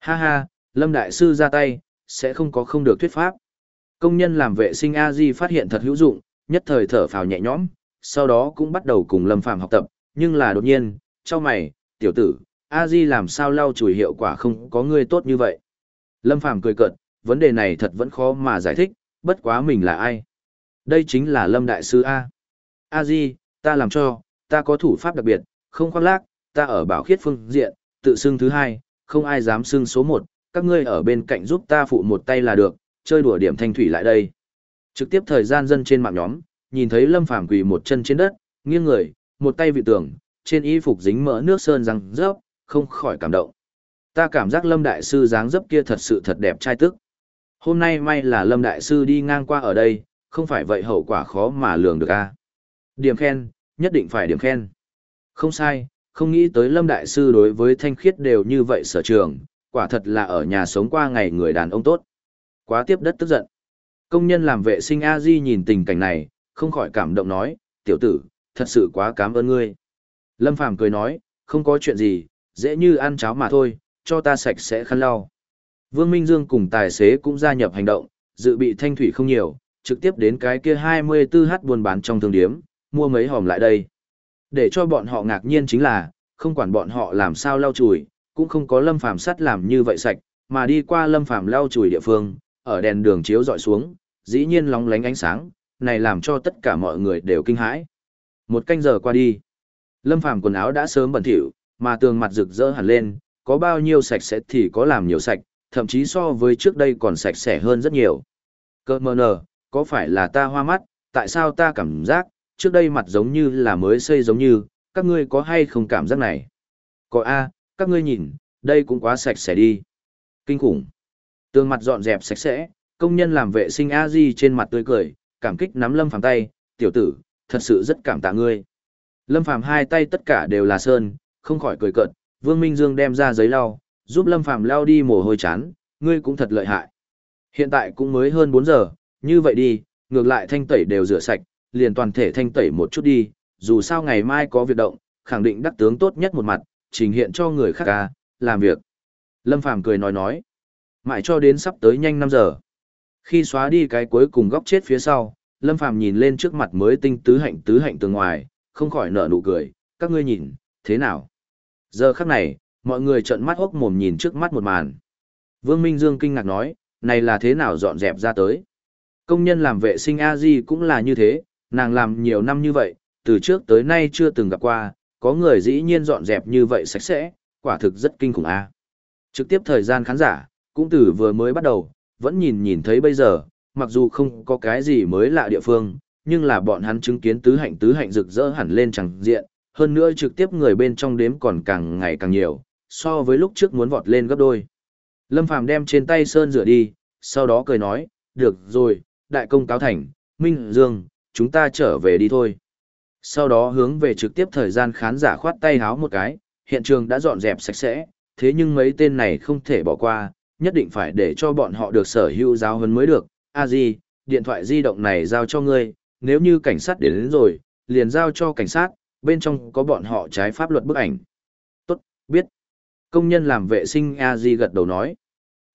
Ha ha, Lâm Đại Sư ra tay, sẽ không có không được thuyết pháp. Công nhân làm vệ sinh A-di phát hiện thật hữu dụng, nhất thời thở phào nhẹ nhõm, sau đó cũng bắt đầu cùng Lâm Phàm học tập, nhưng là đột nhiên, cho mày, tiểu tử, A-di làm sao lau chùi hiệu quả không có người tốt như vậy. Lâm Phàm cười cợt, vấn đề này thật vẫn khó mà giải thích, bất quá mình là ai. Đây chính là Lâm Đại Sư A. A-di, ta làm cho, ta có thủ pháp đặc biệt, không khoác lác, ta ở bảo khiết phương diện, tự xưng thứ hai, không ai dám xưng số một, các ngươi ở bên cạnh giúp ta phụ một tay là được, chơi đùa điểm thanh thủy lại đây. Trực tiếp thời gian dân trên mạng nhóm, nhìn thấy Lâm Phàm quỳ một chân trên đất, nghiêng người, một tay vị tường, trên y phục dính mỡ nước sơn răng rớp, không khỏi cảm động. Ta cảm giác Lâm Đại Sư dáng dấp kia thật sự thật đẹp trai tức. Hôm nay may là Lâm Đại Sư đi ngang qua ở đây, không phải vậy hậu quả khó mà lường được a. Điểm khen, nhất định phải điểm khen. Không sai, không nghĩ tới Lâm Đại Sư đối với thanh khiết đều như vậy sở trường, quả thật là ở nhà sống qua ngày người đàn ông tốt. Quá tiếp đất tức giận. Công nhân làm vệ sinh A-di nhìn tình cảnh này, không khỏi cảm động nói, tiểu tử, thật sự quá cảm ơn ngươi. Lâm Phàm cười nói, không có chuyện gì, dễ như ăn cháo mà thôi, cho ta sạch sẽ khăn lau. Vương Minh Dương cùng tài xế cũng gia nhập hành động, dự bị thanh thủy không nhiều, trực tiếp đến cái kia 24h buôn bán trong thương điếm, mua mấy hòm lại đây. Để cho bọn họ ngạc nhiên chính là, không quản bọn họ làm sao lau chùi, cũng không có lâm phàm sắt làm như vậy sạch, mà đi qua lâm phàm lau chùi địa phương, ở đèn đường chiếu dọi xuống, dĩ nhiên lóng lánh ánh sáng, này làm cho tất cả mọi người đều kinh hãi. Một canh giờ qua đi, lâm phàm quần áo đã sớm bẩn thỉu, mà tường mặt rực rỡ hẳn lên, có bao nhiêu sạch sẽ thì có làm nhiều sạch, thậm chí so với trước đây còn sạch sẽ hơn rất nhiều. Cơ mơ nở có phải là ta hoa mắt, tại sao ta cảm giác, trước đây mặt giống như là mới xây giống như, các ngươi có hay không cảm giác này? Có A, các ngươi nhìn, đây cũng quá sạch sẽ đi. Kinh khủng. Tường mặt dọn dẹp sạch sẽ, công nhân làm vệ sinh a di trên mặt tươi cười, cảm kích nắm Lâm Phàm tay, tiểu tử, thật sự rất cảm tạ ngươi. Lâm Phàm hai tay tất cả đều là sơn, không khỏi cười cợt, Vương Minh Dương đem ra giấy lau, giúp Lâm Phàm lau đi mồ hôi chán, ngươi cũng thật lợi hại. Hiện tại cũng mới hơn 4 giờ, như vậy đi, ngược lại thanh tẩy đều rửa sạch, liền toàn thể thanh tẩy một chút đi, dù sao ngày mai có việc động, khẳng định đắc tướng tốt nhất một mặt, trình hiện cho người khác ca, làm việc. Lâm Phàm cười nói nói, mãi cho đến sắp tới nhanh 5 giờ. Khi xóa đi cái cuối cùng góc chết phía sau, Lâm Phàm nhìn lên trước mặt mới tinh tứ hạnh tứ hạnh từ ngoài, không khỏi nở nụ cười, các ngươi nhìn, thế nào? Giờ khắc này, mọi người trợn mắt hốc mồm nhìn trước mắt một màn. Vương Minh Dương kinh ngạc nói, này là thế nào dọn dẹp ra tới? Công nhân làm vệ sinh A-di cũng là như thế, nàng làm nhiều năm như vậy, từ trước tới nay chưa từng gặp qua, có người dĩ nhiên dọn dẹp như vậy sạch sẽ, quả thực rất kinh khủng a. Trực tiếp thời gian khán giả, cũng từ vừa mới bắt đầu, vẫn nhìn nhìn thấy bây giờ, mặc dù không có cái gì mới lạ địa phương, nhưng là bọn hắn chứng kiến tứ hạnh tứ hạnh rực rỡ hẳn lên chẳng diện, hơn nữa trực tiếp người bên trong đếm còn càng ngày càng nhiều, so với lúc trước muốn vọt lên gấp đôi. Lâm Phàm đem trên tay sơn rửa đi, sau đó cười nói, được rồi, đại công cáo thành, Minh Dương, chúng ta trở về đi thôi. Sau đó hướng về trực tiếp thời gian khán giả khoát tay háo một cái, hiện trường đã dọn dẹp sạch sẽ, thế nhưng mấy tên này không thể bỏ qua, nhất định phải để cho bọn họ được sở hữu giáo huấn mới được. A Di, điện thoại di động này giao cho ngươi, nếu như cảnh sát đến, đến rồi, liền giao cho cảnh sát, bên trong có bọn họ trái pháp luật bức ảnh. Tốt, biết. Công nhân làm vệ sinh A Di gật đầu nói.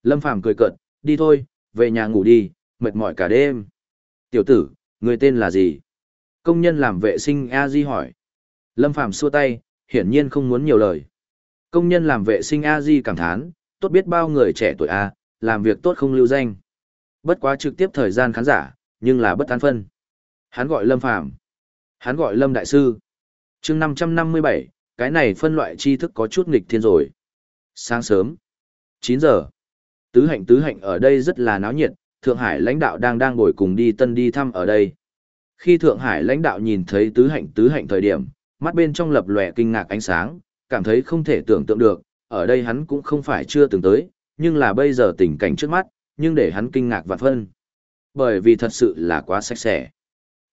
Lâm Phàm cười cợt, đi thôi, về nhà ngủ đi, mệt mỏi cả đêm. Tiểu tử, người tên là gì? Công nhân làm vệ sinh A Di hỏi. Lâm Phàm xua tay, hiển nhiên không muốn nhiều lời. Công nhân làm vệ sinh A Di cảm thán, tốt biết bao người trẻ tuổi A, làm việc tốt không lưu danh. Bất quá trực tiếp thời gian khán giả, nhưng là bất tán phân. Hắn gọi Lâm Phàm Hắn gọi Lâm Đại Sư. chương 557, cái này phân loại tri thức có chút nghịch thiên rồi. Sáng sớm, 9 giờ. Tứ hạnh tứ hạnh ở đây rất là náo nhiệt, Thượng Hải lãnh đạo đang đang ngồi cùng đi tân đi thăm ở đây. Khi Thượng Hải lãnh đạo nhìn thấy tứ hạnh tứ hạnh thời điểm, mắt bên trong lập lòe kinh ngạc ánh sáng, cảm thấy không thể tưởng tượng được, ở đây hắn cũng không phải chưa từng tới, nhưng là bây giờ tình cảnh trước mắt, nhưng để hắn kinh ngạc và phân. Bởi vì thật sự là quá sạch sẽ.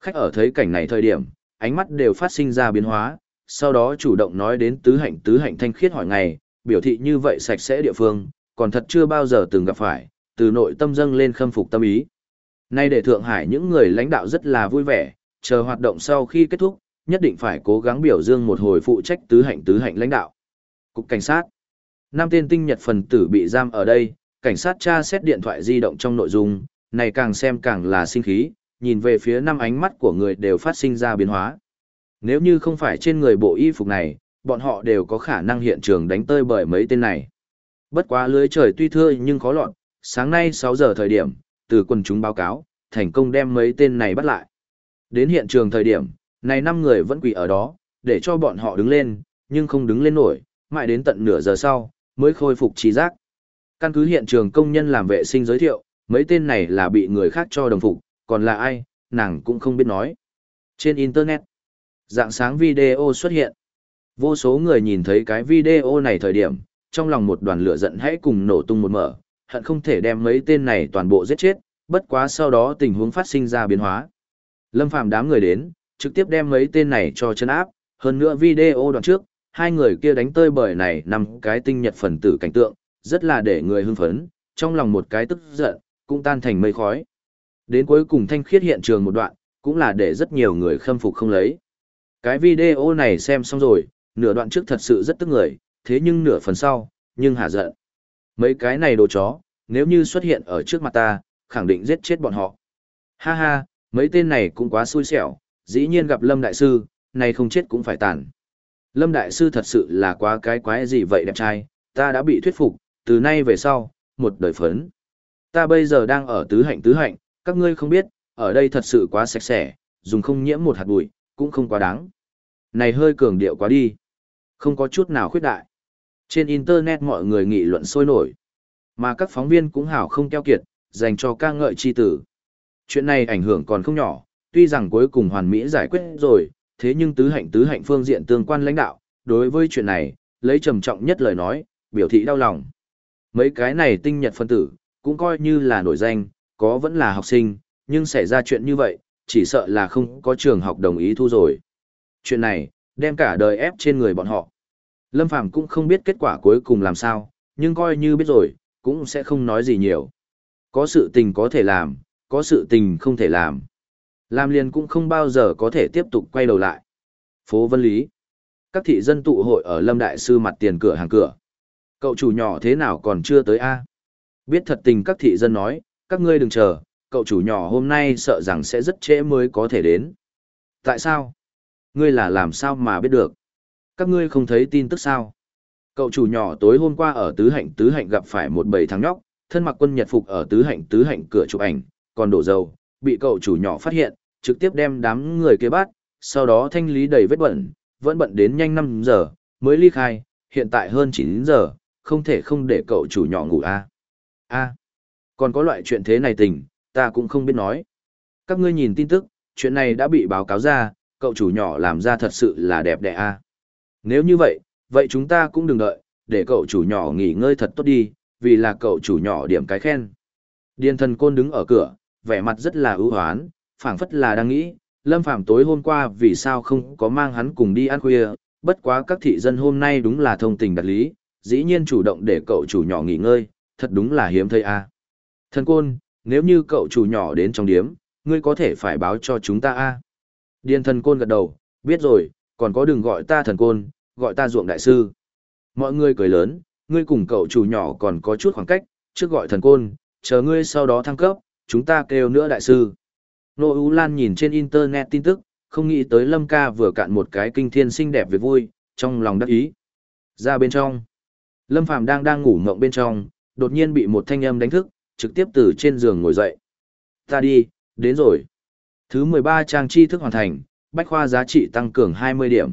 Khách ở thấy cảnh này thời điểm, ánh mắt đều phát sinh ra biến hóa, sau đó chủ động nói đến tứ hạnh tứ hạnh thanh khiết hỏi ngày, biểu thị như vậy sạch sẽ địa phương, còn thật chưa bao giờ từng gặp phải, từ nội tâm dâng lên khâm phục tâm ý. Nay để Thượng Hải những người lãnh đạo rất là vui vẻ, chờ hoạt động sau khi kết thúc, nhất định phải cố gắng biểu dương một hồi phụ trách tứ hạnh tứ hạnh lãnh đạo. Cục Cảnh sát Năm tên tinh nhật phần tử bị giam ở đây, cảnh sát tra xét điện thoại di động trong nội dung, này càng xem càng là sinh khí, nhìn về phía năm ánh mắt của người đều phát sinh ra biến hóa. Nếu như không phải trên người bộ y phục này, bọn họ đều có khả năng hiện trường đánh tơi bởi mấy tên này. Bất quá lưới trời tuy thưa nhưng khó lọt, sáng nay 6 giờ thời điểm, từ quần chúng báo cáo, thành công đem mấy tên này bắt lại. Đến hiện trường thời điểm, này năm người vẫn quỳ ở đó, để cho bọn họ đứng lên, nhưng không đứng lên nổi, mãi đến tận nửa giờ sau, mới khôi phục trí giác. Căn cứ hiện trường công nhân làm vệ sinh giới thiệu, mấy tên này là bị người khác cho đồng phục, còn là ai, nàng cũng không biết nói. Trên Internet, dạng sáng video xuất hiện. Vô số người nhìn thấy cái video này thời điểm, trong lòng một đoàn lửa giận hãy cùng nổ tung một mở, hận không thể đem mấy tên này toàn bộ giết chết, bất quá sau đó tình huống phát sinh ra biến hóa. Lâm Phàm đám người đến, trực tiếp đem mấy tên này cho chân áp, hơn nữa video đoạn trước, hai người kia đánh tơi bởi này nằm cái tinh nhật phần tử cảnh tượng, rất là để người hưng phấn, trong lòng một cái tức giận, cũng tan thành mây khói. Đến cuối cùng thanh khiết hiện trường một đoạn, cũng là để rất nhiều người khâm phục không lấy. Cái video này xem xong rồi, nửa đoạn trước thật sự rất tức người, thế nhưng nửa phần sau, nhưng hả giận. Mấy cái này đồ chó, nếu như xuất hiện ở trước mặt ta, khẳng định giết chết bọn họ. Ha ha, mấy tên này cũng quá xui xẻo, dĩ nhiên gặp Lâm Đại Sư, này không chết cũng phải tàn. Lâm Đại Sư thật sự là quá cái quái gì vậy đẹp trai, ta đã bị thuyết phục, từ nay về sau, một đời phấn. Ta bây giờ đang ở tứ hạnh tứ hạnh, các ngươi không biết, ở đây thật sự quá sạch sẽ, dùng không nhiễm một hạt bụi, cũng không quá đáng. Này hơi cường điệu quá đi. Không có chút nào khuyết đại. Trên Internet mọi người nghị luận sôi nổi. Mà các phóng viên cũng hảo không keo kiệt, dành cho ca ngợi chi tử. Chuyện này ảnh hưởng còn không nhỏ, tuy rằng cuối cùng hoàn mỹ giải quyết rồi, thế nhưng tứ hạnh tứ hạnh phương diện tương quan lãnh đạo, đối với chuyện này, lấy trầm trọng nhất lời nói, biểu thị đau lòng. Mấy cái này tinh nhật phân tử, cũng coi như là nổi danh, có vẫn là học sinh, nhưng xảy ra chuyện như vậy, chỉ sợ là không có trường học đồng ý thu rồi. Chuyện này, đem cả đời ép trên người bọn họ. Lâm Phàm cũng không biết kết quả cuối cùng làm sao, nhưng coi như biết rồi, cũng sẽ không nói gì nhiều. Có sự tình có thể làm, có sự tình không thể làm. Làm liền cũng không bao giờ có thể tiếp tục quay đầu lại. Phố Vân Lý. Các thị dân tụ hội ở Lâm Đại Sư mặt tiền cửa hàng cửa. Cậu chủ nhỏ thế nào còn chưa tới a? Biết thật tình các thị dân nói, các ngươi đừng chờ, cậu chủ nhỏ hôm nay sợ rằng sẽ rất trễ mới có thể đến. Tại sao? Ngươi là làm sao mà biết được? Các ngươi không thấy tin tức sao? Cậu chủ nhỏ tối hôm qua ở tứ hạnh tứ hạnh gặp phải một bầy thằng nhóc, thân mặc quân nhật phục ở tứ hạnh tứ hạnh cửa chụp ảnh, còn đổ dầu, bị cậu chủ nhỏ phát hiện, trực tiếp đem đám người kế bắt, sau đó thanh lý đầy vết bẩn, vẫn bận đến nhanh 5 giờ, mới ly khai, hiện tại hơn 9 giờ, không thể không để cậu chủ nhỏ ngủ a. A. Còn có loại chuyện thế này tình, ta cũng không biết nói. Các ngươi nhìn tin tức, chuyện này đã bị báo cáo ra, cậu chủ nhỏ làm ra thật sự là đẹp đẽ a. Nếu như vậy, vậy chúng ta cũng đừng đợi, để cậu chủ nhỏ nghỉ ngơi thật tốt đi, vì là cậu chủ nhỏ điểm cái khen. Điền thần côn đứng ở cửa, vẻ mặt rất là ưu hoán, phảng phất là đang nghĩ, Lâm Phàm tối hôm qua vì sao không có mang hắn cùng đi ăn khuya, bất quá các thị dân hôm nay đúng là thông tình đặt lý, dĩ nhiên chủ động để cậu chủ nhỏ nghỉ ngơi, thật đúng là hiếm thấy a. Thần côn, nếu như cậu chủ nhỏ đến trong điếm, ngươi có thể phải báo cho chúng ta a. Điền thần côn gật đầu, biết rồi, còn có đừng gọi ta thần côn, gọi ta ruộng đại sư. Mọi người cười lớn, ngươi cùng cậu chủ nhỏ còn có chút khoảng cách, trước gọi thần côn, chờ ngươi sau đó thăng cấp, chúng ta kêu nữa đại sư. Nô U Lan nhìn trên internet tin tức, không nghĩ tới Lâm ca vừa cạn một cái kinh thiên xinh đẹp về vui, trong lòng đắc ý. Ra bên trong, Lâm Phàm đang đang ngủ ngộng bên trong, đột nhiên bị một thanh âm đánh thức, trực tiếp từ trên giường ngồi dậy. Ta đi, đến rồi. Thứ 13 trang tri thức hoàn thành, bách khoa giá trị tăng cường 20 điểm.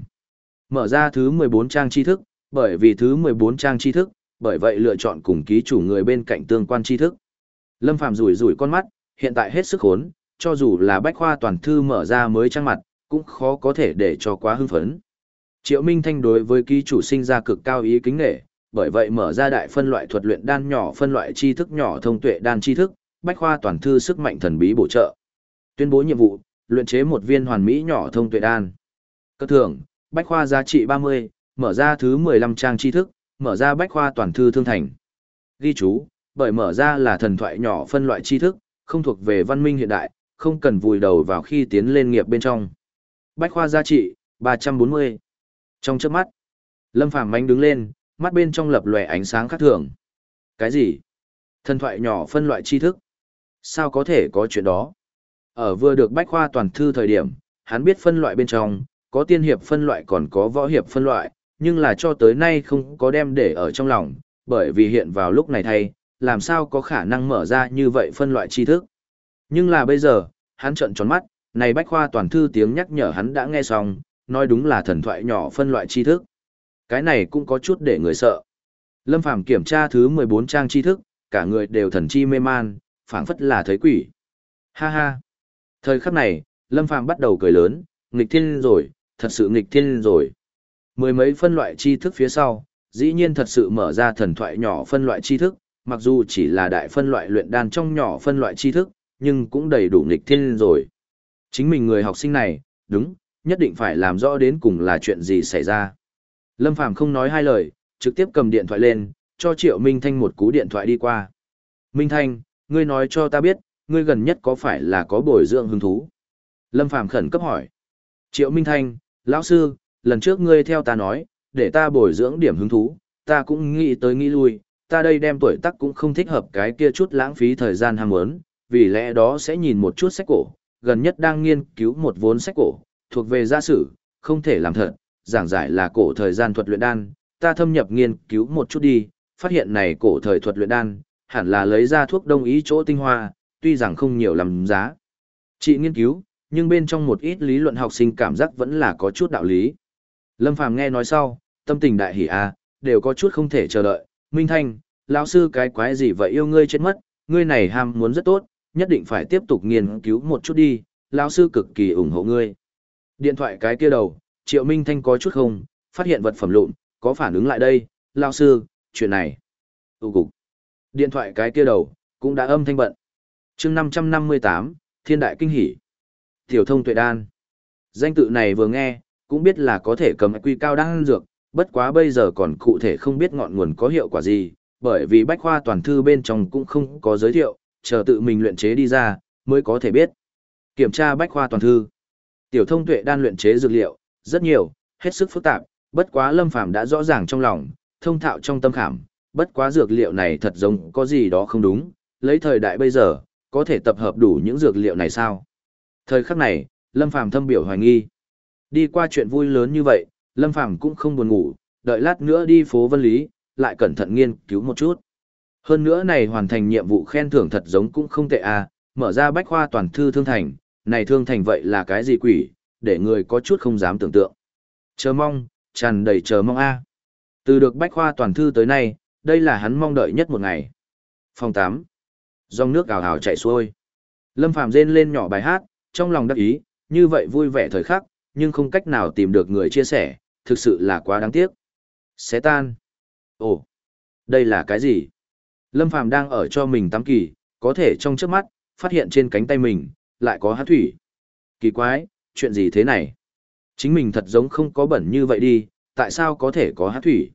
Mở ra thứ 14 trang tri thức, bởi vì thứ 14 trang tri thức, bởi vậy lựa chọn cùng ký chủ người bên cạnh tương quan tri thức. Lâm Phàm rủi rủi con mắt, hiện tại hết sức khốn, cho dù là bách khoa toàn thư mở ra mới trang mặt, cũng khó có thể để cho quá hưng phấn. Triệu Minh Thanh đối với ký chủ sinh ra cực cao ý kính nghệ, bởi vậy mở ra đại phân loại thuật luyện đan nhỏ phân loại tri thức nhỏ thông tuệ đan tri thức, bách khoa toàn thư sức mạnh thần bí bổ trợ. Tuyên bố nhiệm vụ, luyện chế một viên hoàn mỹ nhỏ thông tuệ đan. Cơ thưởng, bách khoa giá trị 30, mở ra thứ 15 trang tri thức, mở ra bách khoa toàn thư thương thành. Ghi chú, bởi mở ra là thần thoại nhỏ phân loại tri thức, không thuộc về văn minh hiện đại, không cần vùi đầu vào khi tiến lên nghiệp bên trong. Bách khoa giá trị, 340. Trong chớp mắt, Lâm Phàm manh đứng lên, mắt bên trong lập lòe ánh sáng khác thường. Cái gì? Thần thoại nhỏ phân loại tri thức. Sao có thể có chuyện đó? Ở vừa được bách khoa toàn thư thời điểm, hắn biết phân loại bên trong, có tiên hiệp phân loại còn có võ hiệp phân loại, nhưng là cho tới nay không có đem để ở trong lòng, bởi vì hiện vào lúc này thay, làm sao có khả năng mở ra như vậy phân loại tri thức. Nhưng là bây giờ, hắn trợn tròn mắt, này bách khoa toàn thư tiếng nhắc nhở hắn đã nghe xong, nói đúng là thần thoại nhỏ phân loại tri thức. Cái này cũng có chút để người sợ. Lâm Phàm kiểm tra thứ 14 trang tri thức, cả người đều thần chi mê man, phảng phất là thấy quỷ. Ha ha. Thời khắc này, Lâm Phàm bắt đầu cười lớn, nghịch thiên rồi, thật sự nghịch thiên rồi. Mười mấy phân loại tri thức phía sau, dĩ nhiên thật sự mở ra thần thoại nhỏ phân loại tri thức, mặc dù chỉ là đại phân loại luyện đan trong nhỏ phân loại tri thức, nhưng cũng đầy đủ nghịch thiên rồi. Chính mình người học sinh này, đúng, nhất định phải làm rõ đến cùng là chuyện gì xảy ra. Lâm Phàm không nói hai lời, trực tiếp cầm điện thoại lên, cho Triệu Minh Thanh một cú điện thoại đi qua. Minh Thanh, ngươi nói cho ta biết, ngươi gần nhất có phải là có bồi dưỡng hứng thú? Lâm Phàm khẩn cấp hỏi. Triệu Minh Thanh, lão sư, lần trước ngươi theo ta nói, để ta bồi dưỡng điểm hứng thú, ta cũng nghĩ tới nghĩ lui, ta đây đem tuổi tác cũng không thích hợp cái kia chút lãng phí thời gian ham muốn, vì lẽ đó sẽ nhìn một chút sách cổ, gần nhất đang nghiên cứu một vốn sách cổ, thuộc về gia sử, không thể làm thật, giảng giải là cổ thời gian thuật luyện đan, ta thâm nhập nghiên cứu một chút đi, phát hiện này cổ thời thuật luyện đan, hẳn là lấy ra thuốc đông ý chỗ tinh hoa, tuy rằng không nhiều làm giá. Chị nghiên cứu, nhưng bên trong một ít lý luận học sinh cảm giác vẫn là có chút đạo lý. Lâm Phàm nghe nói sau, tâm tình đại hỉ a, đều có chút không thể chờ đợi, Minh Thanh, lão sư cái quái gì vậy yêu ngươi chết mất, ngươi này ham muốn rất tốt, nhất định phải tiếp tục nghiên cứu một chút đi, lão sư cực kỳ ủng hộ ngươi. Điện thoại cái kia đầu, Triệu Minh Thanh có chút không, phát hiện vật phẩm lụn, có phản ứng lại đây, lão sư, chuyện này. Tụ cục. Điện thoại cái kia đầu, cũng đã âm thanh bận chương 558, Thiên Đại Kinh Hỷ. Tiểu thông tuệ đan. Danh tự này vừa nghe, cũng biết là có thể cầm quy cao đan dược, bất quá bây giờ còn cụ thể không biết ngọn nguồn có hiệu quả gì, bởi vì bách khoa toàn thư bên trong cũng không có giới thiệu, chờ tự mình luyện chế đi ra, mới có thể biết. Kiểm tra bách khoa toàn thư. Tiểu thông tuệ đan luyện chế dược liệu, rất nhiều, hết sức phức tạp, bất quá lâm phàm đã rõ ràng trong lòng, thông thạo trong tâm khảm, bất quá dược liệu này thật giống có gì đó không đúng, lấy thời đại bây giờ, có thể tập hợp đủ những dược liệu này sao? Thời khắc này, Lâm Phàm thâm biểu hoài nghi. Đi qua chuyện vui lớn như vậy, Lâm Phàm cũng không buồn ngủ, đợi lát nữa đi phố Vân Lý, lại cẩn thận nghiên cứu một chút. Hơn nữa này hoàn thành nhiệm vụ khen thưởng thật giống cũng không tệ à, mở ra bách khoa toàn thư thương thành, này thương thành vậy là cái gì quỷ, để người có chút không dám tưởng tượng. Chờ mong, tràn đầy chờ mong a. Từ được bách khoa toàn thư tới nay, đây là hắn mong đợi nhất một ngày. Phòng 8. Dòng nước ảo ảo chảy xuôi. Lâm Phàm rên lên nhỏ bài hát, trong lòng đắc ý, như vậy vui vẻ thời khắc, nhưng không cách nào tìm được người chia sẻ, thực sự là quá đáng tiếc. Xé tan. Ồ, đây là cái gì? Lâm Phàm đang ở cho mình tắm kỳ, có thể trong trước mắt, phát hiện trên cánh tay mình, lại có hát thủy. Kỳ quái, chuyện gì thế này? Chính mình thật giống không có bẩn như vậy đi, tại sao có thể có hát thủy?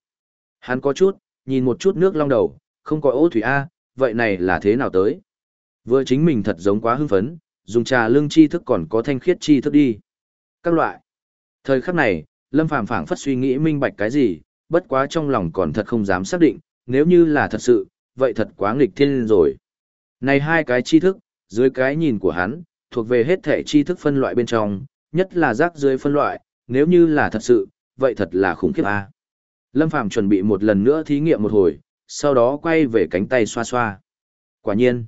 Hắn có chút, nhìn một chút nước long đầu, không có ô thủy A, vậy này là thế nào tới? Vừa chính mình thật giống quá hưng phấn, dùng trà lương chi thức còn có thanh khiết chi thức đi. Các loại. Thời khắc này, Lâm Phàm phảng phất suy nghĩ minh bạch cái gì, bất quá trong lòng còn thật không dám xác định, nếu như là thật sự, vậy thật quá nghịch thiên rồi. Này hai cái chi thức, dưới cái nhìn của hắn, thuộc về hết thể chi thức phân loại bên trong, nhất là rác dưới phân loại, nếu như là thật sự, vậy thật là khủng khiếp a. Lâm Phàm chuẩn bị một lần nữa thí nghiệm một hồi, sau đó quay về cánh tay xoa xoa. Quả nhiên,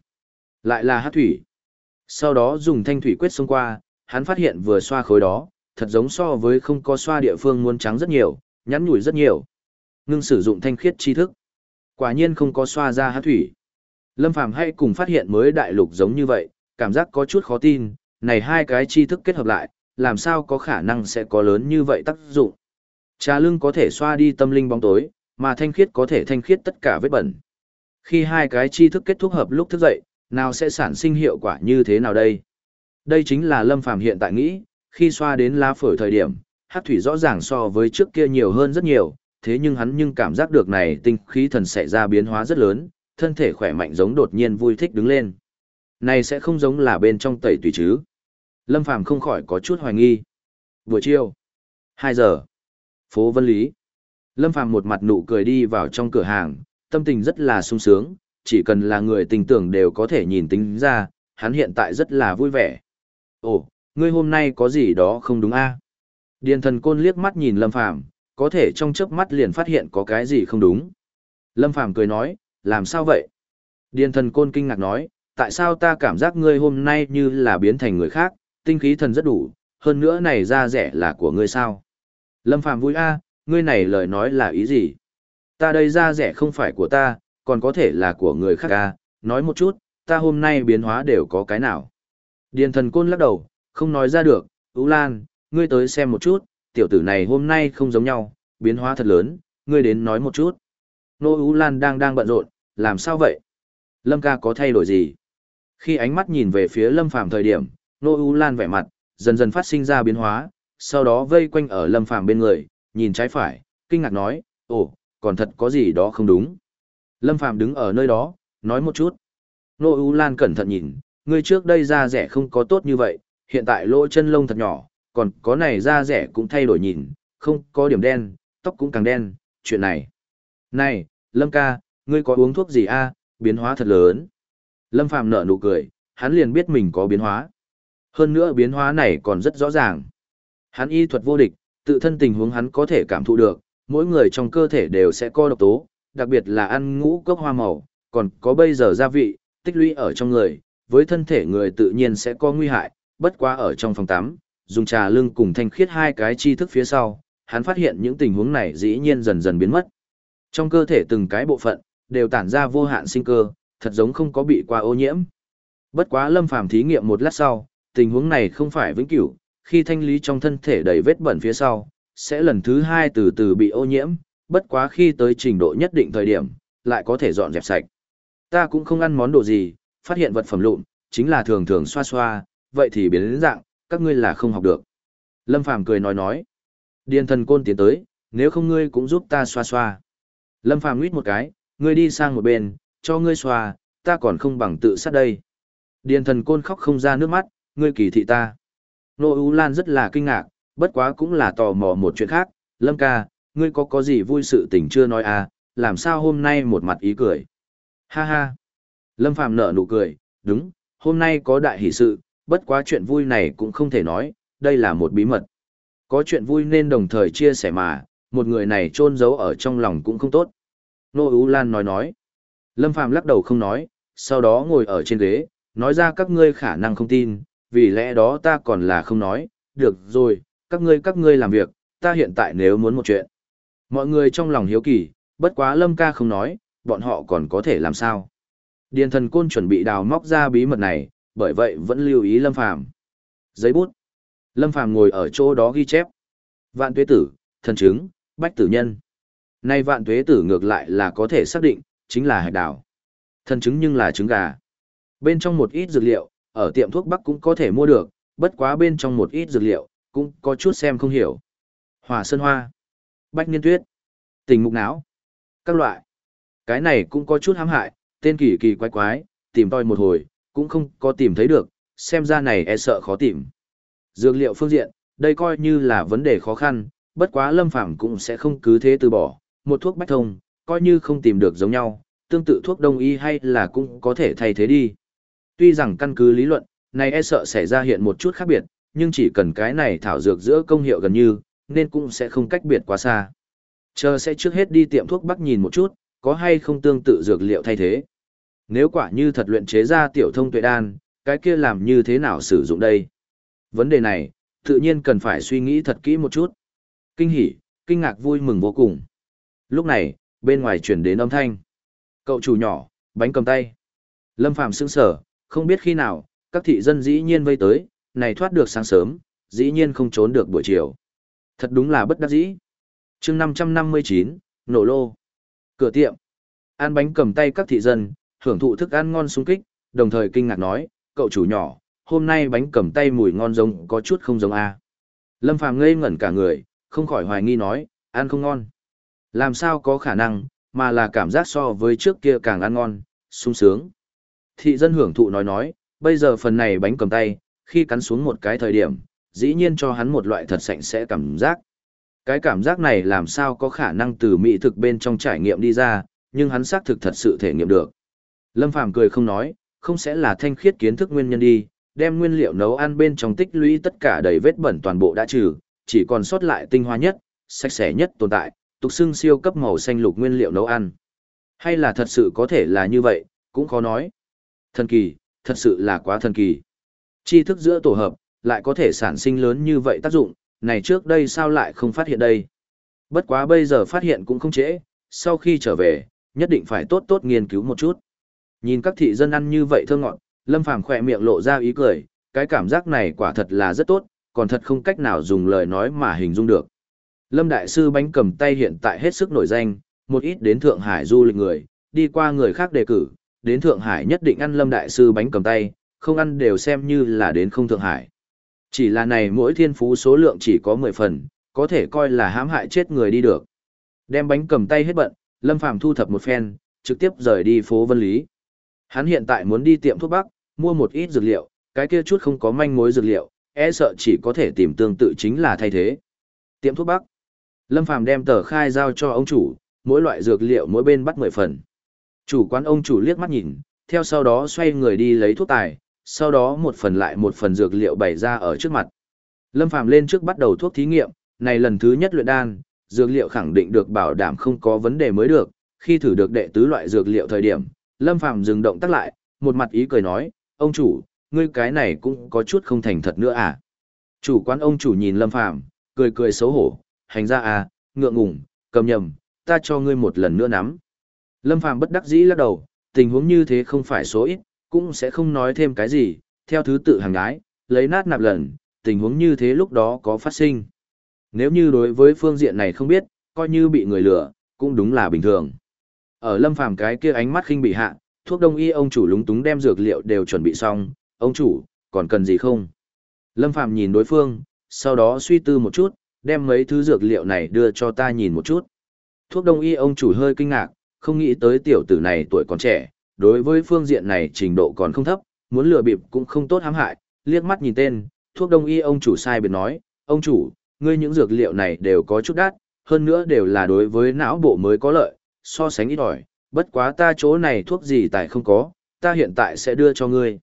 lại là hát thủy. Sau đó dùng thanh thủy quyết xông qua, hắn phát hiện vừa xoa khối đó, thật giống so với không có xoa địa phương muốn trắng rất nhiều, nhắn nhủi rất nhiều. Ngưng sử dụng thanh khiết tri thức. Quả nhiên không có xoa ra hát thủy. Lâm Phàm hay cùng phát hiện mới đại lục giống như vậy, cảm giác có chút khó tin, này hai cái tri thức kết hợp lại, làm sao có khả năng sẽ có lớn như vậy tác dụng. Trà lưng có thể xoa đi tâm linh bóng tối, mà thanh khiết có thể thanh khiết tất cả vết bẩn. Khi hai cái tri thức kết thúc hợp lúc thức dậy, nào sẽ sản sinh hiệu quả như thế nào đây? Đây chính là Lâm Phàm hiện tại nghĩ, khi xoa đến lá phổi thời điểm, hát thủy rõ ràng so với trước kia nhiều hơn rất nhiều, thế nhưng hắn nhưng cảm giác được này tinh khí thần xảy ra biến hóa rất lớn, thân thể khỏe mạnh giống đột nhiên vui thích đứng lên. Này sẽ không giống là bên trong tẩy tùy chứ. Lâm Phàm không khỏi có chút hoài nghi. Buổi chiều, 2 giờ, phố Vân Lý. Lâm Phàm một mặt nụ cười đi vào trong cửa hàng, tâm tình rất là sung sướng, chỉ cần là người tình tưởng đều có thể nhìn tính ra, hắn hiện tại rất là vui vẻ. Ồ, ngươi hôm nay có gì đó không đúng a? Điền thần côn liếc mắt nhìn Lâm Phàm có thể trong chớp mắt liền phát hiện có cái gì không đúng. Lâm Phàm cười nói, làm sao vậy? Điền thần côn kinh ngạc nói, tại sao ta cảm giác ngươi hôm nay như là biến thành người khác, tinh khí thần rất đủ, hơn nữa này da rẻ là của ngươi sao? Lâm Phàm vui a, ngươi này lời nói là ý gì? Ta đây ra rẻ không phải của ta, còn có thể là của người khác à? nói một chút, ta hôm nay biến hóa đều có cái nào? Điền thần côn lắc đầu, không nói ra được, Ú Lan, ngươi tới xem một chút, tiểu tử này hôm nay không giống nhau, biến hóa thật lớn, ngươi đến nói một chút. Nô Ú Lan đang đang bận rộn, làm sao vậy? Lâm ca có thay đổi gì? Khi ánh mắt nhìn về phía Lâm Phàm thời điểm, Nô Ú Lan vẻ mặt, dần dần phát sinh ra biến hóa, sau đó vây quanh ở Lâm Phàm bên người, nhìn trái phải, kinh ngạc nói, ồ, còn thật có gì đó không đúng. Lâm Phàm đứng ở nơi đó, nói một chút. Nô u Lan cẩn thận nhìn, ngươi trước đây da rẻ không có tốt như vậy, hiện tại lỗ chân lông thật nhỏ, còn có này da rẻ cũng thay đổi nhìn, không có điểm đen, tóc cũng càng đen, chuyện này. Này, Lâm ca, ngươi có uống thuốc gì a? biến hóa thật lớn. Lâm Phàm nở nụ cười, hắn liền biết mình có biến hóa. Hơn nữa biến hóa này còn rất rõ ràng. Hắn y thuật vô địch, tự thân tình huống hắn có thể cảm thụ được, mỗi người trong cơ thể đều sẽ có độc tố, đặc biệt là ăn ngũ cốc hoa màu, còn có bây giờ gia vị, tích lũy ở trong người, với thân thể người tự nhiên sẽ có nguy hại, bất quá ở trong phòng tắm, dùng trà lưng cùng thanh khiết hai cái chi thức phía sau, hắn phát hiện những tình huống này dĩ nhiên dần dần biến mất. Trong cơ thể từng cái bộ phận, đều tản ra vô hạn sinh cơ, thật giống không có bị qua ô nhiễm. Bất quá Lâm Phàm thí nghiệm một lát sau, tình huống này không phải vĩnh cửu, khi thanh lý trong thân thể đầy vết bẩn phía sau, sẽ lần thứ hai từ từ bị ô nhiễm, bất quá khi tới trình độ nhất định thời điểm, lại có thể dọn dẹp sạch. Ta cũng không ăn món đồ gì, phát hiện vật phẩm lụn, chính là thường thường xoa xoa, vậy thì biến đến dạng, các ngươi là không học được. Lâm Phàm cười nói nói. Điền thần côn tiến tới, nếu không ngươi cũng giúp ta xoa xoa. Lâm Phàm nguyết một cái, ngươi đi sang một bên, cho ngươi xoa, ta còn không bằng tự sát đây. Điền thần côn khóc không ra nước mắt, ngươi kỳ thị ta. Nô U Lan rất là kinh ngạc, bất quá cũng là tò mò một chuyện khác, Lâm ca, ngươi có có gì vui sự tình chưa nói à, làm sao hôm nay một mặt ý cười. Ha ha. Lâm Phàm nở nụ cười, đúng, hôm nay có đại hỷ sự, bất quá chuyện vui này cũng không thể nói, đây là một bí mật. Có chuyện vui nên đồng thời chia sẻ mà, một người này trôn giấu ở trong lòng cũng không tốt. Nô Ú Lan nói nói. Lâm Phàm lắc đầu không nói, sau đó ngồi ở trên ghế, nói ra các ngươi khả năng không tin, vì lẽ đó ta còn là không nói, được rồi, các ngươi các ngươi làm việc, ta hiện tại nếu muốn một chuyện. Mọi người trong lòng hiếu kỳ, bất quá Lâm ca không nói, bọn họ còn có thể làm sao. Điền thần côn chuẩn bị đào móc ra bí mật này, bởi vậy vẫn lưu ý Lâm Phàm. Giấy bút. Lâm Phàm ngồi ở chỗ đó ghi chép. Vạn tuế tử, thần chứng, bách tử nhân. Nay vạn tuế tử ngược lại là có thể xác định, chính là hạch đào. Thần chứng nhưng là trứng gà. Bên trong một ít dược liệu, ở tiệm thuốc bắc cũng có thể mua được, bất quá bên trong một ít dược liệu, cũng có chút xem không hiểu. Hỏa sơn hoa, bách niên tuyết, tình mục não, các loại. Cái này cũng có chút hãm hại, tên kỳ kỳ quái quái, tìm tòi một hồi, cũng không có tìm thấy được, xem ra này e sợ khó tìm. Dược liệu phương diện, đây coi như là vấn đề khó khăn, bất quá lâm phàm cũng sẽ không cứ thế từ bỏ, một thuốc bách thông, coi như không tìm được giống nhau, tương tự thuốc đông y hay là cũng có thể thay thế đi. Tuy rằng căn cứ lý luận, này e sợ sẽ ra hiện một chút khác biệt, nhưng chỉ cần cái này thảo dược giữa công hiệu gần như, nên cũng sẽ không cách biệt quá xa. Chờ sẽ trước hết đi tiệm thuốc bắc nhìn một chút, có hay không tương tự dược liệu thay thế. Nếu quả như thật luyện chế ra tiểu thông tuệ đan, cái kia làm như thế nào sử dụng đây? Vấn đề này, tự nhiên cần phải suy nghĩ thật kỹ một chút. Kinh hỉ, kinh ngạc vui mừng vô cùng. Lúc này, bên ngoài chuyển đến âm thanh. Cậu chủ nhỏ, bánh cầm tay. Lâm Phàm sững sở, không biết khi nào, các thị dân dĩ nhiên vây tới, này thoát được sáng sớm, dĩ nhiên không trốn được buổi chiều. Thật đúng là bất đắc dĩ. chương 559, nổ lô. Cửa tiệm. Ăn bánh cầm tay các thị dân, hưởng thụ thức ăn ngon sung kích, đồng thời kinh ngạc nói, cậu chủ nhỏ, hôm nay bánh cầm tay mùi ngon giống có chút không giống a Lâm Phàm ngây ngẩn cả người, không khỏi hoài nghi nói, ăn không ngon. Làm sao có khả năng, mà là cảm giác so với trước kia càng ăn ngon, sung sướng. Thị dân hưởng thụ nói nói, bây giờ phần này bánh cầm tay, khi cắn xuống một cái thời điểm, dĩ nhiên cho hắn một loại thật sạch sẽ cảm giác. Cái cảm giác này làm sao có khả năng từ mỹ thực bên trong trải nghiệm đi ra, nhưng hắn xác thực thật sự thể nghiệm được. Lâm Phàm cười không nói, không sẽ là thanh khiết kiến thức nguyên nhân đi, đem nguyên liệu nấu ăn bên trong tích lũy tất cả đầy vết bẩn toàn bộ đã trừ, chỉ còn sót lại tinh hoa nhất, sạch sẽ nhất tồn tại, tục xưng siêu cấp màu xanh lục nguyên liệu nấu ăn. Hay là thật sự có thể là như vậy, cũng khó nói. Thần kỳ, thật sự là quá thần kỳ. Tri thức giữa tổ hợp, lại có thể sản sinh lớn như vậy tác dụng, này trước đây sao lại không phát hiện đây. Bất quá bây giờ phát hiện cũng không trễ, sau khi trở về, nhất định phải tốt tốt nghiên cứu một chút. Nhìn các thị dân ăn như vậy thơ ngọn, Lâm Phàm khỏe miệng lộ ra ý cười, cái cảm giác này quả thật là rất tốt, còn thật không cách nào dùng lời nói mà hình dung được. Lâm Đại Sư bánh cầm tay hiện tại hết sức nổi danh, một ít đến Thượng Hải du lịch người, đi qua người khác đề cử, đến Thượng Hải nhất định ăn Lâm Đại Sư bánh cầm tay, không ăn đều xem như là đến không Thượng Hải. Chỉ là này mỗi thiên phú số lượng chỉ có 10 phần, có thể coi là hãm hại chết người đi được. Đem bánh cầm tay hết bận, Lâm Phàm thu thập một phen, trực tiếp rời đi phố Vân Lý. Hắn hiện tại muốn đi tiệm thuốc bắc, mua một ít dược liệu, cái kia chút không có manh mối dược liệu, e sợ chỉ có thể tìm tương tự chính là thay thế. Tiệm thuốc bắc. Lâm Phàm đem tờ khai giao cho ông chủ, mỗi loại dược liệu mỗi bên bắt 10 phần. Chủ quán ông chủ liếc mắt nhìn, theo sau đó xoay người đi lấy thuốc tài, sau đó một phần lại một phần dược liệu bày ra ở trước mặt. Lâm Phàm lên trước bắt đầu thuốc thí nghiệm, này lần thứ nhất luyện đan, dược liệu khẳng định được bảo đảm không có vấn đề mới được, khi thử được đệ tứ loại dược liệu thời điểm, Lâm Phàm dừng động tác lại, một mặt ý cười nói, ông chủ, ngươi cái này cũng có chút không thành thật nữa à. Chủ quán ông chủ nhìn Lâm Phàm cười cười xấu hổ, hành ra à, ngượng ngùng, cầm nhầm, ta cho ngươi một lần nữa nắm. Lâm Phàm bất đắc dĩ lắc đầu, tình huống như thế không phải số ít, cũng sẽ không nói thêm cái gì, theo thứ tự hàng gái, lấy nát nạp lần, tình huống như thế lúc đó có phát sinh. Nếu như đối với phương diện này không biết, coi như bị người lừa, cũng đúng là bình thường. Ở lâm phàm cái kia ánh mắt khinh bị hạ, thuốc đông y ông chủ lúng túng đem dược liệu đều chuẩn bị xong, ông chủ, còn cần gì không? Lâm phàm nhìn đối phương, sau đó suy tư một chút, đem mấy thứ dược liệu này đưa cho ta nhìn một chút. Thuốc đông y ông chủ hơi kinh ngạc, không nghĩ tới tiểu tử này tuổi còn trẻ, đối với phương diện này trình độ còn không thấp, muốn lừa bịp cũng không tốt hãm hại, liếc mắt nhìn tên, thuốc đông y ông chủ sai biệt nói, ông chủ, ngươi những dược liệu này đều có chút đắt, hơn nữa đều là đối với não bộ mới có lợi, so sánh ít ỏi, bất quá ta chỗ này thuốc gì tại không có, ta hiện tại sẽ đưa cho ngươi.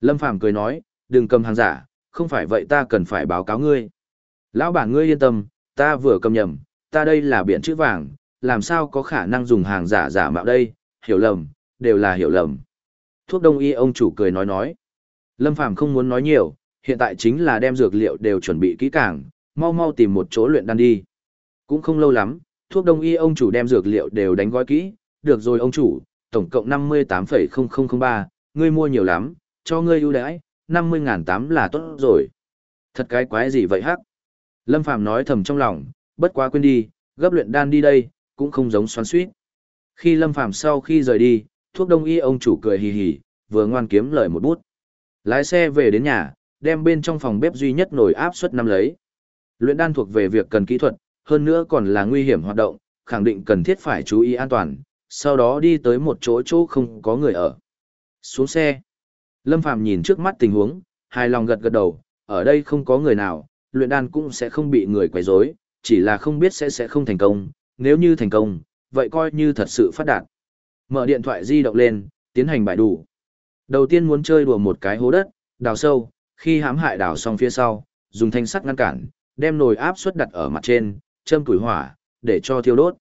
Lâm Phàm cười nói, đừng cầm hàng giả, không phải vậy ta cần phải báo cáo ngươi. Lão bản ngươi yên tâm, ta vừa cầm nhầm, ta đây là biển chữ vàng, làm sao có khả năng dùng hàng giả giả mạo đây, hiểu lầm, đều là hiểu lầm. Thuốc đông y ông chủ cười nói nói. Lâm Phàm không muốn nói nhiều, hiện tại chính là đem dược liệu đều chuẩn bị kỹ càng, mau mau tìm một chỗ luyện đan đi. Cũng không lâu lắm, thuốc đông y ông chủ đem dược liệu đều đánh gói kỹ, được rồi ông chủ, tổng cộng 58,0003, ngươi mua nhiều lắm, cho ngươi ưu đãi, 50.008 là tốt rồi. Thật cái quái gì vậy hắc? Lâm Phàm nói thầm trong lòng, bất quá quên đi, gấp luyện đan đi đây, cũng không giống xoắn suýt. Khi Lâm Phàm sau khi rời đi, thuốc đông y ông chủ cười hì hì, vừa ngoan kiếm lời một bút. Lái xe về đến nhà, đem bên trong phòng bếp duy nhất nồi áp suất năm lấy. Luyện đan thuộc về việc cần kỹ thuật, hơn nữa còn là nguy hiểm hoạt động, khẳng định cần thiết phải chú ý an toàn, sau đó đi tới một chỗ chỗ không có người ở. Xuống xe. Lâm Phàm nhìn trước mắt tình huống, hài lòng gật gật đầu, ở đây không có người nào, luyện đan cũng sẽ không bị người quấy rối, chỉ là không biết sẽ sẽ không thành công, nếu như thành công, vậy coi như thật sự phát đạt. Mở điện thoại di động lên, tiến hành bài đủ. Đầu tiên muốn chơi đùa một cái hố đất, đào sâu, khi hãm hại đào xong phía sau, dùng thanh sắt ngăn cản, đem nồi áp suất đặt ở mặt trên, châm củi hỏa, để cho thiêu đốt.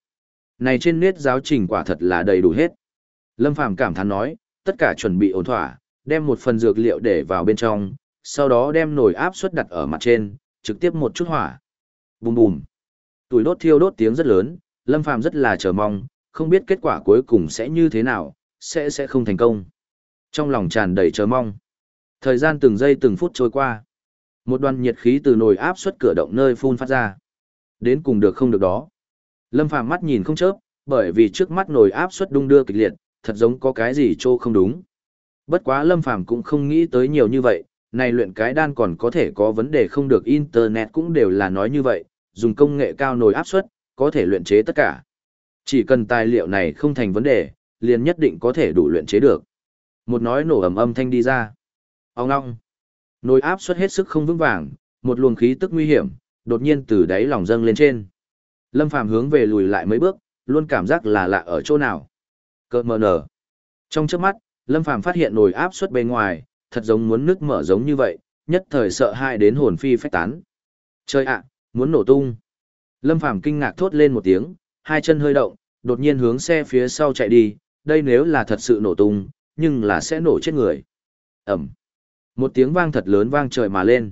Này trên nét giáo trình quả thật là đầy đủ hết. Lâm Phàm cảm thán nói, tất cả chuẩn bị ổn thỏa, đem một phần dược liệu để vào bên trong, sau đó đem nồi áp suất đặt ở mặt trên, trực tiếp một chút hỏa. Bùm bùm. Tuổi đốt thiêu đốt tiếng rất lớn, Lâm Phàm rất là chờ mong, không biết kết quả cuối cùng sẽ như thế nào, sẽ sẽ không thành công. Trong lòng tràn đầy chờ mong. Thời gian từng giây từng phút trôi qua. Một đoàn nhiệt khí từ nồi áp suất cửa động nơi phun phát ra. Đến cùng được không được đó. Lâm Phàm mắt nhìn không chớp, bởi vì trước mắt nồi áp suất đung đưa kịch liệt, thật giống có cái gì trô không đúng. Bất quá Lâm Phàm cũng không nghĩ tới nhiều như vậy, này luyện cái đan còn có thể có vấn đề không được internet cũng đều là nói như vậy, dùng công nghệ cao nồi áp suất, có thể luyện chế tất cả. Chỉ cần tài liệu này không thành vấn đề, liền nhất định có thể đủ luyện chế được. Một nói nổ ầm âm thanh đi ra. Ông ngong. Nồi áp suất hết sức không vững vàng, một luồng khí tức nguy hiểm, đột nhiên từ đáy lòng dâng lên trên. Lâm Phàm hướng về lùi lại mấy bước, luôn cảm giác là lạ ở chỗ nào. Cơ mờ nở. Trong trước mắt, Lâm Phàm phát hiện nồi áp suất bên ngoài, thật giống muốn nước mở giống như vậy, nhất thời sợ hãi đến hồn phi phách tán. Chơi ạ, muốn nổ tung. Lâm Phàm kinh ngạc thốt lên một tiếng, hai chân hơi động, đột nhiên hướng xe phía sau chạy đi, đây nếu là thật sự nổ tung, nhưng là sẽ nổ chết người. Ẩm. Một tiếng vang thật lớn vang trời mà lên.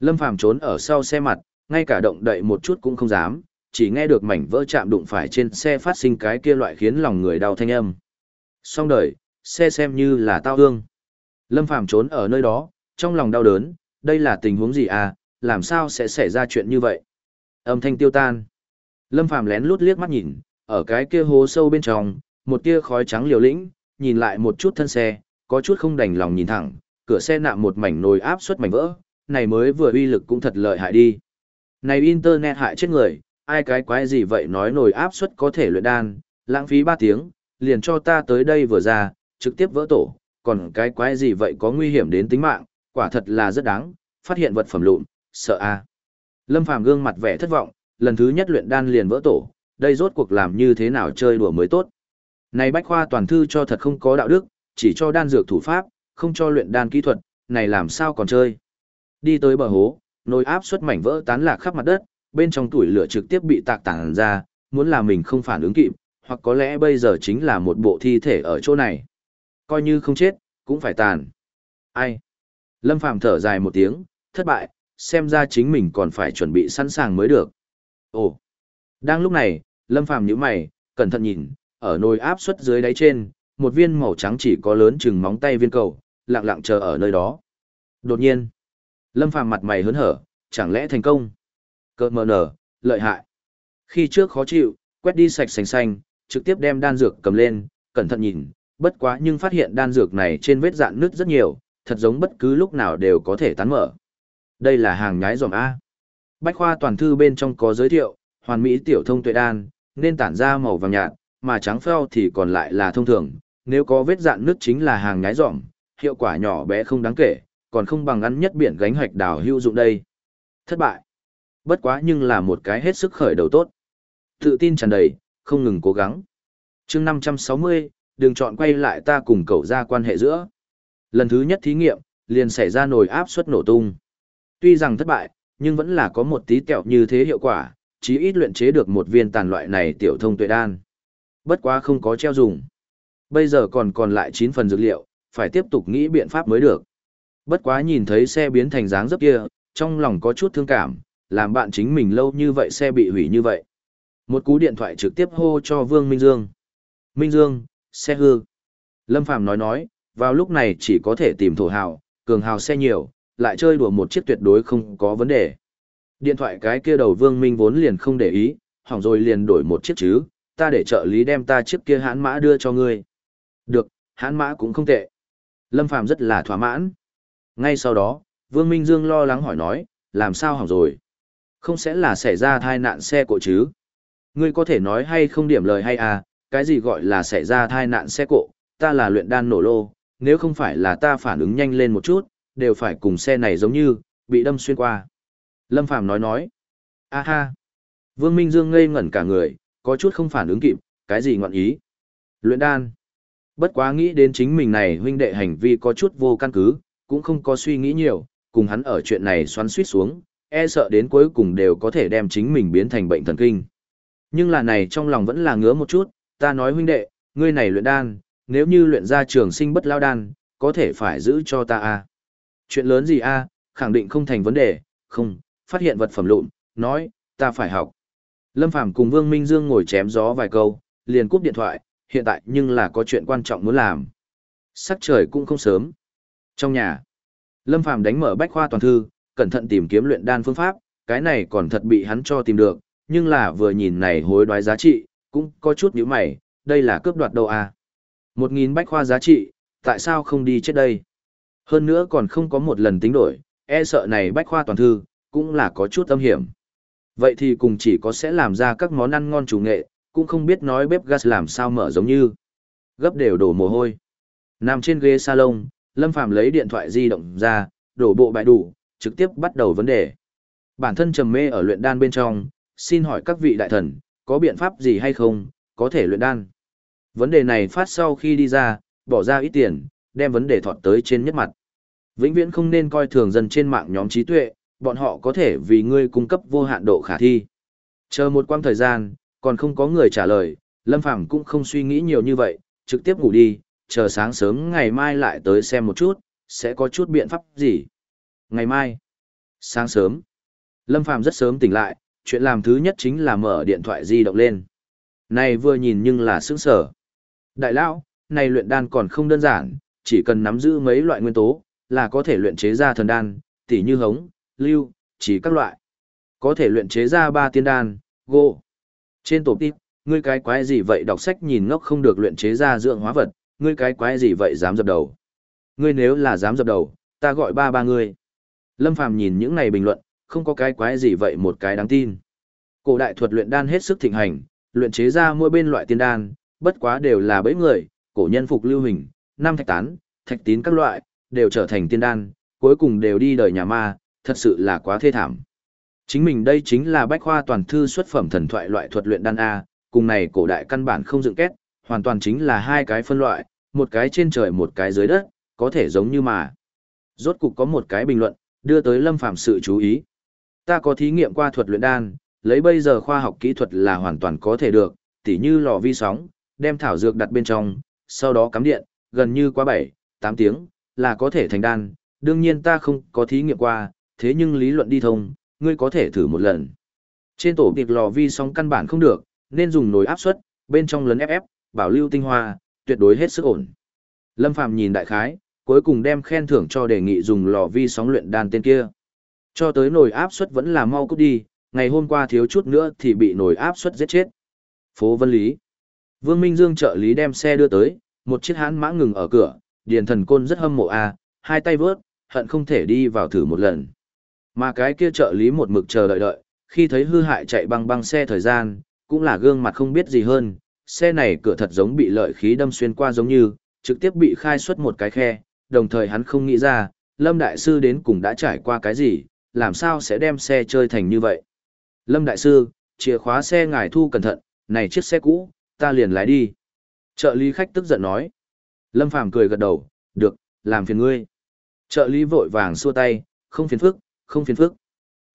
Lâm Phàm trốn ở sau xe mặt, ngay cả động đậy một chút cũng không dám, chỉ nghe được mảnh vỡ chạm đụng phải trên xe phát sinh cái kia loại khiến lòng người đau thanh âm. Xong đời, xe xem như là tao hương. Lâm Phàm trốn ở nơi đó, trong lòng đau đớn, đây là tình huống gì à, làm sao sẽ xảy ra chuyện như vậy? Âm thanh tiêu tan. Lâm Phàm lén lút liếc mắt nhìn, ở cái kia hố sâu bên trong, một tia khói trắng liều lĩnh, nhìn lại một chút thân xe, có chút không đành lòng nhìn thẳng, cửa xe nạm một mảnh nồi áp suất mảnh vỡ, này mới vừa uy lực cũng thật lợi hại đi. Này internet hại chết người, ai cái quái gì vậy nói nồi áp suất có thể luyện đan, lãng phí 3 tiếng, liền cho ta tới đây vừa ra, trực tiếp vỡ tổ, còn cái quái gì vậy có nguy hiểm đến tính mạng, quả thật là rất đáng, phát hiện vật phẩm lụn, sợ a. Lâm Phàm gương mặt vẻ thất vọng, lần thứ nhất luyện đan liền vỡ tổ, đây rốt cuộc làm như thế nào chơi đùa mới tốt. Này bách khoa toàn thư cho thật không có đạo đức, chỉ cho đan dược thủ pháp, không cho luyện đan kỹ thuật, này làm sao còn chơi. Đi tới bờ hố, nồi áp suất mảnh vỡ tán lạc khắp mặt đất, bên trong tuổi lửa trực tiếp bị tạc tản ra, muốn là mình không phản ứng kịp, hoặc có lẽ bây giờ chính là một bộ thi thể ở chỗ này. Coi như không chết, cũng phải tàn. Ai? Lâm Phàm thở dài một tiếng, thất bại, xem ra chính mình còn phải chuẩn bị sẵn sàng mới được. Ồ! Đang lúc này, Lâm Phàm nhíu mày, cẩn thận nhìn, ở nồi áp suất dưới đáy trên, một viên màu trắng chỉ có lớn chừng móng tay viên cầu, lặng lặng chờ ở nơi đó. Đột nhiên, Lâm Phàm mặt mày hớn hở, chẳng lẽ thành công? Cơ mờ nở, lợi hại. Khi trước khó chịu, quét đi sạch sành xanh, trực tiếp đem đan dược cầm lên, cẩn thận nhìn, bất quá nhưng phát hiện đan dược này trên vết dạn nứt rất nhiều, thật giống bất cứ lúc nào đều có thể tán mở. Đây là hàng nhái dòm A. Bách khoa toàn thư bên trong có giới thiệu, hoàn mỹ tiểu thông tuệ đan, nên tản ra màu vàng nhạt, mà trắng phèo thì còn lại là thông thường, nếu có vết dạn nước chính là hàng nhái dòm, hiệu quả nhỏ bé không đáng kể, còn không bằng ăn nhất biển gánh hoạch đào hữu dụng đây. Thất bại. Bất quá nhưng là một cái hết sức khởi đầu tốt. Tự tin tràn đầy, không ngừng cố gắng. chương 560, đừng chọn quay lại ta cùng cậu ra quan hệ giữa. Lần thứ nhất thí nghiệm, liền xảy ra nồi áp suất nổ tung. Tuy rằng thất bại, nhưng vẫn là có một tí kẹo như thế hiệu quả, chí ít luyện chế được một viên tàn loại này tiểu thông tuệ đan. Bất quá không có treo dùng. Bây giờ còn còn lại 9 phần dược liệu, phải tiếp tục nghĩ biện pháp mới được. Bất quá nhìn thấy xe biến thành dáng dấp kia, trong lòng có chút thương cảm, làm bạn chính mình lâu như vậy xe bị hủy như vậy. Một cú điện thoại trực tiếp hô cho Vương Minh Dương. Minh Dương, xe hư. Lâm Phàm nói nói, vào lúc này chỉ có thể tìm thổ hào, cường hào xe nhiều, lại chơi đùa một chiếc tuyệt đối không có vấn đề. Điện thoại cái kia đầu Vương Minh vốn liền không để ý, hỏng rồi liền đổi một chiếc chứ, ta để trợ lý đem ta chiếc kia hãn mã đưa cho ngươi. Được, hãn mã cũng không tệ. Lâm Phàm rất là thỏa mãn. Ngay sau đó, Vương Minh Dương lo lắng hỏi nói, làm sao hỏng rồi? Không sẽ là xảy ra tai nạn xe cộ chứ? Ngươi có thể nói hay không điểm lời hay à, cái gì gọi là xảy ra tai nạn xe cộ, ta là luyện đan nổ lô, nếu không phải là ta phản ứng nhanh lên một chút, đều phải cùng xe này giống như, bị đâm xuyên qua. Lâm Phàm nói nói, a ha. Vương Minh Dương ngây ngẩn cả người, có chút không phản ứng kịp, cái gì ngọn ý. Luyện đan. Bất quá nghĩ đến chính mình này huynh đệ hành vi có chút vô căn cứ, cũng không có suy nghĩ nhiều, cùng hắn ở chuyện này xoắn suýt xuống, e sợ đến cuối cùng đều có thể đem chính mình biến thành bệnh thần kinh. Nhưng là này trong lòng vẫn là ngứa một chút, ta nói huynh đệ, ngươi này luyện đan, nếu như luyện ra trường sinh bất lao đan, có thể phải giữ cho ta à? Chuyện lớn gì a, khẳng định không thành vấn đề, không, phát hiện vật phẩm lụn, nói, ta phải học. Lâm Phàm cùng Vương Minh Dương ngồi chém gió vài câu, liền cúp điện thoại, hiện tại nhưng là có chuyện quan trọng muốn làm. Sắc trời cũng không sớm. Trong nhà, Lâm Phàm đánh mở bách khoa toàn thư, cẩn thận tìm kiếm luyện đan phương pháp, cái này còn thật bị hắn cho tìm được, nhưng là vừa nhìn này hối đoái giá trị, cũng có chút nhíu mày, đây là cướp đoạt đâu à. Một nghìn bách khoa giá trị, tại sao không đi chết đây? Hơn nữa còn không có một lần tính đổi, e sợ này bách khoa toàn thư, cũng là có chút âm hiểm. Vậy thì cùng chỉ có sẽ làm ra các món ăn ngon chủ nghệ, cũng không biết nói bếp gas làm sao mở giống như. Gấp đều đổ mồ hôi. Nằm trên ghế salon, Lâm Phàm lấy điện thoại di động ra, đổ bộ bài đủ, trực tiếp bắt đầu vấn đề. Bản thân trầm mê ở luyện đan bên trong, xin hỏi các vị đại thần, có biện pháp gì hay không, có thể luyện đan. Vấn đề này phát sau khi đi ra, bỏ ra ít tiền, đem vấn đề thọt tới trên nhất mặt. Vĩnh viễn không nên coi thường dân trên mạng nhóm trí tuệ, bọn họ có thể vì ngươi cung cấp vô hạn độ khả thi. Chờ một quãng thời gian, còn không có người trả lời, Lâm Phàm cũng không suy nghĩ nhiều như vậy, trực tiếp ngủ đi, chờ sáng sớm ngày mai lại tới xem một chút, sẽ có chút biện pháp gì. Ngày mai, Sáng sớm, Lâm Phàm rất sớm tỉnh lại, chuyện làm thứ nhất chính là mở điện thoại di động lên. Này vừa nhìn nhưng là sững sở. Đại lão, này luyện đan còn không đơn giản, chỉ cần nắm giữ mấy loại nguyên tố, là có thể luyện chế ra thần đan, tỉ như hống, lưu, chỉ các loại. Có thể luyện chế ra ba tiên đan, gỗ. Trên tổ tiếp, ngươi cái quái gì vậy đọc sách nhìn ngốc không được luyện chế ra dưỡng hóa vật, ngươi cái quái gì vậy dám dập đầu. Ngươi nếu là dám dập đầu, ta gọi ba ba ngươi. Lâm Phàm nhìn những này bình luận, không có cái quái gì vậy một cái đáng tin. Cổ đại thuật luyện đan hết sức thịnh hành, luyện chế ra mỗi bên loại tiên đan, bất quá đều là bẫy người, cổ nhân phục lưu hình, năm thạch tán, thạch tín các loại, đều trở thành tiên đan, cuối cùng đều đi đời nhà ma, thật sự là quá thê thảm. Chính mình đây chính là bách khoa toàn thư xuất phẩm thần thoại loại thuật luyện đan A, cùng này cổ đại căn bản không dựng kết, hoàn toàn chính là hai cái phân loại, một cái trên trời một cái dưới đất, có thể giống như mà. Rốt cục có một cái bình luận, đưa tới Lâm Phàm sự chú ý. Ta có thí nghiệm qua thuật luyện đan, lấy bây giờ khoa học kỹ thuật là hoàn toàn có thể được, tỉ như lò vi sóng, đem thảo dược đặt bên trong, sau đó cắm điện, gần như qua 7, 8 tiếng, là có thể thành đan. Đương nhiên ta không có thí nghiệm qua, thế nhưng lý luận đi thông, ngươi có thể thử một lần. Trên tổ tiệc lò vi sóng căn bản không được, nên dùng nồi áp suất, bên trong lấn ép ép, bảo lưu tinh hoa, tuyệt đối hết sức ổn. Lâm Phàm nhìn đại khái, cuối cùng đem khen thưởng cho đề nghị dùng lò vi sóng luyện đan tên kia. Cho tới nồi áp suất vẫn là mau cút đi, ngày hôm qua thiếu chút nữa thì bị nồi áp suất giết chết. Phố Vân Lý. Vương Minh Dương trợ lý đem xe đưa tới, một chiếc hãn mã ngừng ở cửa, điền thần côn rất hâm mộ a, hai tay vớt, hận không thể đi vào thử một lần. Mà cái kia trợ lý một mực chờ đợi đợi, khi thấy hư hại chạy băng băng xe thời gian, cũng là gương mặt không biết gì hơn, xe này cửa thật giống bị lợi khí đâm xuyên qua giống như, trực tiếp bị khai xuất một cái khe, đồng thời hắn không nghĩ ra, Lâm Đại Sư đến cùng đã trải qua cái gì, làm sao sẽ đem xe chơi thành như vậy. Lâm Đại Sư, chìa khóa xe ngài thu cẩn thận, này chiếc xe cũ, ta liền lái đi. Trợ lý khách tức giận nói. Lâm Phàm cười gật đầu, được, làm phiền ngươi. Trợ lý vội vàng xua tay, không phiền phức, không phiền phức.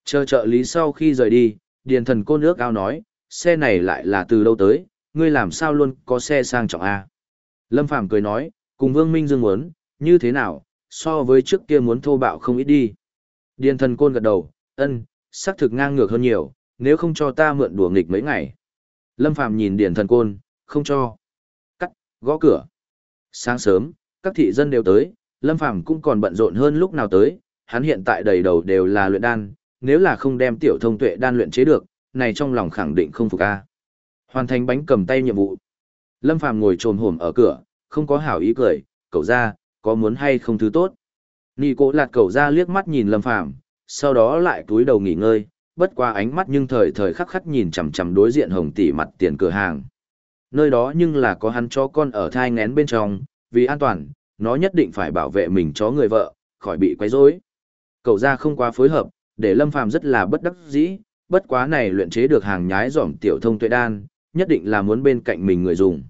Chờ trợ lý sau khi rời đi, điền thần cô nước ao nói, xe này lại là từ đâu tới, ngươi làm sao luôn có xe sang trọng A. Lâm Phàm cười nói, cùng Vương Minh Dương muốn, như thế nào, so với trước kia muốn thô bạo không ít đi. Điền thần côn gật đầu, ân, xác thực ngang ngược hơn nhiều, nếu không cho ta mượn đùa nghịch mấy ngày. Lâm Phàm nhìn điền thần côn, không cho. Cắt, gõ cửa. Sáng sớm, các thị dân đều tới, Lâm Phàm cũng còn bận rộn hơn lúc nào tới, hắn hiện tại đầy đầu đều là luyện đan, nếu là không đem tiểu thông tuệ đan luyện chế được, này trong lòng khẳng định không phục a. Hoàn thành bánh cầm tay nhiệm vụ. Lâm Phàm ngồi trồm hổm ở cửa, không có hảo ý cười, cậu ra, có muốn hay không thứ tốt. Nị cố lạt cậu ra liếc mắt nhìn Lâm Phàm sau đó lại túi đầu nghỉ ngơi, bất qua ánh mắt nhưng thời thời khắc khắc nhìn chằm chằm đối diện hồng tỷ mặt tiền cửa hàng. Nơi đó nhưng là có hắn chó con ở thai ngén bên trong, vì an toàn, nó nhất định phải bảo vệ mình chó người vợ, khỏi bị quấy rối. Cậu ra không quá phối hợp, để Lâm Phàm rất là bất đắc dĩ, bất quá này luyện chế được hàng nhái giỏm tiểu thông tuệ đan, nhất định là muốn bên cạnh mình người dùng.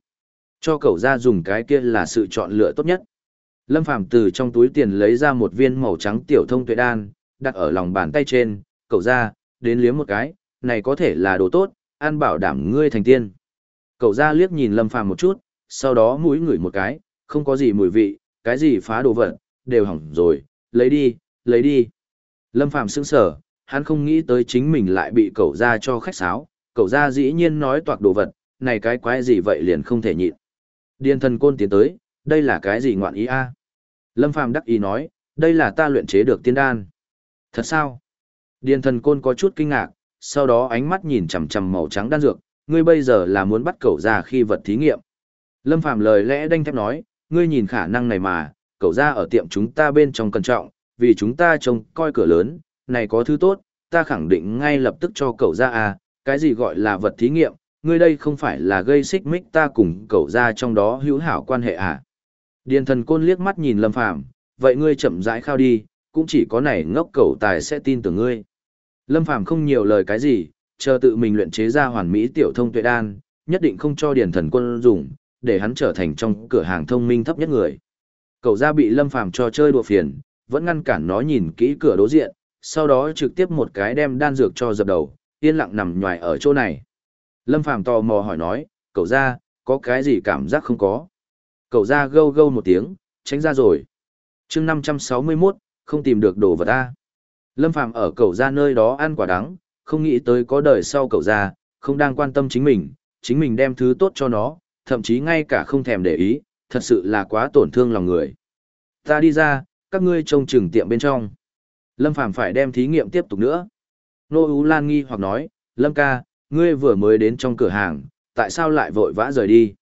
Cho cậu ra dùng cái kia là sự chọn lựa tốt nhất. Lâm Phàm từ trong túi tiền lấy ra một viên màu trắng tiểu thông tuệ đan, đặt ở lòng bàn tay trên, cậu ra, đến liếm một cái, này có thể là đồ tốt, an bảo đảm ngươi thành tiên. Cậu ra liếc nhìn Lâm Phàm một chút, sau đó mũi ngửi một cái, không có gì mùi vị, cái gì phá đồ vật, đều hỏng rồi, lấy đi, lấy đi. Lâm Phàm sững sờ, hắn không nghĩ tới chính mình lại bị cậu ra cho khách sáo, cậu ra dĩ nhiên nói toạc đồ vật, này cái quái gì vậy liền không thể nhịn. Điền thần côn tiến tới, đây là cái gì ngoạn ý a? Lâm Phàm đắc ý nói, đây là ta luyện chế được tiên đan. Thật sao? Điền thần côn có chút kinh ngạc, sau đó ánh mắt nhìn chằm chằm màu trắng đan dược, ngươi bây giờ là muốn bắt cậu ra khi vật thí nghiệm. Lâm Phàm lời lẽ đanh thép nói, ngươi nhìn khả năng này mà, cậu ra ở tiệm chúng ta bên trong cẩn trọng, vì chúng ta trông coi cửa lớn, này có thứ tốt, ta khẳng định ngay lập tức cho cậu ra à, cái gì gọi là vật thí nghiệm, ngươi đây không phải là gây xích mích ta cùng cậu ra trong đó hữu hảo quan hệ à. Điền thần côn liếc mắt nhìn Lâm Phàm vậy ngươi chậm rãi khao đi, cũng chỉ có này ngốc cậu tài sẽ tin tưởng ngươi. Lâm Phàm không nhiều lời cái gì, chờ tự mình luyện chế ra hoàn mỹ tiểu thông tuệ đan, nhất định không cho điền thần quân dùng, để hắn trở thành trong cửa hàng thông minh thấp nhất người. Cậu ra bị Lâm Phàm cho chơi đùa phiền, vẫn ngăn cản nó nhìn kỹ cửa đối diện, sau đó trực tiếp một cái đem đan dược cho dập đầu, yên lặng nằm nhòi ở chỗ này. Lâm Phàm tò mò hỏi nói, cậu ra, có cái gì cảm giác không có? Cậu ra gâu gâu một tiếng, tránh ra rồi. chương 561, không tìm được đồ vật ta. Lâm Phàm ở cậu ra nơi đó ăn quả đắng, không nghĩ tới có đời sau cậu ra, không đang quan tâm chính mình, chính mình đem thứ tốt cho nó, thậm chí ngay cả không thèm để ý, thật sự là quá tổn thương lòng người. Ta đi ra, các ngươi trông chừng tiệm bên trong. Lâm Phàm phải đem thí nghiệm tiếp tục nữa. Nô Ú Lan nghi hoặc nói, Lâm ca, ngươi vừa mới đến trong cửa hàng, tại sao lại vội vã rời đi?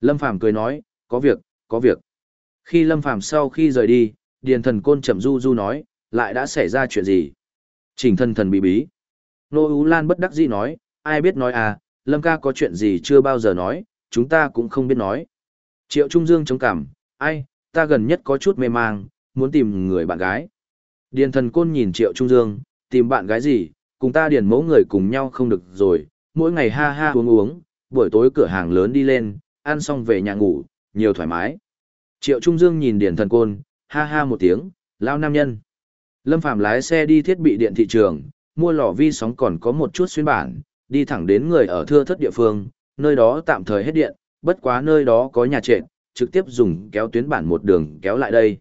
Lâm Phàm cười nói, có việc, có việc. Khi Lâm Phàm sau khi rời đi, Điền thần côn chậm du du nói, lại đã xảy ra chuyện gì? Trình thân thần bí bí. Nô Ú Lan bất đắc dĩ nói, ai biết nói à, Lâm ca có chuyện gì chưa bao giờ nói, chúng ta cũng không biết nói. Triệu Trung Dương chống cảm, ai, ta gần nhất có chút mê mang, muốn tìm người bạn gái. Điền thần côn nhìn Triệu Trung Dương, tìm bạn gái gì, cùng ta điền mẫu người cùng nhau không được rồi, mỗi ngày ha ha uống uống, buổi tối cửa hàng lớn đi lên, ăn xong về nhà ngủ, nhiều thoải mái. Triệu Trung Dương nhìn điền thần côn, ha ha một tiếng, lao nam nhân. Lâm Phạm lái xe đi thiết bị điện thị trường, mua lò vi sóng còn có một chút xuyên bản, đi thẳng đến người ở thưa thất địa phương, nơi đó tạm thời hết điện, bất quá nơi đó có nhà trệt, trực tiếp dùng kéo tuyến bản một đường kéo lại đây.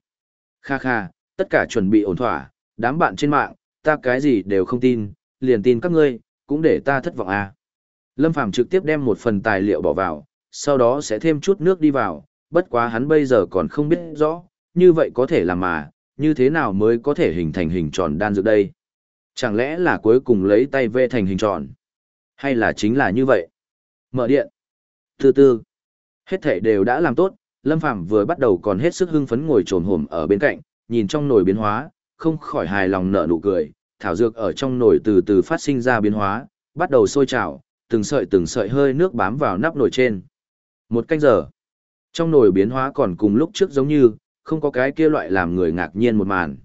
Kha kha, tất cả chuẩn bị ổn thỏa, đám bạn trên mạng, ta cái gì đều không tin, liền tin các ngươi, cũng để ta thất vọng à. Lâm Phàm trực tiếp đem một phần tài liệu bỏ vào, sau đó sẽ thêm chút nước đi vào, bất quá hắn bây giờ còn không biết rõ, như vậy có thể làm mà, như thế nào mới có thể hình thành hình tròn đan dược đây? Chẳng lẽ là cuối cùng lấy tay vê thành hình tròn? Hay là chính là như vậy? Mở điện. Từ từ. Hết thể đều đã làm tốt, Lâm Phàm vừa bắt đầu còn hết sức hưng phấn ngồi trồn hổm ở bên cạnh, nhìn trong nồi biến hóa, không khỏi hài lòng nở nụ cười, thảo dược ở trong nồi từ từ phát sinh ra biến hóa, bắt đầu sôi trào, từng sợi từng sợi hơi nước bám vào nắp nồi trên. Một canh giờ. Trong nồi biến hóa còn cùng lúc trước giống như, không có cái kia loại làm người ngạc nhiên một màn.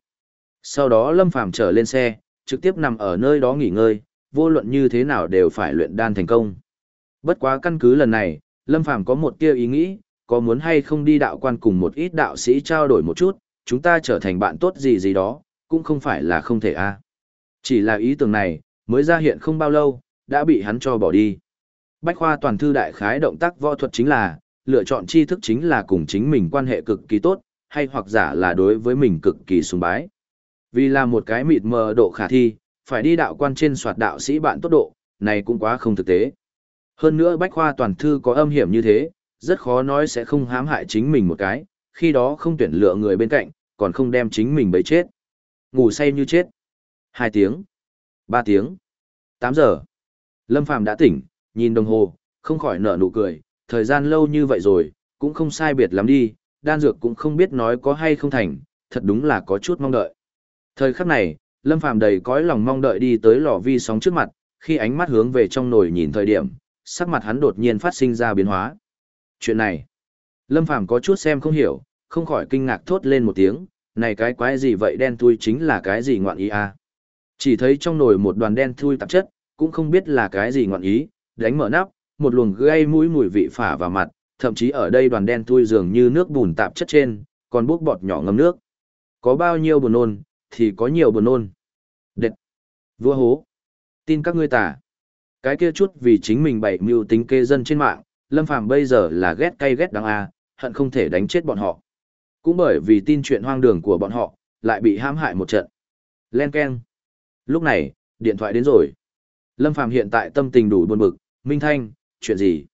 Sau đó Lâm Phàm trở lên xe, trực tiếp nằm ở nơi đó nghỉ ngơi, vô luận như thế nào đều phải luyện đan thành công. Bất quá căn cứ lần này, Lâm Phàm có một tia ý nghĩ, có muốn hay không đi đạo quan cùng một ít đạo sĩ trao đổi một chút, chúng ta trở thành bạn tốt gì gì đó, cũng không phải là không thể a. Chỉ là ý tưởng này, mới ra hiện không bao lâu, đã bị hắn cho bỏ đi. Bách khoa toàn thư đại khái động tác võ thuật chính là, lựa chọn tri thức chính là cùng chính mình quan hệ cực kỳ tốt, hay hoặc giả là đối với mình cực kỳ sùng bái. Vì là một cái mịt mờ độ khả thi, phải đi đạo quan trên soạt đạo sĩ bạn tốt độ, này cũng quá không thực tế. Hơn nữa bách khoa toàn thư có âm hiểm như thế, rất khó nói sẽ không hãm hại chính mình một cái, khi đó không tuyển lựa người bên cạnh, còn không đem chính mình bấy chết. Ngủ say như chết. Hai tiếng. Ba tiếng. Tám giờ. Lâm Phàm đã tỉnh, nhìn đồng hồ, không khỏi nở nụ cười, thời gian lâu như vậy rồi, cũng không sai biệt lắm đi, đan dược cũng không biết nói có hay không thành, thật đúng là có chút mong đợi. Thời khắc này, Lâm Phàm đầy cõi lòng mong đợi đi tới lò vi sóng trước mặt, khi ánh mắt hướng về trong nồi nhìn thời điểm, sắc mặt hắn đột nhiên phát sinh ra biến hóa. Chuyện này, Lâm Phàm có chút xem không hiểu, không khỏi kinh ngạc thốt lên một tiếng, này cái quái gì vậy đen thui chính là cái gì ngoạn ý à? Chỉ thấy trong nồi một đoàn đen thui tạp chất, cũng không biết là cái gì ngoạn ý, đánh mở nắp, một luồng gây mũi mùi vị phả vào mặt, thậm chí ở đây đoàn đen thui dường như nước bùn tạp chất trên, còn bốc bọt nhỏ ngâm nước. Có bao nhiêu buồn nôn, thì có nhiều buồn nôn. Đệt! Vua hố! Tin các ngươi tả. Cái kia chút vì chính mình bày mưu tính kê dân trên mạng, Lâm Phàm bây giờ là ghét cay ghét đắng a, hận không thể đánh chết bọn họ. Cũng bởi vì tin chuyện hoang đường của bọn họ, lại bị hãm hại một trận. Len keng. Lúc này, điện thoại đến rồi. Lâm Phàm hiện tại tâm tình đủ buồn bực, Minh Thanh, chuyện gì?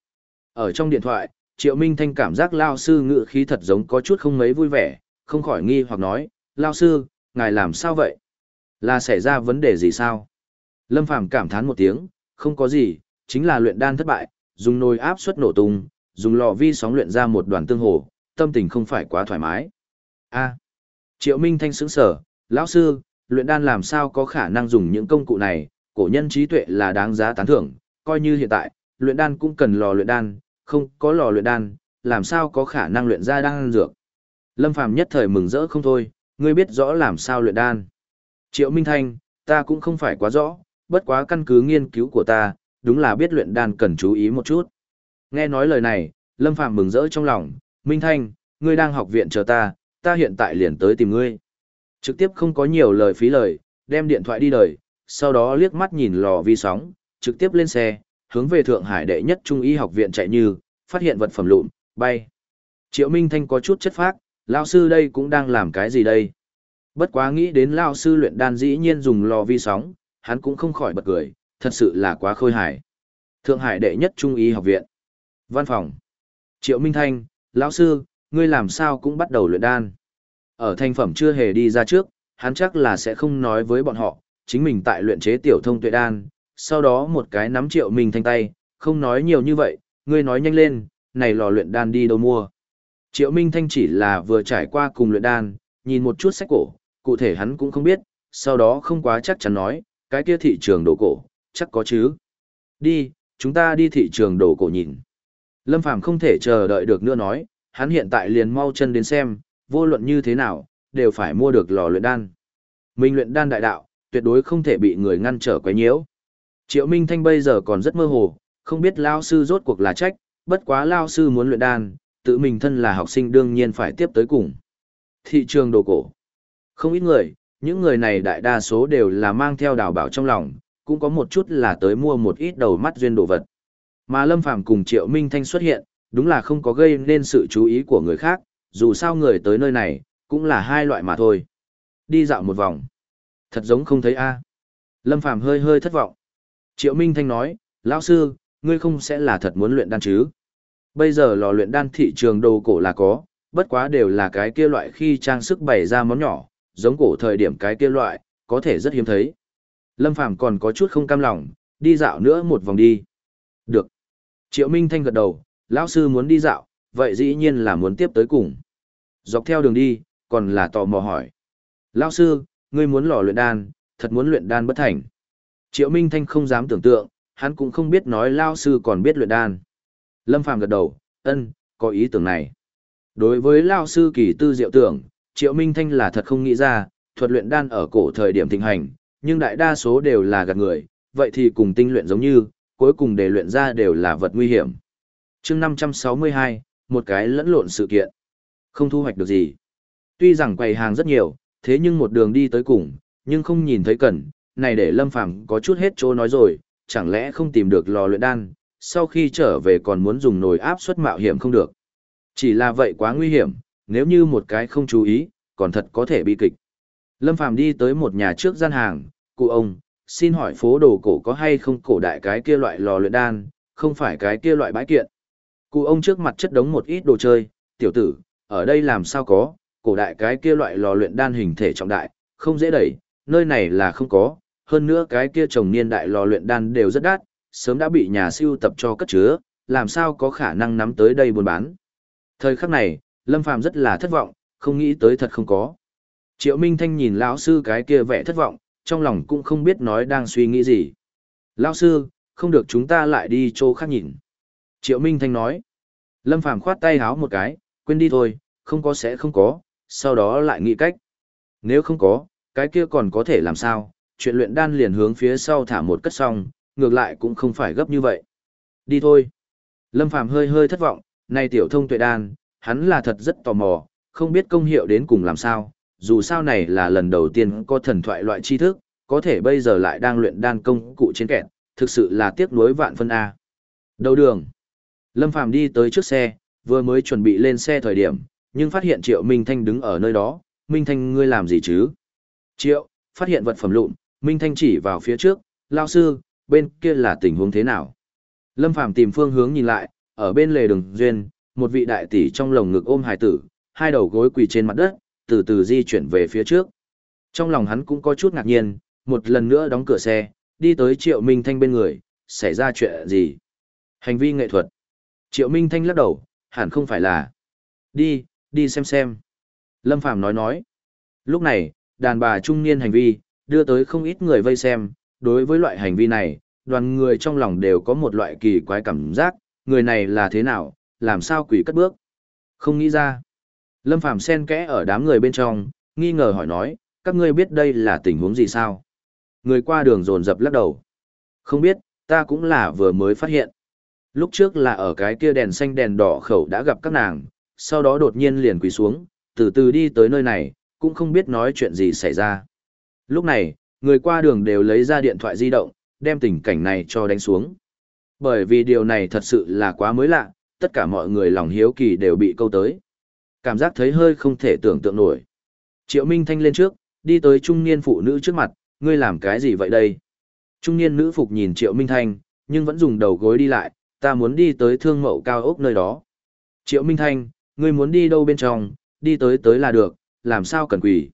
Ở trong điện thoại, Triệu Minh Thanh cảm giác Lao Sư ngự khí thật giống có chút không mấy vui vẻ, không khỏi nghi hoặc nói, Lao Sư, ngài làm sao vậy? Là xảy ra vấn đề gì sao? Lâm Phàm cảm thán một tiếng, không có gì, chính là luyện đan thất bại, dùng nồi áp suất nổ tung, dùng lò vi sóng luyện ra một đoàn tương hồ, tâm tình không phải quá thoải mái. A. Triệu Minh Thanh sững sở, lão sư, luyện đan làm sao có khả năng dùng những công cụ này, cổ nhân trí tuệ là đáng giá tán thưởng, coi như hiện tại, luyện đan cũng cần lò luyện đan, không có lò luyện đan, làm sao có khả năng luyện ra đan dược. Lâm Phàm nhất thời mừng rỡ không thôi, ngươi biết rõ làm sao luyện đan. Triệu Minh Thanh, ta cũng không phải quá rõ, bất quá căn cứ nghiên cứu của ta, đúng là biết luyện đan cần chú ý một chút. Nghe nói lời này, Lâm Phạm mừng rỡ trong lòng, Minh Thanh, ngươi đang học viện chờ ta, ta hiện tại liền tới tìm ngươi. Trực tiếp không có nhiều lời phí lời, đem điện thoại đi đời, sau đó liếc mắt nhìn lò vi sóng, trực tiếp lên xe, hướng về Thượng Hải đệ nhất trung y học viện chạy như, phát hiện vật phẩm lụn, bay. Triệu Minh Thanh có chút chất phác, lão sư đây cũng đang làm cái gì đây? Bất quá nghĩ đến lao sư luyện đan dĩ nhiên dùng lò vi sóng, hắn cũng không khỏi bật cười, thật sự là quá khôi hài. Thượng Hải đệ nhất trung y học viện. Văn phòng. Triệu Minh Thanh, lão sư, ngươi làm sao cũng bắt đầu luyện đan. Ở thanh phẩm chưa hề đi ra trước, hắn chắc là sẽ không nói với bọn họ, chính mình tại luyện chế tiểu thông tuệ đan, sau đó một cái nắm Triệu Minh Thanh tay, không nói nhiều như vậy, ngươi nói nhanh lên, này lò luyện đan đi đâu mua. Triệu Minh Thanh chỉ là vừa trải qua cùng luyện đan, nhìn một chút sách cổ, cụ thể hắn cũng không biết, sau đó không quá chắc chắn nói, cái kia thị trường đồ cổ, chắc có chứ. Đi, chúng ta đi thị trường đồ cổ nhìn. Lâm Phàm không thể chờ đợi được nữa nói, hắn hiện tại liền mau chân đến xem, vô luận như thế nào, đều phải mua được lò luyện đan. Minh luyện đan đại đạo, tuyệt đối không thể bị người ngăn trở quấy nhiễu. Triệu Minh Thanh bây giờ còn rất mơ hồ, không biết lao sư rốt cuộc là trách, bất quá lao sư muốn luyện đan, tự mình thân là học sinh đương nhiên phải tiếp tới cùng. Thị trường đồ cổ. Không ít người, những người này đại đa số đều là mang theo đào bảo trong lòng, cũng có một chút là tới mua một ít đầu mắt duyên đồ vật. Mà Lâm Phàm cùng Triệu Minh Thanh xuất hiện, đúng là không có gây nên sự chú ý của người khác, dù sao người tới nơi này, cũng là hai loại mà thôi. Đi dạo một vòng. Thật giống không thấy a. Lâm Phàm hơi hơi thất vọng. Triệu Minh Thanh nói, lão sư, ngươi không sẽ là thật muốn luyện đan chứ? Bây giờ lò luyện đan thị trường đồ cổ là có, bất quá đều là cái kia loại khi trang sức bày ra món nhỏ, giống cổ thời điểm cái kia loại, có thể rất hiếm thấy. Lâm Phàm còn có chút không cam lòng, đi dạo nữa một vòng đi. Được. Triệu Minh Thanh gật đầu, lão sư muốn đi dạo, vậy dĩ nhiên là muốn tiếp tới cùng. Dọc theo đường đi, còn là tò mò hỏi. Lão sư, ngươi muốn lò luyện đan, thật muốn luyện đan bất thành. Triệu Minh Thanh không dám tưởng tượng, hắn cũng không biết nói lão sư còn biết luyện đan. Lâm Phàm gật đầu, ân, có ý tưởng này. Đối với lão sư kỳ tư diệu tưởng, Triệu Minh Thanh là thật không nghĩ ra, thuật luyện đan ở cổ thời điểm thịnh hành, nhưng đại đa số đều là gạt người, vậy thì cùng tinh luyện giống như, cuối cùng để luyện ra đều là vật nguy hiểm. chương 562, một cái lẫn lộn sự kiện. Không thu hoạch được gì. Tuy rằng quầy hàng rất nhiều, thế nhưng một đường đi tới cùng, nhưng không nhìn thấy cần, này để Lâm Phàm có chút hết chỗ nói rồi, chẳng lẽ không tìm được lò luyện đan, sau khi trở về còn muốn dùng nồi áp suất mạo hiểm không được. Chỉ là vậy quá nguy hiểm, nếu như một cái không chú ý, còn thật có thể bị kịch. Lâm Phàm đi tới một nhà trước gian hàng, cụ ông, xin hỏi phố đồ cổ có hay không cổ đại cái kia loại lò luyện đan, không phải cái kia loại bãi kiện. Cụ ông trước mặt chất đống một ít đồ chơi, tiểu tử, ở đây làm sao có, cổ đại cái kia loại lò luyện đan hình thể trọng đại, không dễ đẩy, nơi này là không có, hơn nữa cái kia trồng niên đại lò luyện đan đều rất đắt, sớm đã bị nhà siêu tập cho cất chứa, làm sao có khả năng nắm tới đây buôn bán. Thời khắc này, Lâm Phàm rất là thất vọng, không nghĩ tới thật không có. Triệu Minh Thanh nhìn lão sư cái kia vẻ thất vọng, trong lòng cũng không biết nói đang suy nghĩ gì. Lão sư, không được chúng ta lại đi chỗ khác nhìn. Triệu Minh Thanh nói. Lâm Phàm khoát tay háo một cái, quên đi thôi, không có sẽ không có, sau đó lại nghĩ cách. Nếu không có, cái kia còn có thể làm sao, chuyện luyện đan liền hướng phía sau thả một cất xong, ngược lại cũng không phải gấp như vậy. Đi thôi. Lâm Phàm hơi hơi thất vọng, này tiểu thông tuệ đan, hắn là thật rất tò mò, không biết công hiệu đến cùng làm sao, dù sao này là lần đầu tiên có thần thoại loại tri thức, có thể bây giờ lại đang luyện đan công cụ trên kẹt, thực sự là tiếc nuối vạn phân A. Đầu đường. Lâm Phàm đi tới trước xe, vừa mới chuẩn bị lên xe thời điểm, nhưng phát hiện Triệu Minh Thanh đứng ở nơi đó, Minh Thanh ngươi làm gì chứ? Triệu, phát hiện vật phẩm lụn, Minh Thanh chỉ vào phía trước, lao sư, bên kia là tình huống thế nào? Lâm Phàm tìm phương hướng nhìn lại, ở bên lề đường duyên, một vị đại tỷ trong lồng ngực ôm hài tử, hai đầu gối quỳ trên mặt đất, từ từ di chuyển về phía trước. Trong lòng hắn cũng có chút ngạc nhiên, một lần nữa đóng cửa xe, đi tới Triệu Minh Thanh bên người, xảy ra chuyện gì? Hành vi nghệ thuật. Triệu Minh Thanh lắc đầu, hẳn không phải là. Đi, đi xem xem. Lâm Phàm nói nói. Lúc này, đàn bà trung niên hành vi, đưa tới không ít người vây xem, đối với loại hành vi này, đoàn người trong lòng đều có một loại kỳ quái cảm giác, người này là thế nào, làm sao quỷ cất bước. Không nghĩ ra. Lâm Phàm xen kẽ ở đám người bên trong, nghi ngờ hỏi nói, các ngươi biết đây là tình huống gì sao? Người qua đường dồn dập lắc đầu. Không biết, ta cũng là vừa mới phát hiện. Lúc trước là ở cái kia đèn xanh đèn đỏ khẩu đã gặp các nàng, sau đó đột nhiên liền quỳ xuống, từ từ đi tới nơi này, cũng không biết nói chuyện gì xảy ra. Lúc này, người qua đường đều lấy ra điện thoại di động, đem tình cảnh này cho đánh xuống. Bởi vì điều này thật sự là quá mới lạ, tất cả mọi người lòng hiếu kỳ đều bị câu tới. Cảm giác thấy hơi không thể tưởng tượng nổi. Triệu Minh Thanh lên trước, đi tới trung niên phụ nữ trước mặt, ngươi làm cái gì vậy đây? Trung niên nữ phục nhìn Triệu Minh Thanh, nhưng vẫn dùng đầu gối đi lại, ta muốn đi tới thương mậu cao ốc nơi đó. Triệu Minh Thanh, ngươi muốn đi đâu bên trong, đi tới tới là được, làm sao cần quỷ.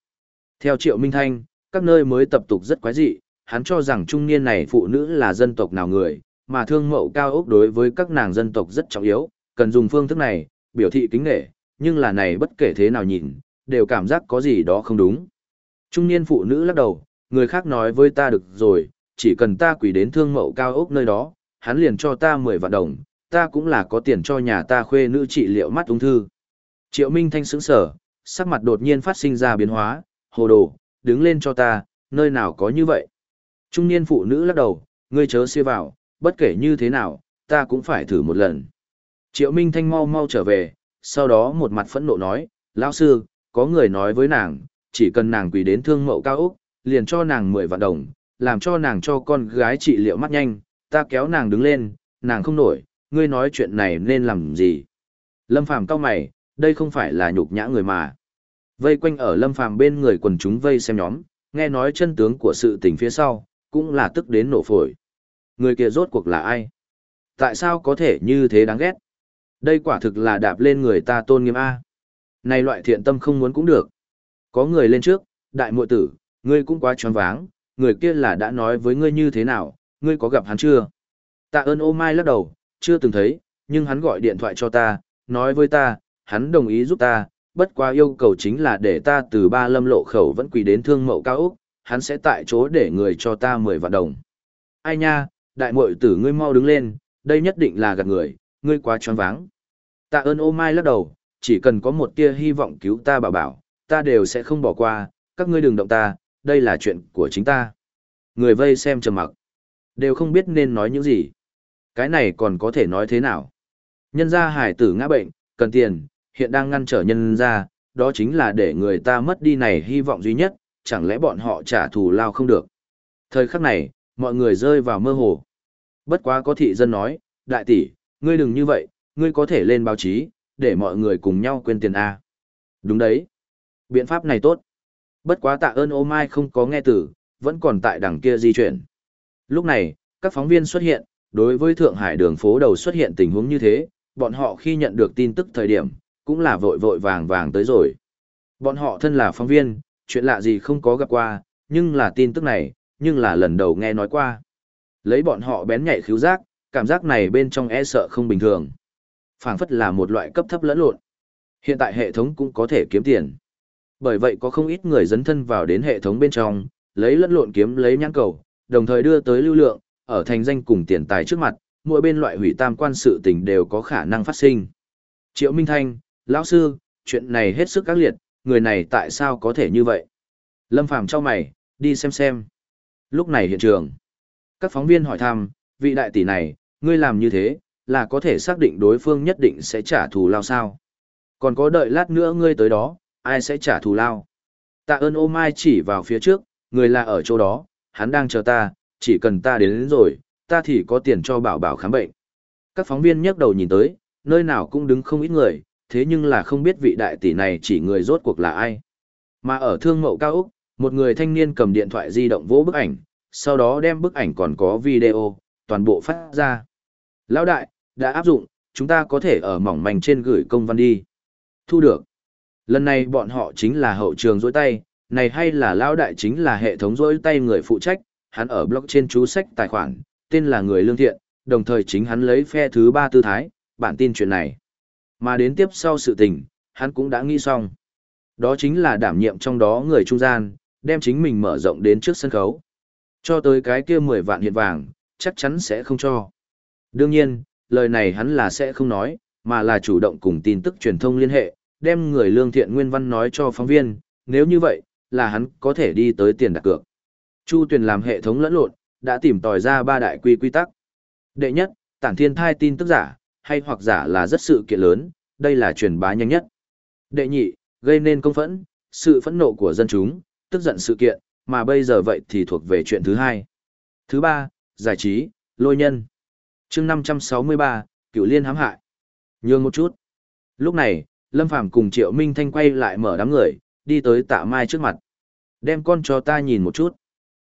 Theo Triệu Minh Thanh, các nơi mới tập tục rất quái dị, hắn cho rằng trung niên này phụ nữ là dân tộc nào người, mà thương mậu cao ốc đối với các nàng dân tộc rất trọng yếu, cần dùng phương thức này, biểu thị kính nghệ, nhưng là này bất kể thế nào nhìn, đều cảm giác có gì đó không đúng. Trung niên phụ nữ lắc đầu, người khác nói với ta được rồi, chỉ cần ta quỷ đến thương mậu cao ốc nơi đó, hắn liền cho ta 10 vạn đồng, ta cũng là có tiền cho nhà ta khuê nữ trị liệu mắt ung thư. Triệu Minh Thanh sững sở, sắc mặt đột nhiên phát sinh ra biến hóa, hồ đồ, đứng lên cho ta, nơi nào có như vậy. Trung niên phụ nữ lắc đầu, ngươi chớ xia vào, bất kể như thế nào, ta cũng phải thử một lần. Triệu Minh Thanh mau mau trở về, sau đó một mặt phẫn nộ nói, lão sư, có người nói với nàng, chỉ cần nàng quỳ đến thương mậu cao Úc, liền cho nàng 10 vạn đồng, làm cho nàng cho con gái trị liệu mắt nhanh, ta kéo nàng đứng lên, nàng không nổi, ngươi nói chuyện này nên làm gì. Lâm Phàm cao mày, đây không phải là nhục nhã người mà. Vây quanh ở Lâm Phàm bên người quần chúng vây xem nhóm, nghe nói chân tướng của sự tình phía sau, cũng là tức đến nổ phổi. Người kia rốt cuộc là ai? Tại sao có thể như thế đáng ghét? Đây quả thực là đạp lên người ta tôn nghiêm A. Này loại thiện tâm không muốn cũng được. Có người lên trước, đại muội tử, ngươi cũng quá choáng váng, người kia là đã nói với ngươi như thế nào, ngươi có gặp hắn chưa? Tạ ơn ô mai lắc đầu, chưa từng thấy, nhưng hắn gọi điện thoại cho ta, nói với ta, hắn đồng ý giúp ta, bất quá yêu cầu chính là để ta từ ba lâm lộ khẩu vẫn quỳ đến thương mậu cao Úc, hắn sẽ tại chỗ để người cho ta 10 vạn đồng. Ai nha, đại muội tử ngươi mau đứng lên, đây nhất định là gạt người, ngươi quá choáng váng. Tạ ơn ô mai lắc đầu, chỉ cần có một tia hy vọng cứu ta bảo bảo, ta đều sẽ không bỏ qua, các ngươi đừng động ta, đây là chuyện của chính ta. Người vây xem trầm mặc, đều không biết nên nói những gì. Cái này còn có thể nói thế nào? Nhân gia hải tử ngã bệnh, cần tiền, hiện đang ngăn trở nhân ra, đó chính là để người ta mất đi này hy vọng duy nhất, chẳng lẽ bọn họ trả thù lao không được. Thời khắc này, mọi người rơi vào mơ hồ. Bất quá có thị dân nói, đại tỷ, ngươi đừng như vậy, ngươi có thể lên báo chí, để mọi người cùng nhau quên tiền A. Đúng đấy. Biện pháp này tốt. Bất quá tạ ơn ô mai không có nghe tử, vẫn còn tại đằng kia di chuyển. Lúc này, các phóng viên xuất hiện, đối với Thượng Hải đường phố đầu xuất hiện tình huống như thế, bọn họ khi nhận được tin tức thời điểm, cũng là vội vội vàng vàng tới rồi. Bọn họ thân là phóng viên, chuyện lạ gì không có gặp qua, nhưng là tin tức này, nhưng là lần đầu nghe nói qua. Lấy bọn họ bén nhạy khiếu giác, cảm giác này bên trong e sợ không bình thường. phảng phất là một loại cấp thấp lẫn lộn. Hiện tại hệ thống cũng có thể kiếm tiền. Bởi vậy có không ít người dấn thân vào đến hệ thống bên trong, lấy lẫn lộn kiếm lấy nhãn cầu, đồng thời đưa tới lưu lượng, ở thành danh cùng tiền tài trước mặt, mỗi bên loại hủy tam quan sự tình đều có khả năng phát sinh. Triệu Minh Thanh, lão sư, chuyện này hết sức các liệt, người này tại sao có thể như vậy? Lâm Phàm cho mày, đi xem xem. Lúc này hiện trường, các phóng viên hỏi thăm, vị đại tỷ này, ngươi làm như thế, là có thể xác định đối phương nhất định sẽ trả thù lao sao? Còn có đợi lát nữa ngươi tới đó, ai sẽ trả thù lao? Tạ ơn ô mai chỉ vào phía trước, người là ở chỗ đó, hắn đang chờ ta, chỉ cần ta đến, đến rồi, ta thì có tiền cho bảo bảo khám bệnh. Các phóng viên nhấc đầu nhìn tới, nơi nào cũng đứng không ít người, thế nhưng là không biết vị đại tỷ này chỉ người rốt cuộc là ai. Mà ở thương mậu cao Úc, một người thanh niên cầm điện thoại di động vỗ bức ảnh, sau đó đem bức ảnh còn có video, toàn bộ phát ra. Lão đại, đã áp dụng, chúng ta có thể ở mỏng mảnh trên gửi công văn đi. Thu được. Lần này bọn họ chính là hậu trường dối tay, này hay là lão đại chính là hệ thống dối tay người phụ trách, hắn ở blog trên chú sách tài khoản, tên là người lương thiện, đồng thời chính hắn lấy phe thứ ba tư thái, bản tin chuyện này. Mà đến tiếp sau sự tình, hắn cũng đã nghĩ xong. Đó chính là đảm nhiệm trong đó người trung gian, đem chính mình mở rộng đến trước sân khấu. Cho tới cái kia 10 vạn hiện vàng, chắc chắn sẽ không cho. Đương nhiên, lời này hắn là sẽ không nói, mà là chủ động cùng tin tức truyền thông liên hệ, đem người lương thiện nguyên văn nói cho phóng viên, nếu như vậy, là hắn có thể đi tới tiền đặt cược. Chu Tuyền làm hệ thống lẫn lộn, đã tìm tòi ra ba đại quy quy tắc. Đệ nhất, tản thiên thai tin tức giả, hay hoặc giả là rất sự kiện lớn, đây là truyền bá nhanh nhất. Đệ nhị, gây nên công phẫn, sự phẫn nộ của dân chúng, tức giận sự kiện, mà bây giờ vậy thì thuộc về chuyện thứ hai. Thứ ba, giải trí, lôi nhân. chương 563, cựu liên hãm hại. Nhường một chút. Lúc này, Lâm Phàm cùng Triệu Minh Thanh quay lại mở đám người, đi tới tạ mai trước mặt. Đem con cho ta nhìn một chút.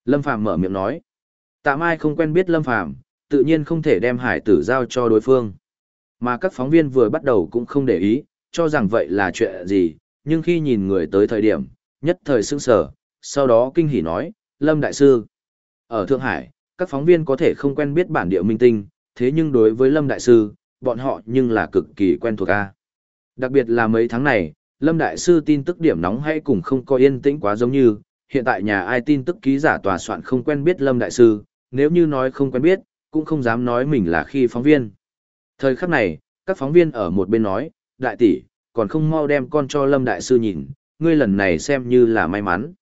Lâm Phàm mở miệng nói. Tạ Mai không quen biết Lâm Phàm tự nhiên không thể đem hải tử giao cho đối phương. Mà các phóng viên vừa bắt đầu cũng không để ý, cho rằng vậy là chuyện gì, nhưng khi nhìn người tới thời điểm, nhất thời sững sở, sau đó kinh hỉ nói, Lâm Đại Sư. Ở Thượng Hải, các phóng viên có thể không quen biết bản địa minh tinh, thế nhưng đối với Lâm Đại Sư, bọn họ nhưng là cực kỳ quen thuộc a. Đặc biệt là mấy tháng này, Lâm Đại Sư tin tức điểm nóng hay cùng không có yên tĩnh quá giống như, hiện tại nhà ai tin tức ký giả tòa soạn không quen biết Lâm Đại Sư, nếu như nói không quen biết, cũng không dám nói mình là khi phóng viên. Thời khắc này, các phóng viên ở một bên nói, đại tỷ, còn không mau đem con cho Lâm Đại Sư nhìn, ngươi lần này xem như là may mắn.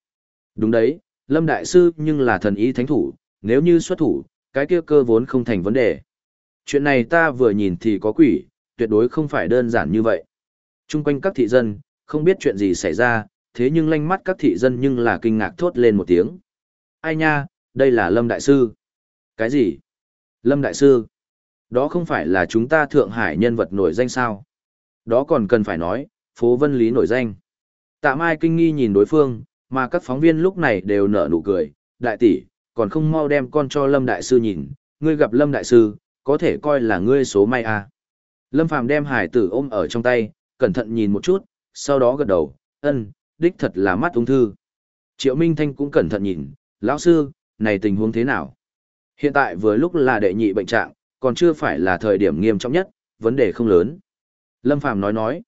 Đúng đấy, Lâm Đại Sư nhưng là thần ý thánh thủ, nếu như xuất thủ, cái kia cơ vốn không thành vấn đề. Chuyện này ta vừa nhìn thì có quỷ, tuyệt đối không phải đơn giản như vậy. Trung quanh các thị dân, không biết chuyện gì xảy ra, thế nhưng lanh mắt các thị dân nhưng là kinh ngạc thốt lên một tiếng. Ai nha, đây là Lâm Đại Sư. Cái gì? Lâm Đại Sư? Đó không phải là chúng ta Thượng Hải nhân vật nổi danh sao? Đó còn cần phải nói, phố Vân Lý nổi danh. Tạ Mai kinh nghi nhìn đối phương, mà các phóng viên lúc này đều nở nụ cười. Đại tỷ, còn không mau đem con cho Lâm Đại Sư nhìn, ngươi gặp Lâm Đại Sư, có thể coi là ngươi số may à. Lâm Phàm đem hải tử ôm ở trong tay, cẩn thận nhìn một chút, sau đó gật đầu, ân, đích thật là mắt ung thư. Triệu Minh Thanh cũng cẩn thận nhìn, lão sư, này tình huống thế nào? Hiện tại vừa lúc là đệ nhị bệnh trạng, còn chưa phải là thời điểm nghiêm trọng nhất, vấn đề không lớn. Lâm Phàm nói nói.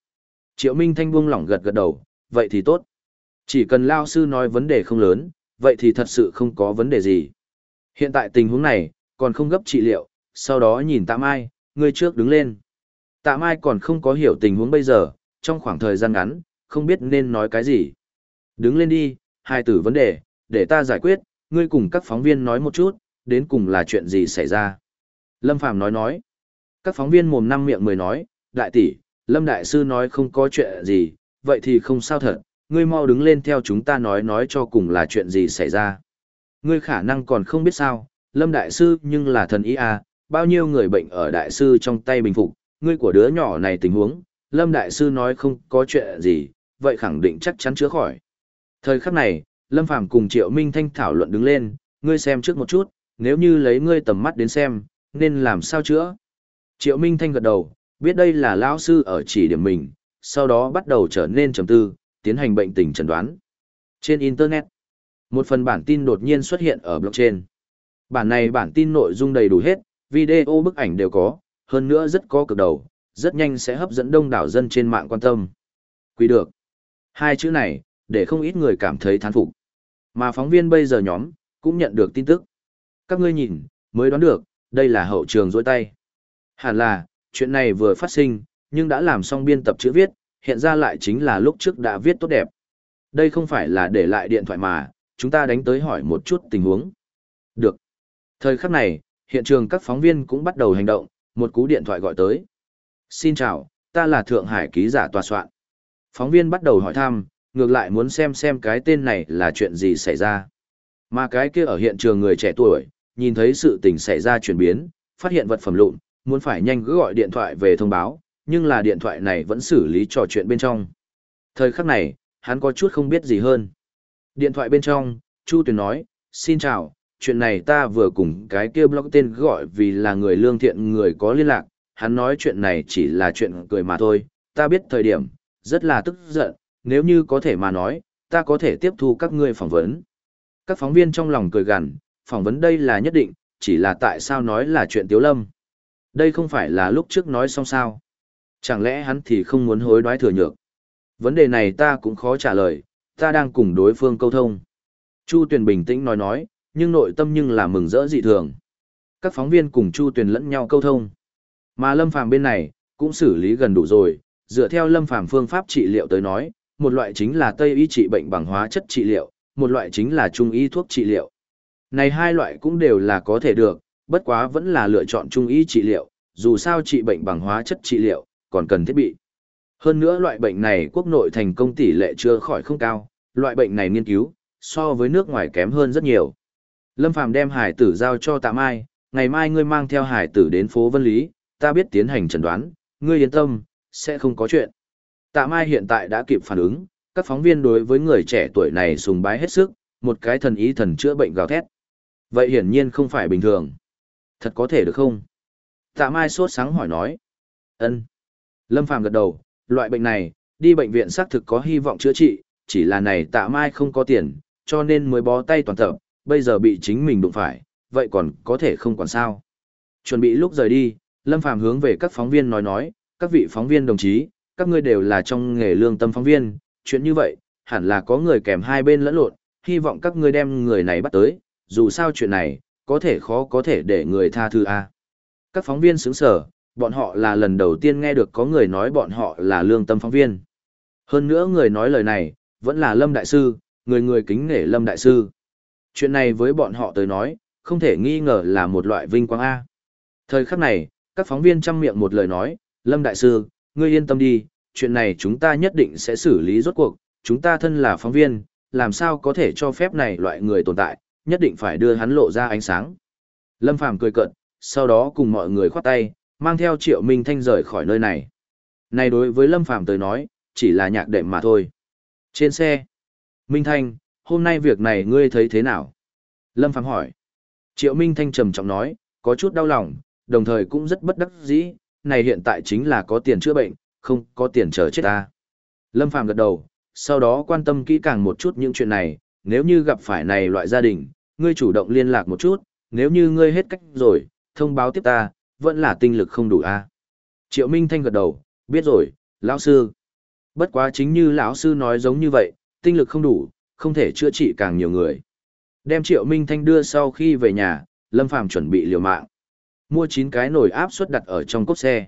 Triệu Minh Thanh buông lỏng gật gật đầu, vậy thì tốt. Chỉ cần lao sư nói vấn đề không lớn, vậy thì thật sự không có vấn đề gì. Hiện tại tình huống này, còn không gấp trị liệu, sau đó nhìn Tạ Mai, người trước đứng lên. Tạ Mai còn không có hiểu tình huống bây giờ, trong khoảng thời gian ngắn, không biết nên nói cái gì. Đứng lên đi, hai tử vấn đề, để ta giải quyết, ngươi cùng các phóng viên nói một chút, đến cùng là chuyện gì xảy ra. Lâm Phàm nói nói. Các phóng viên mồm năm miệng mười nói, đại tỷ, Lâm Đại Sư nói không có chuyện gì, vậy thì không sao thật, ngươi mau đứng lên theo chúng ta nói nói cho cùng là chuyện gì xảy ra. Ngươi khả năng còn không biết sao, Lâm Đại Sư nhưng là thần ý à, bao nhiêu người bệnh ở Đại Sư trong tay bình phục, ngươi của đứa nhỏ này tình huống, Lâm Đại Sư nói không có chuyện gì, vậy khẳng định chắc chắn chữa khỏi. Thời khắc này, Lâm Phàm cùng Triệu Minh Thanh thảo luận đứng lên, ngươi xem trước một chút, nếu như lấy ngươi tầm mắt đến xem, nên làm sao chữa. Triệu Minh Thanh gật đầu, biết đây là lão sư ở chỉ điểm mình, sau đó bắt đầu trở nên trầm tư, tiến hành bệnh tình chẩn đoán. Trên Internet, một phần bản tin đột nhiên xuất hiện ở blockchain. Bản này bản tin nội dung đầy đủ hết, video bức ảnh đều có, hơn nữa rất có cực đầu, rất nhanh sẽ hấp dẫn đông đảo dân trên mạng quan tâm. Quý được. Hai chữ này, để không ít người cảm thấy thán phục. Mà phóng viên bây giờ nhóm, cũng nhận được tin tức. Các ngươi nhìn, mới đoán được, đây là hậu trường dối tay. Hẳn là, chuyện này vừa phát sinh, nhưng đã làm xong biên tập chữ viết, hiện ra lại chính là lúc trước đã viết tốt đẹp. Đây không phải là để lại điện thoại mà, chúng ta đánh tới hỏi một chút tình huống. Được. Thời khắc này, hiện trường các phóng viên cũng bắt đầu hành động, một cú điện thoại gọi tới. Xin chào, ta là Thượng Hải ký giả tòa soạn. Phóng viên bắt đầu hỏi thăm, ngược lại muốn xem xem cái tên này là chuyện gì xảy ra. Mà cái kia ở hiện trường người trẻ tuổi, nhìn thấy sự tình xảy ra chuyển biến, phát hiện vật phẩm lụn, muốn phải nhanh cứ gọi điện thoại về thông báo, nhưng là điện thoại này vẫn xử lý trò chuyện bên trong. Thời khắc này, hắn có chút không biết gì hơn. Điện thoại bên trong, Chu Tuyền nói, xin chào, chuyện này ta vừa cùng cái kia blog tên gọi vì là người lương thiện người có liên lạc, hắn nói chuyện này chỉ là chuyện cười mà thôi, ta biết thời điểm, rất là tức giận, nếu như có thể mà nói, ta có thể tiếp thu các ngươi phỏng vấn. Các phóng viên trong lòng cười gằn, phỏng vấn đây là nhất định, chỉ là tại sao nói là chuyện Tiếu Lâm. Đây không phải là lúc trước nói xong sao. Chẳng lẽ hắn thì không muốn hối đoái thừa nhược? Vấn đề này ta cũng khó trả lời, ta đang cùng đối phương câu thông. Chu Tuyền bình tĩnh nói nói, nhưng nội tâm nhưng là mừng rỡ dị thường. Các phóng viên cùng Chu Tuyền lẫn nhau câu thông. Mà Lâm Phàm bên này, cũng xử lý gần đủ rồi, dựa theo Lâm Phàm phương pháp trị liệu tới nói, một loại chính là Tây y trị bệnh bằng hóa chất trị liệu, một loại chính là Trung y thuốc trị liệu. Này hai loại cũng đều là có thể được, bất quá vẫn là lựa chọn Trung y trị liệu, dù sao trị bệnh bằng hóa chất trị liệu, còn cần thiết bị. Hơn nữa loại bệnh này quốc nội thành công tỷ lệ chưa khỏi không cao, loại bệnh này nghiên cứu, so với nước ngoài kém hơn rất nhiều. Lâm Phàm đem hải tử giao cho tạ mai, ngày mai ngươi mang theo hải tử đến phố Vân Lý, ta biết tiến hành chẩn đoán, ngươi yên tâm, sẽ không có chuyện. Tạ mai hiện tại đã kịp phản ứng, các phóng viên đối với người trẻ tuổi này sùng bái hết sức, một cái thần ý thần chữa bệnh gào thét. Vậy hiển nhiên không phải bình thường. Thật có thể được không? Tạ Mai sốt sáng hỏi nói. ân Lâm Phàm gật đầu, loại bệnh này, đi bệnh viện xác thực có hy vọng chữa trị, chỉ là này Tạ Mai không có tiền, cho nên mới bó tay toàn tập, bây giờ bị chính mình đụng phải, vậy còn có thể không còn sao. Chuẩn bị lúc rời đi, Lâm Phàm hướng về các phóng viên nói nói, các vị phóng viên đồng chí, các ngươi đều là trong nghề lương tâm phóng viên, chuyện như vậy, hẳn là có người kèm hai bên lẫn lộn, hy vọng các ngươi đem người này bắt tới, dù sao chuyện này, có thể khó có thể để người tha thứ a. Các phóng viên sững sở, bọn họ là lần đầu tiên nghe được có người nói bọn họ là lương tâm phóng viên. Hơn nữa người nói lời này, vẫn là Lâm Đại Sư, người người kính nể Lâm Đại Sư. Chuyện này với bọn họ tới nói, không thể nghi ngờ là một loại vinh quang A. Thời khắc này, các phóng viên chăm miệng một lời nói, Lâm Đại Sư, ngươi yên tâm đi, chuyện này chúng ta nhất định sẽ xử lý rốt cuộc, chúng ta thân là phóng viên, làm sao có thể cho phép này loại người tồn tại, nhất định phải đưa hắn lộ ra ánh sáng. Lâm Phàm cười cợt, sau đó cùng mọi người khoát tay, mang theo Triệu Minh Thanh rời khỏi nơi này. Này đối với Lâm Phàm tới nói, chỉ là nhạc đệm mà thôi. Trên xe, Minh Thanh, hôm nay việc này ngươi thấy thế nào? Lâm Phàm hỏi. Triệu Minh Thanh trầm trọng nói, có chút đau lòng, đồng thời cũng rất bất đắc dĩ, này hiện tại chính là có tiền chữa bệnh, không có tiền chờ chết ta. Lâm Phàm gật đầu, sau đó quan tâm kỹ càng một chút những chuyện này, nếu như gặp phải này loại gia đình, ngươi chủ động liên lạc một chút, nếu như ngươi hết cách rồi, thông báo tiếp ta, vẫn là tinh lực không đủ a. À? Triệu Minh Thanh gật đầu, biết rồi, lão sư. Bất quá chính như lão sư nói giống như vậy, tinh lực không đủ, không thể chữa trị càng nhiều người. Đem Triệu Minh Thanh đưa sau khi về nhà, Lâm Phàm chuẩn bị liều mạng. Mua 9 cái nồi áp suất đặt ở trong cốc xe.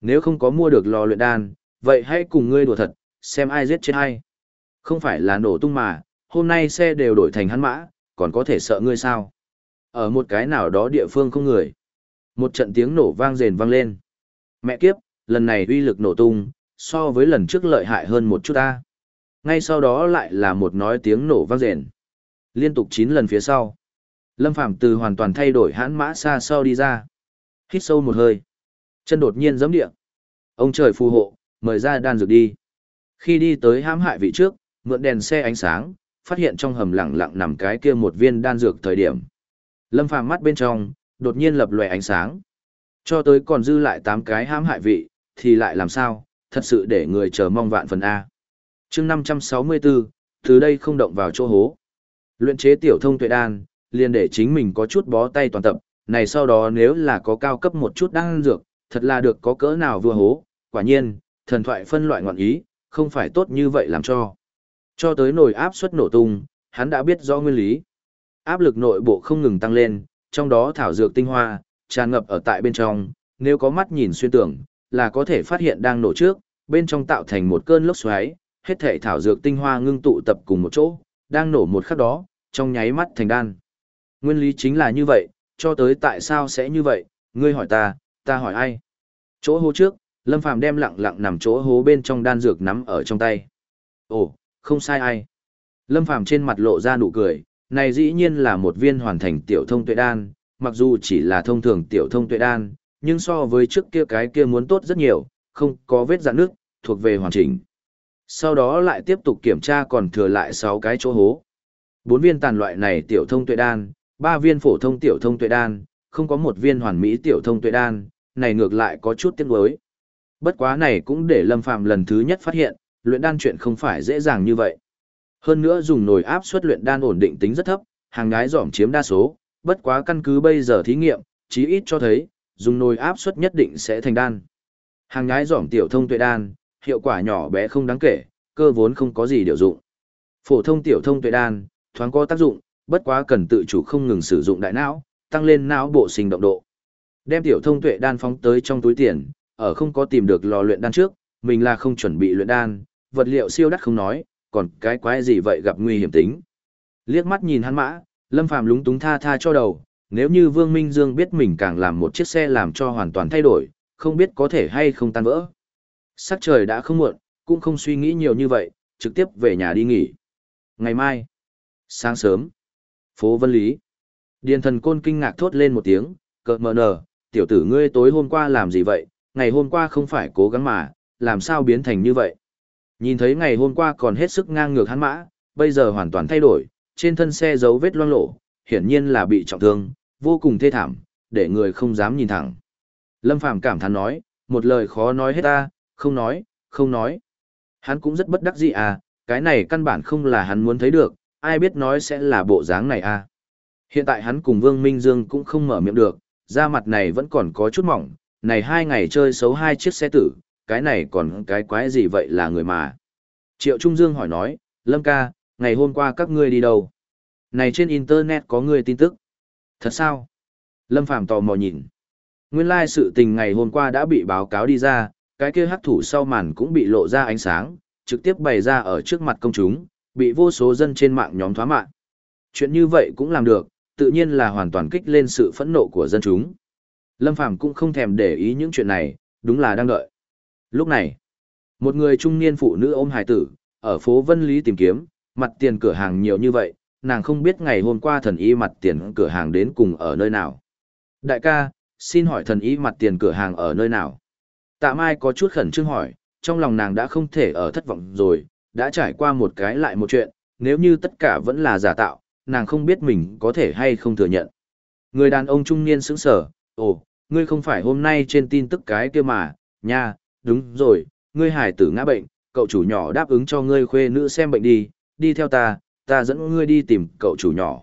Nếu không có mua được lò luyện đan, vậy hãy cùng ngươi đùa thật, xem ai giết chết ai. Không phải là nổ tung mà, hôm nay xe đều đổi thành hắn mã, còn có thể sợ ngươi sao? Ở một cái nào đó địa phương không người. Một trận tiếng nổ vang rền vang lên. Mẹ kiếp, lần này uy lực nổ tung, so với lần trước lợi hại hơn một chút ta. Ngay sau đó lại là một nói tiếng nổ vang rền. Liên tục 9 lần phía sau. Lâm Phàm từ hoàn toàn thay đổi hãn mã xa sau đi ra. Hít sâu một hơi. Chân đột nhiên giẫm địa. Ông trời phù hộ, mời ra đan dược đi. Khi đi tới hãm hại vị trước, mượn đèn xe ánh sáng, phát hiện trong hầm lặng lặng nằm cái kia một viên đan dược thời điểm. Lâm Phàm mắt bên trong, đột nhiên lập lòe ánh sáng. Cho tới còn dư lại 8 cái hãm hại vị, thì lại làm sao, thật sự để người chờ mong vạn phần A. chương 564, từ đây không động vào chỗ hố. Luyện chế tiểu thông tuệ đan, liền để chính mình có chút bó tay toàn tập, này sau đó nếu là có cao cấp một chút đan dược, thật là được có cỡ nào vừa hố, quả nhiên, thần thoại phân loại ngọn ý, không phải tốt như vậy làm cho. Cho tới nồi áp suất nổ tung, hắn đã biết rõ nguyên lý. Áp lực nội bộ không ngừng tăng lên, trong đó thảo dược tinh hoa, tràn ngập ở tại bên trong, nếu có mắt nhìn xuyên tưởng, là có thể phát hiện đang nổ trước, bên trong tạo thành một cơn lốc xoáy, hết thể thảo dược tinh hoa ngưng tụ tập cùng một chỗ, đang nổ một khắc đó, trong nháy mắt thành đan. Nguyên lý chính là như vậy, cho tới tại sao sẽ như vậy, ngươi hỏi ta, ta hỏi ai. Chỗ hố trước, Lâm Phàm đem lặng lặng nằm chỗ hố bên trong đan dược nắm ở trong tay. Ồ, không sai ai. Lâm Phàm trên mặt lộ ra nụ cười, này dĩ nhiên là một viên hoàn thành tiểu thông tuệ đan, mặc dù chỉ là thông thường tiểu thông tuệ đan, nhưng so với trước kia cái kia muốn tốt rất nhiều, không có vết dạn nước, thuộc về hoàn chỉnh. Sau đó lại tiếp tục kiểm tra còn thừa lại 6 cái chỗ hố. Bốn viên tàn loại này tiểu thông tuệ đan, ba viên phổ thông tiểu thông tuệ đan, không có một viên hoàn mỹ tiểu thông tuệ đan, này ngược lại có chút tiếc nuối. Bất quá này cũng để Lâm Phàm lần thứ nhất phát hiện, luyện đan chuyện không phải dễ dàng như vậy. Hơn nữa dùng nồi áp suất luyện đan ổn định tính rất thấp, hàng ngái giỏm chiếm đa số, bất quá căn cứ bây giờ thí nghiệm, chí ít cho thấy, dùng nồi áp suất nhất định sẽ thành đan. Hàng ngái giỏm tiểu thông tuệ đan, hiệu quả nhỏ bé không đáng kể, cơ vốn không có gì điều dụng. Phổ thông tiểu thông tuệ đan, thoáng có tác dụng, bất quá cần tự chủ không ngừng sử dụng đại não, tăng lên não bộ sinh động độ. Đem tiểu thông tuệ đan phóng tới trong túi tiền, ở không có tìm được lò luyện đan trước, mình là không chuẩn bị luyện đan, vật liệu siêu đắt không nói, còn cái quái gì vậy gặp nguy hiểm tính. Liếc mắt nhìn hắn mã, Lâm Phàm lúng túng tha tha cho đầu, nếu như Vương Minh Dương biết mình càng làm một chiếc xe làm cho hoàn toàn thay đổi, không biết có thể hay không tan vỡ. Sắc trời đã không muộn, cũng không suy nghĩ nhiều như vậy, trực tiếp về nhà đi nghỉ. Ngày mai, sáng sớm, phố Vân Lý. Điền thần côn kinh ngạc thốt lên một tiếng, cợt mờ nở, tiểu tử ngươi tối hôm qua làm gì vậy, ngày hôm qua không phải cố gắng mà, làm sao biến thành như vậy. Nhìn thấy ngày hôm qua còn hết sức ngang ngược hắn mã, bây giờ hoàn toàn thay đổi, trên thân xe dấu vết loang lổ, hiển nhiên là bị trọng thương, vô cùng thê thảm, để người không dám nhìn thẳng. Lâm Phàm cảm thán nói, một lời khó nói hết ta, không nói, không nói. Hắn cũng rất bất đắc dĩ à, cái này căn bản không là hắn muốn thấy được, ai biết nói sẽ là bộ dáng này à. Hiện tại hắn cùng Vương Minh Dương cũng không mở miệng được, da mặt này vẫn còn có chút mỏng, này hai ngày chơi xấu hai chiếc xe tử, cái này còn cái quái gì vậy là người mà. Triệu Trung Dương hỏi nói, Lâm ca, ngày hôm qua các ngươi đi đâu? Này trên Internet có người tin tức. Thật sao? Lâm Phàm tò mò nhìn. Nguyên lai like sự tình ngày hôm qua đã bị báo cáo đi ra, cái kia hắc thủ sau màn cũng bị lộ ra ánh sáng, trực tiếp bày ra ở trước mặt công chúng, bị vô số dân trên mạng nhóm thoá mạng. Chuyện như vậy cũng làm được, tự nhiên là hoàn toàn kích lên sự phẫn nộ của dân chúng. Lâm Phàm cũng không thèm để ý những chuyện này, đúng là đang đợi. Lúc này, một người trung niên phụ nữ ôm hài tử, ở phố Vân Lý tìm kiếm, mặt tiền cửa hàng nhiều như vậy, nàng không biết ngày hôm qua thần y mặt tiền cửa hàng đến cùng ở nơi nào. Đại ca, xin hỏi thần y mặt tiền cửa hàng ở nơi nào? Tạ Mai có chút khẩn trương hỏi, trong lòng nàng đã không thể ở thất vọng rồi, đã trải qua một cái lại một chuyện, nếu như tất cả vẫn là giả tạo, nàng không biết mình có thể hay không thừa nhận. Người đàn ông trung niên sững sờ, ồ, ngươi không phải hôm nay trên tin tức cái kia mà, nha, đúng rồi, ngươi hải tử ngã bệnh, cậu chủ nhỏ đáp ứng cho ngươi khuê nữ xem bệnh đi, đi theo ta, ta dẫn ngươi đi tìm cậu chủ nhỏ.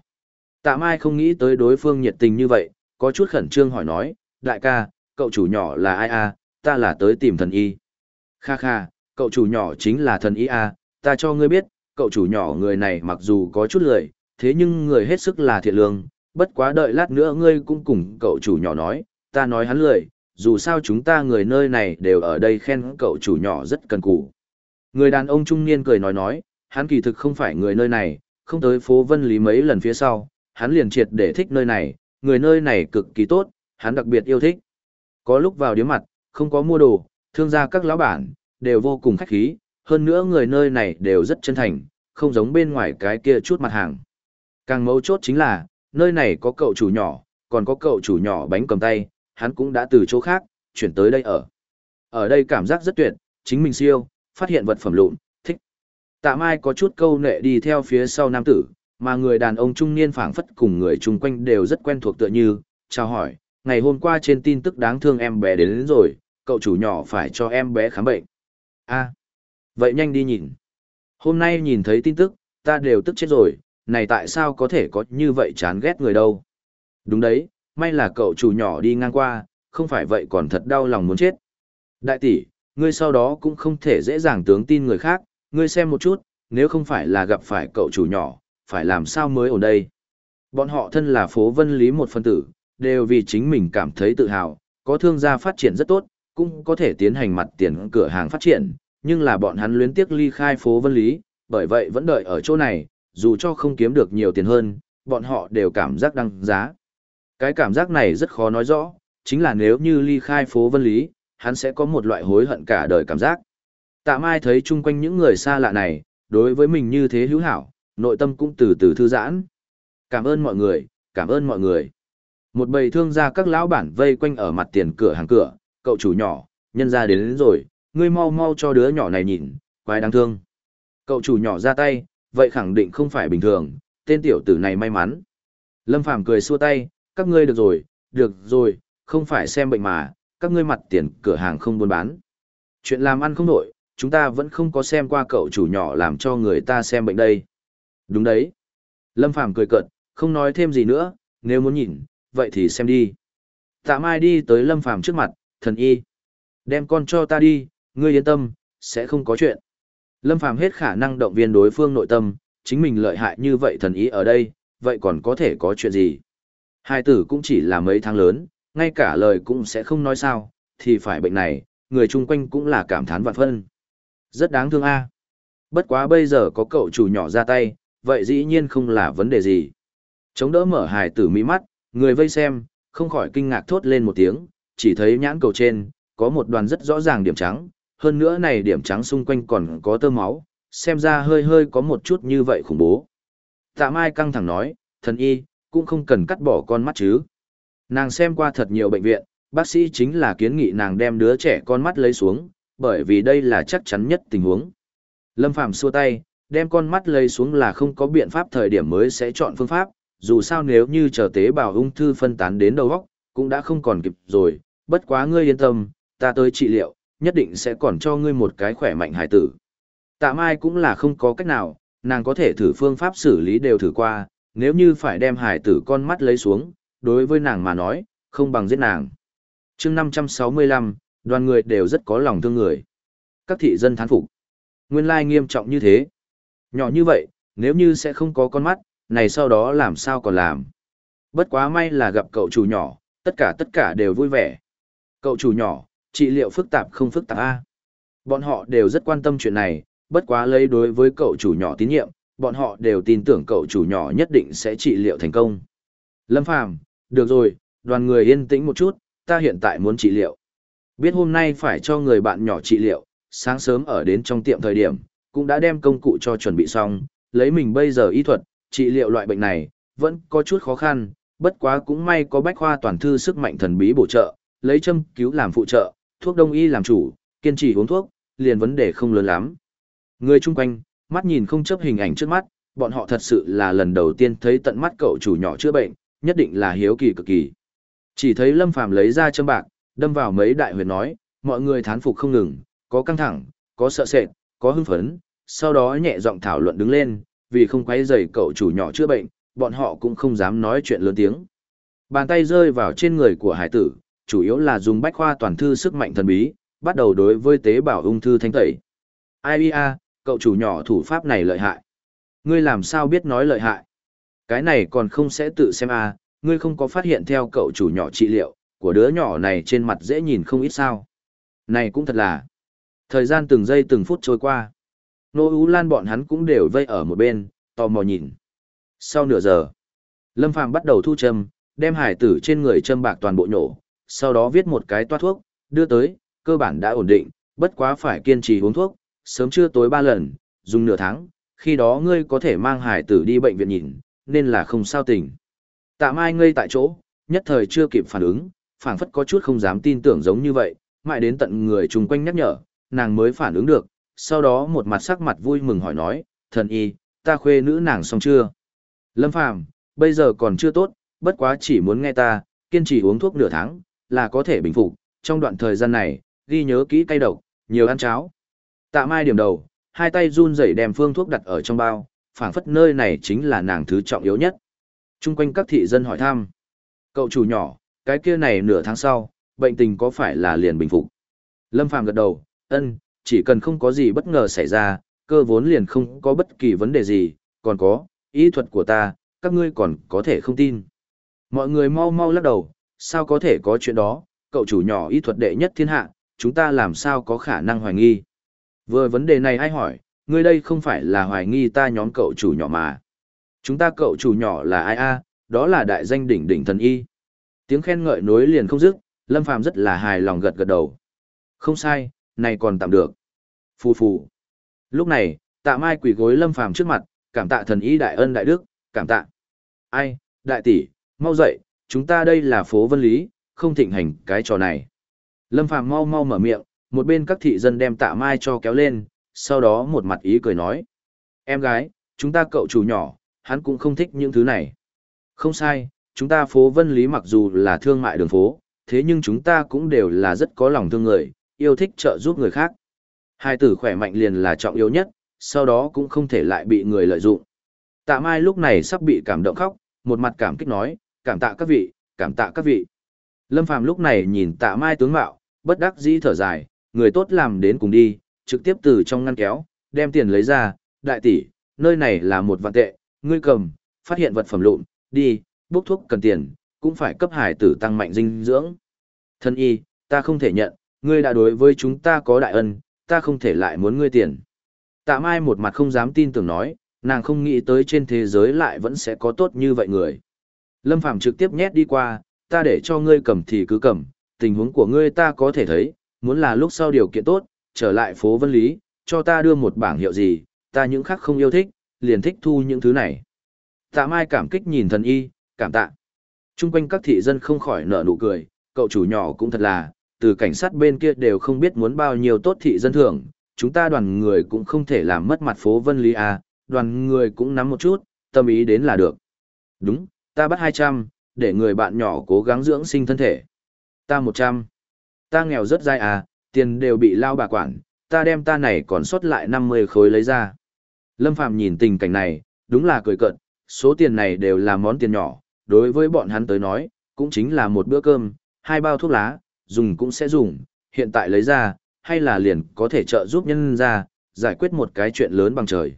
Tạ Mai không nghĩ tới đối phương nhiệt tình như vậy, có chút khẩn trương hỏi nói, đại ca, cậu chủ nhỏ là ai a? ta là tới tìm thần y. Kha kha, cậu chủ nhỏ chính là thần y a, ta cho ngươi biết, cậu chủ nhỏ người này mặc dù có chút lười, thế nhưng người hết sức là thiện lương, bất quá đợi lát nữa ngươi cũng cùng cậu chủ nhỏ nói, ta nói hắn lười, dù sao chúng ta người nơi này đều ở đây khen cậu chủ nhỏ rất cần cù. Người đàn ông trung niên cười nói nói, hắn kỳ thực không phải người nơi này, không tới phố Vân Lý mấy lần phía sau, hắn liền triệt để thích nơi này, người nơi này cực kỳ tốt, hắn đặc biệt yêu thích. Có lúc vào điếm mặt, không có mua đồ, thương gia các lão bản, đều vô cùng khách khí, hơn nữa người nơi này đều rất chân thành, không giống bên ngoài cái kia chút mặt hàng. Càng mấu chốt chính là, nơi này có cậu chủ nhỏ, còn có cậu chủ nhỏ bánh cầm tay, hắn cũng đã từ chỗ khác, chuyển tới đây ở. Ở đây cảm giác rất tuyệt, chính mình siêu, phát hiện vật phẩm lụn, thích. Tạ Mai có chút câu nệ đi theo phía sau nam tử, mà người đàn ông trung niên phảng phất cùng người chung quanh đều rất quen thuộc tựa như, chào hỏi, ngày hôm qua trên tin tức đáng thương em bé đến, đến rồi, cậu chủ nhỏ phải cho em bé khám bệnh. a vậy nhanh đi nhìn. Hôm nay nhìn thấy tin tức, ta đều tức chết rồi, này tại sao có thể có như vậy chán ghét người đâu. Đúng đấy, may là cậu chủ nhỏ đi ngang qua, không phải vậy còn thật đau lòng muốn chết. Đại tỷ, ngươi sau đó cũng không thể dễ dàng tướng tin người khác, ngươi xem một chút, nếu không phải là gặp phải cậu chủ nhỏ, phải làm sao mới ở đây. Bọn họ thân là phố vân lý một phân tử, đều vì chính mình cảm thấy tự hào, có thương gia phát triển rất tốt, cũng có thể tiến hành mặt tiền cửa hàng phát triển, nhưng là bọn hắn luyến tiếc ly khai phố vân lý, bởi vậy vẫn đợi ở chỗ này, dù cho không kiếm được nhiều tiền hơn, bọn họ đều cảm giác đăng giá. Cái cảm giác này rất khó nói rõ, chính là nếu như ly khai phố vân lý, hắn sẽ có một loại hối hận cả đời cảm giác. Tạ Mai thấy chung quanh những người xa lạ này, đối với mình như thế hữu hảo, nội tâm cũng từ từ thư giãn. Cảm ơn mọi người, cảm ơn mọi người. Một bầy thương gia các lão bản vây quanh ở mặt tiền cửa hàng cửa, cậu chủ nhỏ, nhân ra đến, đến rồi, ngươi mau mau cho đứa nhỏ này nhìn, quái đáng thương. Cậu chủ nhỏ ra tay, vậy khẳng định không phải bình thường, tên tiểu tử này may mắn. Lâm Phàm cười xua tay, các ngươi được rồi, được rồi, không phải xem bệnh mà, các ngươi mặt tiền cửa hàng không buôn bán. Chuyện làm ăn không nổi, chúng ta vẫn không có xem qua cậu chủ nhỏ làm cho người ta xem bệnh đây. Đúng đấy. Lâm Phàm cười cợt, không nói thêm gì nữa, nếu muốn nhìn, vậy thì xem đi. Tạ Mai đi tới Lâm Phàm trước mặt, thần y. Đem con cho ta đi, ngươi yên tâm, sẽ không có chuyện. Lâm Phàm hết khả năng động viên đối phương nội tâm, chính mình lợi hại như vậy thần ý ở đây, vậy còn có thể có chuyện gì? Hai tử cũng chỉ là mấy tháng lớn, ngay cả lời cũng sẽ không nói sao, thì phải bệnh này, người chung quanh cũng là cảm thán vạn phân. Rất đáng thương a. Bất quá bây giờ có cậu chủ nhỏ ra tay, vậy dĩ nhiên không là vấn đề gì. Chống đỡ mở hài tử mỹ mắt, người vây xem, không khỏi kinh ngạc thốt lên một tiếng, chỉ thấy nhãn cầu trên, có một đoàn rất rõ ràng điểm trắng, hơn nữa này điểm trắng xung quanh còn có tơ máu, xem ra hơi hơi có một chút như vậy khủng bố. Tạ Mai căng thẳng nói, thần y, cũng không cần cắt bỏ con mắt chứ. Nàng xem qua thật nhiều bệnh viện, bác sĩ chính là kiến nghị nàng đem đứa trẻ con mắt lấy xuống, bởi vì đây là chắc chắn nhất tình huống. Lâm Phàm xua tay, đem con mắt lấy xuống là không có biện pháp thời điểm mới sẽ chọn phương pháp, dù sao nếu như chờ tế bào ung thư phân tán đến đầu óc, cũng đã không còn kịp rồi, bất quá ngươi yên tâm, ta tới trị liệu, nhất định sẽ còn cho ngươi một cái khỏe mạnh hải tử. Tạ Mai cũng là không có cách nào, nàng có thể thử phương pháp xử lý đều thử qua, nếu như phải đem hải tử con mắt lấy xuống, đối với nàng mà nói, không bằng giết nàng. chương 565, đoàn người đều rất có lòng thương người. Các thị dân thán phục. Nguyên lai nghiêm trọng như thế. Nhỏ như vậy, nếu như sẽ không có con mắt, này sau đó làm sao còn làm. Bất quá may là gặp cậu chủ nhỏ, tất cả tất cả đều vui vẻ. Cậu chủ nhỏ, trị liệu phức tạp không phức tạp a Bọn họ đều rất quan tâm chuyện này, bất quá lấy đối với cậu chủ nhỏ tín nhiệm, bọn họ đều tin tưởng cậu chủ nhỏ nhất định sẽ trị liệu thành công. Lâm Phàm, được rồi, đoàn người yên tĩnh một chút, ta hiện tại muốn trị liệu. Biết hôm nay phải cho người bạn nhỏ trị liệu, sáng sớm ở đến trong tiệm thời điểm, cũng đã đem công cụ cho chuẩn bị xong, lấy mình bây giờ y thuật, trị liệu loại bệnh này, vẫn có chút khó khăn, bất quá cũng may có bách khoa toàn thư sức mạnh thần bí bổ trợ, lấy châm cứu làm phụ trợ, thuốc đông y làm chủ, kiên trì uống thuốc, liền vấn đề không lớn lắm. Người chung quanh, mắt nhìn không chấp hình ảnh trước mắt, bọn họ thật sự là lần đầu tiên thấy tận mắt cậu chủ nhỏ chữa bệnh, nhất định là hiếu kỳ cực kỳ. Chỉ thấy Lâm Phàm lấy ra châm bạc, đâm vào mấy đại huyệt nói, mọi người thán phục không ngừng, có căng thẳng, có sợ sệt, có hưng phấn, sau đó nhẹ giọng thảo luận đứng lên, vì không quấy rầy cậu chủ nhỏ chữa bệnh, bọn họ cũng không dám nói chuyện lớn tiếng. Bàn tay rơi vào trên người của hải tử, chủ yếu là dùng bách khoa toàn thư sức mạnh thần bí, bắt đầu đối với tế bào ung thư thanh tẩy. IBA, a, cậu chủ nhỏ thủ pháp này lợi hại. Ngươi làm sao biết nói lợi hại? Cái này còn không sẽ tự xem à? ngươi không có phát hiện theo cậu chủ nhỏ trị liệu, của đứa nhỏ này trên mặt dễ nhìn không ít sao. Này cũng thật là. Thời gian từng giây từng phút trôi qua. Nô Ú Lan bọn hắn cũng đều vây ở một bên, tò mò nhìn. Sau nửa giờ, Lâm Phàm bắt đầu thu châm, đem hải tử trên người châm bạc toàn bộ nhổ, sau đó viết một cái toát thuốc, đưa tới, cơ bản đã ổn định, bất quá phải kiên trì uống thuốc, sớm trưa tối ba lần, dùng nửa tháng, khi đó ngươi có thể mang hải tử đi bệnh viện nhìn, nên là không sao tình. Tạ Mai ngây tại chỗ, nhất thời chưa kịp phản ứng, phảng phất có chút không dám tin tưởng giống như vậy, mãi đến tận người chung quanh nhắc nhở, nàng mới phản ứng được, sau đó một mặt sắc mặt vui mừng hỏi nói, thần y, ta khuê nữ nàng xong chưa? Lâm Phàm, bây giờ còn chưa tốt, bất quá chỉ muốn nghe ta, kiên trì uống thuốc nửa tháng, là có thể bình phục, trong đoạn thời gian này, ghi nhớ kỹ cay độc, nhiều ăn cháo. Tạ Mai điểm đầu, hai tay run rẩy đem phương thuốc đặt ở trong bao, phảng phất nơi này chính là nàng thứ trọng yếu nhất. Trung quanh các thị dân hỏi thăm. Cậu chủ nhỏ, cái kia này nửa tháng sau, bệnh tình có phải là liền bình phục? Lâm Phàm gật đầu, ân, chỉ cần không có gì bất ngờ xảy ra, cơ vốn liền không có bất kỳ vấn đề gì, còn có, ý thuật của ta, các ngươi còn có thể không tin. Mọi người mau mau lắc đầu, sao có thể có chuyện đó, cậu chủ nhỏ ý thuật đệ nhất thiên hạ, chúng ta làm sao có khả năng hoài nghi. Vừa vấn đề này ai hỏi, ngươi đây không phải là hoài nghi ta nhóm cậu chủ nhỏ mà. Chúng ta cậu chủ nhỏ là ai a? đó là đại danh đỉnh đỉnh thần y. Tiếng khen ngợi nối liền không dứt, Lâm Phàm rất là hài lòng gật gật đầu. Không sai, này còn tạm được. Phù phù. Lúc này, tạ mai quỳ gối Lâm Phàm trước mặt, cảm tạ thần y đại ân đại đức, cảm tạ. Ai, đại tỷ, mau dậy, chúng ta đây là phố Vân Lý, không thịnh hành cái trò này. Lâm Phàm mau mau mở miệng, một bên các thị dân đem tạ mai cho kéo lên, sau đó một mặt ý cười nói. Em gái, chúng ta cậu chủ nhỏ, hắn cũng không thích những thứ này. Không sai, chúng ta phố Vân Lý mặc dù là thương mại đường phố, thế nhưng chúng ta cũng đều là rất có lòng thương người, yêu thích trợ giúp người khác. Hai tử khỏe mạnh liền là trọng yếu nhất, sau đó cũng không thể lại bị người lợi dụng. Tạ Mai lúc này sắp bị cảm động khóc, một mặt cảm kích nói, cảm tạ các vị, cảm tạ các vị. Lâm Phàm lúc này nhìn Tạ Mai tướng mạo, bất đắc dĩ thở dài, người tốt làm đến cùng đi, trực tiếp từ trong ngăn kéo, đem tiền lấy ra, đại tỷ, nơi này là một vạn tệ, ngươi cầm, phát hiện vật phẩm lụn, đi, bốc thuốc cần tiền, cũng phải cấp hải tử tăng mạnh dinh dưỡng. Thân y, ta không thể nhận, ngươi đã đối với chúng ta có đại ân, ta không thể lại muốn ngươi tiền. Tạ Mai một mặt không dám tin tưởng nói, nàng không nghĩ tới trên thế giới lại vẫn sẽ có tốt như vậy người. Lâm Phàm trực tiếp nhét đi qua, ta để cho ngươi cầm thì cứ cầm, tình huống của ngươi ta có thể thấy, muốn là lúc sau điều kiện tốt, trở lại phố Vân Lý, cho ta đưa một bảng hiệu gì, ta những khác không yêu thích, liền thích thu những thứ này. Tạ Mai cảm kích nhìn thần y, cảm tạ. Trung quanh các thị dân không khỏi nở nụ cười, cậu chủ nhỏ cũng thật là, từ cảnh sát bên kia đều không biết muốn bao nhiêu tốt thị dân thưởng, chúng ta đoàn người cũng không thể làm mất mặt phố Vân Lý à, đoàn người cũng nắm một chút, tâm ý đến là được. Đúng, ta bắt 200, để người bạn nhỏ cố gắng dưỡng sinh thân thể. Ta 100. Ta nghèo rất dai à, tiền đều bị lao bà quản, ta đem ta này còn sót lại 50 khối lấy ra. Lâm Phạm nhìn tình cảnh này, đúng là cười cợt, số tiền này đều là món tiền nhỏ, đối với bọn hắn tới nói, cũng chính là một bữa cơm, hai bao thuốc lá, dùng cũng sẽ dùng, hiện tại lấy ra, hay là liền có thể trợ giúp nhân ra, giải quyết một cái chuyện lớn bằng trời.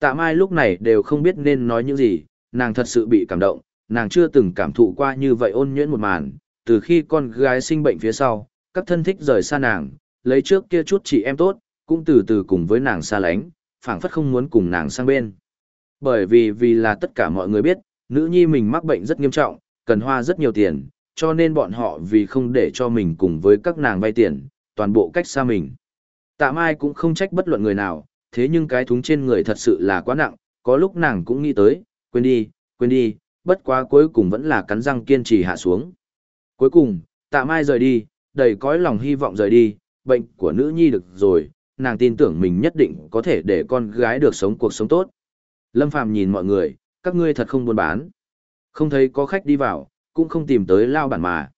Tạ Mai lúc này đều không biết nên nói những gì, nàng thật sự bị cảm động, nàng chưa từng cảm thụ qua như vậy ôn nhuyễn một màn, từ khi con gái sinh bệnh phía sau, các thân thích rời xa nàng, lấy trước kia chút chị em tốt, cũng từ từ cùng với nàng xa lánh, phảng phất không muốn cùng nàng sang bên. Bởi vì vì là tất cả mọi người biết, nữ nhi mình mắc bệnh rất nghiêm trọng, cần hoa rất nhiều tiền, cho nên bọn họ vì không để cho mình cùng với các nàng vay tiền, toàn bộ cách xa mình. Tạ Mai cũng không trách bất luận người nào, thế nhưng cái thúng trên người thật sự là quá nặng, có lúc nàng cũng nghĩ tới, quên đi, quên đi, bất quá cuối cùng vẫn là cắn răng kiên trì hạ xuống. Cuối cùng, Tạ Mai rời đi, đầy cõi lòng hy vọng rời đi, bệnh của nữ nhi được rồi, nàng tin tưởng mình nhất định có thể để con gái được sống cuộc sống tốt. Lâm Phàm nhìn mọi người, các ngươi thật không buôn bán. Không thấy có khách đi vào, cũng không tìm tới lao bản mà.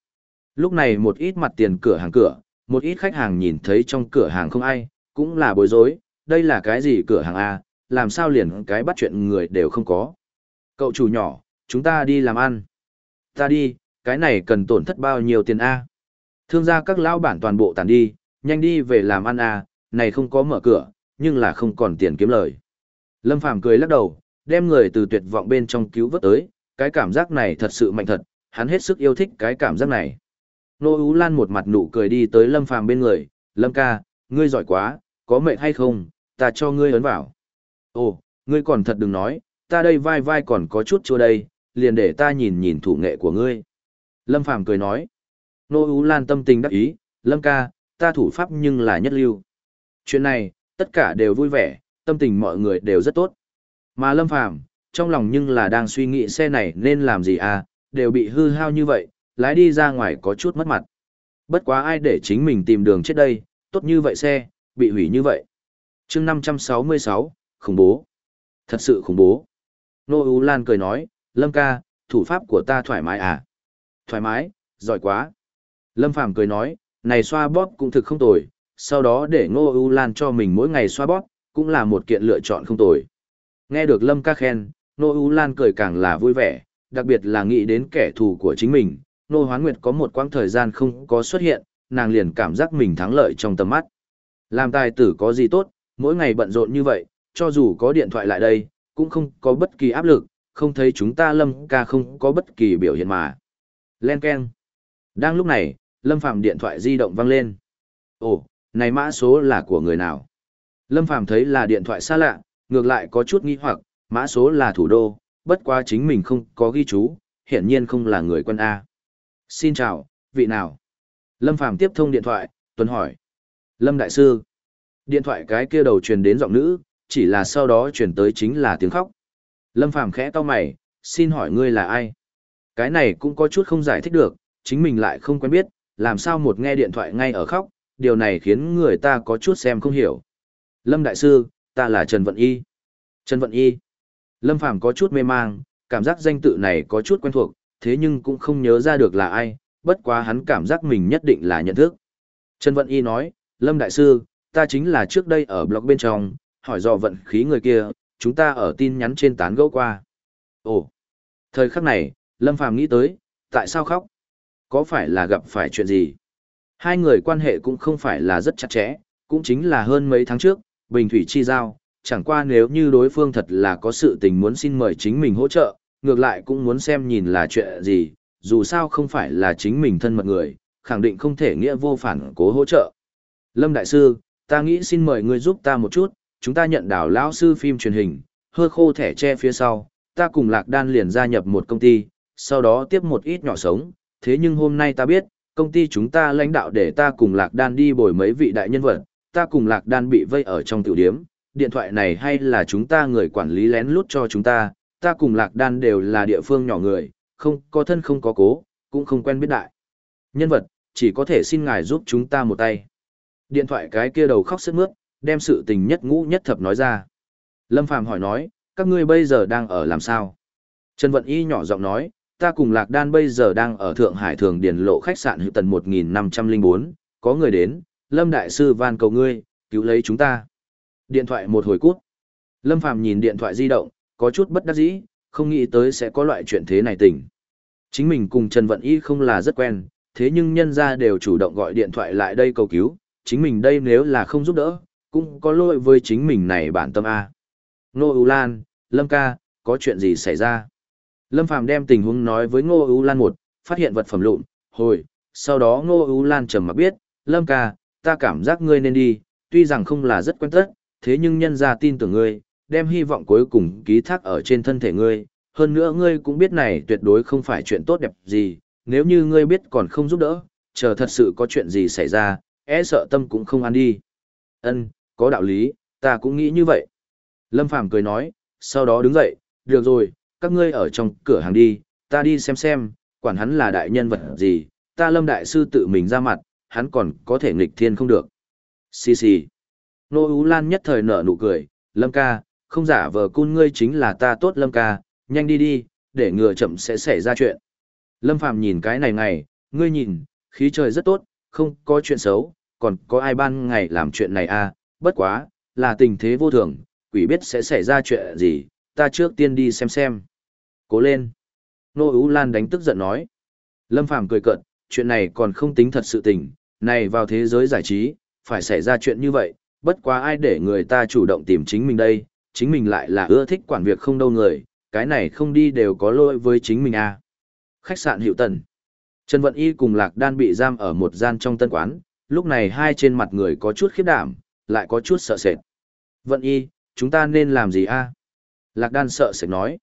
Lúc này một ít mặt tiền cửa hàng cửa, một ít khách hàng nhìn thấy trong cửa hàng không ai, cũng là bối rối, đây là cái gì cửa hàng A, làm sao liền cái bắt chuyện người đều không có. Cậu chủ nhỏ, chúng ta đi làm ăn. Ta đi, cái này cần tổn thất bao nhiêu tiền A. Thương gia các lão bản toàn bộ tàn đi, nhanh đi về làm ăn A, này không có mở cửa, nhưng là không còn tiền kiếm lời. Lâm Phàm cười lắc đầu, đem người từ tuyệt vọng bên trong cứu vớt tới, cái cảm giác này thật sự mạnh thật, hắn hết sức yêu thích cái cảm giác này. Nô Ú Lan một mặt nụ cười đi tới Lâm Phàm bên người, Lâm ca, ngươi giỏi quá, có mệt hay không, ta cho ngươi ấn vào. Ồ, ngươi còn thật đừng nói, ta đây vai vai còn có chút chua đây, liền để ta nhìn nhìn thủ nghệ của ngươi. Lâm Phàm cười nói. Nô Ú Lan tâm tình đắc ý, Lâm ca, ta thủ pháp nhưng là nhất lưu. Chuyện này, tất cả đều vui vẻ, tâm tình mọi người đều rất tốt. Mà Lâm Phàm trong lòng nhưng là đang suy nghĩ xe này nên làm gì à, đều bị hư hao như vậy, lái đi ra ngoài có chút mất mặt. Bất quá ai để chính mình tìm đường chết đây, tốt như vậy xe, bị hủy như vậy. chương 566, khủng bố. Thật sự khủng bố. Nô Ú Lan cười nói, Lâm ca, thủ pháp của ta thoải mái à? Thoải mái, giỏi quá. Lâm Phàm cười nói, này xoa bóp cũng thực không tồi, sau đó để Ngô U Lan cho mình mỗi ngày xoa bóp, cũng là một kiện lựa chọn không tồi. Nghe được Lâm ca khen, Ngô U Lan cười càng là vui vẻ, đặc biệt là nghĩ đến kẻ thù của chính mình. Nô Hoán Nguyệt có một quãng thời gian không có xuất hiện, nàng liền cảm giác mình thắng lợi trong tầm mắt. Làm tài tử có gì tốt, mỗi ngày bận rộn như vậy, cho dù có điện thoại lại đây, cũng không có bất kỳ áp lực, không thấy chúng ta Lâm ca không có bất kỳ biểu hiện mà. Len Ken. Đang lúc này, Lâm Phạm điện thoại di động vang lên. Ồ, này mã số là của người nào? Lâm Phạm thấy là điện thoại xa lạ, ngược lại có chút nghi hoặc, mã số là thủ đô, bất quá chính mình không có ghi chú, hiển nhiên không là người quân A. Xin chào, vị nào? Lâm Phàm tiếp thông điện thoại, tuần hỏi. Lâm Đại Sư. Điện thoại cái kia đầu truyền đến giọng nữ, chỉ là sau đó truyền tới chính là tiếng khóc. Lâm Phàm khẽ to mày, xin hỏi ngươi là ai? Cái này cũng có chút không giải thích được, chính mình lại không quen biết, làm sao một nghe điện thoại ngay ở khóc, điều này khiến người ta có chút xem không hiểu. Lâm Đại Sư, ta là Trần Vận Y. Trần Vận Y. Lâm Phàm có chút mê mang, cảm giác danh tự này có chút quen thuộc, thế nhưng cũng không nhớ ra được là ai, bất quá hắn cảm giác mình nhất định là nhận thức. Trần Vận Y nói, Lâm Đại Sư, ta chính là trước đây ở blog bên trong, hỏi dò vận khí người kia, chúng ta ở tin nhắn trên tán gẫu qua. Ồ, thời khắc này, Lâm Phàm nghĩ tới, tại sao khóc? Có phải là gặp phải chuyện gì? Hai người quan hệ cũng không phải là rất chặt chẽ, cũng chính là hơn mấy tháng trước, Bình Thủy chi giao, chẳng qua nếu như đối phương thật là có sự tình muốn xin mời chính mình hỗ trợ, ngược lại cũng muốn xem nhìn là chuyện gì, dù sao không phải là chính mình thân mật người, khẳng định không thể nghĩa vô phản cố hỗ trợ. Lâm Đại Sư, ta nghĩ xin mời ngươi giúp ta một chút, chúng ta nhận đảo lão sư phim truyền hình, hơ khô thẻ che phía sau, ta cùng Lạc Đan liền gia nhập một công ty, sau đó tiếp một ít nhỏ sống, thế nhưng hôm nay ta biết, công ty chúng ta lãnh đạo để ta cùng Lạc Đan đi bồi mấy vị đại nhân vật, ta cùng Lạc Đan bị vây ở trong tiểu điếm, điện thoại này hay là chúng ta người quản lý lén lút cho chúng ta, ta cùng Lạc Đan đều là địa phương nhỏ người, không có thân không có cố, cũng không quen biết đại. Nhân vật, chỉ có thể xin ngài giúp chúng ta một tay. Điện thoại cái kia đầu khóc sướt mướt, đem sự tình nhất ngũ nhất thập nói ra. Lâm Phàm hỏi nói, các ngươi bây giờ đang ở làm sao? Trần Vận Y nhỏ giọng nói, ta cùng Lạc Đan bây giờ đang ở Thượng Hải Thường Điền Lộ khách sạn hữu tần 1504, có người đến, Lâm Đại Sư van cầu ngươi, cứu lấy chúng ta. Điện thoại một hồi cút. Lâm Phàm nhìn điện thoại di động, có chút bất đắc dĩ, không nghĩ tới sẽ có loại chuyện thế này tình. Chính mình cùng Trần Vận Y không là rất quen, thế nhưng nhân ra đều chủ động gọi điện thoại lại đây cầu cứu, chính mình đây nếu là không giúp đỡ, cũng có lỗi với chính mình này bản tâm A. Nô U Lan, Lâm ca, có chuyện gì xảy ra? Lâm Phàm đem tình huống nói với Ngô U Lan một, phát hiện vật phẩm lụn, hồi, sau đó Ngô U Lan trầm mặc biết, Lâm ca, ta cảm giác ngươi nên đi, tuy rằng không là rất quen tất, thế nhưng nhân ra tin tưởng ngươi, đem hy vọng cuối cùng ký thác ở trên thân thể ngươi, hơn nữa ngươi cũng biết này tuyệt đối không phải chuyện tốt đẹp gì, nếu như ngươi biết còn không giúp đỡ, chờ thật sự có chuyện gì xảy ra, e sợ tâm cũng không ăn đi. Ân, có đạo lý, ta cũng nghĩ như vậy. Lâm Phàm cười nói, sau đó đứng dậy, được rồi, các ngươi ở trong cửa hàng đi, ta đi xem xem, quản hắn là đại nhân vật gì, ta Lâm Đại Sư tự mình ra mặt, hắn còn có thể nghịch thiên không được. Xì xì. Nô Ú Lan nhất thời nở nụ cười, Lâm ca, không giả vờ cun ngươi chính là ta tốt Lâm ca, nhanh đi đi, để ngừa chậm sẽ xảy ra chuyện. Lâm Phàm nhìn cái này ngày, ngươi nhìn, khí trời rất tốt, không có chuyện xấu, còn có ai ban ngày làm chuyện này à, bất quá, là tình thế vô thường, quỷ biết sẽ xảy ra chuyện gì, ta trước tiên đi xem xem. Cố lên. Nô Ú Lan đánh tức giận nói. Lâm Phàm cười cợt, chuyện này còn không tính thật sự tình, này vào thế giới giải trí, phải xảy ra chuyện như vậy, bất quá ai để người ta chủ động tìm chính mình đây, chính mình lại là ưa thích quản việc không đâu người, cái này không đi đều có lỗi với chính mình à. Khách sạn Hiệu Tần. Trần Vận Y cùng Lạc Đan bị giam ở một gian trong tân quán, lúc này hai trên mặt người có chút khiếp đảm, lại có chút sợ sệt. Vận Y, chúng ta nên làm gì a? Lạc Đan sợ sệt nói.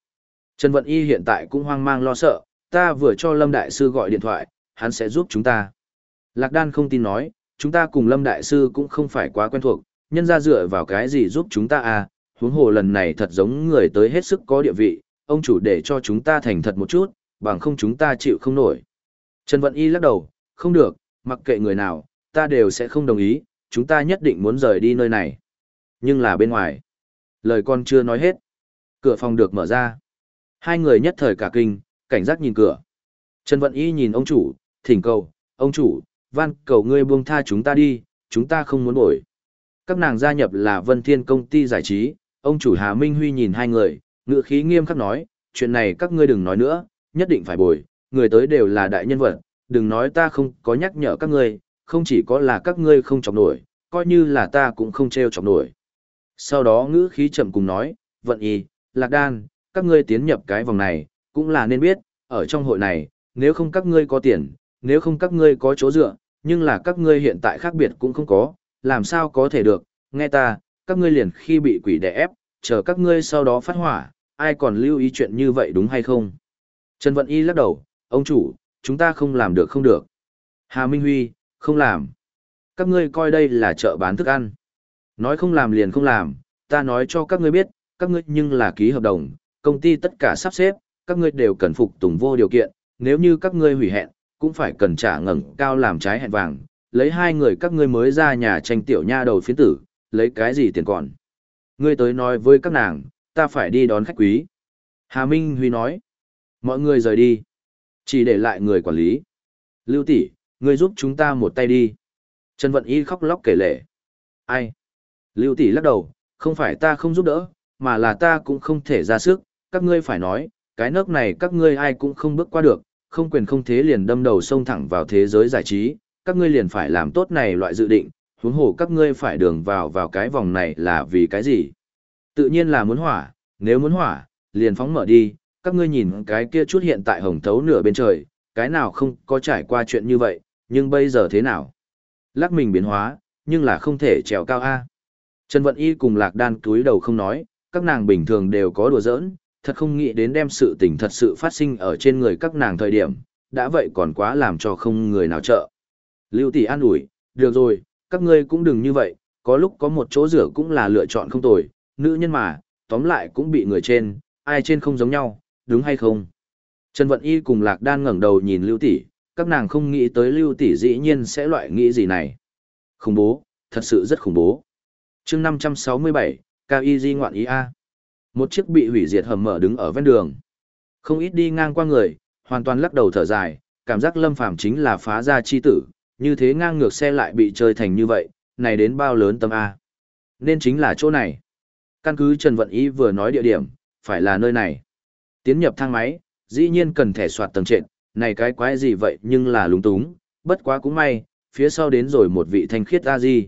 Trần Vận Y hiện tại cũng hoang mang lo sợ, ta vừa cho Lâm Đại Sư gọi điện thoại, hắn sẽ giúp chúng ta. Lạc Đan không tin nói, chúng ta cùng Lâm Đại Sư cũng không phải quá quen thuộc, nhân ra dựa vào cái gì giúp chúng ta à, huống hồ lần này thật giống người tới hết sức có địa vị, ông chủ để cho chúng ta thành thật một chút, bằng không chúng ta chịu không nổi. Trần Vận Y lắc đầu, không được, mặc kệ người nào, ta đều sẽ không đồng ý, chúng ta nhất định muốn rời đi nơi này. Nhưng là bên ngoài. Lời con chưa nói hết. Cửa phòng được mở ra. Hai người nhất thời cả kinh, cảnh giác nhìn cửa. Trần Vận Y nhìn ông chủ, thỉnh cầu, ông chủ, van cầu ngươi buông tha chúng ta đi, chúng ta không muốn bổi. Các nàng gia nhập là Vân Thiên công ty giải trí, ông chủ Hà Minh Huy nhìn hai người, ngựa khí nghiêm khắc nói, chuyện này các ngươi đừng nói nữa, nhất định phải bồi, người tới đều là đại nhân vật, đừng nói ta không có nhắc nhở các ngươi, không chỉ có là các ngươi không chọc nổi, coi như là ta cũng không treo chọc nổi. Sau đó ngữ khí chậm cùng nói, vận y, lạc đan, các ngươi tiến nhập cái vòng này, cũng là nên biết, ở trong hội này, nếu không các ngươi có tiền, nếu không các ngươi có chỗ dựa, nhưng là các ngươi hiện tại khác biệt cũng không có, làm sao có thể được, nghe ta, các ngươi liền khi bị quỷ đè ép, chờ các ngươi sau đó phát hỏa, ai còn lưu ý chuyện như vậy đúng hay không? Trần Vận Y lắc đầu, ông chủ, chúng ta không làm được không được. Hà Minh Huy, không làm. Các ngươi coi đây là chợ bán thức ăn. Nói không làm liền không làm, ta nói cho các ngươi biết, các ngươi nhưng là ký hợp đồng, công ty tất cả sắp xếp, các ngươi đều cần phục tùng vô điều kiện, nếu như các ngươi hủy hẹn, cũng phải cần trả ngẩng cao làm trái hẹn vàng, lấy hai người các ngươi mới ra nhà tranh tiểu nha đầu phiến tử, lấy cái gì tiền còn. Ngươi tới nói với các nàng, ta phải đi đón khách quý. Hà Minh Huy nói, mọi người rời đi, chỉ để lại người quản lý. Lưu tỷ, ngươi giúp chúng ta một tay đi. Trần Vận Y khóc lóc kể lể. Ai? Lưu tỷ lắc đầu, không phải ta không giúp đỡ, mà là ta cũng không thể ra sức, các ngươi phải nói, cái nước này các ngươi ai cũng không bước qua được, không quyền không thế liền đâm đầu sông thẳng vào thế giới giải trí, các ngươi liền phải làm tốt này loại dự định, huống hồ các ngươi phải đường vào vào cái vòng này là vì cái gì? Tự nhiên là muốn hỏa, nếu muốn hỏa, liền phóng mở đi, các ngươi nhìn cái kia chút hiện tại hồng thấu nửa bên trời, cái nào không có trải qua chuyện như vậy, nhưng bây giờ thế nào? Lắc mình biến hóa, nhưng là không thể trèo cao A. Trần Vận Y cùng Lạc Đan túi đầu không nói, các nàng bình thường đều có đùa giỡn, thật không nghĩ đến đem sự tình thật sự phát sinh ở trên người các nàng thời điểm, đã vậy còn quá làm cho không người nào trợ. Lưu tỷ an ủi, được rồi, các ngươi cũng đừng như vậy, có lúc có một chỗ rửa cũng là lựa chọn không tồi, nữ nhân mà, tóm lại cũng bị người trên, ai trên không giống nhau, đúng hay không? Trần Vận Y cùng Lạc Đan ngẩng đầu nhìn Lưu tỷ, các nàng không nghĩ tới Lưu tỷ dĩ nhiên sẽ loại nghĩ gì này. Khủng bố, thật sự rất khủng bố. chương 567, Cao Y Di ngoạn ý A. Một chiếc bị hủy diệt hầm mở đứng ở ven đường. Không ít đi ngang qua người, hoàn toàn lắc đầu thở dài, cảm giác lâm phàm chính là phá ra chi tử, như thế ngang ngược xe lại bị chơi thành như vậy, này đến bao lớn tâm A. Nên chính là chỗ này. Căn cứ Trần Vận Ý vừa nói địa điểm, phải là nơi này. Tiến nhập thang máy, dĩ nhiên cần thẻ soạt tầng trệt, này cái quái gì vậy nhưng là lúng túng, bất quá cũng may, phía sau đến rồi một vị thanh khiết A-di.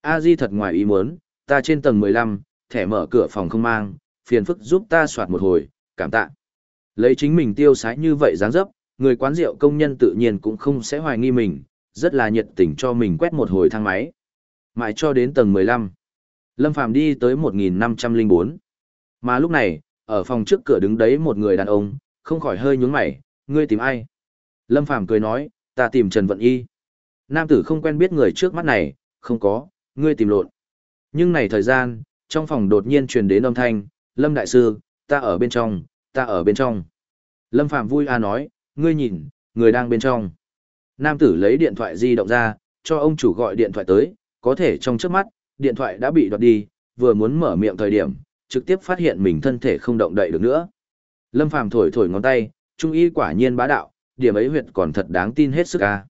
A-di thật ngoài ý muốn, ta trên tầng 15, thẻ mở cửa phòng không mang, phiền phức giúp ta soạt một hồi, cảm tạ. Lấy chính mình tiêu sái như vậy dáng dấp, người quán rượu công nhân tự nhiên cũng không sẽ hoài nghi mình, rất là nhiệt tình cho mình quét một hồi thang máy. Mãi cho đến tầng 15. Lâm Phàm đi tới 1504. Mà lúc này, ở phòng trước cửa đứng đấy một người đàn ông, không khỏi hơi nhướng mày, ngươi tìm ai? Lâm Phàm cười nói, ta tìm Trần Vận Y. Nam tử không quen biết người trước mắt này, không có, ngươi tìm lộn. Nhưng này thời gian, trong phòng đột nhiên truyền đến âm thanh, Lâm Đại Sư, ta ở bên trong, ta ở bên trong. Lâm phạm vui a nói, ngươi nhìn, người đang bên trong. Nam tử lấy điện thoại di động ra, cho ông chủ gọi điện thoại tới, có thể trong trước mắt, điện thoại đã bị đoạt đi, vừa muốn mở miệng thời điểm, trực tiếp phát hiện mình thân thể không động đậy được nữa. Lâm Phàm thổi thổi ngón tay, trung y quả nhiên bá đạo, điểm ấy huyệt còn thật đáng tin hết sức a.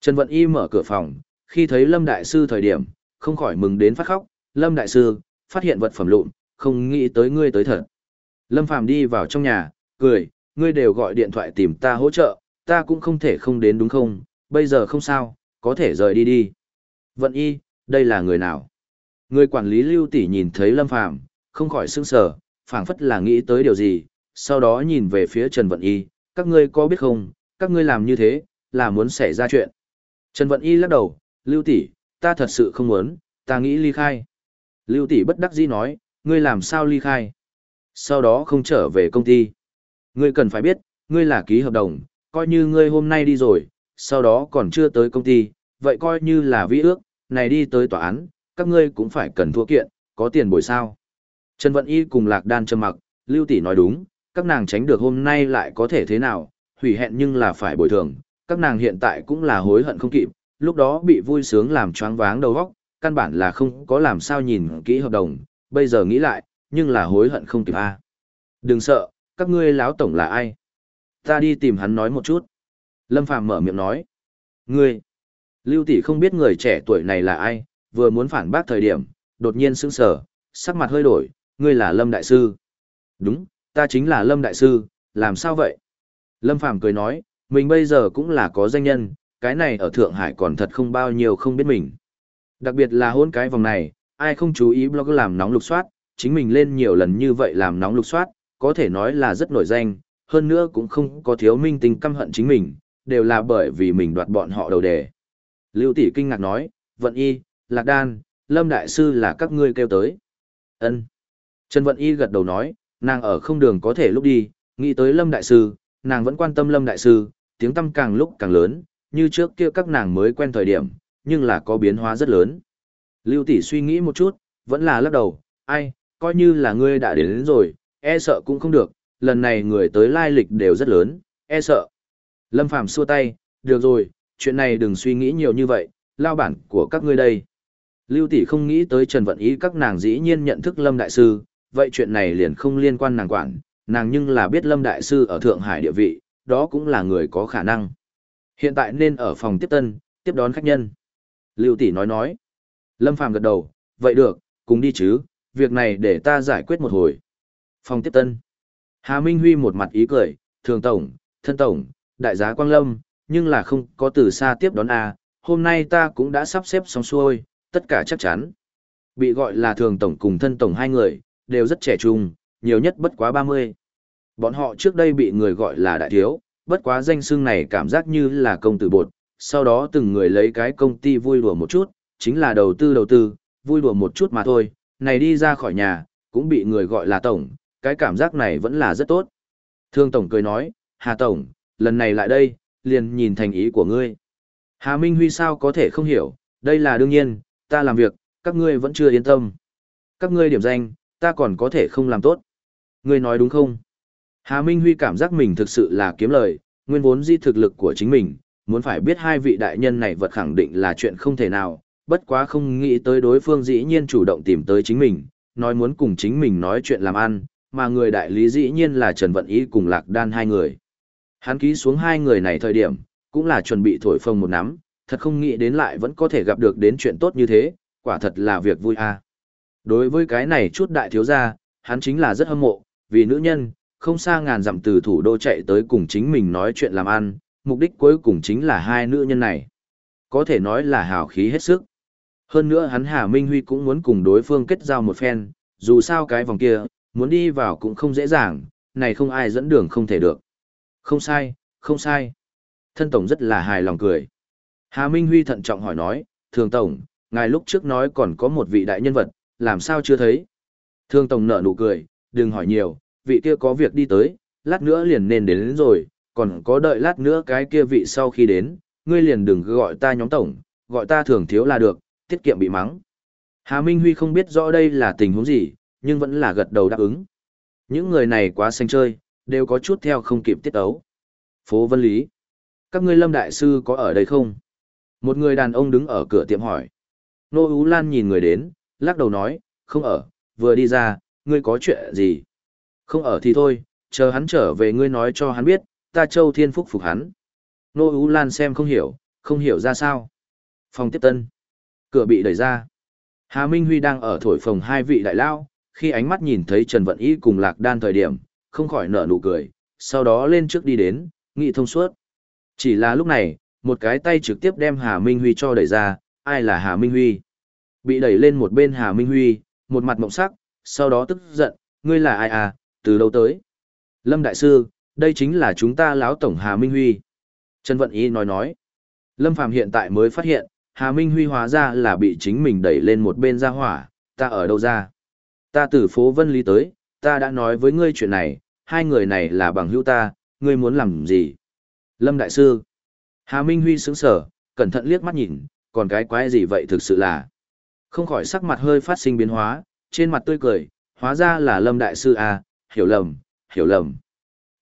Trần Vận Y mở cửa phòng, khi thấy Lâm Đại Sư thời điểm, không khỏi mừng đến phát khóc, Lâm Đại Sư, phát hiện vật phẩm lụn, không nghĩ tới ngươi tới thật. Lâm Phàm đi vào trong nhà, cười, ngươi đều gọi điện thoại tìm ta hỗ trợ, ta cũng không thể không đến đúng không, bây giờ không sao, có thể rời đi đi. Vận Y, đây là người nào? Người quản lý Lưu Tỷ nhìn thấy Lâm Phàm, không khỏi sững sờ, phảng phất là nghĩ tới điều gì, sau đó nhìn về phía Trần Vận Y, các ngươi có biết không, các ngươi làm như thế, là muốn xảy ra chuyện. Trần Vận Y lắc đầu, Lưu tỷ, ta thật sự không muốn, ta nghĩ ly khai. Lưu tỷ bất đắc dĩ nói, ngươi làm sao ly khai? Sau đó không trở về công ty. Ngươi cần phải biết, ngươi là ký hợp đồng, coi như ngươi hôm nay đi rồi, sau đó còn chưa tới công ty, vậy coi như là vi ước, này đi tới tòa án, các ngươi cũng phải cần thua kiện, có tiền bồi sao. Trần Vận Y cùng Lạc Đan trầm mặc, Lưu tỷ nói đúng, các nàng tránh được hôm nay lại có thể thế nào, hủy hẹn nhưng là phải bồi thường, các nàng hiện tại cũng là hối hận không kịp, lúc đó bị vui sướng làm choáng váng đầu óc, căn bản là không có làm sao nhìn kỹ hợp đồng, bây giờ nghĩ lại, nhưng là hối hận không kịp a. Đừng sợ, các ngươi láo tổng là ai? Ta đi tìm hắn nói một chút. Lâm Phàm mở miệng nói. Ngươi! Lưu tỷ không biết người trẻ tuổi này là ai, vừa muốn phản bác thời điểm, đột nhiên sững sờ, sắc mặt hơi đổi, ngươi là Lâm Đại Sư. Đúng, ta chính là Lâm Đại Sư, làm sao vậy? Lâm Phàm cười nói, mình bây giờ cũng là có danh nhân, cái này ở Thượng Hải còn thật không bao nhiêu không biết mình. Đặc biệt là hôn cái vòng này, ai không chú ý blog làm nóng lục soát, chính mình lên nhiều lần như vậy làm nóng lục soát, có thể nói là rất nổi danh, hơn nữa cũng không có thiếu minh tình căm hận chính mình, đều là bởi vì mình đoạt bọn họ đầu đề. Lưu tỷ kinh ngạc nói, Vận Y, Lạc Đan, Lâm Đại Sư là các ngươi kêu tới. ân Trần Vận Y gật đầu nói, nàng ở không đường có thể lúc đi, nghĩ tới Lâm Đại Sư, nàng vẫn quan tâm Lâm Đại Sư, tiếng tâm càng lúc càng lớn, như trước kia các nàng mới quen thời điểm, nhưng là có biến hóa rất lớn. Lưu tỷ suy nghĩ một chút, vẫn là lắc đầu, ai, coi như là ngươi đã đến, đến rồi, e sợ cũng không được, lần này người tới lai lịch đều rất lớn, e sợ. Lâm Phàm xua tay, được rồi, chuyện này đừng suy nghĩ nhiều như vậy, lao bản của các ngươi đây. Lưu tỷ không nghĩ tới Trần Vận Ý các nàng dĩ nhiên nhận thức Lâm Đại Sư, vậy chuyện này liền không liên quan nàng quản, nàng nhưng là biết Lâm Đại Sư ở Thượng Hải địa vị, đó cũng là người có khả năng. Hiện tại nên ở phòng tiếp tân, tiếp đón khách nhân. Lưu Tỷ nói nói. Lâm Phàm gật đầu, vậy được, cùng đi chứ, việc này để ta giải quyết một hồi. Phòng tiếp tân. Hà Minh Huy một mặt ý cười, thường tổng, thân tổng, đại giá Quang Lâm, nhưng là không có từ xa tiếp đón A, hôm nay ta cũng đã sắp xếp xong xuôi, tất cả chắc chắn. Bị gọi là thường tổng cùng thân tổng hai người, đều rất trẻ trung, nhiều nhất bất quá 30. Bọn họ trước đây bị người gọi là đại thiếu, bất quá danh xưng này cảm giác như là công tử bột, sau đó từng người lấy cái công ty vui đùa một chút, chính là đầu tư đầu tư, vui đùa một chút mà thôi, này đi ra khỏi nhà, cũng bị người gọi là tổng, cái cảm giác này vẫn là rất tốt. Thương tổng cười nói, Hà tổng, lần này lại đây, liền nhìn thành ý của ngươi. Hà Minh Huy sao có thể không hiểu, đây là đương nhiên, ta làm việc, các ngươi vẫn chưa yên tâm. Các ngươi điểm danh, ta còn có thể không làm tốt. Ngươi nói đúng không? Hà Minh Huy cảm giác mình thực sự là kiếm lời, nguyên vốn di thực lực của chính mình, muốn phải biết hai vị đại nhân này vật khẳng định là chuyện không thể nào, bất quá không nghĩ tới đối phương dĩ nhiên chủ động tìm tới chính mình, nói muốn cùng chính mình nói chuyện làm ăn, mà người đại lý dĩ nhiên là Trần Vận Ý cùng Lạc Đan hai người. Hắn ký xuống hai người này thời điểm, cũng là chuẩn bị thổi phồng một nắm, thật không nghĩ đến lại vẫn có thể gặp được đến chuyện tốt như thế, quả thật là việc vui a. À. Đối với cái này chút đại thiếu gia, hắn chính là rất hâm mộ, vì nữ nhân, không xa ngàn dặm từ thủ đô chạy tới cùng chính mình nói chuyện làm ăn, mục đích cuối cùng chính là hai nữ nhân này. Có thể nói là hào khí hết sức. Hơn nữa hắn Hà Minh Huy cũng muốn cùng đối phương kết giao một phen, dù sao cái vòng kia, muốn đi vào cũng không dễ dàng, này không ai dẫn đường không thể được. Không sai, không sai. Thân Tổng rất là hài lòng cười. Hà Minh Huy thận trọng hỏi nói, Thường Tổng, ngài lúc trước nói còn có một vị đại nhân vật, làm sao chưa thấy? Thường Tổng nở nụ cười, đừng hỏi nhiều, vị kia có việc đi tới, lát nữa liền nên đến, đến rồi, còn có đợi lát nữa cái kia vị sau khi đến, ngươi liền đừng gọi ta nhóm Tổng, gọi ta Thường Thiếu là được, tiết kiệm bị mắng. Hà Minh Huy không biết rõ đây là tình huống gì, nhưng vẫn là gật đầu đáp ứng. Những người này quá xanh chơi, đều có chút theo không kịp tiết ấu. Phố Vân Lý. Các ngươi lâm đại sư có ở đây không? Một người đàn ông đứng ở cửa tiệm hỏi. Nô Ú Lan nhìn người đến, lắc đầu nói, không ở, vừa đi ra, ngươi có chuyện gì? Không ở thì thôi, chờ hắn trở về ngươi nói cho hắn biết, ta châu thiên phúc phục hắn. Nô Ú Lan xem không hiểu, không hiểu ra sao. Phòng tiếp tân. Cửa bị đẩy ra. Hà Minh Huy đang ở thổi phòng hai vị đại lao, khi ánh mắt nhìn thấy Trần Vận Y cùng Lạc Đan thời điểm, không khỏi nở nụ cười, sau đó lên trước đi đến, nghị thông suốt. Chỉ là lúc này, một cái tay trực tiếp đem Hà Minh Huy cho đẩy ra, ai là Hà Minh Huy? Bị đẩy lên một bên Hà Minh Huy, một mặt mộng sắc, sau đó tức giận, ngươi là ai à, từ đâu tới? Lâm Đại Sư, đây chính là chúng ta lão tổng Hà Minh Huy. Trần Vận Y nói nói. Lâm Phàm hiện tại mới phát hiện, Hà Minh Huy hóa ra là bị chính mình đẩy lên một bên ra hỏa, ta ở đâu ra? Ta từ phố Vân Lý tới, ta đã nói với ngươi chuyện này, hai người này là bằng hữu ta, ngươi muốn làm gì? Lâm Đại Sư. Hà Minh Huy sững sở, cẩn thận liếc mắt nhìn, còn cái quái gì vậy thực sự là. Không khỏi sắc mặt hơi phát sinh biến hóa, trên mặt tươi cười, hóa ra là Lâm Đại Sư à, hiểu lầm, hiểu lầm.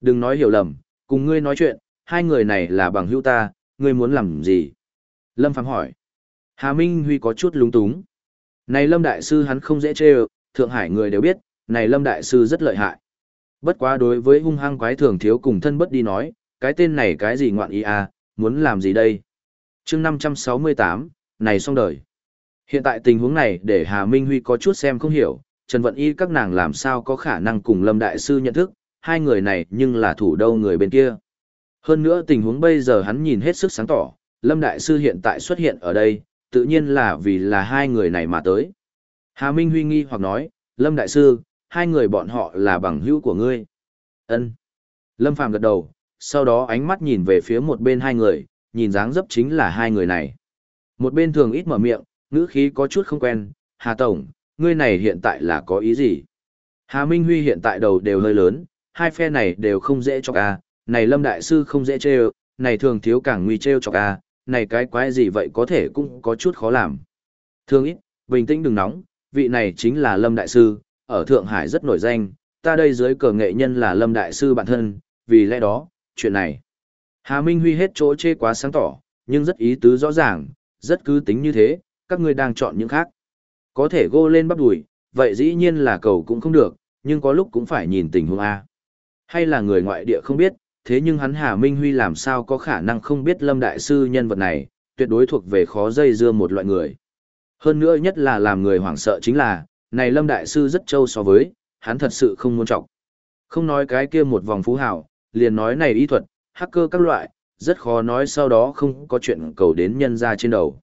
Đừng nói hiểu lầm, cùng ngươi nói chuyện, hai người này là bằng hữu ta, ngươi muốn làm gì? Lâm Phàm hỏi. Hà Minh Huy có chút lúng túng. Này Lâm Đại Sư hắn không dễ chê Thượng Hải người đều biết, này Lâm Đại Sư rất lợi hại. Bất quá đối với hung hăng quái thường thiếu cùng thân bất đi nói, cái tên này cái gì ngoạn ý à, muốn làm gì đây? chương 568, này xong đời. Hiện tại tình huống này để Hà Minh Huy có chút xem không hiểu, Trần Vận Y các nàng làm sao có khả năng cùng Lâm Đại Sư nhận thức, hai người này nhưng là thủ đâu người bên kia. Hơn nữa tình huống bây giờ hắn nhìn hết sức sáng tỏ, Lâm Đại Sư hiện tại xuất hiện ở đây, tự nhiên là vì là hai người này mà tới. Hà Minh Huy nghi hoặc nói, Lâm Đại Sư, hai người bọn họ là bằng hữu của ngươi. ân Lâm Phàm gật đầu, sau đó ánh mắt nhìn về phía một bên hai người, nhìn dáng dấp chính là hai người này. Một bên thường ít mở miệng, ngữ khí có chút không quen, Hà Tổng, ngươi này hiện tại là có ý gì? Hà Minh Huy hiện tại đầu đều hơi lớn, hai phe này đều không dễ cho à, này Lâm Đại Sư không dễ trêu, này thường thiếu càng nguy trêu cho à, này cái quái gì vậy có thể cũng có chút khó làm. Thường ít, bình tĩnh đừng nóng, vị này chính là Lâm Đại Sư, ở Thượng Hải rất nổi danh, ta đây dưới cờ nghệ nhân là Lâm Đại Sư bản thân, vì lẽ đó, chuyện này. Hà Minh Huy hết chỗ chê quá sáng tỏ, nhưng rất ý tứ rõ ràng, rất cứ tính như thế, các ngươi đang chọn những khác. Có thể gô lên bắp đùi, vậy dĩ nhiên là cầu cũng không được, nhưng có lúc cũng phải nhìn tình huống A. Hay là người ngoại địa không biết, thế nhưng hắn Hà Minh Huy làm sao có khả năng không biết Lâm Đại Sư nhân vật này, tuyệt đối thuộc về khó dây dưa một loại người. Hơn nữa nhất là làm người hoảng sợ chính là, này Lâm Đại Sư rất trâu so với, hắn thật sự không muốn trọng. Không nói cái kia một vòng phú hảo, liền nói này y thuật, hacker các loại, rất khó nói sau đó không có chuyện cầu đến nhân ra trên đầu.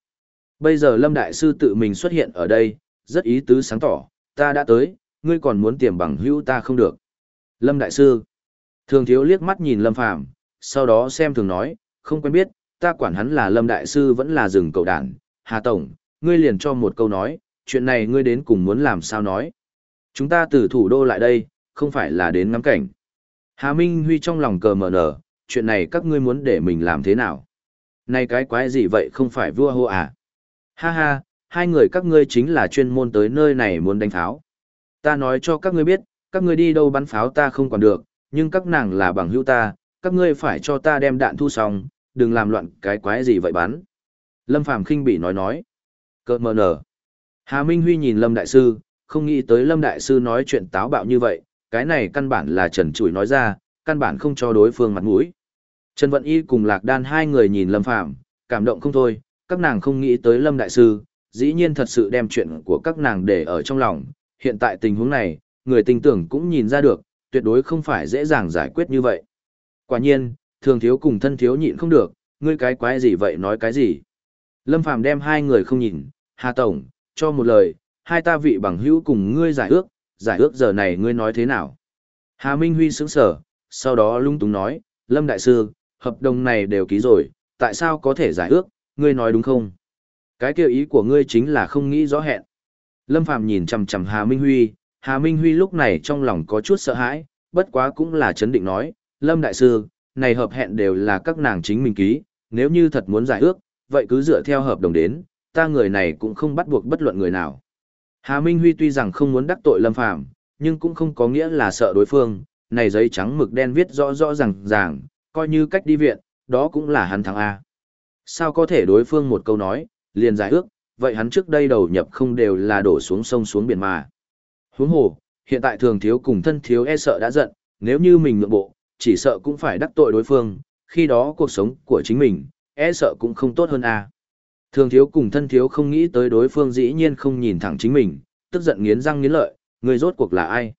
Bây giờ Lâm Đại Sư tự mình xuất hiện ở đây, rất ý tứ sáng tỏ, ta đã tới, ngươi còn muốn tiềm bằng hữu ta không được. Lâm Đại Sư, thường thiếu liếc mắt nhìn Lâm Phàm sau đó xem thường nói, không quen biết, ta quản hắn là Lâm Đại Sư vẫn là rừng cầu đản, Hà Tổng, ngươi liền cho một câu nói, chuyện này ngươi đến cùng muốn làm sao nói. Chúng ta từ thủ đô lại đây, không phải là đến ngắm cảnh. Hà Minh Huy trong lòng cờ mở nở, chuyện này các ngươi muốn để mình làm thế nào? Này cái quái gì vậy không phải vua hô à? Ha ha, hai người các ngươi chính là chuyên môn tới nơi này muốn đánh pháo. Ta nói cho các ngươi biết, các ngươi đi đâu bắn pháo ta không còn được, nhưng các nàng là bằng hữu ta, các ngươi phải cho ta đem đạn thu xong, đừng làm loạn cái quái gì vậy bắn. Lâm Phàm khinh bị nói nói. Cơ mờ nở. Hà Minh Huy nhìn Lâm Đại Sư, không nghĩ tới Lâm Đại Sư nói chuyện táo bạo như vậy, cái này căn bản là trần trụi nói ra, căn bản không cho đối phương mặt mũi. Trần Vận Y cùng Lạc Đan hai người nhìn Lâm Phàm, cảm động không thôi, các nàng không nghĩ tới Lâm Đại Sư, dĩ nhiên thật sự đem chuyện của các nàng để ở trong lòng. Hiện tại tình huống này, người tình tưởng cũng nhìn ra được, tuyệt đối không phải dễ dàng giải quyết như vậy. Quả nhiên, thường thiếu cùng thân thiếu nhịn không được, ngươi cái quái gì vậy nói cái gì. Lâm Phàm đem hai người không nhìn, Hà Tổng, cho một lời, hai ta vị bằng hữu cùng ngươi giải ước, giải ước giờ này ngươi nói thế nào. Hà Minh Huy sững sở, sau đó lung túng nói, Lâm Đại Sư, hợp đồng này đều ký rồi, tại sao có thể giải ước, ngươi nói đúng không? Cái kêu ý của ngươi chính là không nghĩ rõ hẹn. Lâm Phàm nhìn chằm chằm Hà Minh Huy, Hà Minh Huy lúc này trong lòng có chút sợ hãi, bất quá cũng là chấn định nói, Lâm Đại Sư, này hợp hẹn đều là các nàng chính mình ký, nếu như thật muốn giải ước, vậy cứ dựa theo hợp đồng đến, ta người này cũng không bắt buộc bất luận người nào. Hà Minh Huy tuy rằng không muốn đắc tội Lâm Phàm, nhưng cũng không có nghĩa là sợ đối phương, này giấy trắng mực đen viết rõ rõ ràng ràng, coi như cách đi viện, đó cũng là hắn thắng A. Sao có thể đối phương một câu nói, liền giải ước, vậy hắn trước đây đầu nhập không đều là đổ xuống sông xuống biển mà. Huống hồ, hiện tại thường thiếu cùng thân thiếu e sợ đã giận, nếu như mình nhượng bộ, chỉ sợ cũng phải đắc tội đối phương, khi đó cuộc sống của chính mình, e sợ cũng không tốt hơn a. Thường thiếu cùng thân thiếu không nghĩ tới đối phương dĩ nhiên không nhìn thẳng chính mình, tức giận nghiến răng nghiến lợi, ngươi rốt cuộc là ai?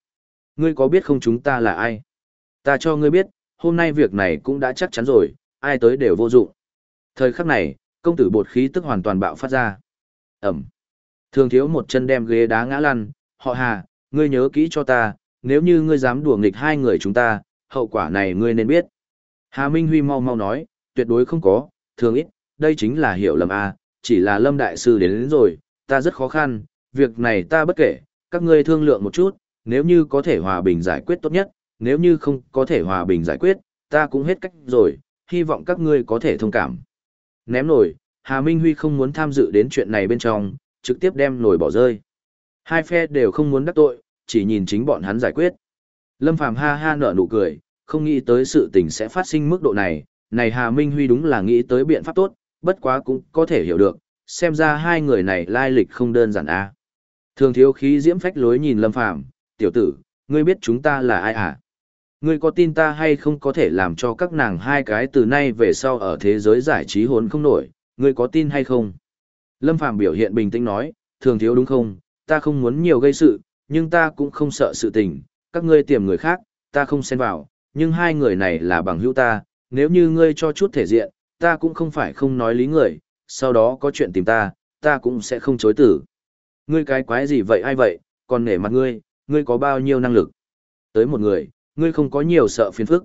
Ngươi có biết không chúng ta là ai? Ta cho ngươi biết, hôm nay việc này cũng đã chắc chắn rồi, ai tới đều vô dụng. Thời khắc này, công tử bột khí tức hoàn toàn bạo phát ra. Ẩm. Thường thiếu một chân đem ghế đá ngã lăn, họ hà, ngươi nhớ kỹ cho ta, nếu như ngươi dám đùa nghịch hai người chúng ta, hậu quả này ngươi nên biết. Hà Minh Huy mau mau nói, tuyệt đối không có, thường ít, đây chính là hiểu lầm a, chỉ là Lâm Đại Sư đến, đến rồi, ta rất khó khăn, việc này ta bất kể, các ngươi thương lượng một chút, nếu như có thể hòa bình giải quyết tốt nhất, nếu như không có thể hòa bình giải quyết, ta cũng hết cách rồi, hy vọng các ngươi có thể thông cảm. Ném nổi, Hà Minh Huy không muốn tham dự đến chuyện này bên trong, trực tiếp đem nổi bỏ rơi. Hai phe đều không muốn đắc tội, chỉ nhìn chính bọn hắn giải quyết. Lâm Phàm ha ha nở nụ cười, không nghĩ tới sự tình sẽ phát sinh mức độ này, này Hà Minh Huy đúng là nghĩ tới biện pháp tốt, bất quá cũng có thể hiểu được, xem ra hai người này lai lịch không đơn giản a. Thường thiếu khí diễm phách lối nhìn Lâm Phàm, tiểu tử, ngươi biết chúng ta là ai à? Ngươi có tin ta hay không có thể làm cho các nàng hai cái từ nay về sau ở thế giới giải trí hồn không nổi, ngươi có tin hay không? Lâm Phàm biểu hiện bình tĩnh nói, thường thiếu đúng không, ta không muốn nhiều gây sự, nhưng ta cũng không sợ sự tình, các ngươi tìm người khác, ta không xen vào, nhưng hai người này là bằng hữu ta, nếu như ngươi cho chút thể diện, ta cũng không phải không nói lý người, sau đó có chuyện tìm ta, ta cũng sẽ không chối tử. Ngươi cái quái gì vậy ai vậy, còn nể mặt ngươi, ngươi có bao nhiêu năng lực? Tới một người, ngươi không có nhiều sợ phiền phức.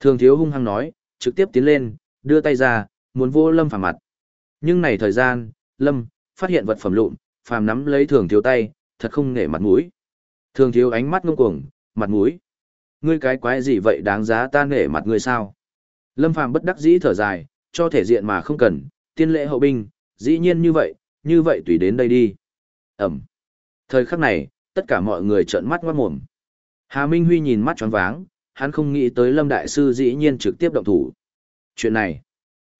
Thường thiếu hung hăng nói, trực tiếp tiến lên, đưa tay ra, muốn vô lâm phản mặt. Nhưng này thời gian, lâm, phát hiện vật phẩm lụn, phàm nắm lấy thường thiếu tay, thật không nể mặt mũi. Thường thiếu ánh mắt ngông cuồng, mặt mũi. Ngươi cái quái gì vậy đáng giá ta nể mặt ngươi sao? Lâm phàm bất đắc dĩ thở dài, cho thể diện mà không cần, tiên lễ hậu binh, dĩ nhiên như vậy, như vậy tùy đến đây đi. Ẩm. Thời khắc này, tất cả mọi người trợn mắt ngoát mồm. Hà Minh Huy nhìn mắt tròn váng, hắn không nghĩ tới Lâm Đại Sư dĩ nhiên trực tiếp động thủ. Chuyện này,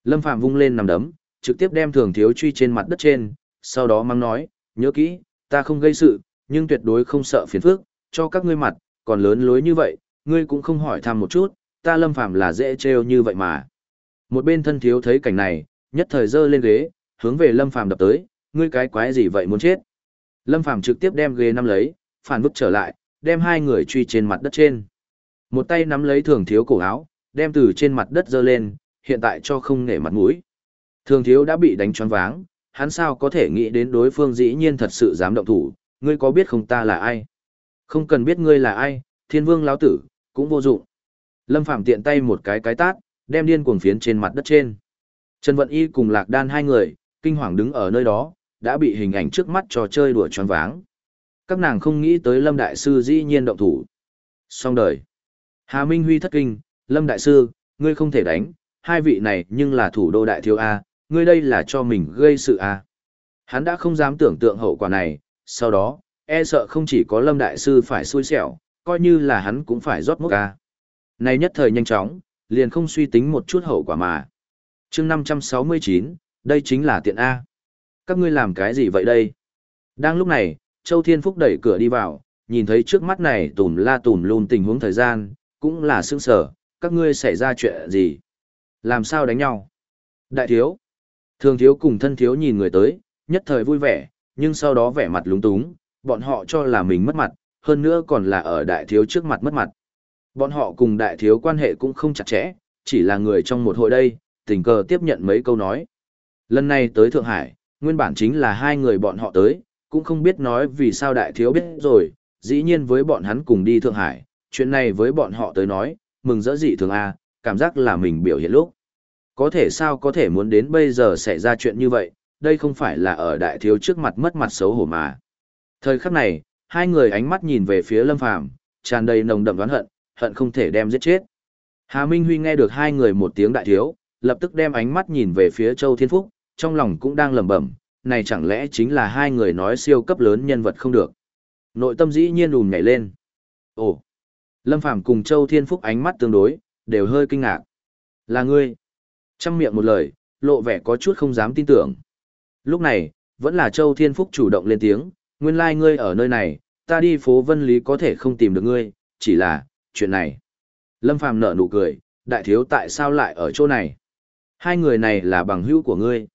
Lâm Phạm vung lên nằm đấm, trực tiếp đem thường thiếu truy trên mặt đất trên, sau đó mang nói, nhớ kỹ, ta không gây sự, nhưng tuyệt đối không sợ phiền phức, cho các ngươi mặt, còn lớn lối như vậy, ngươi cũng không hỏi thăm một chút, ta Lâm phàm là dễ trêu như vậy mà. Một bên thân thiếu thấy cảnh này, nhất thời giơ lên ghế, hướng về Lâm Phàm đập tới, ngươi cái quái gì vậy muốn chết. Lâm Phàm trực tiếp đem ghế nắm lấy, phản vứt trở lại, đem hai người truy trên mặt đất trên. Một tay nắm lấy thường thiếu cổ áo, đem từ trên mặt đất giơ lên, hiện tại cho không nể mặt mũi. Thường thiếu đã bị đánh choáng váng, hắn sao có thể nghĩ đến đối phương dĩ nhiên thật sự dám động thủ, ngươi có biết không ta là ai? Không cần biết ngươi là ai, thiên vương lão tử, cũng vô dụng. Lâm Phạm tiện tay một cái cái tát, đem điên cuồng phiến trên mặt đất trên. Trần Vận Y cùng Lạc Đan hai người, kinh hoàng đứng ở nơi đó, đã bị hình ảnh trước mắt trò chơi đùa choáng váng. Các nàng không nghĩ tới Lâm Đại Sư dĩ nhiên động thủ. Xong đời. Hà Minh Huy thất kinh, Lâm Đại Sư, ngươi không thể đánh, hai vị này nhưng là thủ đô đại thiếu A, ngươi đây là cho mình gây sự à? Hắn đã không dám tưởng tượng hậu quả này, sau đó, e sợ không chỉ có Lâm Đại Sư phải xui xẻo, coi như là hắn cũng phải rót mốc à? Này nhất thời nhanh chóng, liền không suy tính một chút hậu quả mà. chương 569, đây chính là tiện A. Các ngươi làm cái gì vậy đây? Đang lúc này, Châu Thiên Phúc đẩy cửa đi vào, nhìn thấy trước mắt này tùm la tùm luôn tình huống thời gian, cũng là sương sở, các ngươi xảy ra chuyện gì? Làm sao đánh nhau? Đại thiếu. Thường thiếu cùng thân thiếu nhìn người tới, nhất thời vui vẻ, nhưng sau đó vẻ mặt lúng túng, bọn họ cho là mình mất mặt, hơn nữa còn là ở đại thiếu trước mặt mất mặt. Bọn họ cùng đại thiếu quan hệ cũng không chặt chẽ, chỉ là người trong một hội đây, tình cờ tiếp nhận mấy câu nói. Lần này tới Thượng Hải, nguyên bản chính là hai người bọn họ tới, cũng không biết nói vì sao đại thiếu biết rồi, dĩ nhiên với bọn hắn cùng đi Thượng Hải, chuyện này với bọn họ tới nói, mừng rỡ dị thường A, cảm giác là mình biểu hiện lúc. Có thể sao có thể muốn đến bây giờ xảy ra chuyện như vậy, đây không phải là ở đại thiếu trước mặt mất mặt xấu hổ mà. Thời khắc này, hai người ánh mắt nhìn về phía Lâm Phàm, tràn đầy nồng đậm oán hận, hận không thể đem giết chết. Hà Minh Huy nghe được hai người một tiếng đại thiếu, lập tức đem ánh mắt nhìn về phía Châu Thiên Phúc, trong lòng cũng đang lẩm bẩm, này chẳng lẽ chính là hai người nói siêu cấp lớn nhân vật không được. Nội tâm dĩ nhiên ùn nhảy lên. Ồ! Lâm Phàm cùng Châu Thiên Phúc ánh mắt tương đối, đều hơi kinh ngạc. Là ngươi. Trăm miệng một lời, lộ vẻ có chút không dám tin tưởng. Lúc này, vẫn là Châu Thiên Phúc chủ động lên tiếng, nguyên lai like ngươi ở nơi này, ta đi phố Vân Lý có thể không tìm được ngươi, chỉ là, chuyện này. Lâm Phàm nở nụ cười, đại thiếu tại sao lại ở chỗ này? Hai người này là bằng hữu của ngươi.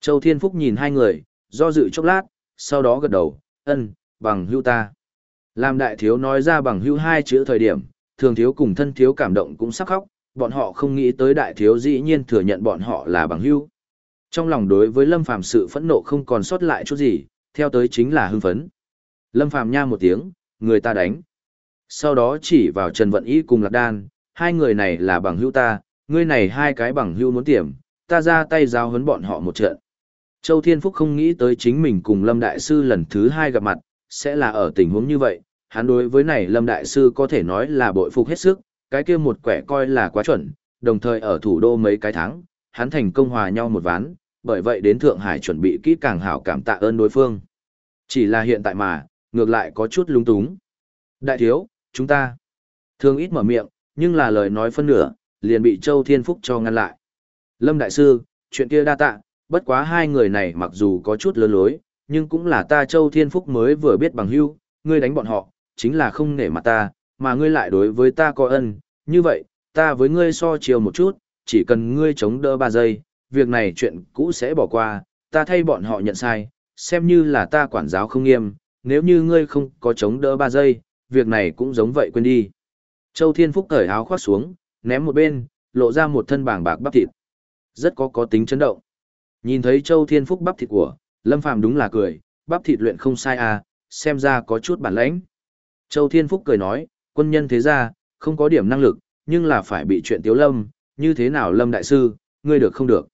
Châu Thiên Phúc nhìn hai người, do dự chốc lát, sau đó gật đầu, ân, bằng hữu ta. Làm đại thiếu nói ra bằng hữu hai chữ thời điểm, thường thiếu cùng thân thiếu cảm động cũng sắp khóc, bọn họ không nghĩ tới đại thiếu dĩ nhiên thừa nhận bọn họ là bằng hữu. Trong lòng đối với Lâm Phàm sự phẫn nộ không còn sót lại chút gì, theo tới chính là hưng phấn. Lâm Phàm nha một tiếng, người ta đánh. Sau đó chỉ vào Trần Vận ý cùng Lạc Đan, hai người này là bằng hữu ta, ngươi này hai cái bằng hữu muốn tiềm, ta ra tay giao huấn bọn họ một trận. Châu Thiên Phúc không nghĩ tới chính mình cùng Lâm Đại Sư lần thứ hai gặp mặt, sẽ là ở tình huống như vậy, hắn đối với này Lâm Đại Sư có thể nói là bội phục hết sức, cái kia một quẻ coi là quá chuẩn, đồng thời ở thủ đô mấy cái tháng, hắn thành công hòa nhau một ván, bởi vậy đến Thượng Hải chuẩn bị kỹ càng hảo cảm tạ ơn đối phương. Chỉ là hiện tại mà, ngược lại có chút lung túng. Đại thiếu, chúng ta thường ít mở miệng, nhưng là lời nói phân nửa, liền bị Châu Thiên Phúc cho ngăn lại. Lâm Đại Sư, chuyện kia đa tạ, bất quá hai người này mặc dù có chút lớn lối, nhưng cũng là ta Châu Thiên Phúc mới vừa biết bằng hưu, ngươi đánh bọn họ, chính là không nể mặt ta, mà ngươi lại đối với ta có ân, như vậy, ta với ngươi so chiều một chút, chỉ cần ngươi chống đỡ ba giây, việc này chuyện cũ sẽ bỏ qua, ta thay bọn họ nhận sai, xem như là ta quản giáo không nghiêm, nếu như ngươi không có chống đỡ ba giây, việc này cũng giống vậy quên đi. Châu Thiên Phúc cởi áo khoác xuống, ném một bên, lộ ra một thân bảng bạc bắp thịt. Rất có có tính chấn động. Nhìn thấy Châu Thiên Phúc bắp thịt của, Lâm Phàm đúng là cười, bắp thịt luyện không sai à, xem ra có chút bản lãnh. Châu Thiên Phúc cười nói, quân nhân thế ra, không có điểm năng lực, nhưng là phải bị chuyện tiếu lâm, như thế nào Lâm Đại Sư, ngươi được không được.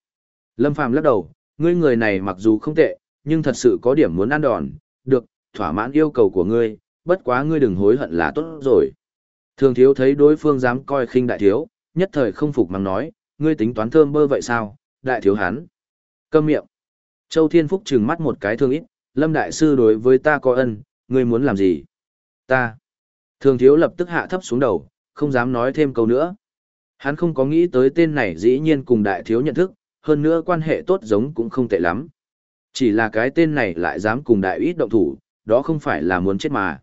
Lâm Phàm lắc đầu, ngươi người này mặc dù không tệ, nhưng thật sự có điểm muốn ăn đòn, được, thỏa mãn yêu cầu của ngươi, bất quá ngươi đừng hối hận là tốt rồi. Thường thiếu thấy đối phương dám coi khinh đại thiếu, nhất thời không phục mắng nói, ngươi tính toán thơm bơ vậy sao, đại thiếu hắn. Câm miệng. Châu Thiên Phúc trừng mắt một cái thương ít, Lâm Đại Sư đối với ta có ân, ngươi muốn làm gì? Ta. Thường thiếu lập tức hạ thấp xuống đầu, không dám nói thêm câu nữa. Hắn không có nghĩ tới tên này dĩ nhiên cùng đại thiếu nhận thức, hơn nữa quan hệ tốt giống cũng không tệ lắm. Chỉ là cái tên này lại dám cùng đại ít động thủ, đó không phải là muốn chết mà.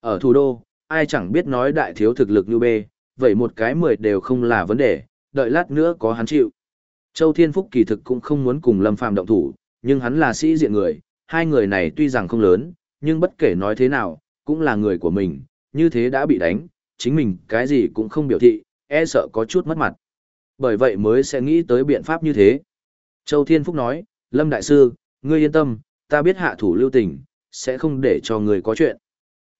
Ở thủ đô, ai chẳng biết nói đại thiếu thực lực như bê, vậy một cái mười đều không là vấn đề, đợi lát nữa có hắn chịu. Châu Thiên Phúc kỳ thực cũng không muốn cùng Lâm Phàm động thủ, nhưng hắn là sĩ diện người, hai người này tuy rằng không lớn, nhưng bất kể nói thế nào, cũng là người của mình, như thế đã bị đánh, chính mình cái gì cũng không biểu thị, e sợ có chút mất mặt. Bởi vậy mới sẽ nghĩ tới biện pháp như thế. Châu Thiên Phúc nói, Lâm Đại Sư, ngươi yên tâm, ta biết hạ thủ lưu tình, sẽ không để cho người có chuyện.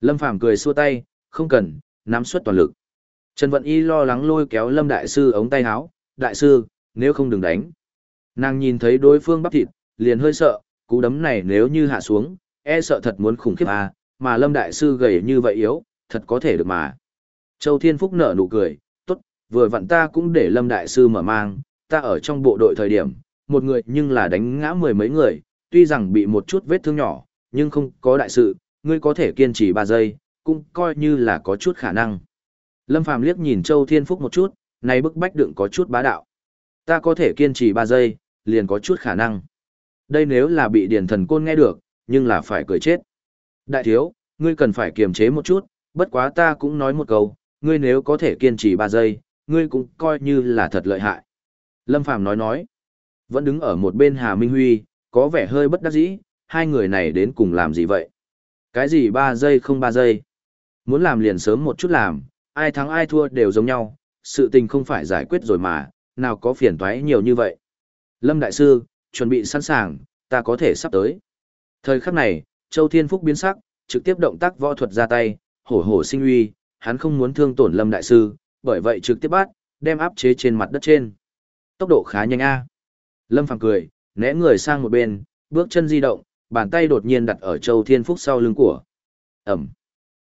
Lâm Phàm cười xua tay, không cần, nắm suất toàn lực. Trần Vận Y lo lắng lôi kéo Lâm Đại Sư ống tay áo, Đại Sư, nếu không đừng đánh. Nàng nhìn thấy đối phương bắp thịt, liền hơi sợ, cú đấm này nếu như hạ xuống, e sợ thật muốn khủng khiếp à, mà Lâm Đại Sư gầy như vậy yếu, thật có thể được mà. Châu Thiên Phúc nở nụ cười, tốt, vừa vặn ta cũng để Lâm Đại Sư mở mang, ta ở trong bộ đội thời điểm, một người nhưng là đánh ngã mười mấy người, tuy rằng bị một chút vết thương nhỏ, nhưng không có đại sự, ngươi có thể kiên trì 3 giây, cũng coi như là có chút khả năng. Lâm Phàm liếc nhìn Châu Thiên Phúc một chút, này bức bách đựng có chút bá đạo. Ta có thể kiên trì 3 giây, liền có chút khả năng. Đây nếu là bị điển thần côn nghe được, nhưng là phải cười chết. Đại thiếu, ngươi cần phải kiềm chế một chút, bất quá ta cũng nói một câu, ngươi nếu có thể kiên trì 3 giây, ngươi cũng coi như là thật lợi hại. Lâm Phàm nói nói, vẫn đứng ở một bên Hà Minh Huy, có vẻ hơi bất đắc dĩ, hai người này đến cùng làm gì vậy? Cái gì 3 giây không 3 giây? Muốn làm liền sớm một chút làm, ai thắng ai thua đều giống nhau, sự tình không phải giải quyết rồi mà, nào có phiền toái nhiều như vậy. Lâm Đại Sư, chuẩn bị sẵn sàng, ta có thể sắp tới. Thời khắc này, Châu Thiên Phúc biến sắc, trực tiếp động tác võ thuật ra tay, hổ hổ sinh uy, hắn không muốn thương tổn Lâm Đại Sư, bởi vậy trực tiếp bắt, đem áp chế trên mặt đất trên. Tốc độ khá nhanh a. Lâm Phàm cười, né người sang một bên, bước chân di động, bàn tay đột nhiên đặt ở Châu Thiên Phúc sau lưng của. Ẩm.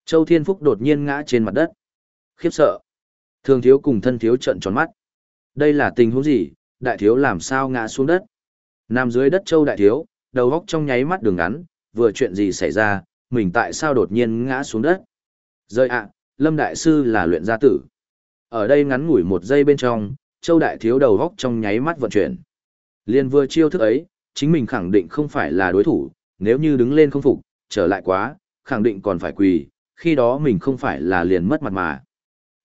Châu Thiên Phúc đột nhiên ngã trên mặt đất. Khiếp sợ. Thường thiếu cùng thân thiếu trận tròn mắt. Đây là tình huống gì, đại thiếu làm sao ngã xuống đất. Nằm dưới đất Châu đại thiếu, đầu góc trong nháy mắt đường ngắn, vừa chuyện gì xảy ra, mình tại sao đột nhiên ngã xuống đất. Rơi ạ, Lâm Đại Sư là luyện gia tử. Ở đây ngắn ngủi một giây bên trong, Châu Đại Thiếu đầu góc trong nháy mắt vận chuyển. Liên vừa chiêu thức ấy, chính mình khẳng định không phải là đối thủ, nếu như đứng lên không phục, trở lại quá, khẳng định còn phải quỳ, khi đó mình không phải là liền mất mặt mà.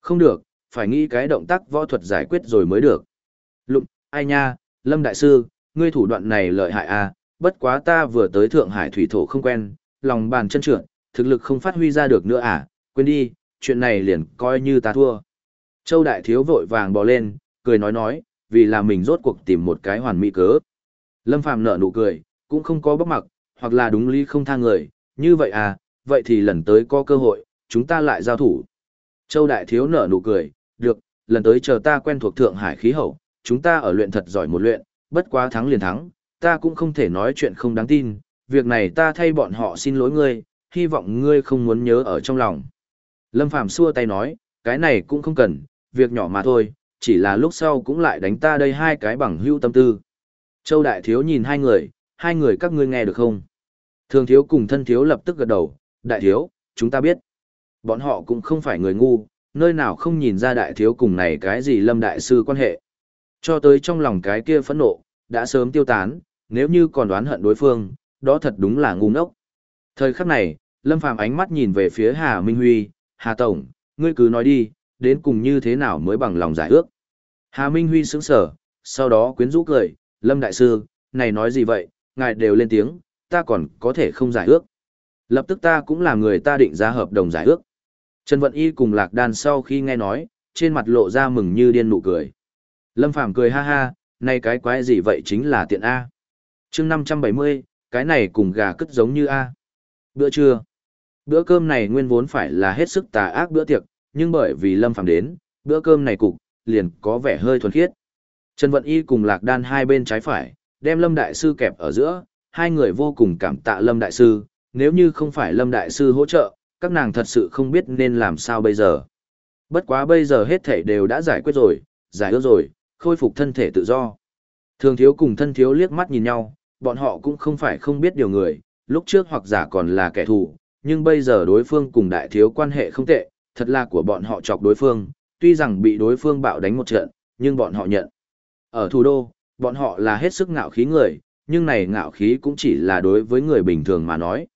Không được, phải nghĩ cái động tác võ thuật giải quyết rồi mới được. Lụng, ai nha, Lâm Đại Sư, ngươi thủ đoạn này lợi hại à, bất quá ta vừa tới Thượng Hải thủy thổ không quen, lòng bàn chân trượt, thực lực không phát huy ra được nữa à, quên đi, chuyện này liền coi như ta thua. Châu Đại Thiếu vội vàng bò lên, cười nói nói, vì là mình rốt cuộc tìm một cái hoàn mỹ cớ. Lâm Phàm nở nụ cười, cũng không có bóc mặc, hoặc là đúng lý không tha người, như vậy à, vậy thì lần tới có cơ hội, chúng ta lại giao thủ. Châu Đại Thiếu nở nụ cười, được, lần tới chờ ta quen thuộc Thượng Hải khí hậu, chúng ta ở luyện thật giỏi một luyện, bất quá thắng liền thắng, ta cũng không thể nói chuyện không đáng tin, việc này ta thay bọn họ xin lỗi ngươi, hy vọng ngươi không muốn nhớ ở trong lòng. Lâm Phàm xua tay nói, cái này cũng không cần, việc nhỏ mà thôi, chỉ là lúc sau cũng lại đánh ta đây hai cái bằng hưu tâm tư. Châu Đại Thiếu nhìn hai người, hai người các ngươi nghe được không? Thường Thiếu cùng thân Thiếu lập tức gật đầu, Đại Thiếu, chúng ta biết. Bọn họ cũng không phải người ngu, nơi nào không nhìn ra Đại Thiếu cùng này cái gì Lâm Đại Sư quan hệ. Cho tới trong lòng cái kia phẫn nộ, đã sớm tiêu tán, nếu như còn đoán hận đối phương, đó thật đúng là ngu ngốc. Thời khắc này, Lâm Phàm ánh mắt nhìn về phía Hà Minh Huy, Hà Tổng, ngươi cứ nói đi, đến cùng như thế nào mới bằng lòng giải ước. Hà Minh Huy sững sở, sau đó quyến rũ cười, Lâm Đại Sư, này nói gì vậy, ngài đều lên tiếng, ta còn có thể không giải ước. Lập tức ta cũng là người ta định ra hợp đồng giải ước. Trần Vận Y cùng Lạc Đan sau khi nghe nói, trên mặt lộ ra mừng như điên nụ cười. Lâm Phàm cười ha ha, này cái quái gì vậy chính là tiện A. chương 570, cái này cùng gà cất giống như A. Bữa trưa. Bữa cơm này nguyên vốn phải là hết sức tà ác bữa tiệc, nhưng bởi vì Lâm Phàm đến, bữa cơm này cục, liền có vẻ hơi thuần khiết. Trần Vận Y cùng Lạc Đan hai bên trái phải, đem Lâm Đại Sư kẹp ở giữa, hai người vô cùng cảm tạ Lâm Đại Sư, nếu như không phải Lâm Đại Sư hỗ trợ, các nàng thật sự không biết nên làm sao bây giờ. Bất quá bây giờ hết thảy đều đã giải quyết rồi, giải ước rồi, khôi phục thân thể tự do. Thường thiếu cùng thân thiếu liếc mắt nhìn nhau, bọn họ cũng không phải không biết điều người, lúc trước hoặc giả còn là kẻ thù, nhưng bây giờ đối phương cùng đại thiếu quan hệ không tệ, thật là của bọn họ chọc đối phương, tuy rằng bị đối phương bạo đánh một trận, nhưng bọn họ nhận. Ở thủ đô, bọn họ là hết sức ngạo khí người, nhưng này ngạo khí cũng chỉ là đối với người bình thường mà nói.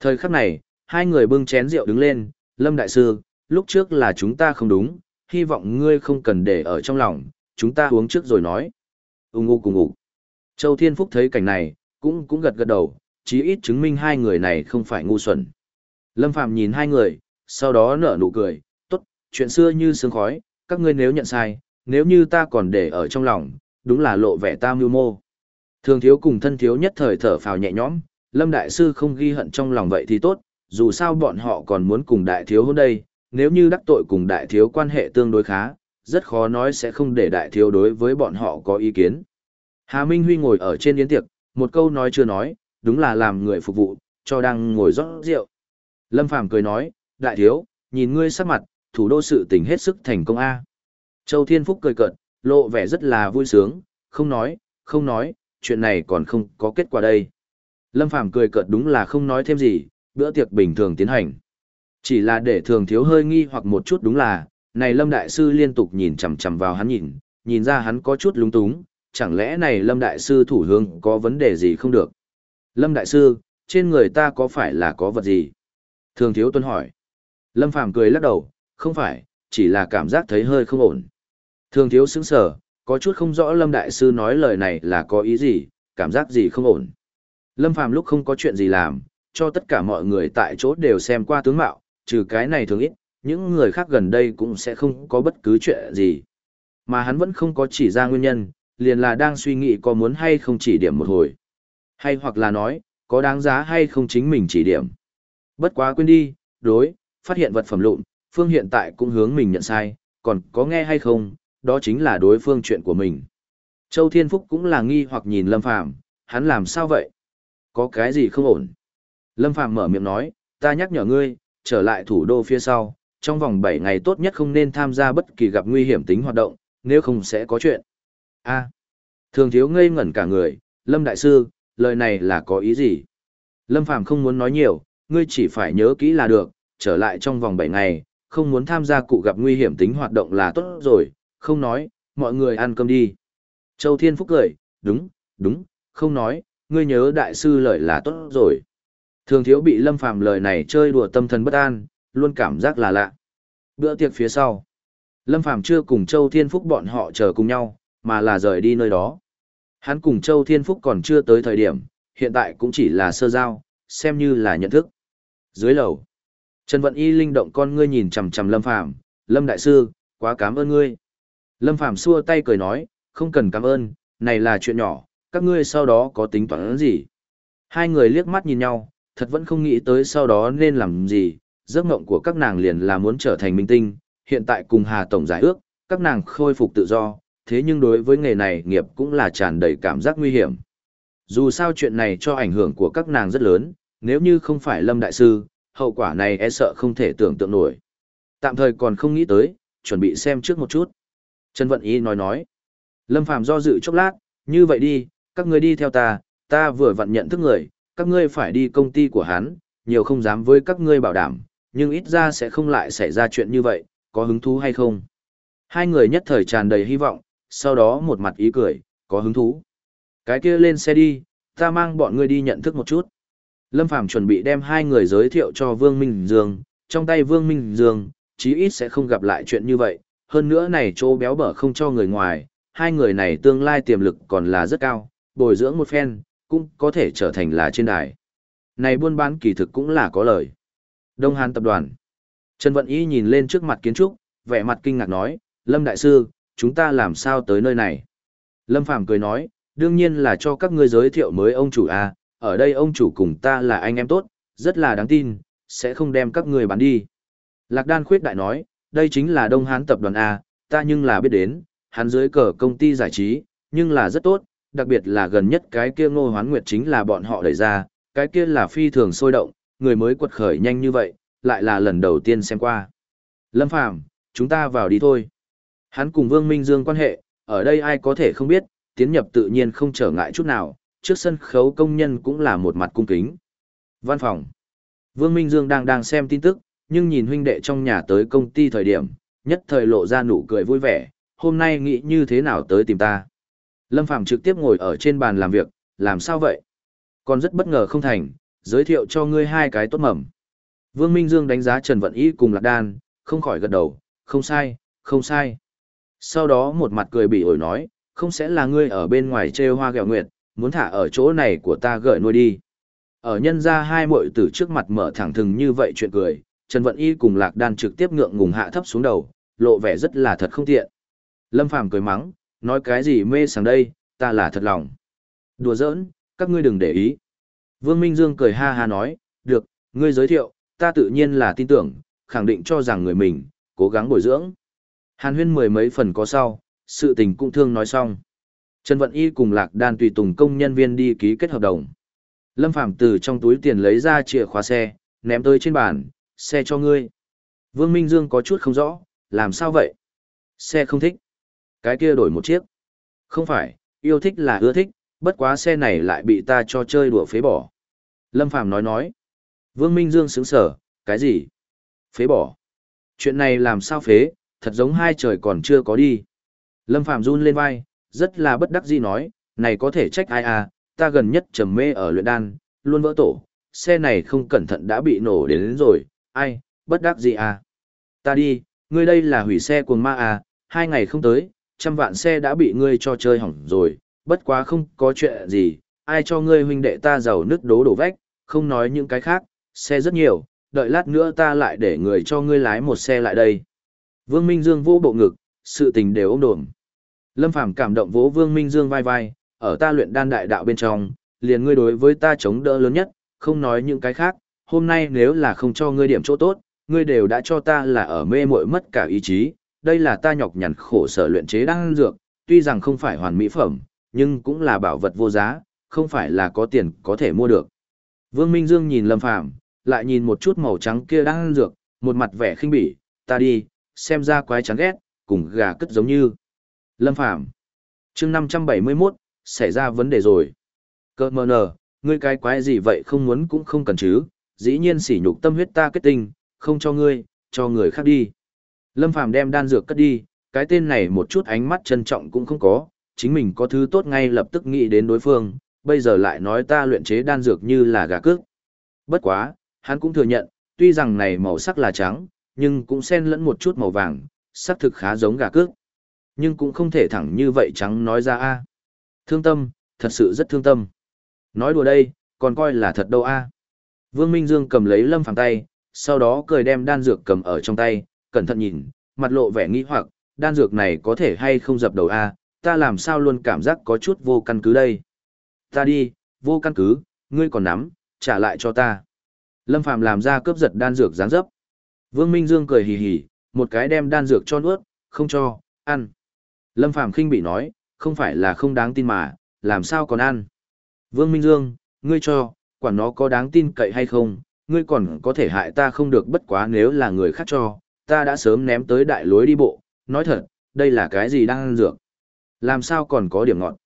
Thời khắc này, hai người bưng chén rượu đứng lên, Lâm Đại Sư, lúc trước là chúng ta không đúng, hy vọng ngươi không cần để ở trong lòng, chúng ta uống trước rồi nói. Úng ngu cùng ngủ. Châu Thiên Phúc thấy cảnh này, cũng cũng gật gật đầu, chí ít chứng minh hai người này không phải ngu xuẩn. Lâm Phạm nhìn hai người, sau đó nở nụ cười, tốt, chuyện xưa như sương khói, các ngươi nếu nhận sai, nếu như ta còn để ở trong lòng, đúng là lộ vẻ ta mưu mô. Thường thiếu cùng thân thiếu nhất thời thở phào nhẹ nhõm, Lâm Đại Sư không ghi hận trong lòng vậy thì tốt, dù sao bọn họ còn muốn cùng Đại Thiếu hôn đây, nếu như đắc tội cùng Đại Thiếu quan hệ tương đối khá, rất khó nói sẽ không để Đại Thiếu đối với bọn họ có ý kiến. Hà Minh Huy ngồi ở trên yến tiệc, một câu nói chưa nói, đúng là làm người phục vụ, cho đang ngồi rót rượu. Lâm Phàm cười nói, đại thiếu, nhìn ngươi sắc mặt, thủ đô sự tình hết sức thành công a. Châu Thiên Phúc cười cợt, lộ vẻ rất là vui sướng, không nói, không nói, chuyện này còn không có kết quả đây. Lâm Phàm cười cợt đúng là không nói thêm gì, bữa tiệc bình thường tiến hành. Chỉ là để thường thiếu hơi nghi hoặc một chút đúng là, này Lâm Đại Sư liên tục nhìn chằm chằm vào hắn nhìn, nhìn ra hắn có chút lúng túng, chẳng lẽ này Lâm Đại Sư thủ hướng có vấn đề gì không được? Lâm Đại Sư, trên người ta có phải là có vật gì? Thường Thiếu Tuân hỏi. Lâm Phàm cười lắc đầu, không phải, chỉ là cảm giác thấy hơi không ổn. Thường Thiếu sững sờ, có chút không rõ Lâm Đại Sư nói lời này là có ý gì, cảm giác gì không ổn. Lâm Phàm lúc không có chuyện gì làm, cho tất cả mọi người tại chỗ đều xem qua tướng mạo, trừ cái này thường ít, những người khác gần đây cũng sẽ không có bất cứ chuyện gì. Mà hắn vẫn không có chỉ ra nguyên nhân, liền là đang suy nghĩ có muốn hay không chỉ điểm một hồi. Hay hoặc là nói, có đáng giá hay không chính mình chỉ điểm. Bất quá quên đi, đối, phát hiện vật phẩm lụn, Phương hiện tại cũng hướng mình nhận sai, còn có nghe hay không, đó chính là đối phương chuyện của mình. Châu Thiên Phúc cũng là nghi hoặc nhìn Lâm Phàm hắn làm sao vậy? Có cái gì không ổn? Lâm Phàm mở miệng nói, ta nhắc nhở ngươi, trở lại thủ đô phía sau, trong vòng 7 ngày tốt nhất không nên tham gia bất kỳ gặp nguy hiểm tính hoạt động, nếu không sẽ có chuyện. A. thường thiếu ngây ngẩn cả người, Lâm Đại Sư, lời này là có ý gì? Lâm Phàm không muốn nói nhiều, ngươi chỉ phải nhớ kỹ là được, trở lại trong vòng 7 ngày, không muốn tham gia cụ gặp nguy hiểm tính hoạt động là tốt rồi, không nói, mọi người ăn cơm đi. Châu Thiên Phúc cười, đúng, đúng, không nói, ngươi nhớ đại sư lời là tốt rồi. Thường thiếu bị Lâm Phàm lời này chơi đùa tâm thần bất an, luôn cảm giác là lạ. Bữa tiệc phía sau, Lâm Phàm chưa cùng Châu Thiên Phúc bọn họ chờ cùng nhau, mà là rời đi nơi đó. Hắn cùng Châu Thiên Phúc còn chưa tới thời điểm, hiện tại cũng chỉ là sơ giao, xem như là nhận thức. Dưới lầu, Trần Vận Y linh động con ngươi nhìn chằm chằm Lâm Phàm, "Lâm đại sư, quá cảm ơn ngươi." Lâm Phàm xua tay cười nói, "Không cần cảm ơn, này là chuyện nhỏ, các ngươi sau đó có tính toán gì?" Hai người liếc mắt nhìn nhau, thật vẫn không nghĩ tới sau đó nên làm gì, giấc mộng của các nàng liền là muốn trở thành minh tinh, hiện tại cùng Hà Tổng giải ước, các nàng khôi phục tự do, thế nhưng đối với nghề này nghiệp cũng là tràn đầy cảm giác nguy hiểm. Dù sao chuyện này cho ảnh hưởng của các nàng rất lớn, nếu như không phải Lâm Đại Sư, hậu quả này e sợ không thể tưởng tượng nổi. Tạm thời còn không nghĩ tới, chuẩn bị xem trước một chút. Trần Vận Ý nói nói. Lâm Phàm do dự chốc lát, như vậy đi, các ngươi đi theo ta, ta vừa vận nhận thức người, các ngươi phải đi công ty của hắn, nhiều không dám với các ngươi bảo đảm, nhưng ít ra sẽ không lại xảy ra chuyện như vậy, có hứng thú hay không? Hai người nhất thời tràn đầy hy vọng, sau đó một mặt ý cười, có hứng thú. Cái kia lên xe đi, ta mang bọn ngươi đi nhận thức một chút. Lâm Phàm chuẩn bị đem hai người giới thiệu cho Vương Minh Dương, trong tay Vương Minh Dương, chí ít sẽ không gặp lại chuyện như vậy, hơn nữa này chỗ béo bở không cho người ngoài, hai người này tương lai tiềm lực còn là rất cao, bồi dưỡng một phen, cũng có thể trở thành là trên đài. Này buôn bán kỳ thực cũng là có lời. Đông Hàn tập đoàn. Trần Vận Y nhìn lên trước mặt kiến trúc, vẻ mặt kinh ngạc nói, Lâm Đại Sư, chúng ta làm sao tới nơi này? Lâm Phàm cười nói, đương nhiên là cho các ngươi giới thiệu mới ông chủ A, ở đây ông chủ cùng ta là anh em tốt, rất là đáng tin, sẽ không đem các người bán đi. Lạc Đan khuyết đại nói, đây chính là Đông Hán tập đoàn A, ta nhưng là biết đến, hắn dưới cờ công ty giải trí, nhưng là rất tốt, đặc biệt là gần nhất cái kia ngô hoán nguyệt chính là bọn họ đẩy ra, cái kia là phi thường sôi động, người mới quật khởi nhanh như vậy, lại là lần đầu tiên xem qua. Lâm Phàm chúng ta vào đi thôi. Hắn cùng Vương Minh Dương quan hệ, ở đây ai có thể không biết, tiến nhập tự nhiên không trở ngại chút nào, trước sân khấu công nhân cũng là một mặt cung kính. Văn phòng. Vương Minh Dương đang đang xem tin tức, nhưng nhìn huynh đệ trong nhà tới công ty thời điểm, nhất thời lộ ra nụ cười vui vẻ, hôm nay nghĩ như thế nào tới tìm ta. Lâm Phàm trực tiếp ngồi ở trên bàn làm việc, làm sao vậy? Còn rất bất ngờ không thành, giới thiệu cho ngươi hai cái tốt mầm. Vương Minh Dương đánh giá Trần Vận Ý cùng Lạc Đan, không khỏi gật đầu, không sai, không sai. Sau đó một mặt cười bị ổi nói, không sẽ là ngươi ở bên ngoài trêu hoa gẹo nguyệt, muốn thả ở chỗ này của ta gợi nuôi đi. Ở nhân ra hai muội tử trước mặt mở thẳng thừng như vậy chuyện cười, Trần Vận Y cùng Lạc Đan trực tiếp ngượng ngùng hạ thấp xuống đầu, lộ vẻ rất là thật không tiện. Lâm Phàm cười mắng, nói cái gì mê sảng đây, ta là thật lòng. Đùa giỡn, các ngươi đừng để ý. Vương Minh Dương cười ha ha nói, được, ngươi giới thiệu, ta tự nhiên là tin tưởng, khẳng định cho rằng người mình, cố gắng bồi dưỡng. Hàn huyên mười mấy phần có sau, sự tình cũng thương nói xong. Trần Vận Y cùng Lạc Đan tùy tùng công nhân viên đi ký kết hợp đồng. Lâm Phàm từ trong túi tiền lấy ra chìa khóa xe, ném tới trên bàn, xe cho ngươi. Vương Minh Dương có chút không rõ, làm sao vậy? Xe không thích. Cái kia đổi một chiếc. Không phải, yêu thích là ưa thích, bất quá xe này lại bị ta cho chơi đùa phế bỏ. Lâm Phàm nói nói. Vương Minh Dương sững sở, cái gì? Phế bỏ. Chuyện này làm sao phế, thật giống hai trời còn chưa có đi. Lâm Phàm run lên vai, rất là bất đắc dĩ nói, này có thể trách ai à, ta gần nhất trầm mê ở luyện đan, luôn vỡ tổ, xe này không cẩn thận đã bị nổ đến, đến rồi, ai, bất đắc dĩ à. Ta đi, ngươi đây là hủy xe cuồng ma à, hai ngày không tới, trăm vạn xe đã bị ngươi cho chơi hỏng rồi, bất quá không có chuyện gì, ai cho ngươi huynh đệ ta giàu nứt đố đổ vách, không nói những cái khác, xe rất nhiều, đợi lát nữa ta lại để người cho ngươi lái một xe lại đây. Vương Minh Dương vô bộ ngực, sự tình đều ôm đồm. Lâm Phàm cảm động vỗ Vương Minh Dương vai vai, ở ta luyện đan đại đạo bên trong, liền ngươi đối với ta chống đỡ lớn nhất, không nói những cái khác, hôm nay nếu là không cho ngươi điểm chỗ tốt, ngươi đều đã cho ta là ở mê muội mất cả ý chí, đây là ta nhọc nhằn khổ sở luyện chế đan dược, tuy rằng không phải hoàn mỹ phẩm, nhưng cũng là bảo vật vô giá, không phải là có tiền có thể mua được. Vương Minh Dương nhìn Lâm Phàm, lại nhìn một chút màu trắng kia đang dược, một mặt vẻ khinh bỉ, ta đi, xem ra quái chán ghét, cùng gà cất giống như. Lâm Phàm chương 571, xảy ra vấn đề rồi. Cơ mờ nờ, ngươi cái quái gì vậy không muốn cũng không cần chứ, dĩ nhiên sỉ nhục tâm huyết ta kết tinh, không cho ngươi, cho người khác đi. Lâm Phàm đem đan dược cất đi, cái tên này một chút ánh mắt trân trọng cũng không có, chính mình có thứ tốt ngay lập tức nghĩ đến đối phương, bây giờ lại nói ta luyện chế đan dược như là gà cước. Bất quá, hắn cũng thừa nhận, tuy rằng này màu sắc là trắng, nhưng cũng xen lẫn một chút màu vàng, sắc thực khá giống gà cước. Nhưng cũng không thể thẳng như vậy trắng nói ra a. Thương tâm, thật sự rất thương tâm. Nói đùa đây, còn coi là thật đâu a. Vương Minh Dương cầm lấy Lâm Phàm tay, sau đó cười đem đan dược cầm ở trong tay, cẩn thận nhìn, mặt lộ vẻ nghi hoặc, đan dược này có thể hay không dập đầu a, ta làm sao luôn cảm giác có chút vô căn cứ đây. Ta đi, vô căn cứ, ngươi còn nắm, trả lại cho ta. Lâm Phàm làm ra cướp giật đan dược dáng dấp. Vương Minh Dương cười hì hì, một cái đem đan dược cho nuốt, không cho, ăn. Lâm Phàm khinh bị nói, không phải là không đáng tin mà, làm sao còn ăn. Vương Minh Dương, ngươi cho, quản nó có đáng tin cậy hay không, ngươi còn có thể hại ta không được bất quá nếu là người khác cho, ta đã sớm ném tới đại lối đi bộ, nói thật, đây là cái gì đang ăn dược. Làm sao còn có điểm ngọt.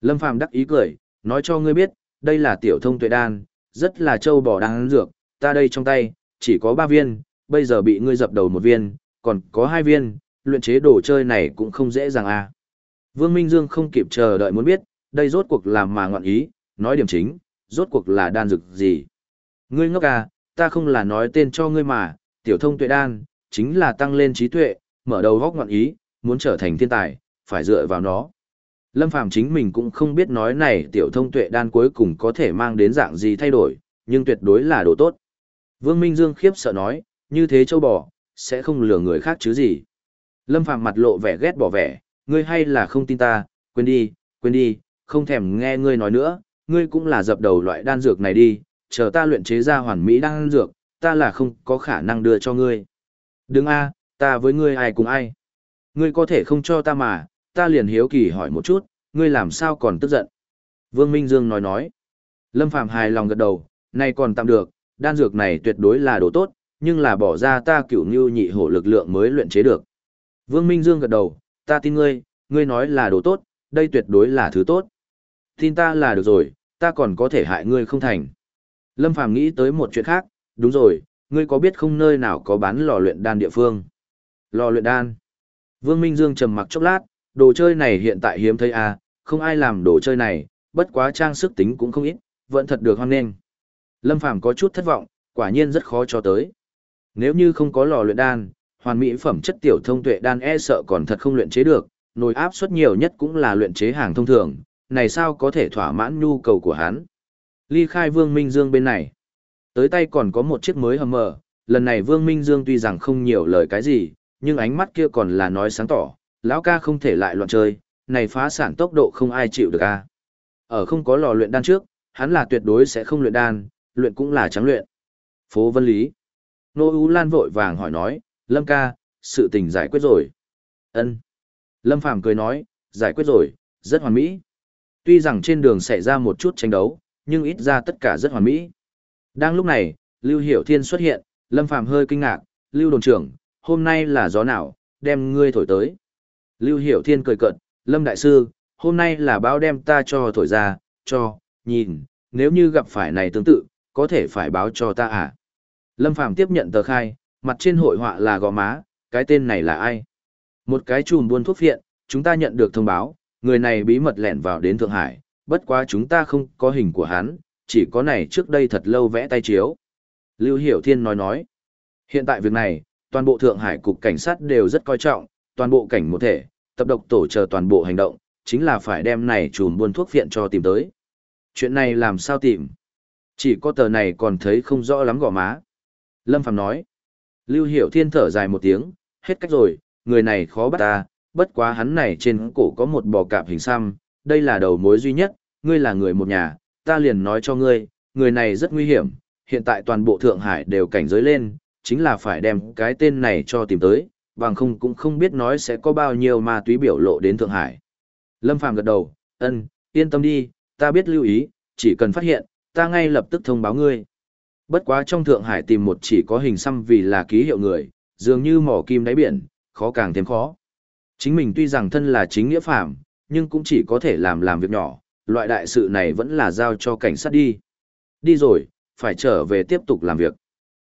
Lâm Phàm đắc ý cười, nói cho ngươi biết, đây là tiểu thông tuệ đan, rất là châu bò đang ăn dược, ta đây trong tay, chỉ có ba viên, bây giờ bị ngươi dập đầu một viên, còn có hai viên, luyện chế đồ chơi này cũng không dễ dàng à. Vương Minh Dương không kịp chờ đợi muốn biết, đây rốt cuộc làm mà ngọn ý, nói điểm chính, rốt cuộc là đan dược gì. Ngươi ngốc à, ta không là nói tên cho ngươi mà, tiểu thông tuệ đan, chính là tăng lên trí tuệ, mở đầu góc ngọn ý, muốn trở thành thiên tài, phải dựa vào nó. Lâm Phàm chính mình cũng không biết nói này tiểu thông tuệ đan cuối cùng có thể mang đến dạng gì thay đổi, nhưng tuyệt đối là đồ tốt. Vương Minh Dương khiếp sợ nói, như thế châu bò, sẽ không lừa người khác chứ gì. Lâm Phàm mặt lộ vẻ ghét bỏ vẻ, ngươi hay là không tin ta, quên đi, quên đi, không thèm nghe ngươi nói nữa, ngươi cũng là dập đầu loại đan dược này đi, chờ ta luyện chế ra hoàn mỹ đan dược, ta là không có khả năng đưa cho ngươi. Đừng a, ta với ngươi ai cùng ai. Ngươi có thể không cho ta mà, ta liền hiếu kỳ hỏi một chút, ngươi làm sao còn tức giận. Vương Minh Dương nói nói. Lâm Phàm hài lòng gật đầu, này còn tạm được, đan dược này tuyệt đối là đồ tốt, nhưng là bỏ ra ta cửu như nhị hổ lực lượng mới luyện chế được. Vương Minh Dương gật đầu, ta tin ngươi, ngươi nói là đồ tốt, đây tuyệt đối là thứ tốt. Tin ta là được rồi, ta còn có thể hại ngươi không thành. Lâm Phàm nghĩ tới một chuyện khác, đúng rồi, ngươi có biết không nơi nào có bán lò luyện đan địa phương? Lò luyện đan. Vương Minh Dương trầm mặc chốc lát, đồ chơi này hiện tại hiếm thấy à, không ai làm đồ chơi này, bất quá trang sức tính cũng không ít, vẫn thật được hoan nghênh. Lâm Phàm có chút thất vọng, quả nhiên rất khó cho tới. Nếu như không có lò luyện đan, hoàn mỹ phẩm chất tiểu thông tuệ đan e sợ còn thật không luyện chế được, nồi áp suất nhiều nhất cũng là luyện chế hàng thông thường, này sao có thể thỏa mãn nhu cầu của hắn. Ly khai Vương Minh Dương bên này. Tới tay còn có một chiếc mới hầm mờ, lần này Vương Minh Dương tuy rằng không nhiều lời cái gì, nhưng ánh mắt kia còn là nói sáng tỏ, lão ca không thể lại loạn chơi, này phá sản tốc độ không ai chịu được a. Ở không có lò luyện đan trước, hắn là tuyệt đối sẽ không luyện đan, luyện cũng là trắng luyện. Phố Vân Lý. Nô Ú Lan vội vàng hỏi nói, Lâm ca, sự tình giải quyết rồi. ân Lâm Phàm cười nói, giải quyết rồi, rất hoàn mỹ. Tuy rằng trên đường xảy ra một chút tranh đấu, nhưng ít ra tất cả rất hoàn mỹ. Đang lúc này, Lưu Hiểu Thiên xuất hiện, Lâm Phàm hơi kinh ngạc, Lưu Đồn trưởng, hôm nay là gió nào, đem ngươi thổi tới. Lưu Hiểu Thiên cười cợt, Lâm Đại Sư, hôm nay là báo đem ta cho thổi ra, cho, nhìn, nếu như gặp phải này tương tự, có thể phải báo cho ta à. Lâm Phàm tiếp nhận tờ khai, mặt trên hội họa là gò má, cái tên này là ai? Một cái chùm buôn thuốc phiện, chúng ta nhận được thông báo, người này bí mật lẻn vào đến Thượng Hải, bất quá chúng ta không có hình của hắn, chỉ có này trước đây thật lâu vẽ tay chiếu. Lưu Hiểu Thiên nói nói, hiện tại việc này, toàn bộ Thượng Hải cục cảnh sát đều rất coi trọng, toàn bộ cảnh một thể, tập độc tổ chờ toàn bộ hành động, chính là phải đem này chùm buôn thuốc viện cho tìm tới. Chuyện này làm sao tìm? Chỉ có tờ này còn thấy không rõ lắm gò má. Lâm Phàm nói, Lưu Hiểu Thiên thở dài một tiếng, hết cách rồi, người này khó bắt ta, bất quá hắn này trên cổ có một bò cạp hình xăm, đây là đầu mối duy nhất, ngươi là người một nhà, ta liền nói cho ngươi, người này rất nguy hiểm, hiện tại toàn bộ Thượng Hải đều cảnh giới lên, chính là phải đem cái tên này cho tìm tới, bằng không cũng không biết nói sẽ có bao nhiêu ma túy biểu lộ đến Thượng Hải. Lâm Phàm gật đầu, ân, yên tâm đi, ta biết lưu ý, chỉ cần phát hiện, ta ngay lập tức thông báo ngươi. Bất quá trong Thượng Hải tìm một chỉ có hình xăm vì là ký hiệu người, dường như mỏ kim đáy biển, khó càng thêm khó. Chính mình tuy rằng thân là chính nghĩa phạm, nhưng cũng chỉ có thể làm làm việc nhỏ, loại đại sự này vẫn là giao cho cảnh sát đi. Đi rồi, phải trở về tiếp tục làm việc.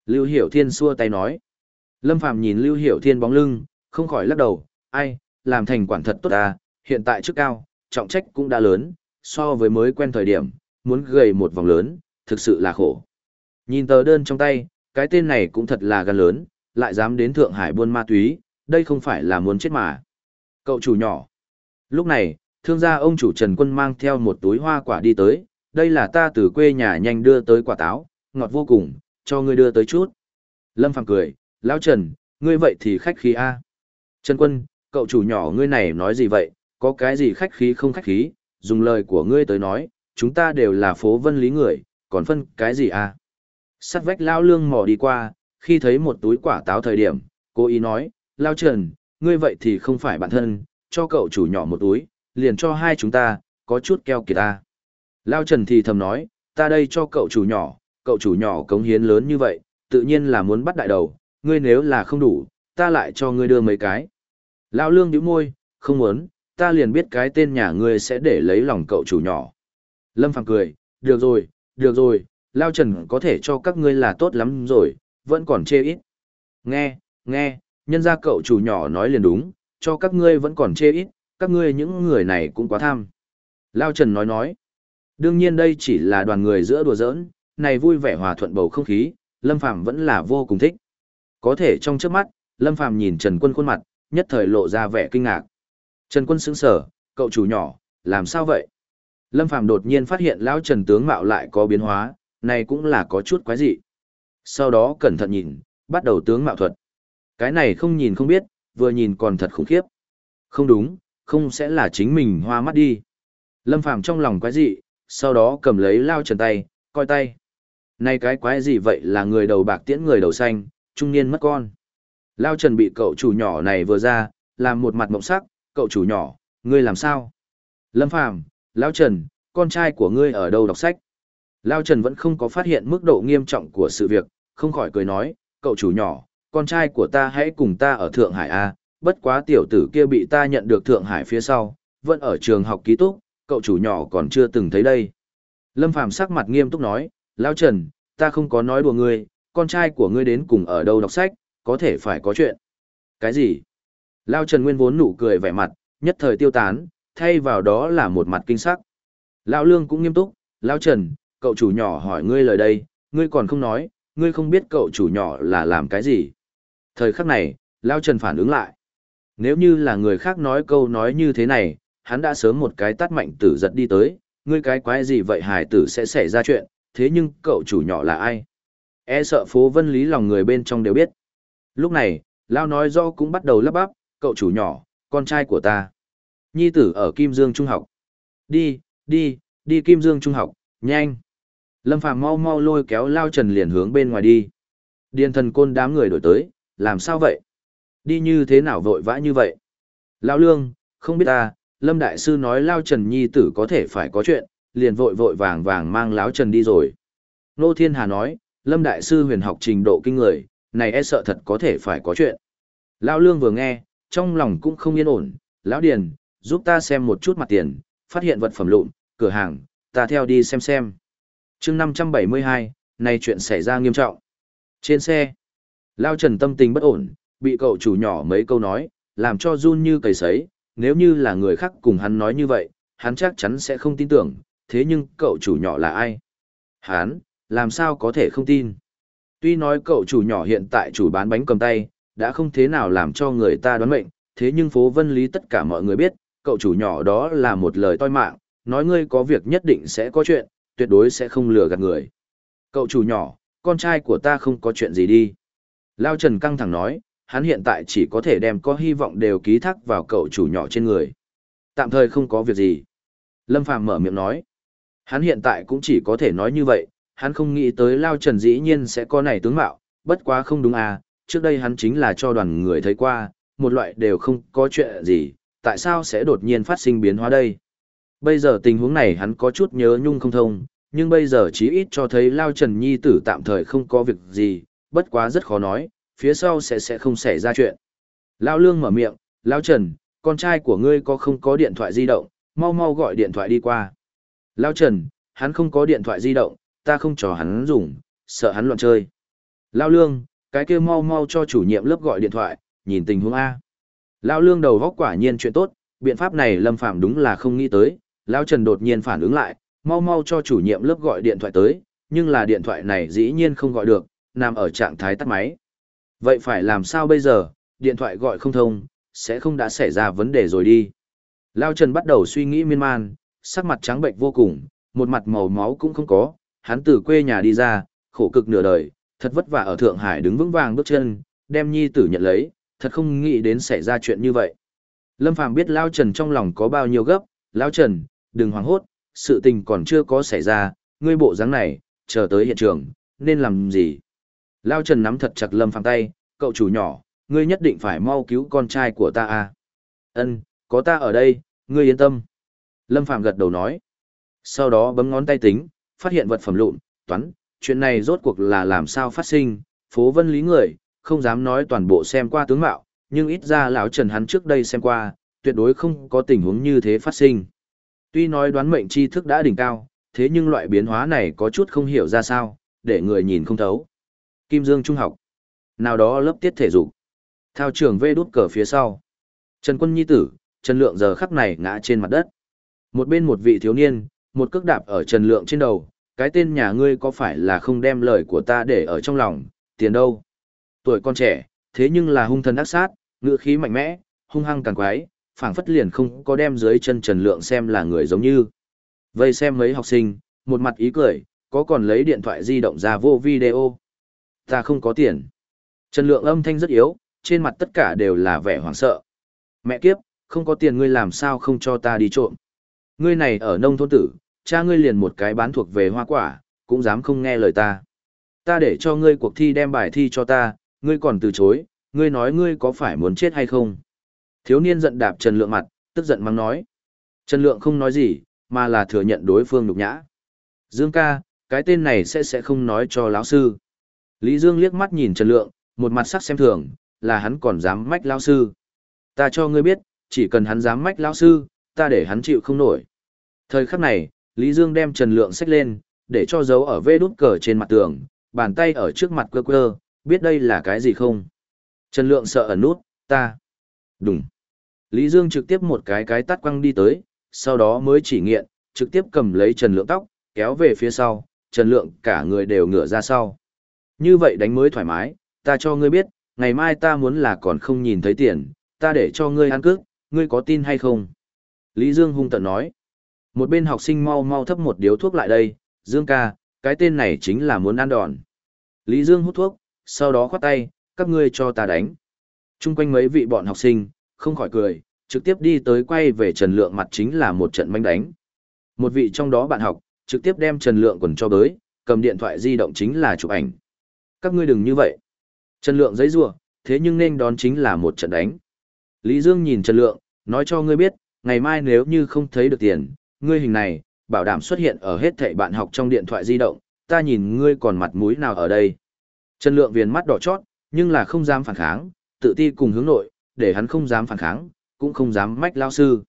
Lưu Hiểu Thiên xua tay nói. Lâm Phạm nhìn Lưu Hiểu Thiên bóng lưng, không khỏi lắc đầu, ai, làm thành quản thật tốt à, hiện tại chức cao, trọng trách cũng đã lớn, so với mới quen thời điểm, muốn gầy một vòng lớn, thực sự là khổ. Nhìn tờ đơn trong tay, cái tên này cũng thật là gan lớn, lại dám đến Thượng Hải buôn ma túy, đây không phải là muốn chết mà. Cậu chủ nhỏ. Lúc này, thương gia ông chủ Trần Quân mang theo một túi hoa quả đi tới, đây là ta từ quê nhà nhanh đưa tới quả táo, ngọt vô cùng, cho ngươi đưa tới chút. Lâm Phàm cười, lão Trần, ngươi vậy thì khách khí a. Trần Quân, cậu chủ nhỏ ngươi này nói gì vậy, có cái gì khách khí không khách khí, dùng lời của ngươi tới nói, chúng ta đều là phố vân lý người, còn phân cái gì a? Sắt vách lão lương mò đi qua, khi thấy một túi quả táo thời điểm, cô ý nói, lão Trần, ngươi vậy thì không phải bản thân, cho cậu chủ nhỏ một túi, liền cho hai chúng ta, có chút keo kìa ta. Lao Trần thì thầm nói, ta đây cho cậu chủ nhỏ, cậu chủ nhỏ cống hiến lớn như vậy, tự nhiên là muốn bắt đại đầu, ngươi nếu là không đủ, ta lại cho ngươi đưa mấy cái. Lao Lương nhíu môi, không muốn, ta liền biết cái tên nhà ngươi sẽ để lấy lòng cậu chủ nhỏ. Lâm Phàm cười, được rồi, được rồi, Lao Trần có thể cho các ngươi là tốt lắm rồi, vẫn còn chê ít. Nghe, nghe, nhân ra cậu chủ nhỏ nói liền đúng, cho các ngươi vẫn còn chê ít, các ngươi những người này cũng quá tham. Lao Trần nói nói, đương nhiên đây chỉ là đoàn người giữa đùa giỡn, này vui vẻ hòa thuận bầu không khí, Lâm Phàm vẫn là vô cùng thích. Có thể trong trước mắt, Lâm Phàm nhìn Trần Quân khuôn mặt, nhất thời lộ ra vẻ kinh ngạc. Trần Quân sững sờ, cậu chủ nhỏ, làm sao vậy? Lâm Phàm đột nhiên phát hiện lão Trần tướng mạo lại có biến hóa, này cũng là có chút quái dị. Sau đó cẩn thận nhìn, bắt đầu tướng mạo thuật. Cái này không nhìn không biết, vừa nhìn còn thật khủng khiếp. Không đúng, không sẽ là chính mình hoa mắt đi. Lâm Phàm trong lòng quái dị, sau đó cầm lấy lao trần tay, coi tay. Này cái quái gì vậy là người đầu bạc tiễn người đầu xanh, trung niên mất con. Lao trần bị cậu chủ nhỏ này vừa ra, làm một mặt mộng sắc, cậu chủ nhỏ, ngươi làm sao? Lâm Phàm, Lao trần, con trai của ngươi ở đâu đọc sách? Lao trần vẫn không có phát hiện mức độ nghiêm trọng của sự việc, không khỏi cười nói, cậu chủ nhỏ, con trai của ta hãy cùng ta ở Thượng Hải A, bất quá tiểu tử kia bị ta nhận được Thượng Hải phía sau, vẫn ở trường học ký túc, cậu chủ nhỏ còn chưa từng thấy đây. Lâm Phàm sắc mặt nghiêm túc nói, Lão Trần, ta không có nói đùa ngươi, con trai của ngươi đến cùng ở đâu đọc sách, có thể phải có chuyện. Cái gì? Lão Trần nguyên vốn nụ cười vẻ mặt, nhất thời tiêu tán, thay vào đó là một mặt kinh sắc. Lão Lương cũng nghiêm túc, Lão Trần, cậu chủ nhỏ hỏi ngươi lời đây, ngươi còn không nói, ngươi không biết cậu chủ nhỏ là làm cái gì. Thời khắc này, Lão Trần phản ứng lại. Nếu như là người khác nói câu nói như thế này, hắn đã sớm một cái tát mạnh tử giật đi tới, ngươi cái quái gì vậy hải tử sẽ xảy ra chuyện, thế nhưng cậu chủ nhỏ là ai? E sợ phố vân lý lòng người bên trong đều biết. Lúc này, Lao nói do cũng bắt đầu lắp bắp, cậu chủ nhỏ, con trai của ta. Nhi tử ở Kim Dương Trung học. Đi, đi, đi Kim Dương Trung học, nhanh. Lâm Phàm mau mau lôi kéo Lao Trần liền hướng bên ngoài đi. Điền thần côn đám người đổi tới, làm sao vậy? Đi như thế nào vội vã như vậy? Lao Lương, không biết ta, Lâm Đại Sư nói Lao Trần Nhi tử có thể phải có chuyện, liền vội vội vàng vàng mang Lão Trần đi rồi. Nô Thiên Hà nói, Lâm Đại Sư huyền học trình độ kinh người, này e sợ thật có thể phải có chuyện. Lão Lương vừa nghe, trong lòng cũng không yên ổn, Lão Điền, giúp ta xem một chút mặt tiền, phát hiện vật phẩm lụn, cửa hàng, ta theo đi xem xem chương 572, này chuyện xảy ra nghiêm trọng. Trên xe, Lao Trần tâm tình bất ổn, bị cậu chủ nhỏ mấy câu nói, làm cho run như cầy sấy, nếu như là người khác cùng hắn nói như vậy, hắn chắc chắn sẽ không tin tưởng, thế nhưng cậu chủ nhỏ là ai? Hắn, làm sao có thể không tin? Tuy nói cậu chủ nhỏ hiện tại chủ bán bánh cầm tay, đã không thế nào làm cho người ta đoán mệnh, thế nhưng phố vân lý tất cả mọi người biết, cậu chủ nhỏ đó là một lời toi mạng, nói ngươi có việc nhất định sẽ có chuyện, tuyệt đối sẽ không lừa gạt người. Cậu chủ nhỏ, con trai của ta không có chuyện gì đi. Lao Trần căng thẳng nói, hắn hiện tại chỉ có thể đem có hy vọng đều ký thác vào cậu chủ nhỏ trên người. Tạm thời không có việc gì. Lâm Phàm mở miệng nói. Hắn hiện tại cũng chỉ có thể nói như vậy, hắn không nghĩ tới Lao Trần dĩ nhiên sẽ có này tướng mạo, bất quá không đúng à, trước đây hắn chính là cho đoàn người thấy qua, một loại đều không có chuyện gì, tại sao sẽ đột nhiên phát sinh biến hóa đây? Bây giờ tình huống này hắn có chút nhớ nhung không thông, nhưng bây giờ chí ít cho thấy Lao Trần Nhi tử tạm thời không có việc gì, bất quá rất khó nói, phía sau sẽ sẽ không xảy ra chuyện. Lao Lương mở miệng, Lao Trần, con trai của ngươi có không có điện thoại di động, mau mau gọi điện thoại đi qua. Lao Trần, hắn không có điện thoại di động, ta không cho hắn dùng, sợ hắn loạn chơi. Lao Lương, cái kia mau mau cho chủ nhiệm lớp gọi điện thoại, nhìn tình huống A. Lao Lương đầu góc quả nhiên chuyện tốt, biện pháp này Lâm Phạm đúng là không nghĩ tới, Lao Trần đột nhiên phản ứng lại, mau mau cho chủ nhiệm lớp gọi điện thoại tới, nhưng là điện thoại này dĩ nhiên không gọi được, nằm ở trạng thái tắt máy. Vậy phải làm sao bây giờ, điện thoại gọi không thông, sẽ không đã xảy ra vấn đề rồi đi. Lao Trần bắt đầu suy nghĩ miên man, sắc mặt trắng bệnh vô cùng, một mặt màu máu cũng không có, hắn từ quê nhà đi ra, khổ cực nửa đời, thật vất vả ở Thượng Hải đứng vững vàng bước chân, đem nhi tử nhận lấy, thật không nghĩ đến xảy ra chuyện như vậy. Lâm Phàm biết Lao Trần trong lòng có bao nhiêu gấp, Lao Trần, đừng hoảng hốt, sự tình còn chưa có xảy ra, ngươi bộ dáng này, chờ tới hiện trường, nên làm gì? Lao Trần nắm thật chặt Lâm Phàm tay, cậu chủ nhỏ, ngươi nhất định phải mau cứu con trai của ta à? Ân, có ta ở đây, ngươi yên tâm. Lâm Phàm gật đầu nói. Sau đó bấm ngón tay tính, phát hiện vật phẩm lụn, toán, chuyện này rốt cuộc là làm sao phát sinh, phố vân lý người, không dám nói toàn bộ xem qua tướng mạo, nhưng ít ra lão Trần hắn trước đây xem qua, tuyệt đối không có tình huống như thế phát sinh. Tuy nói đoán mệnh tri thức đã đỉnh cao, thế nhưng loại biến hóa này có chút không hiểu ra sao, để người nhìn không thấu. Kim Dương Trung học. Nào đó lớp tiết thể dục. Thao trường vê đút cờ phía sau. Trần Quân Nhi Tử, Trần Lượng giờ khắc này ngã trên mặt đất. Một bên một vị thiếu niên, một cước đạp ở Trần Lượng trên đầu, cái tên nhà ngươi có phải là không đem lời của ta để ở trong lòng, tiền đâu. Tuổi con trẻ, thế nhưng là hung thần ác sát, ngựa khí mạnh mẽ, hung hăng càng quái, phảng phất liền không có đem dưới chân Trần Lượng xem là người giống như. Vây xem mấy học sinh, một mặt ý cười, có còn lấy điện thoại di động ra vô video. Ta không có tiền. Trần Lượng âm thanh rất yếu, trên mặt tất cả đều là vẻ hoảng sợ. Mẹ kiếp, không có tiền ngươi làm sao không cho ta đi trộm. Ngươi này ở nông thôn tử, cha ngươi liền một cái bán thuộc về hoa quả, cũng dám không nghe lời ta. Ta để cho ngươi cuộc thi đem bài thi cho ta, ngươi còn từ chối, ngươi nói ngươi có phải muốn chết hay không. Thiếu niên giận đạp Trần Lượng mặt, tức giận mắng nói. Trần Lượng không nói gì, mà là thừa nhận đối phương nhục nhã. Dương ca, cái tên này sẽ sẽ không nói cho lão sư. Lý Dương liếc mắt nhìn Trần Lượng, một mặt sắc xem thường, là hắn còn dám mách lão sư. Ta cho ngươi biết, chỉ cần hắn dám mách lão sư, ta để hắn chịu không nổi. Thời khắc này, Lý Dương đem Trần Lượng xách lên, để cho dấu ở vê đút cờ trên mặt tường, bàn tay ở trước mặt quơ quơ, biết đây là cái gì không? Trần Lượng sợ ẩn nút, ta. Đúng. Lý Dương trực tiếp một cái cái tắt quăng đi tới, sau đó mới chỉ nghiện, trực tiếp cầm lấy Trần Lượng tóc, kéo về phía sau, Trần Lượng cả người đều ngửa ra sau. Như vậy đánh mới thoải mái, ta cho ngươi biết, ngày mai ta muốn là còn không nhìn thấy tiền, ta để cho ngươi ăn cước, ngươi có tin hay không? Lý Dương hung tận nói. Một bên học sinh mau mau thấp một điếu thuốc lại đây, Dương ca, cái tên này chính là muốn ăn đòn. Lý Dương hút thuốc, sau đó khoát tay, các ngươi cho ta đánh. Trung quanh mấy vị bọn học sinh, không khỏi cười, trực tiếp đi tới quay về Trần Lượng mặt chính là một trận manh đánh. Một vị trong đó bạn học, trực tiếp đem Trần Lượng quần cho bới, cầm điện thoại di động chính là chụp ảnh. Các ngươi đừng như vậy. Trần Lượng giấy rủa thế nhưng nên đón chính là một trận đánh. Lý Dương nhìn Trần Lượng, nói cho ngươi biết, ngày mai nếu như không thấy được tiền, ngươi hình này, bảo đảm xuất hiện ở hết thảy bạn học trong điện thoại di động, ta nhìn ngươi còn mặt mũi nào ở đây. Trần Lượng viền mắt đỏ chót, nhưng là không dám phản kháng, tự ti cùng hướng nội, để hắn không dám phản kháng, cũng không dám mách lao sư.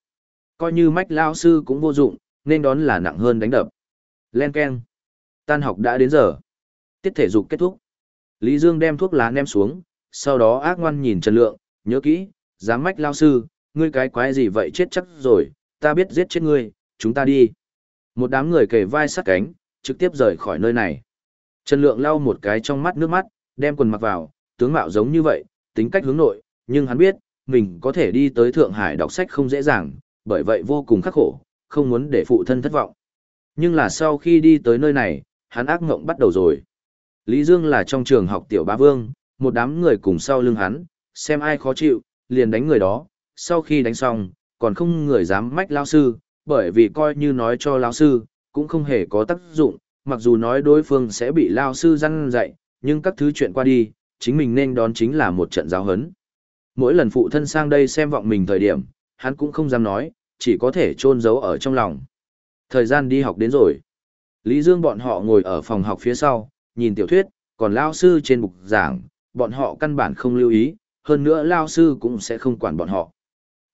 Coi như mách lao sư cũng vô dụng, nên đón là nặng hơn đánh đập. Len Ken. Tan học đã đến giờ. Tiết thể dục kết thúc. Lý Dương đem thuốc lá ném xuống, sau đó ác ngoan nhìn Trần Lượng, nhớ kỹ, dám mách lao sư, ngươi cái quái gì vậy chết chắc rồi, ta biết giết chết ngươi, chúng ta đi. Một đám người kề vai sát cánh, trực tiếp rời khỏi nơi này. Trần Lượng lau một cái trong mắt nước mắt, đem quần mặc vào, tướng mạo giống như vậy, tính cách hướng nội, nhưng hắn biết, mình có thể đi tới Thượng Hải đọc sách không dễ dàng, bởi vậy vô cùng khắc khổ, không muốn để phụ thân thất vọng. Nhưng là sau khi đi tới nơi này, hắn ác ngộng bắt đầu rồi. Lý Dương là trong trường học tiểu bá vương, một đám người cùng sau lưng hắn, xem ai khó chịu, liền đánh người đó, sau khi đánh xong, còn không người dám mách lao sư, bởi vì coi như nói cho lao sư, cũng không hề có tác dụng, mặc dù nói đối phương sẽ bị lao sư răn dạy, nhưng các thứ chuyện qua đi, chính mình nên đón chính là một trận giáo hấn. Mỗi lần phụ thân sang đây xem vọng mình thời điểm, hắn cũng không dám nói, chỉ có thể chôn giấu ở trong lòng. Thời gian đi học đến rồi. Lý Dương bọn họ ngồi ở phòng học phía sau, nhìn tiểu thuyết, còn lao sư trên bục giảng, bọn họ căn bản không lưu ý, hơn nữa lao sư cũng sẽ không quản bọn họ.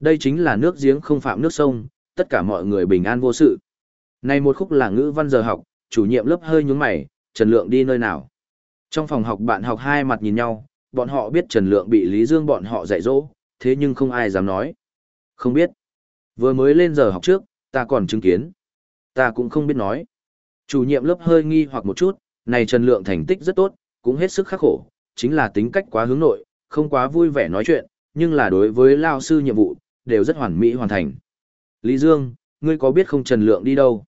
Đây chính là nước giếng không phạm nước sông, tất cả mọi người bình an vô sự. Này một khúc là ngữ văn giờ học, chủ nhiệm lớp hơi nhướng mày, Trần Lượng đi nơi nào. Trong phòng học bạn học hai mặt nhìn nhau, bọn họ biết Trần Lượng bị Lý Dương bọn họ dạy dỗ, thế nhưng không ai dám nói. Không biết. Vừa mới lên giờ học trước, ta còn chứng kiến. Ta cũng không biết nói. Chủ nhiệm lớp hơi nghi hoặc một chút, này Trần Lượng thành tích rất tốt, cũng hết sức khắc khổ, chính là tính cách quá hướng nội, không quá vui vẻ nói chuyện, nhưng là đối với lao sư nhiệm vụ, đều rất hoàn mỹ hoàn thành. Lý Dương, ngươi có biết không Trần Lượng đi đâu?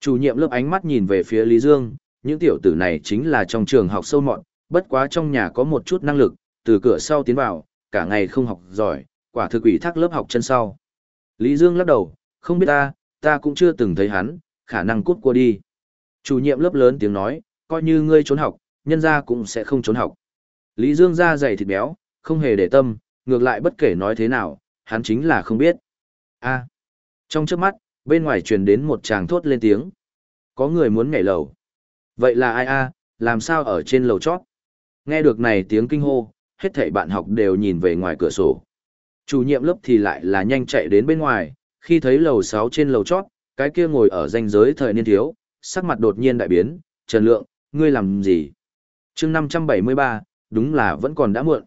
Chủ nhiệm lớp ánh mắt nhìn về phía Lý Dương, những tiểu tử này chính là trong trường học sâu mọn, bất quá trong nhà có một chút năng lực, từ cửa sau tiến vào, cả ngày không học giỏi, quả thực ủy thác lớp học chân sau. Lý Dương lắc đầu, không biết ta, ta cũng chưa từng thấy hắn, khả năng cút qua đi. Chủ nhiệm lớp lớn tiếng nói, coi như ngươi trốn học, nhân ra cũng sẽ không trốn học. Lý Dương da dày thịt béo, không hề để tâm, ngược lại bất kể nói thế nào, hắn chính là không biết. a trong trước mắt, bên ngoài truyền đến một chàng thốt lên tiếng. Có người muốn nhảy lầu. Vậy là ai a làm sao ở trên lầu chót? Nghe được này tiếng kinh hô, hết thảy bạn học đều nhìn về ngoài cửa sổ. Chủ nhiệm lớp thì lại là nhanh chạy đến bên ngoài, khi thấy lầu 6 trên lầu chót, cái kia ngồi ở danh giới thời niên thiếu, sắc mặt đột nhiên đại biến, Trần Lượng, ngươi làm gì? chương 573, đúng là vẫn còn đã muộn.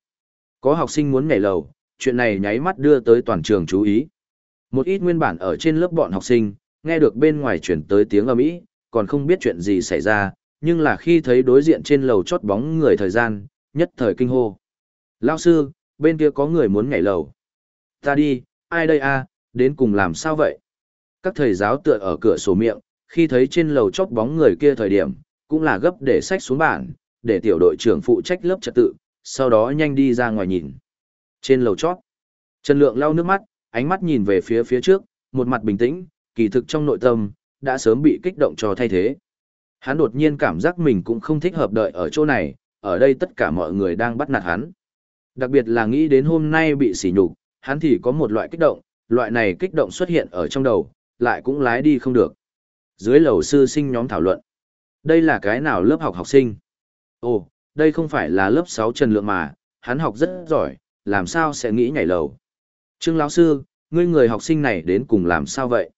Có học sinh muốn nhảy lầu, chuyện này nháy mắt đưa tới toàn trường chú ý. Một ít nguyên bản ở trên lớp bọn học sinh, nghe được bên ngoài chuyển tới tiếng ầm ĩ, còn không biết chuyện gì xảy ra, nhưng là khi thấy đối diện trên lầu chót bóng người thời gian, nhất thời kinh hô. Lao sư, bên kia có người muốn nhảy lầu. Ta đi, ai đây a đến cùng làm sao vậy? Các thầy giáo tựa ở cửa sổ miệng, khi thấy trên lầu chót bóng người kia thời điểm, cũng là gấp để sách xuống bảng, để tiểu đội trưởng phụ trách lớp trật tự, sau đó nhanh đi ra ngoài nhìn. Trên lầu chót, Trần Lượng lau nước mắt, ánh mắt nhìn về phía phía trước, một mặt bình tĩnh, kỳ thực trong nội tâm, đã sớm bị kích động cho thay thế. Hắn đột nhiên cảm giác mình cũng không thích hợp đợi ở chỗ này, ở đây tất cả mọi người đang bắt nạt hắn. Đặc biệt là nghĩ đến hôm nay bị sỉ nhục, hắn thì có một loại kích động, loại này kích động xuất hiện ở trong đầu, lại cũng lái đi không được. Dưới lầu sư sinh nhóm thảo luận. Đây là cái nào lớp học học sinh? Ồ, đây không phải là lớp 6 Trần Lượng mà, hắn học rất giỏi, làm sao sẽ nghĩ nhảy lầu. Trương lão sư, ngươi người học sinh này đến cùng làm sao vậy?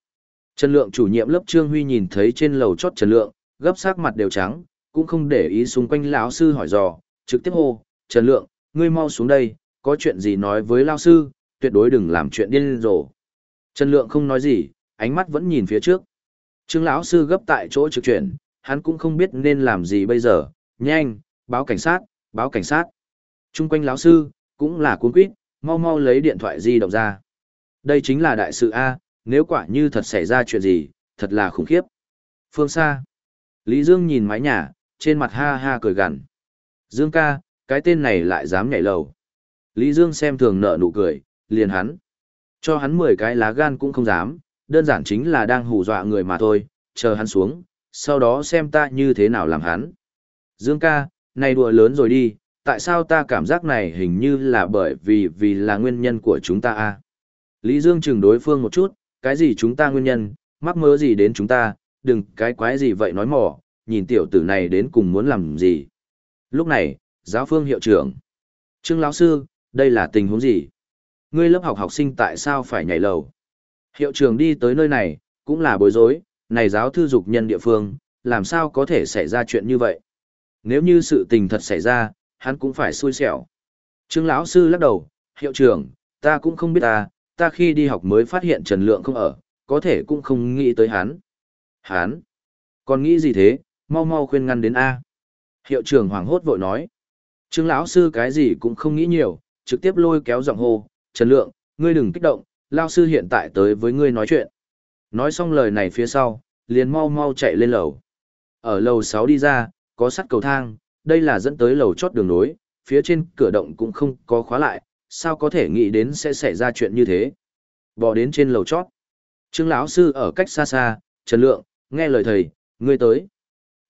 Trần Lượng chủ nhiệm lớp Trương Huy nhìn thấy trên lầu chót Trần Lượng, gấp sắc mặt đều trắng, cũng không để ý xung quanh lão sư hỏi dò, trực tiếp hô, "Trần Lượng, ngươi mau xuống đây, có chuyện gì nói với lão sư, tuyệt đối đừng làm chuyện điên rồ." Trần Lượng không nói gì, ánh mắt vẫn nhìn phía trước. Trương lão sư gấp tại chỗ trực chuyển, hắn cũng không biết nên làm gì bây giờ, nhanh, báo cảnh sát, báo cảnh sát. Trung quanh lão sư, cũng là cuốn quýt, mau mau lấy điện thoại di động ra. Đây chính là đại sự A, nếu quả như thật xảy ra chuyện gì, thật là khủng khiếp. Phương xa. Lý Dương nhìn mái nhà, trên mặt ha ha cười gằn. Dương ca, cái tên này lại dám nhảy lầu. Lý Dương xem thường nợ nụ cười, liền hắn. Cho hắn 10 cái lá gan cũng không dám, đơn giản chính là đang hù dọa người mà thôi, chờ hắn xuống, sau đó xem ta như thế nào làm hắn. Dương ca, này đùa lớn rồi đi, tại sao ta cảm giác này hình như là bởi vì vì là nguyên nhân của chúng ta a Lý Dương chừng đối phương một chút, cái gì chúng ta nguyên nhân, mắc mơ gì đến chúng ta, đừng cái quái gì vậy nói mỏ, nhìn tiểu tử này đến cùng muốn làm gì. Lúc này, giáo phương hiệu trưởng. Trương lão sư, đây là tình huống gì? Ngươi lớp học học sinh tại sao phải nhảy lầu? Hiệu trưởng đi tới nơi này, cũng là bối rối, này giáo thư dục nhân địa phương, làm sao có thể xảy ra chuyện như vậy? Nếu như sự tình thật xảy ra, hắn cũng phải xui xẻo. Trương lão sư lắc đầu, hiệu trưởng, ta cũng không biết ta, ta khi đi học mới phát hiện Trần Lượng không ở, có thể cũng không nghĩ tới hắn. Hán, Còn nghĩ gì thế, mau mau khuyên ngăn đến A. Hiệu trưởng hoảng hốt vội nói. Trương lão sư cái gì cũng không nghĩ nhiều, trực tiếp lôi kéo giọng hô, Trần Lượng, ngươi đừng kích động, lao sư hiện tại tới với ngươi nói chuyện. Nói xong lời này phía sau, liền mau mau chạy lên lầu. Ở lầu 6 đi ra, có sắt cầu thang, đây là dẫn tới lầu chót đường nối, phía trên cửa động cũng không có khóa lại, sao có thể nghĩ đến sẽ xảy ra chuyện như thế. Bỏ đến trên lầu chót. Trương lão sư ở cách xa xa, Trần Lượng, nghe lời thầy, ngươi tới.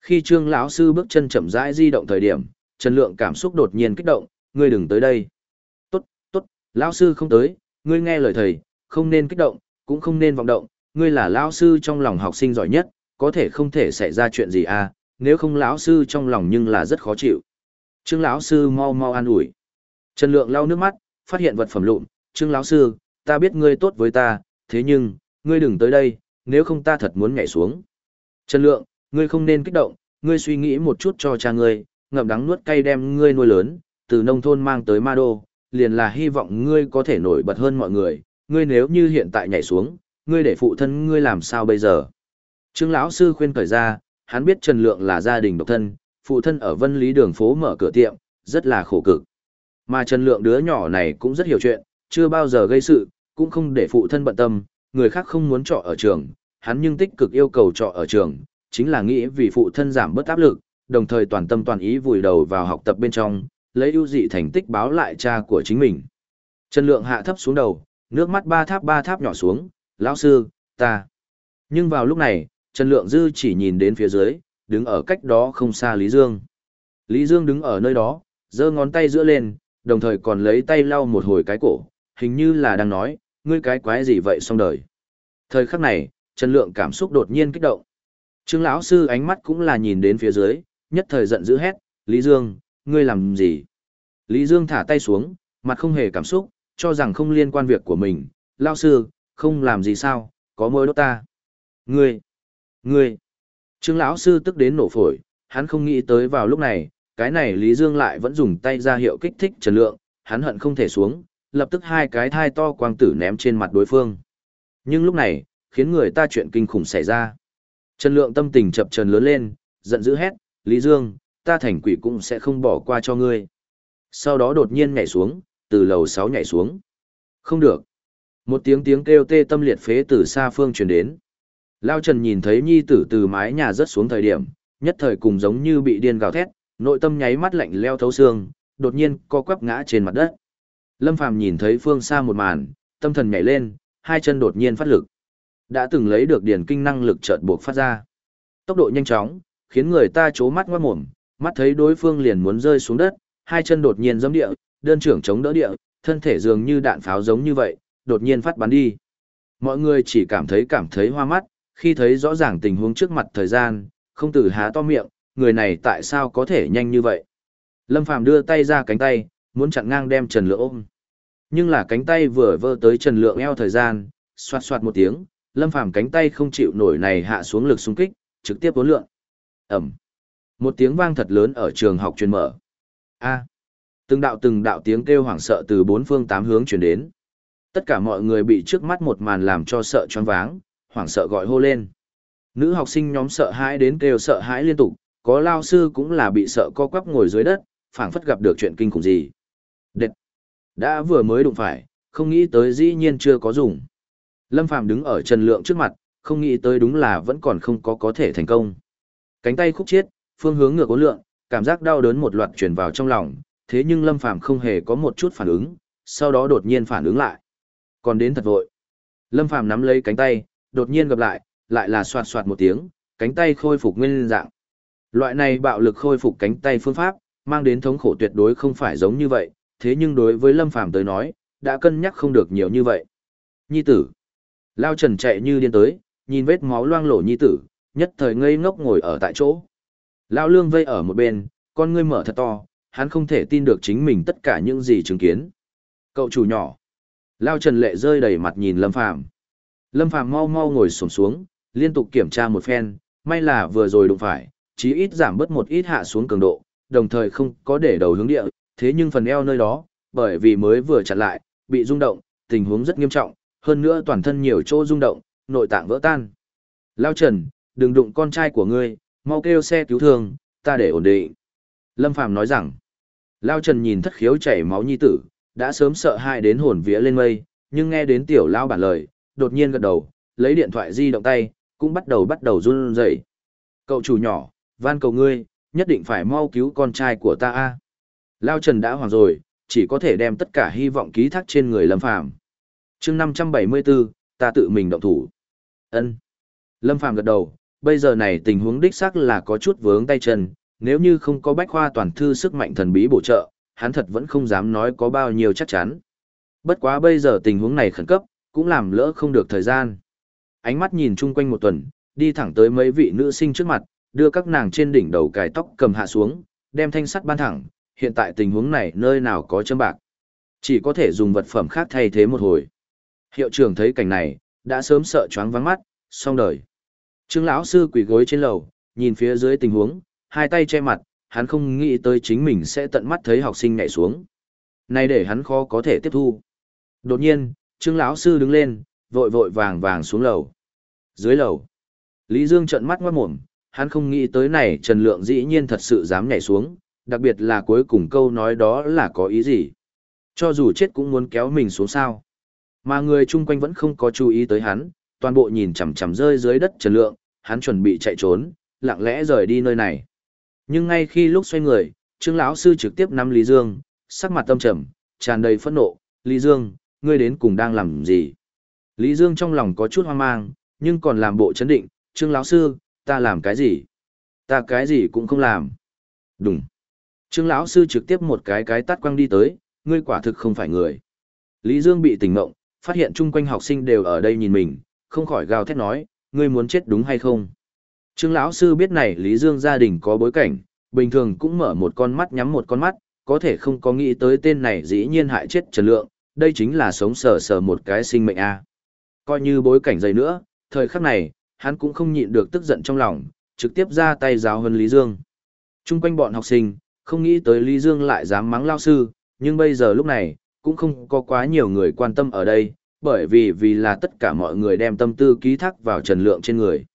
Khi Trương lão sư bước chân chậm rãi di động thời điểm, Trần Lượng cảm xúc đột nhiên kích động, ngươi đừng tới đây. Tốt, tốt, lão sư không tới, ngươi nghe lời thầy, không nên kích động, cũng không nên vọng động, ngươi là lão sư trong lòng học sinh giỏi nhất, có thể không thể xảy ra chuyện gì à, nếu không lão sư trong lòng nhưng là rất khó chịu. Trương lão sư mau mau an ủi. Trần Lượng lau nước mắt, phát hiện vật phẩm lụn, "Trương lão sư, ta biết ngươi tốt với ta, thế nhưng, ngươi đừng tới đây, nếu không ta thật muốn nhảy xuống." Trần Lượng, ngươi không nên kích động, ngươi suy nghĩ một chút cho cha ngươi, ngậm đắng nuốt cay đem ngươi nuôi lớn, từ nông thôn mang tới Ma Đô, liền là hy vọng ngươi có thể nổi bật hơn mọi người, ngươi nếu như hiện tại nhảy xuống, ngươi để phụ thân ngươi làm sao bây giờ? Trương lão sư khuyên cởi ra, hắn biết Trần Lượng là gia đình độc thân, phụ thân ở Vân Lý đường phố mở cửa tiệm, rất là khổ cực. Mà Trần Lượng đứa nhỏ này cũng rất hiểu chuyện, chưa bao giờ gây sự, cũng không để phụ thân bận tâm, người khác không muốn trọ ở trường, hắn nhưng tích cực yêu cầu trọ ở trường, chính là nghĩ vì phụ thân giảm bớt áp lực, đồng thời toàn tâm toàn ý vùi đầu vào học tập bên trong, lấy ưu dị thành tích báo lại cha của chính mình. Trần Lượng hạ thấp xuống đầu, nước mắt ba tháp ba tháp nhỏ xuống, lão sư, ta. Nhưng vào lúc này, Trần Lượng Dư chỉ nhìn đến phía dưới, đứng ở cách đó không xa Lý Dương. Lý Dương đứng ở nơi đó, giơ ngón tay giữa lên, đồng thời còn lấy tay lau một hồi cái cổ, hình như là đang nói, ngươi cái quái gì vậy xong đời. Thời khắc này, Trần Lượng cảm xúc đột nhiên kích động. Trương lão sư ánh mắt cũng là nhìn đến phía dưới, nhất thời giận dữ hét, "Lý Dương, ngươi làm gì?" Lý Dương thả tay xuống, mặt không hề cảm xúc, cho rằng không liên quan việc của mình, "Lão sư, không làm gì sao, có môi đốt ta." "Ngươi, ngươi." Trương lão sư tức đến nổ phổi, hắn không nghĩ tới vào lúc này, cái này Lý Dương lại vẫn dùng tay ra hiệu kích thích Trần Lượng, hắn hận không thể xuống, lập tức hai cái thai to quang tử ném trên mặt đối phương. Nhưng lúc này, khiến người ta chuyện kinh khủng xảy ra. Trần Lượng tâm tình chập chờn lớn lên, giận dữ hét, Lý Dương, ta thành quỷ cũng sẽ không bỏ qua cho ngươi. Sau đó đột nhiên nhảy xuống, từ lầu 6 nhảy xuống. Không được. Một tiếng tiếng kêu tê tâm liệt phế từ xa phương truyền đến. Lao Trần nhìn thấy nhi tử từ mái nhà rớt xuống thời điểm, nhất thời cùng giống như bị điên gào thét, nội tâm nháy mắt lạnh leo thấu xương, đột nhiên co quắp ngã trên mặt đất. Lâm Phàm nhìn thấy phương xa một màn, tâm thần nhảy lên, hai chân đột nhiên phát lực. Đã từng lấy được điển kinh năng lực chợt buộc phát ra. Tốc độ nhanh chóng, khiến người ta chố mắt ngoát mồm, mắt thấy đối phương liền muốn rơi xuống đất, hai chân đột nhiên giẫm địa, đơn trưởng chống đỡ địa, thân thể dường như đạn pháo giống như vậy, đột nhiên phát bắn đi. Mọi người chỉ cảm thấy cảm thấy hoa mắt, khi thấy rõ ràng tình huống trước mặt thời gian, không từ há to miệng, người này tại sao có thể nhanh như vậy. Lâm Phàm đưa tay ra cánh tay, muốn chặn ngang đem Trần Lượng ôm. Nhưng là cánh tay vừa vơ tới Trần Lượng eo thời gian, xoạt xoạt một tiếng, Lâm Phàm cánh tay không chịu nổi này hạ xuống lực xung kích, trực tiếp vốn lượng. Ẩm. Một tiếng vang thật lớn ở trường học truyền mở. A. Từng đạo từng đạo tiếng kêu hoảng sợ từ bốn phương tám hướng truyền đến. Tất cả mọi người bị trước mắt một màn làm cho sợ choáng váng, hoảng sợ gọi hô lên. Nữ học sinh nhóm sợ hãi đến kêu sợ hãi liên tục, có lao sư cũng là bị sợ co quắp ngồi dưới đất, phảng phất gặp được chuyện kinh khủng gì. Đệt! Đã vừa mới đụng phải, không nghĩ tới dĩ nhiên chưa có dùng. Lâm Phàm đứng ở Trần Lượng trước mặt, không nghĩ tới đúng là vẫn còn không có có thể thành công. Cánh tay khúc chết, phương hướng ngược uốn lượng, cảm giác đau đớn một loạt truyền vào trong lòng, thế nhưng Lâm Phàm không hề có một chút phản ứng, sau đó đột nhiên phản ứng lại. Còn đến thật vội. Lâm Phàm nắm lấy cánh tay, đột nhiên gặp lại, lại là xoạt xoạt một tiếng, cánh tay khôi phục nguyên dạng. Loại này bạo lực khôi phục cánh tay phương pháp, mang đến thống khổ tuyệt đối không phải giống như vậy, thế nhưng đối với Lâm Phàm tới nói, đã cân nhắc không được nhiều như vậy. Nhi tử. Lao Trần chạy như điên tới, nhìn vết máu loang lổ nhi tử, nhất thời ngây ngốc ngồi ở tại chỗ. Lao Lương vây ở một bên, con ngươi mở thật to, hắn không thể tin được chính mình tất cả những gì chứng kiến. Cậu chủ nhỏ. Lao Trần lệ rơi đầy mặt nhìn Lâm Phàm Lâm Phàm mau mau ngồi xổm xuống, liên tục kiểm tra một phen, may là vừa rồi đụng phải, chí ít giảm bớt một ít hạ xuống cường độ, đồng thời không có để đầu hướng địa, thế nhưng phần eo nơi đó, bởi vì mới vừa chặn lại, bị rung động, tình huống rất nghiêm trọng, hơn nữa toàn thân nhiều chỗ rung động, nội tạng vỡ tan. Lao Trần, đừng đụng con trai của ngươi, mau kêu xe cứu thương, ta để ổn định. Lâm Phàm nói rằng, Lao Trần nhìn thất khiếu chảy máu nhi tử, đã sớm sợ hãi đến hồn vía lên mây, nhưng nghe đến tiểu Lao bản lời, đột nhiên gật đầu, lấy điện thoại di động tay, cũng bắt đầu bắt đầu run rẩy. Cậu chủ nhỏ, van cầu ngươi, nhất định phải mau cứu con trai của ta a. Lao Trần đã hoàng rồi, chỉ có thể đem tất cả hy vọng ký thác trên người Lâm Phàm. Chương 574, ta tự mình động thủ. Ân. Lâm Phàm gật đầu, bây giờ này tình huống đích xác là có chút vướng tay chân, nếu như không có bách khoa toàn thư sức mạnh thần bí bổ trợ, hắn thật vẫn không dám nói có bao nhiêu chắc chắn. Bất quá bây giờ tình huống này khẩn cấp, cũng làm lỡ không được thời gian. Ánh mắt nhìn chung quanh một tuần, đi thẳng tới mấy vị nữ sinh trước mặt, đưa các nàng trên đỉnh đầu cài tóc cầm hạ xuống, đem thanh sắt ban thẳng, hiện tại tình huống này nơi nào có châm bạc. Chỉ có thể dùng vật phẩm khác thay thế một hồi. Hiệu trưởng thấy cảnh này, đã sớm sợ choáng vắng mắt, xong đời. Trương lão sư quỳ gối trên lầu, nhìn phía dưới tình huống, hai tay che mặt, hắn không nghĩ tới chính mình sẽ tận mắt thấy học sinh nhảy xuống. Này để hắn khó có thể tiếp thu. Đột nhiên, Trương lão sư đứng lên, vội vội vàng vàng xuống lầu. Dưới lầu, Lý Dương trợn mắt ngoát mồm, hắn không nghĩ tới này Trần Lượng dĩ nhiên thật sự dám nhảy xuống, đặc biệt là cuối cùng câu nói đó là có ý gì. Cho dù chết cũng muốn kéo mình xuống sao. Mà người chung quanh vẫn không có chú ý tới hắn, toàn bộ nhìn chằm chằm rơi dưới đất Trần Lượng, hắn chuẩn bị chạy trốn, lặng lẽ rời đi nơi này. Nhưng ngay khi lúc xoay người, Trương lão sư trực tiếp nắm Lý Dương, sắc mặt tâm trầm, tràn đầy phẫn nộ, "Lý Dương, ngươi đến cùng đang làm gì?" Lý Dương trong lòng có chút hoang mang, nhưng còn làm bộ chấn định, "Trương lão sư, ta làm cái gì? Ta cái gì cũng không làm." Đúng. Trương lão sư trực tiếp một cái cái tát quăng đi tới, "Ngươi quả thực không phải người." Lý Dương bị tỉnh ngộng, phát hiện chung quanh học sinh đều ở đây nhìn mình, không khỏi gào thét nói, ngươi muốn chết đúng hay không? Trương lão sư biết này Lý Dương gia đình có bối cảnh, bình thường cũng mở một con mắt nhắm một con mắt, có thể không có nghĩ tới tên này dĩ nhiên hại chết Trần Lượng, đây chính là sống sờ sờ một cái sinh mệnh a. Coi như bối cảnh dày nữa, thời khắc này, hắn cũng không nhịn được tức giận trong lòng, trực tiếp ra tay giáo hơn Lý Dương. Trung quanh bọn học sinh, không nghĩ tới Lý Dương lại dám mắng lao sư, nhưng bây giờ lúc này, cũng không có quá nhiều người quan tâm ở đây, bởi vì vì là tất cả mọi người đem tâm tư ký thác vào Trần Lượng trên người.